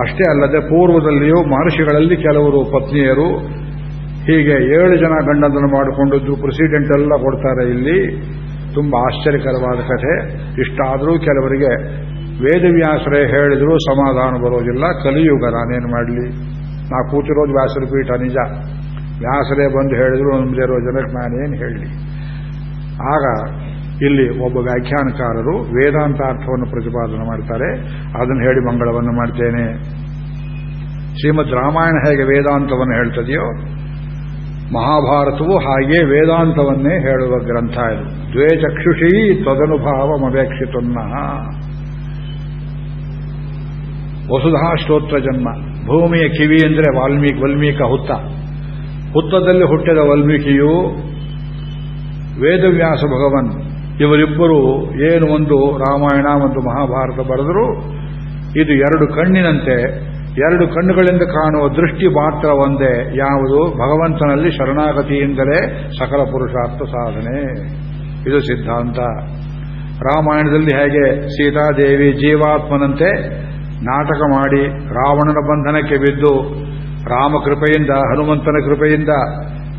ಅಷ್ಟೇ ಅಲ್ಲದೆ ಪೂರ್ವದಲ್ಲಿಯೂ ಮಹರ್ಷಿಗಳಲ್ಲಿ ಕೆಲವರು ಪತ್ನಿಯರು ಹೀಗೆ ಏಳು ಜನ ಗಂಡಂದನ್ನು ಮಾಡಿಕೊಂಡಿದ್ದು ಪ್ರೆಸಿಡೆಂಟ್ ಎಲ್ಲ ಕೊಡ್ತಾರೆ ಇಲ್ಲಿ. ತುಂಬಾ ಆಶ್ಚರ್ಯಕರವಾದ ಕಥೆ. ಇಷ್ಟಾದರೂ ಕೆಲವರಿಗೆ ವೇದವ್ಯಾಸರೇ ಹೇಳಿದರೂ ಸಮಾಧಾನ ಬರೋದಿಲ್ಲ. ಕಲಿಯುಗ, ನಾನೇನು ಮಾಡಲಿ? ನಾ ಕೂತಿರೋದು ವ್ಯಾಸರ ಪೀಠ ನಿಜ. ವ್ಯಾಸರೇ ಬಂದು ಹೇಳಿದ್ರು ನಮ್ಮದೇ ಇರೋ ಜನಕ್ಕೆ ನಾನೇನು ಹೇಳಲಿ? ಆಗ ಇಲ್ಲಿ ಒಬ್ಬ ವ್ಯಾಖ್ಯಾನಕಾರರು ವೇದಾಂತಾರ್ಥವನ್ನು ಪ್ರತಿಪಾದನೆ ಮಾಡ್ತಾರೆ. ಅದನ್ನು ಹೇಳಿ ಮಂಗಳವನ್ನು ಮಾಡ್ತೇನೆ. ಶ್ರೀಮದ್ ರಾಮಾಯಣ ಹೇಗೆ ವೇದಾಂತವನ್ನು ಹೇಳ್ತದೆಯೋ, ಮಹಾಭಾರತವು ಹಾಗೆ ವೇದಾಂತವನ್ನೇ ಹೇಳುವ ಗ್ರಂಥ ಇದು. ದ್ವೇಚಕ್ಷುಷಿ ಚಕ್ಷುಷಿ ತದನುಭಾವಮಪೇಕ್ಷಿತನ್ನ ವಸುಧಾ ಸ್ತೋತ್ರ ಜನ್ಮ. ಭೂಮಿಯ ಕಿವಿ ಅಂದರೆ ವಾಲ್ಮೀಕಿ, ವಲ್ಮೀಕ ಹುತ್ತ. ಹುತ್ತದಲ್ಲಿ ಹುಟ್ಟಿದ ವಾಲ್ಮೀಕಿಯು ವೇದವ್ಯಾಸ ಭಗವನ್. ಇವರಿಬ್ಬರು ಏನು ಒಂದು ರಾಮಾಯಣ ಮತ್ತು ಮಹಾಭಾರತ ಬರೆದರು ಇದು ಎರಡು ಕಣ್ಣಿನಂತೆ, ಎರಡು ಕಣ್ಣುಗಳಿಂದ ಕಾಣುವ ದೃಷ್ಟಿ ಮಾತ್ರ ಒಂದೇ, ಯಾವುದು ಭಗವಂತನಲ್ಲಿ ಶರಣಾಗತಿಯಿಂದಲೇ ಸಕಲ ಪುರುಷಾರ್ಥ ಸಾಧನೆ. ಇದು ಸಿದ್ಧಾಂತ. ರಾಮಾಯಣದಲ್ಲಿ ಹೇಗೆ ಸೀತಾದೇವಿ ಜೀವಾತ್ಮನಂತೆ ನಾಟಕ ಮಾಡಿ ರಾವಣನ ಬಂಧನಕ್ಕೆ ಬಿದ್ದು ರಾಮ ಕೃಪೆಯಿಂದ, ಹನುಮಂತನ ಕೃಪೆಯಿಂದ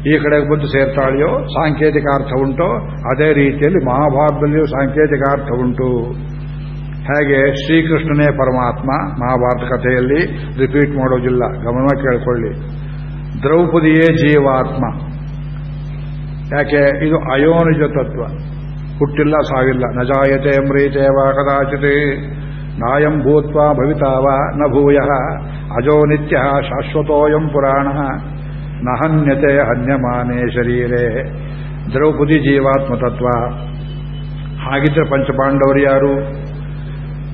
ಈ ಕಡೆಗೆ ಬಂದು ಸೇರ್ತಾಳೆಯೋ, ಸಾಂಕೇತಿಕ ಅರ್ಥ ಉಂಟೋ, ಅದೇ ರೀತಿಯಲ್ಲಿ ಮಹಾಭಾರತದಲ್ಲಿಯೂ ಸಾಂಕೇತಿಕ ಅರ್ಥ ಉಂಟು. ಹೇಗೆ? ಶ್ರೀಕೃಷ್ಣನೇ ಪರಮಾತ್ಮ, ಮಹಾಭಾರತ ಕಥೆಯಲ್ಲಿ ರಿಪೀಟ್ ಮಾಡೋದಿಲ್ಲ. ಗಮನ ಕೇಳಿಕೊಳ್ಳಿ. ದ್ರೌಪದಿಯೇ ಜೀವಾತ್ಮ. ಯಾಕೆ? ಇದು ಅಯೋನಿಜ ತತ್ವ. ಹುಟ್ಟಿಲ್ಲ ಸಾವಿಲ್ಲ ನಜಾಯತೆ ಅಮ್ರೀತೇವ ಕದಾಚಿತ್. ನಾಯಂ ಭೂತ್ವಾ ಭವಿತಾವ ನ ಭೂಯ. ಅಜೋ ನಿತ್ಯ ಶಾಶ್ವತೋಯಂ ಪುರಾಣ. ನ ಹನ್ಯತೆ ಹನ್ಯಮಾನೇ ಶರೀರೇ. ದ್ರೌಪದಿ ಜೀವಾತ್ಮ ತತ್ವ ಹಾಗಿದ್ರೆ ಪಂಚಪಾಂಡವರು ಯಾರು?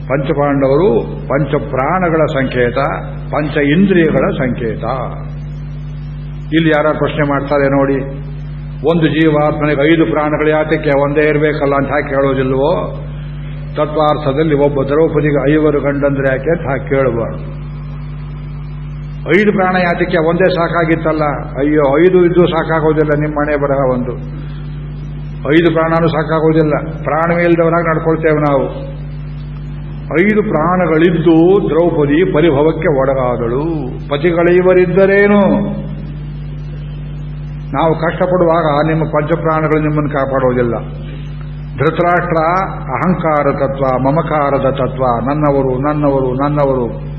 ಪಂಚಪಾಂಡವರು ಪಂಚ ಪ್ರಾಣಗಳ ಸಂಕೇತ, ಪಂಚ ಇಂದ್ರಿಯಗಳ ಸಂಕೇತ. ಇಲ್ಲಿ ಯಾರ ಪ್ರಶ್ನೆ ಮಾಡ್ತಾರೆ ನೋಡಿ. ಒಂದು ಜೀವಾತ್ಮನಿಗೆ ಐದು ಪ್ರಾಣಗಳು ಯಾತಕ್ಕೆ? ಒಂದೇ ಇರಬೇಕಲ್ಲ ಅಂತ ಹಾಕಿ ಕೇಳೋದಿಲ್ವೋ ತತ್ವಾರ್ಥದಲ್ಲಿ ಒಬ್ಬ ದ್ರೌಪದಿಗೆ ಐವರು ಗಂಡಂದ್ರೆ ಯಾಕೆ ಅಂತ ಹಾಕಿ ಐದು ಪ್ರಾಣ ಯಾತಕ್ಕೆ ಒಂದೇ ಸಾಕಾಗಿತ್ತಲ್ಲ? ಅಯ್ಯೋ, ಐದು ಇದ್ದು ಸಾಕಾಗೋದಿಲ್ಲ, ನಿಮ್ಮ ಮನೆ ಬರಹ ಒಂದು. ಐದು ಪ್ರಾಣನೂ ಸಾಕಾಗೋದಿಲ್ಲ. ಪ್ರಾಣವೇ ಇಲ್ಲದವರಾಗಿ ನಡ್ಕೊಳ್ತೇವೆ ನಾವು. ಐದು ಪ್ರಾಣಗಳಿದ್ದು ದ್ರೌಪದಿ ಪರಿಭವಕ್ಕೆ ಒಡಗಾದಳು ಪತಿಗಳಿವರಿದ್ದರೇನು? ನಾವು ಕಷ್ಟಪಡುವಾಗ ನಿಮ್ಮ ಪಂಚಪ್ರಾಣಗಳು ನಿಮ್ಮನ್ನು ಕಾಪಾಡೋದಿಲ್ಲ. ಧೃತರಾಷ್ಟ್ರ ಅಹಂಕಾರ ತತ್ವ ಮಮಕಾರದ ತತ್ವ, ನನ್ನವರು ನನ್ನವರು ನನ್ನವರು.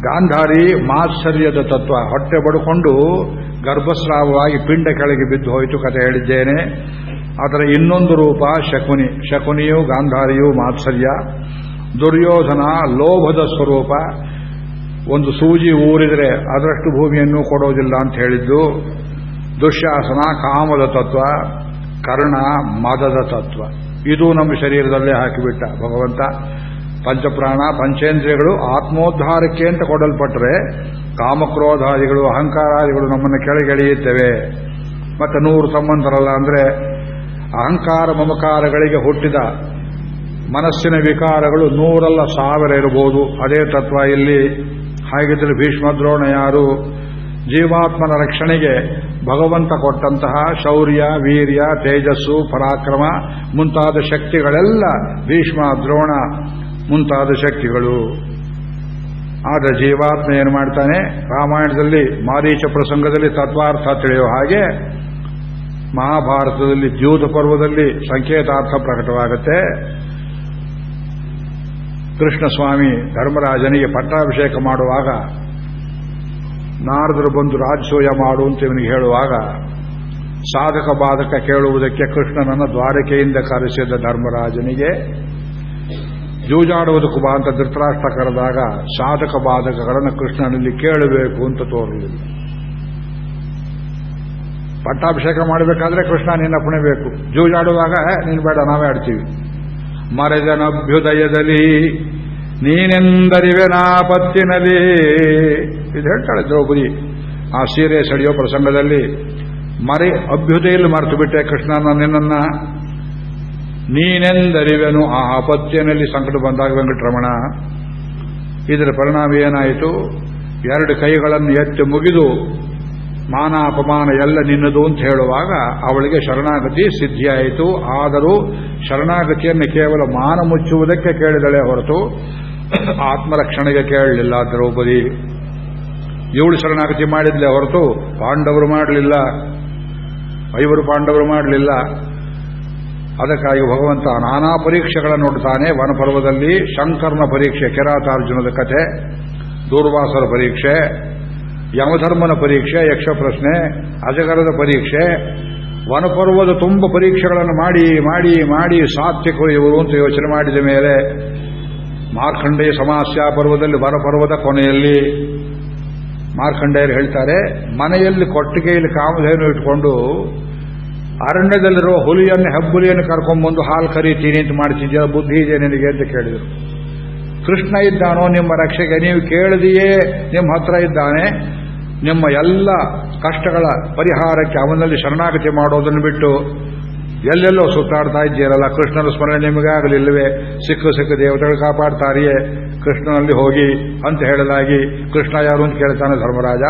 ಗಾಂಧಾರಿ ಮಾತ್ಸರ್ಯದ ತತ್ವ. ಹೊಟ್ಟೆ ಬಡ್ಕೊಂಡು ಗರ್ಭಸ್ರಾವವಾಗಿ ಪಿಂಡ ಕೆಳಗೆ ಬಿದ್ದು ಹೋಯಿತು ಕತೆ ಹೇಳಿದ್ದೇನೆ. ಅದರ ಇನ್ನೊಂದು ರೂಪ ಶಕುನಿ. ಶಕುನಿಯು, ಗಾಂಧಾರಿಯು ಮಾತ್ಸರ್ಯ. ದುರ್ಯೋಧನ ಲೋಭದ ಸ್ವರೂಪ. ಒಂದು ಸೂಜಿ ಊರಿದರೆ ಅದರಷ್ಟು ಭೂಮಿಯನ್ನು ಕೊಡೋದಿಲ್ಲ ಅಂತ ಹೇಳಿದ್ದು ದುಶ್ಯಾಸನ ಕಾಮದ ತತ್ವ, ಕರ್ಣ, ಮದದ ತತ್ವ. ಇದು ನಮ್ಮ ಶರೀರದಲ್ಲೇ ಹಾಕಿಬಿಟ್ಟ ಭಗವಂತ. ಪಂಚಪ್ರಾಣ, ಪಂಚೇಂದ್ರಿಯಗಳು ಆತ್ಮೋದ್ಧಾರಕ್ಕೆ ಅಂತ ಕೊಡಲ್ಪಟ್ಟರೆ ಕಾಮಕ್ರೋಧಾದಿಗಳು, ಅಹಂಕಾರಾದಿಗಳು ನಮ್ಮನ್ನು ಕೆಳಗೆಳೆಯುತ್ತವೆ ಮತ್ತೆ ನೂರು ಸಂಬಂಧರಲ್ಲ ಅಂದ್ರೆ ಅಹಂಕಾರ ಮಮಕಾರಗಳಿಗೆ ಹುಟ್ಟಿದ ಮನಸ್ಸಿನ ವಿಕಾರಗಳು ನೂರಲ್ಲ ಸಾವಿರ ಇರಬಹುದು. ಅದೇ ತತ್ವ ಇಲ್ಲಿ ಹಾಗಿದ್ರೆ ಭೀಷ್ಮದ್ರೋಣ ಯಾರು ಜೀವಾತ್ಮನ ರಕ್ಷಣೆಗೆ ಭಗವಂತ ಕೊಟ್ಟಂತಹ ಶೌರ್ಯ, ವೀರ್ಯ, ತೇಜಸ್ಸು, ಪರಾಕ್ರಮ ಮುಂತಾದ ಶಕ್ತಿಗಳೆಲ್ಲ ಭೀಷ್ಮ, ದ್ರೋಣ ಮುಂತಾದ ಶಕ್ತಿಗಳು. ಆದರೆ ಜೀವಾತ್ಮ ಏನು ಮಾಡ್ತಾನೆ? ರಾಮಾಯಣದಲ್ಲಿ, ಮಾರೀಚ ಪ್ರಸಂಗದಲ್ಲಿ ತತ್ವಾರ್ಥ ತಿಳಿಯೋ ಹಾಗೆ ಮಹಾಭಾರತದಲ್ಲಿ ದ್ಯೂತ ಪರ್ವದಲ್ಲಿ ಸಂಕೇತಾರ್ಥ ಪ್ರಕಟವಾಗುತ್ತೆ. ಕೃಷ್ಣಸ್ವಾಮಿ ಧರ್ಮರಾಜನಿಗೆ ಪಟ್ಟಾಭಿಷೇಕ ಮಾಡುವಾಗ, ನಾರದರು ಬಂದು ರಾಜಸೂಯ ಮಾಡು ಅಂತ ಇವನಿಗೆ ಹೇಳುವಾಗ, ಸಾಧಕ ಬಾಧಕ ಕೇಳುವುದಕ್ಕೆ ಕೃಷ್ಣನನ್ನು ದ್ವಾರಕೆಯಿಂದ ಕರೆಸಿದ ಧರ್ಮರಾಜನಿಗೆ ಜೂಜಾಡುವುದಕ್ಕೂ ಬಾ ಅಂತ ಧೃತರಾಷ್ಟ್ರ ಕರೆದಾಗ ಸಾಧಕ ಬಾಧಕಗಳನ್ನು ಕೃಷ್ಣನಲ್ಲಿ ಕೇಳಬೇಕು ಅಂತ ತೋರಲಿಲ್ಲ ಪಟ್ಟಾಭಿಷೇಕ ಮಾಡಬೇಕಾದ್ರೆ ಕೃಷ್ಣ ನಿನ್ನ ಬೇಕು. ಜೂಜಾಡುವಾಗ ನೀನು ಬೇಡ, ನಾವೇ ಆಡ್ತೀವಿ. ಮರೆಜನಭ್ಯುದಯದಲ್ಲಿ, ನೀನೆಂದರಿವೆ ನಾಪತ್ತಿನಲ್ಲಿ ಇದು ಹೇಳ್ತಾಳೆ ದ್ರೌಪದಿ ಆ ಸೀರೆ ಸೆಳೆಯೋ ಪ್ರಸಂಗದಲ್ಲಿ. ಮರೆ ಅಭ್ಯುದಯಲ್ಲಿ ಮರೆತು ಬಿಟ್ಟೆ ಕೃಷ್ಣನ ನಿನ್ನನ್ನ. ನೀನೆಂದರಿವೆನು ಆ ಆಪತ್ತಿನಲ್ಲಿ ಸಂಕಟ ಬಂದಾಗ ವೆಂಕಟರಮಣ. ಇದರ ಪರಿಣಾಮ ಏನಾಯಿತು? ಎರಡು ಕೈಗಳನ್ನು ಎತ್ತಿ ಮುಗಿದು ಮಾನ ಅಪಮಾನ ಎಲ್ಲ ನಿನ್ನದು ಅಂತ ಹೇಳುವಾಗ ಅವಳಿಗೆ ಶರಣಾಗತಿ ಸಿದ್ಧಿಯಾಯಿತು. ಆದರೂ ಶರಣಾಗತಿಯನ್ನು ಕೇವಲ ಮಾನ ಮುಚ್ಚುವುದಕ್ಕೆ ಕೇಳಿದಳೆ ಹೊರತು ಆತ್ಮರಕ್ಷಣೆಗೆ ಕೇಳಲಿಲ್ಲ ದ್ರೌಪದಿ. ಇವಳು ಶರಣಾಗತಿ ಮಾಡಿದ್ಲೆ ಹೊರತು ಪಾಂಡವರು ಮಾಡಲಿಲ್ಲ. ಐವರು ಪಾಂಡವರು ಮಾಡಲಿಲ್ಲ. ಅದಕ್ಕಾಗಿ ಭಗವಂತ ನಾನಾ ಪರೀಕ್ಷೆಗಳನ್ನು ನೋಡ್ತಾನೆ. ವನಪರ್ವದಲ್ಲಿ ಶಂಕರನ ಪರೀಕ್ಷೆ, ಕೆರಾತಾರ್ಜುನದ ಕಥೆ, ದೂರ್ವಾಸರ ಪರೀಕ್ಷೆ, ಯಮಧರ್ಮನ ಪರೀಕ್ಷೆ, ಯಕ್ಷಪ್ರಶ್ನೆ, ಅಜಗರದ ಪರೀಕ್ಷೆ. ವನಪರ್ವದ ತುಂಬ ಪರೀಕ್ಷೆಗಳನ್ನು ಮಾಡಿ ಮಾಡಿ ಮಾಡಿ ಸಾತ್ವಿಕರು ಇವರು ಅಂತ ಯೋಚನೆ ಮಾಡಿದ ಮೇಲೆ ಮಾರ್ಕಂಡೇಯ ಸಮಾಸ್ಯ ಪರ್ವದಲ್ಲಿ ವನಪರ್ವದ ಕೊನೆಯಲ್ಲಿ ಮಾರ್ಕಂಡೇಯರು ಹೇಳ್ತಾರೆ, ಮನೆಯಲ್ಲಿ ಕೊಟ್ಟಿಗೆಯಲ್ಲಿ ಕಾಮಧೇನು ಇಟ್ಕೊಂಡು ಅರಣ್ಯದಲ್ಲಿರುವ ಹುಲಿಯನ್ನು, ಹೆಬ್ಬುಲಿಯನ್ನು ಕರ್ಕೊಂಡ್ಬಂದು ಹಾಲು ಕರೀತೀನಿ ಅಂತ ಮಾಡ್ತಿದ್ಯಾ ಬುದ್ಧಿ ಇದೆ ನಿನಗೆ ಅಂತ ಕೇಳಿದರು. ಕೃಷ್ಣ ಇದ್ದಾನೋ ನಿಮ್ಮ ರಕ್ಷೆಗೆ? ನೀವು ಕೇಳದೆಯೇ ನಿಮ್ಮ ಹತ್ರ ಇದ್ದಾನೆ? ನಿಮ್ಮ ಎಲ್ಲ ಕಷ್ಟಗಳ ಪರಿಹಾರಕ್ಕೆ ಅವನಲ್ಲಿ ಶರಣಾಗತಿ ಮಾಡೋದನ್ನು ಬಿಟ್ಟು ಎಲ್ಲೆಲ್ಲೋ ಸುತ್ತಾಡ್ತಾ ಇದ್ದೀರಲ್ಲ? ಕೃಷ್ಣನ ಸ್ಮರಣೆ ನಿಮಗಾಗಲಿಲ್ಲವೇ? ಸಿಕ್ಕ ಸಿಕ್ಕ ದೇವತೆಗಳು ಕಾಪಾಡ್ತಾರಿಯೇ? ಕೃಷ್ಣನಲ್ಲಿ ಹೋಗಿ ಅಂತ ಹೇಳಲಾಗಿ, ಕೃಷ್ಣ ಯಾರು ಅಂತ ಕೇಳ್ತಾನೆ ಧರ್ಮರಾಜ?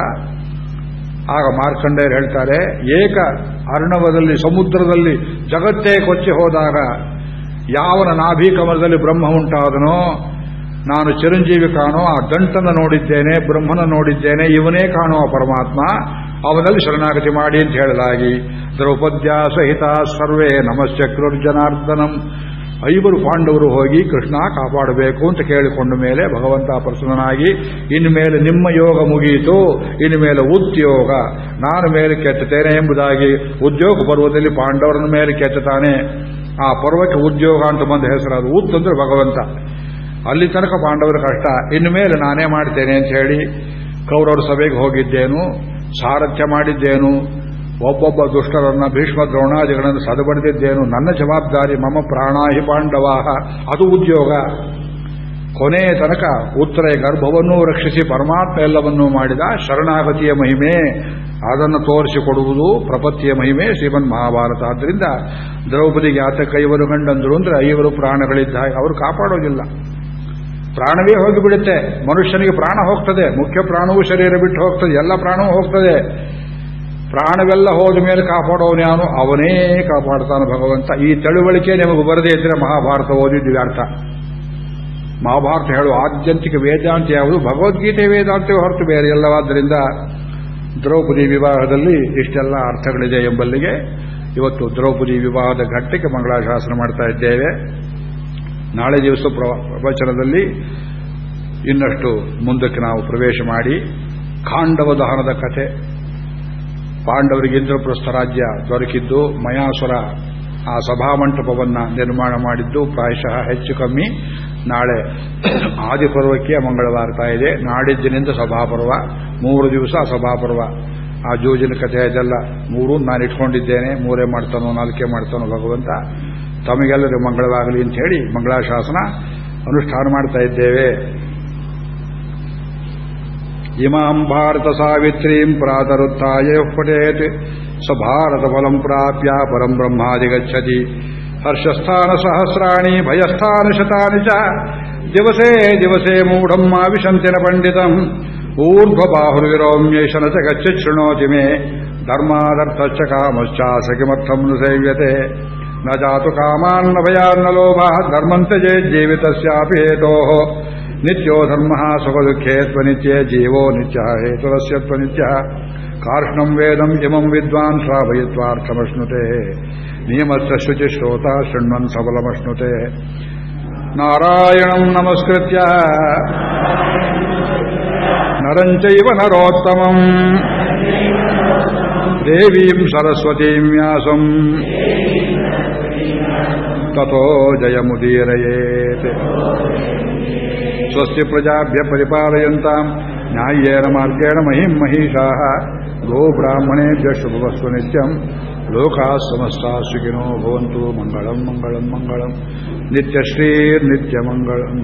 ಆಗ ಮಾರ್ಕಂಡೇರ್ ಹೇಳ್ತಾರೆ, ಏಕ ಅರ್ಣವದಲ್ಲಿ, ಸಮುದ್ರದಲ್ಲಿ ಜಗತ್ತೇ ಕೊಚ್ಚಿ ಹೋದಾಗ ಯಾವನ ನಾಭಿ ಕಮಲದಲ್ಲಿ ಬ್ರಹ್ಮ ಉಂಟಾದನೋ, ನಾನು ಚಿರಂಜೀವಿ ಕಾಣೋ, ಆ ಗಂಟನ್ನು ನೋಡಿದ್ದೇನೆ, ಬ್ರಹ್ಮನ ನೋಡಿದ್ದೇನೆ, ಇವನೇ ಕಾಣುವ ಪರಮಾತ್ಮ, ಅವನಲ್ಲಿ ಶರಣಾಗತಿ ಮಾಡಿ ಅಂತ ಹೇಳಲಾಗಿ. ದ್ರೌಪದ್ಯ ಸಹಿತ ಸರ್ವೇ ನಮಶ್ಚಕ್ರುರ್ಜನಾರ್ದನಂ ಐವರು ಪಾಂಡವರು ಹೋಗಿ ಕೃಷ್ಣ ಕಾಪಾಡಬೇಕು ಅಂತ ಕೇಳಿಕೊಂಡ ಮೇಲೆ ಭಗವಂತ ಪ್ರಸನ್ನನಾಗಿ ಇನ್ಮೇಲೆ ನಿಮ್ಮ ಯೋಗ ಮುಗಿಯಿತು ಇನ್ಮೇಲೆ ಉದ್ಯೋಗ. ನಾನು ಮೇಲೆ ಕೆತ್ತುತ್ತೇನೆ ಎಂಬುದಾಗಿ ಉದ್ಯೋಗ ಪರ್ವದಲ್ಲಿ ಪಾಂಡವರನ್ನ ಮೇಲೆ ಕೆತ್ತುತ್ತಾನೆ ಆ ಪರ್ವಕ್ಕೆ ಉದ್ಯೋಗ ಅಂತ ಬಂದ ಹೆಸರಾದ ಉತ್ ಅಂದ್ರೆ ಭಗವಂತ. ಅಲ್ಲಿ ತನಕ ಪಾಂಡವರ ಕಷ್ಟ. ಇನ್ಮೇಲೆ ನಾನೇ ಮಾಡ್ತೇನೆ ಅಂತ ಹೇಳಿ ಕೌರವರ ಸಭೆಗೆ ಹೋಗಿದ್ದೇನು, ಸಾರಥ್ಯ ಮಾಡಿದ್ದೇನು ಒಬ್ಬೊಬ್ಬ ದುಷ್ಟರನ್ನ ಭೀಷ್ಮ ದ್ರೋಣಾದಿಗಳನ್ನು ಸದಬಡಿದಿದ್ದೇನು? ನನ್ನ ಜವಾಬ್ದಾರಿ ಮಮ ಪ್ರಾಣಾಹಿ ಪಾಂಡವಾಹ. ಅದು ಉದ್ಯೋಗ. ಕೊನೆಯ ತನಕ ಉತ್ತರ ಗರ್ಭವನ್ನೂ ರಕ್ಷಿಸಿ ಪರಮಾತ್ಮ ಎಲ್ಲವನ್ನೂ ಮಾಡಿದ ಶರಣಾಗತಿಯ ಮಹಿಮೆ. ಅದನ್ನು ತೋರಿಸಿಕೊಡುವುದು ಪ್ರಪತ್ತಿಯ ಮಹಿಮೆ ಶ್ರೀಮನ್ ಮಹಾಭಾರತ. ಆದ್ದರಿಂದ ದ್ರೌಪದಿಗೆ ಆತಕ್ಕ ಕೈವರು ಕಂಡಂದ್ರು ಅಂದ್ರೆ ಐವರು ಪ್ರಾಣಗಳಿದ್ದ ಅವರು ಕಾಪಾಡೋದಿಲ್ಲ. ಪ್ರಾಣವೇ ಹೋಗಿಬಿಡುತ್ತೆ. ಮನುಷ್ಯನಿಗೆ ಪ್ರಾಣ ಹೋಗ್ತದೆ. ಮುಖ್ಯ ಪ್ರಾಣವೂ ಶರೀರ ಬಿಟ್ಟು ಹೋಗ್ತದೆ. ಎಲ್ಲ ಪ್ರಾಣವೂ ಹೋಗ್ತದೆ. ಪ್ರಾಣವೆಲ್ಲ ಹೋದ ಮೇಲೆ ಕಾಪಾಡೋನು ಅವನೇ ಕಾಪಾಡ್ತಾನೆ ಭಗವಂತ. ಈ ತಿಳುವಳಿಕೆ ನಿಮಗೆ ಬರದೇ ಇದ್ರೆ ಮಹಾಭಾರತ ಓದಿದ್ದು ಅರ್ಥ ಮಹಾಭಾರತ ಹೇಳುವ ಆದ್ಯಂತಿಕ ವೇದಾಂತ ಯಾವುದು? ಭಗವದ್ಗೀತೆ ವೇದಾಂತವೇ ಹೊರತು ಬೇರೆ ಎಲ್ಲವಾದ್ದರಿಂದ ದ್ರೌಪದಿ ವಿವಾಹದಲ್ಲಿ ಇಷ್ಟೆಲ್ಲ ಅರ್ಥಗಳಿದೆ ಎಂಬಲ್ಲಿಗೆ ಇವತ್ತು ದ್ರೌಪದಿ ವಿವಾಹದ ಘಟ್ಟಕ್ಕೆ ಮಂಗಳಾಶಾಸನ ಮಾಡ್ತಾ ಇದ್ದೇವೆ. ನಾಳೆ ದಿವಸ ಪ್ರವಚನದಲ್ಲಿ ಇನ್ನಷ್ಟು ಮುಂದಕ್ಕೆ ನಾವು ಪ್ರವೇಶ ಮಾಡಿ, ಖಾಂಡವ ದಹನದ ಕಥೆ ಪಾಂಡವರಿಗೆ ಇಂದ್ರಪ್ರಸ್ಥ ರಾಜ್ಯ ದೊರಕಿದ್ದು, ಮಯಾಸುರ ಆ ಸಭಾಮಂಟಪವನ್ನ ನಿರ್ಮಾಣ ಮಾಡಿದ್ದು ಪ್ರಾಯಶಃ ಹೆಚ್ಚು ಕಮ್ಮಿ. ನಾಳೆ ಆದಿಪರ್ವಕ್ಕೆ ಮಂಗಳವಾರ್ತಾ ಇದೆ ನಾಡಿದ್ದಿನಿಂದ ಸಭಾಪರ್ವ. ಮೂರು ದಿವಸ ಸಭಾಪರ್ವ. ಆ ಜೋಜಿನ ಕಥೆ ಇದೆಲ್ಲ ಮೂರು ನಾನು ಇಟ್ಕೊಂಡಿದ್ದೇನೆ. ಮೂರೇ ಮಾಡ್ತಾನೋ, ನಾಲ್ಕೇ ಮಾಡ್ತಾನೋ ಭಗವಂತ. ತಮಗೆಲ್ಲರೂ ಮಂಗಳವಾಗಲಿ ಅಂತ ಹೇಳಿ ಮಂಗಳಾಶಾಸನ ಅನುಷ್ಠಾನ ಮಾಡ್ತಾ ಇದ್ದೇವೆ. ಇಮಾಂ ಭಾರತ ಸಾವಿತ್ರೀಂ ಪ್ರಾತರುತ್ಥಾಯ ಪಠೇತ್ ಸ ಭಾರತ ಫಲಂ ಪ್ರಾಪ್ಯ ಪರಂ ಬ್ರಹ್ಮಾದಿಗಚ್ಚತಿ ಹರ್ಷಸ್ಥಾನ ಸಹಸ್ರಾಣಿ ಭಯಸ್ಥಾನ ಶತಾನಿ ಚ ದಿವಸೇ ದಿವಸೇ ಮೂಢಂ ವಿಶಂತಿನ ಪಂಡಿತಂ ಊರ್ಧ್ವಬಾಹುರ್ವಿರೋಮ್ಯೇಶನ ಚ ಗಚ್ಚ ಶೃಣೋತಿ ಮೇ ಧರ್ಮಾದರ್ಥಶ್ಚ ಕಾಮಶ್ಚಾಸ ಕಿಮರ್ಥಂ ನು ಸೇವ್ಯತೆ ನ ಜಾತು ಕಾಮಾನ್ನ ಭಯಾನ್ನ ಲೋಭ ಧರ್ಮಂತ್ಯಜೇ ಜೀವಿತಸ್ಯಾಪಿ ಹೇತೋಃ ನಿತ್ಯೋ ಧರ್ಮ ಸುಖದುಃಖೇ ತ್ವನಿತ್ಯೇ ಜೀವೋ ನಿತ್ಯ ಹೇತುರಸ್ಯ ತ್ವನಿತ್ಯ. ಕಾರ್ಷ್ಣಂ ವೇದಂ ಇಮಂ ವಿದ್ವಾನ್ ಶ್ರಾವಯಿತ್ವಾರ್ಥಮಶ್ನುತೆ. ನಿಯಮಸ್ಯ ಶುಚಿ ಶ್ರೋತ ಶೃಣ್ವನ್ ಸಬಲಮಶ್ನುತೆ. ನಾರಾಯಣಂ ನಮಸ್ಕೃತ್ಯ. ನರಂಚೈವ ನರೋತ್ತಮಂ. ದೇವೀಂ ಸರಸ್ವತೀಂ ವ್ಯಾಸಂ. ತಥೋ ಜಯಮುದೀರಯೇತ್. ಪ್ರಜಾಭ್ಯ ಪರಿಪಾಲಯಂತಾಂ ನ್ಯಾಯೇನ ಮಾರ್ಗೇಣ ಮಹಿಂ ಮಹಿಷಾಃ ಗೋ ಬ್ರಾಹ್ಮಣೇಭ್ಯ ಶುಭವಸ್ತು ನಿತ್ಯಂ ಲೋಕಾಃ ಸಮಸ್ತಾಃ ಸುಖಿನೋ ಭವಂತು ಮಂಗಳಂ ಮಂಗಳಂ ಮಂಗಳಂ ನಿತ್ಯಶ್ರೀರ್ನಿತ್ಯಮಂಗಳಂ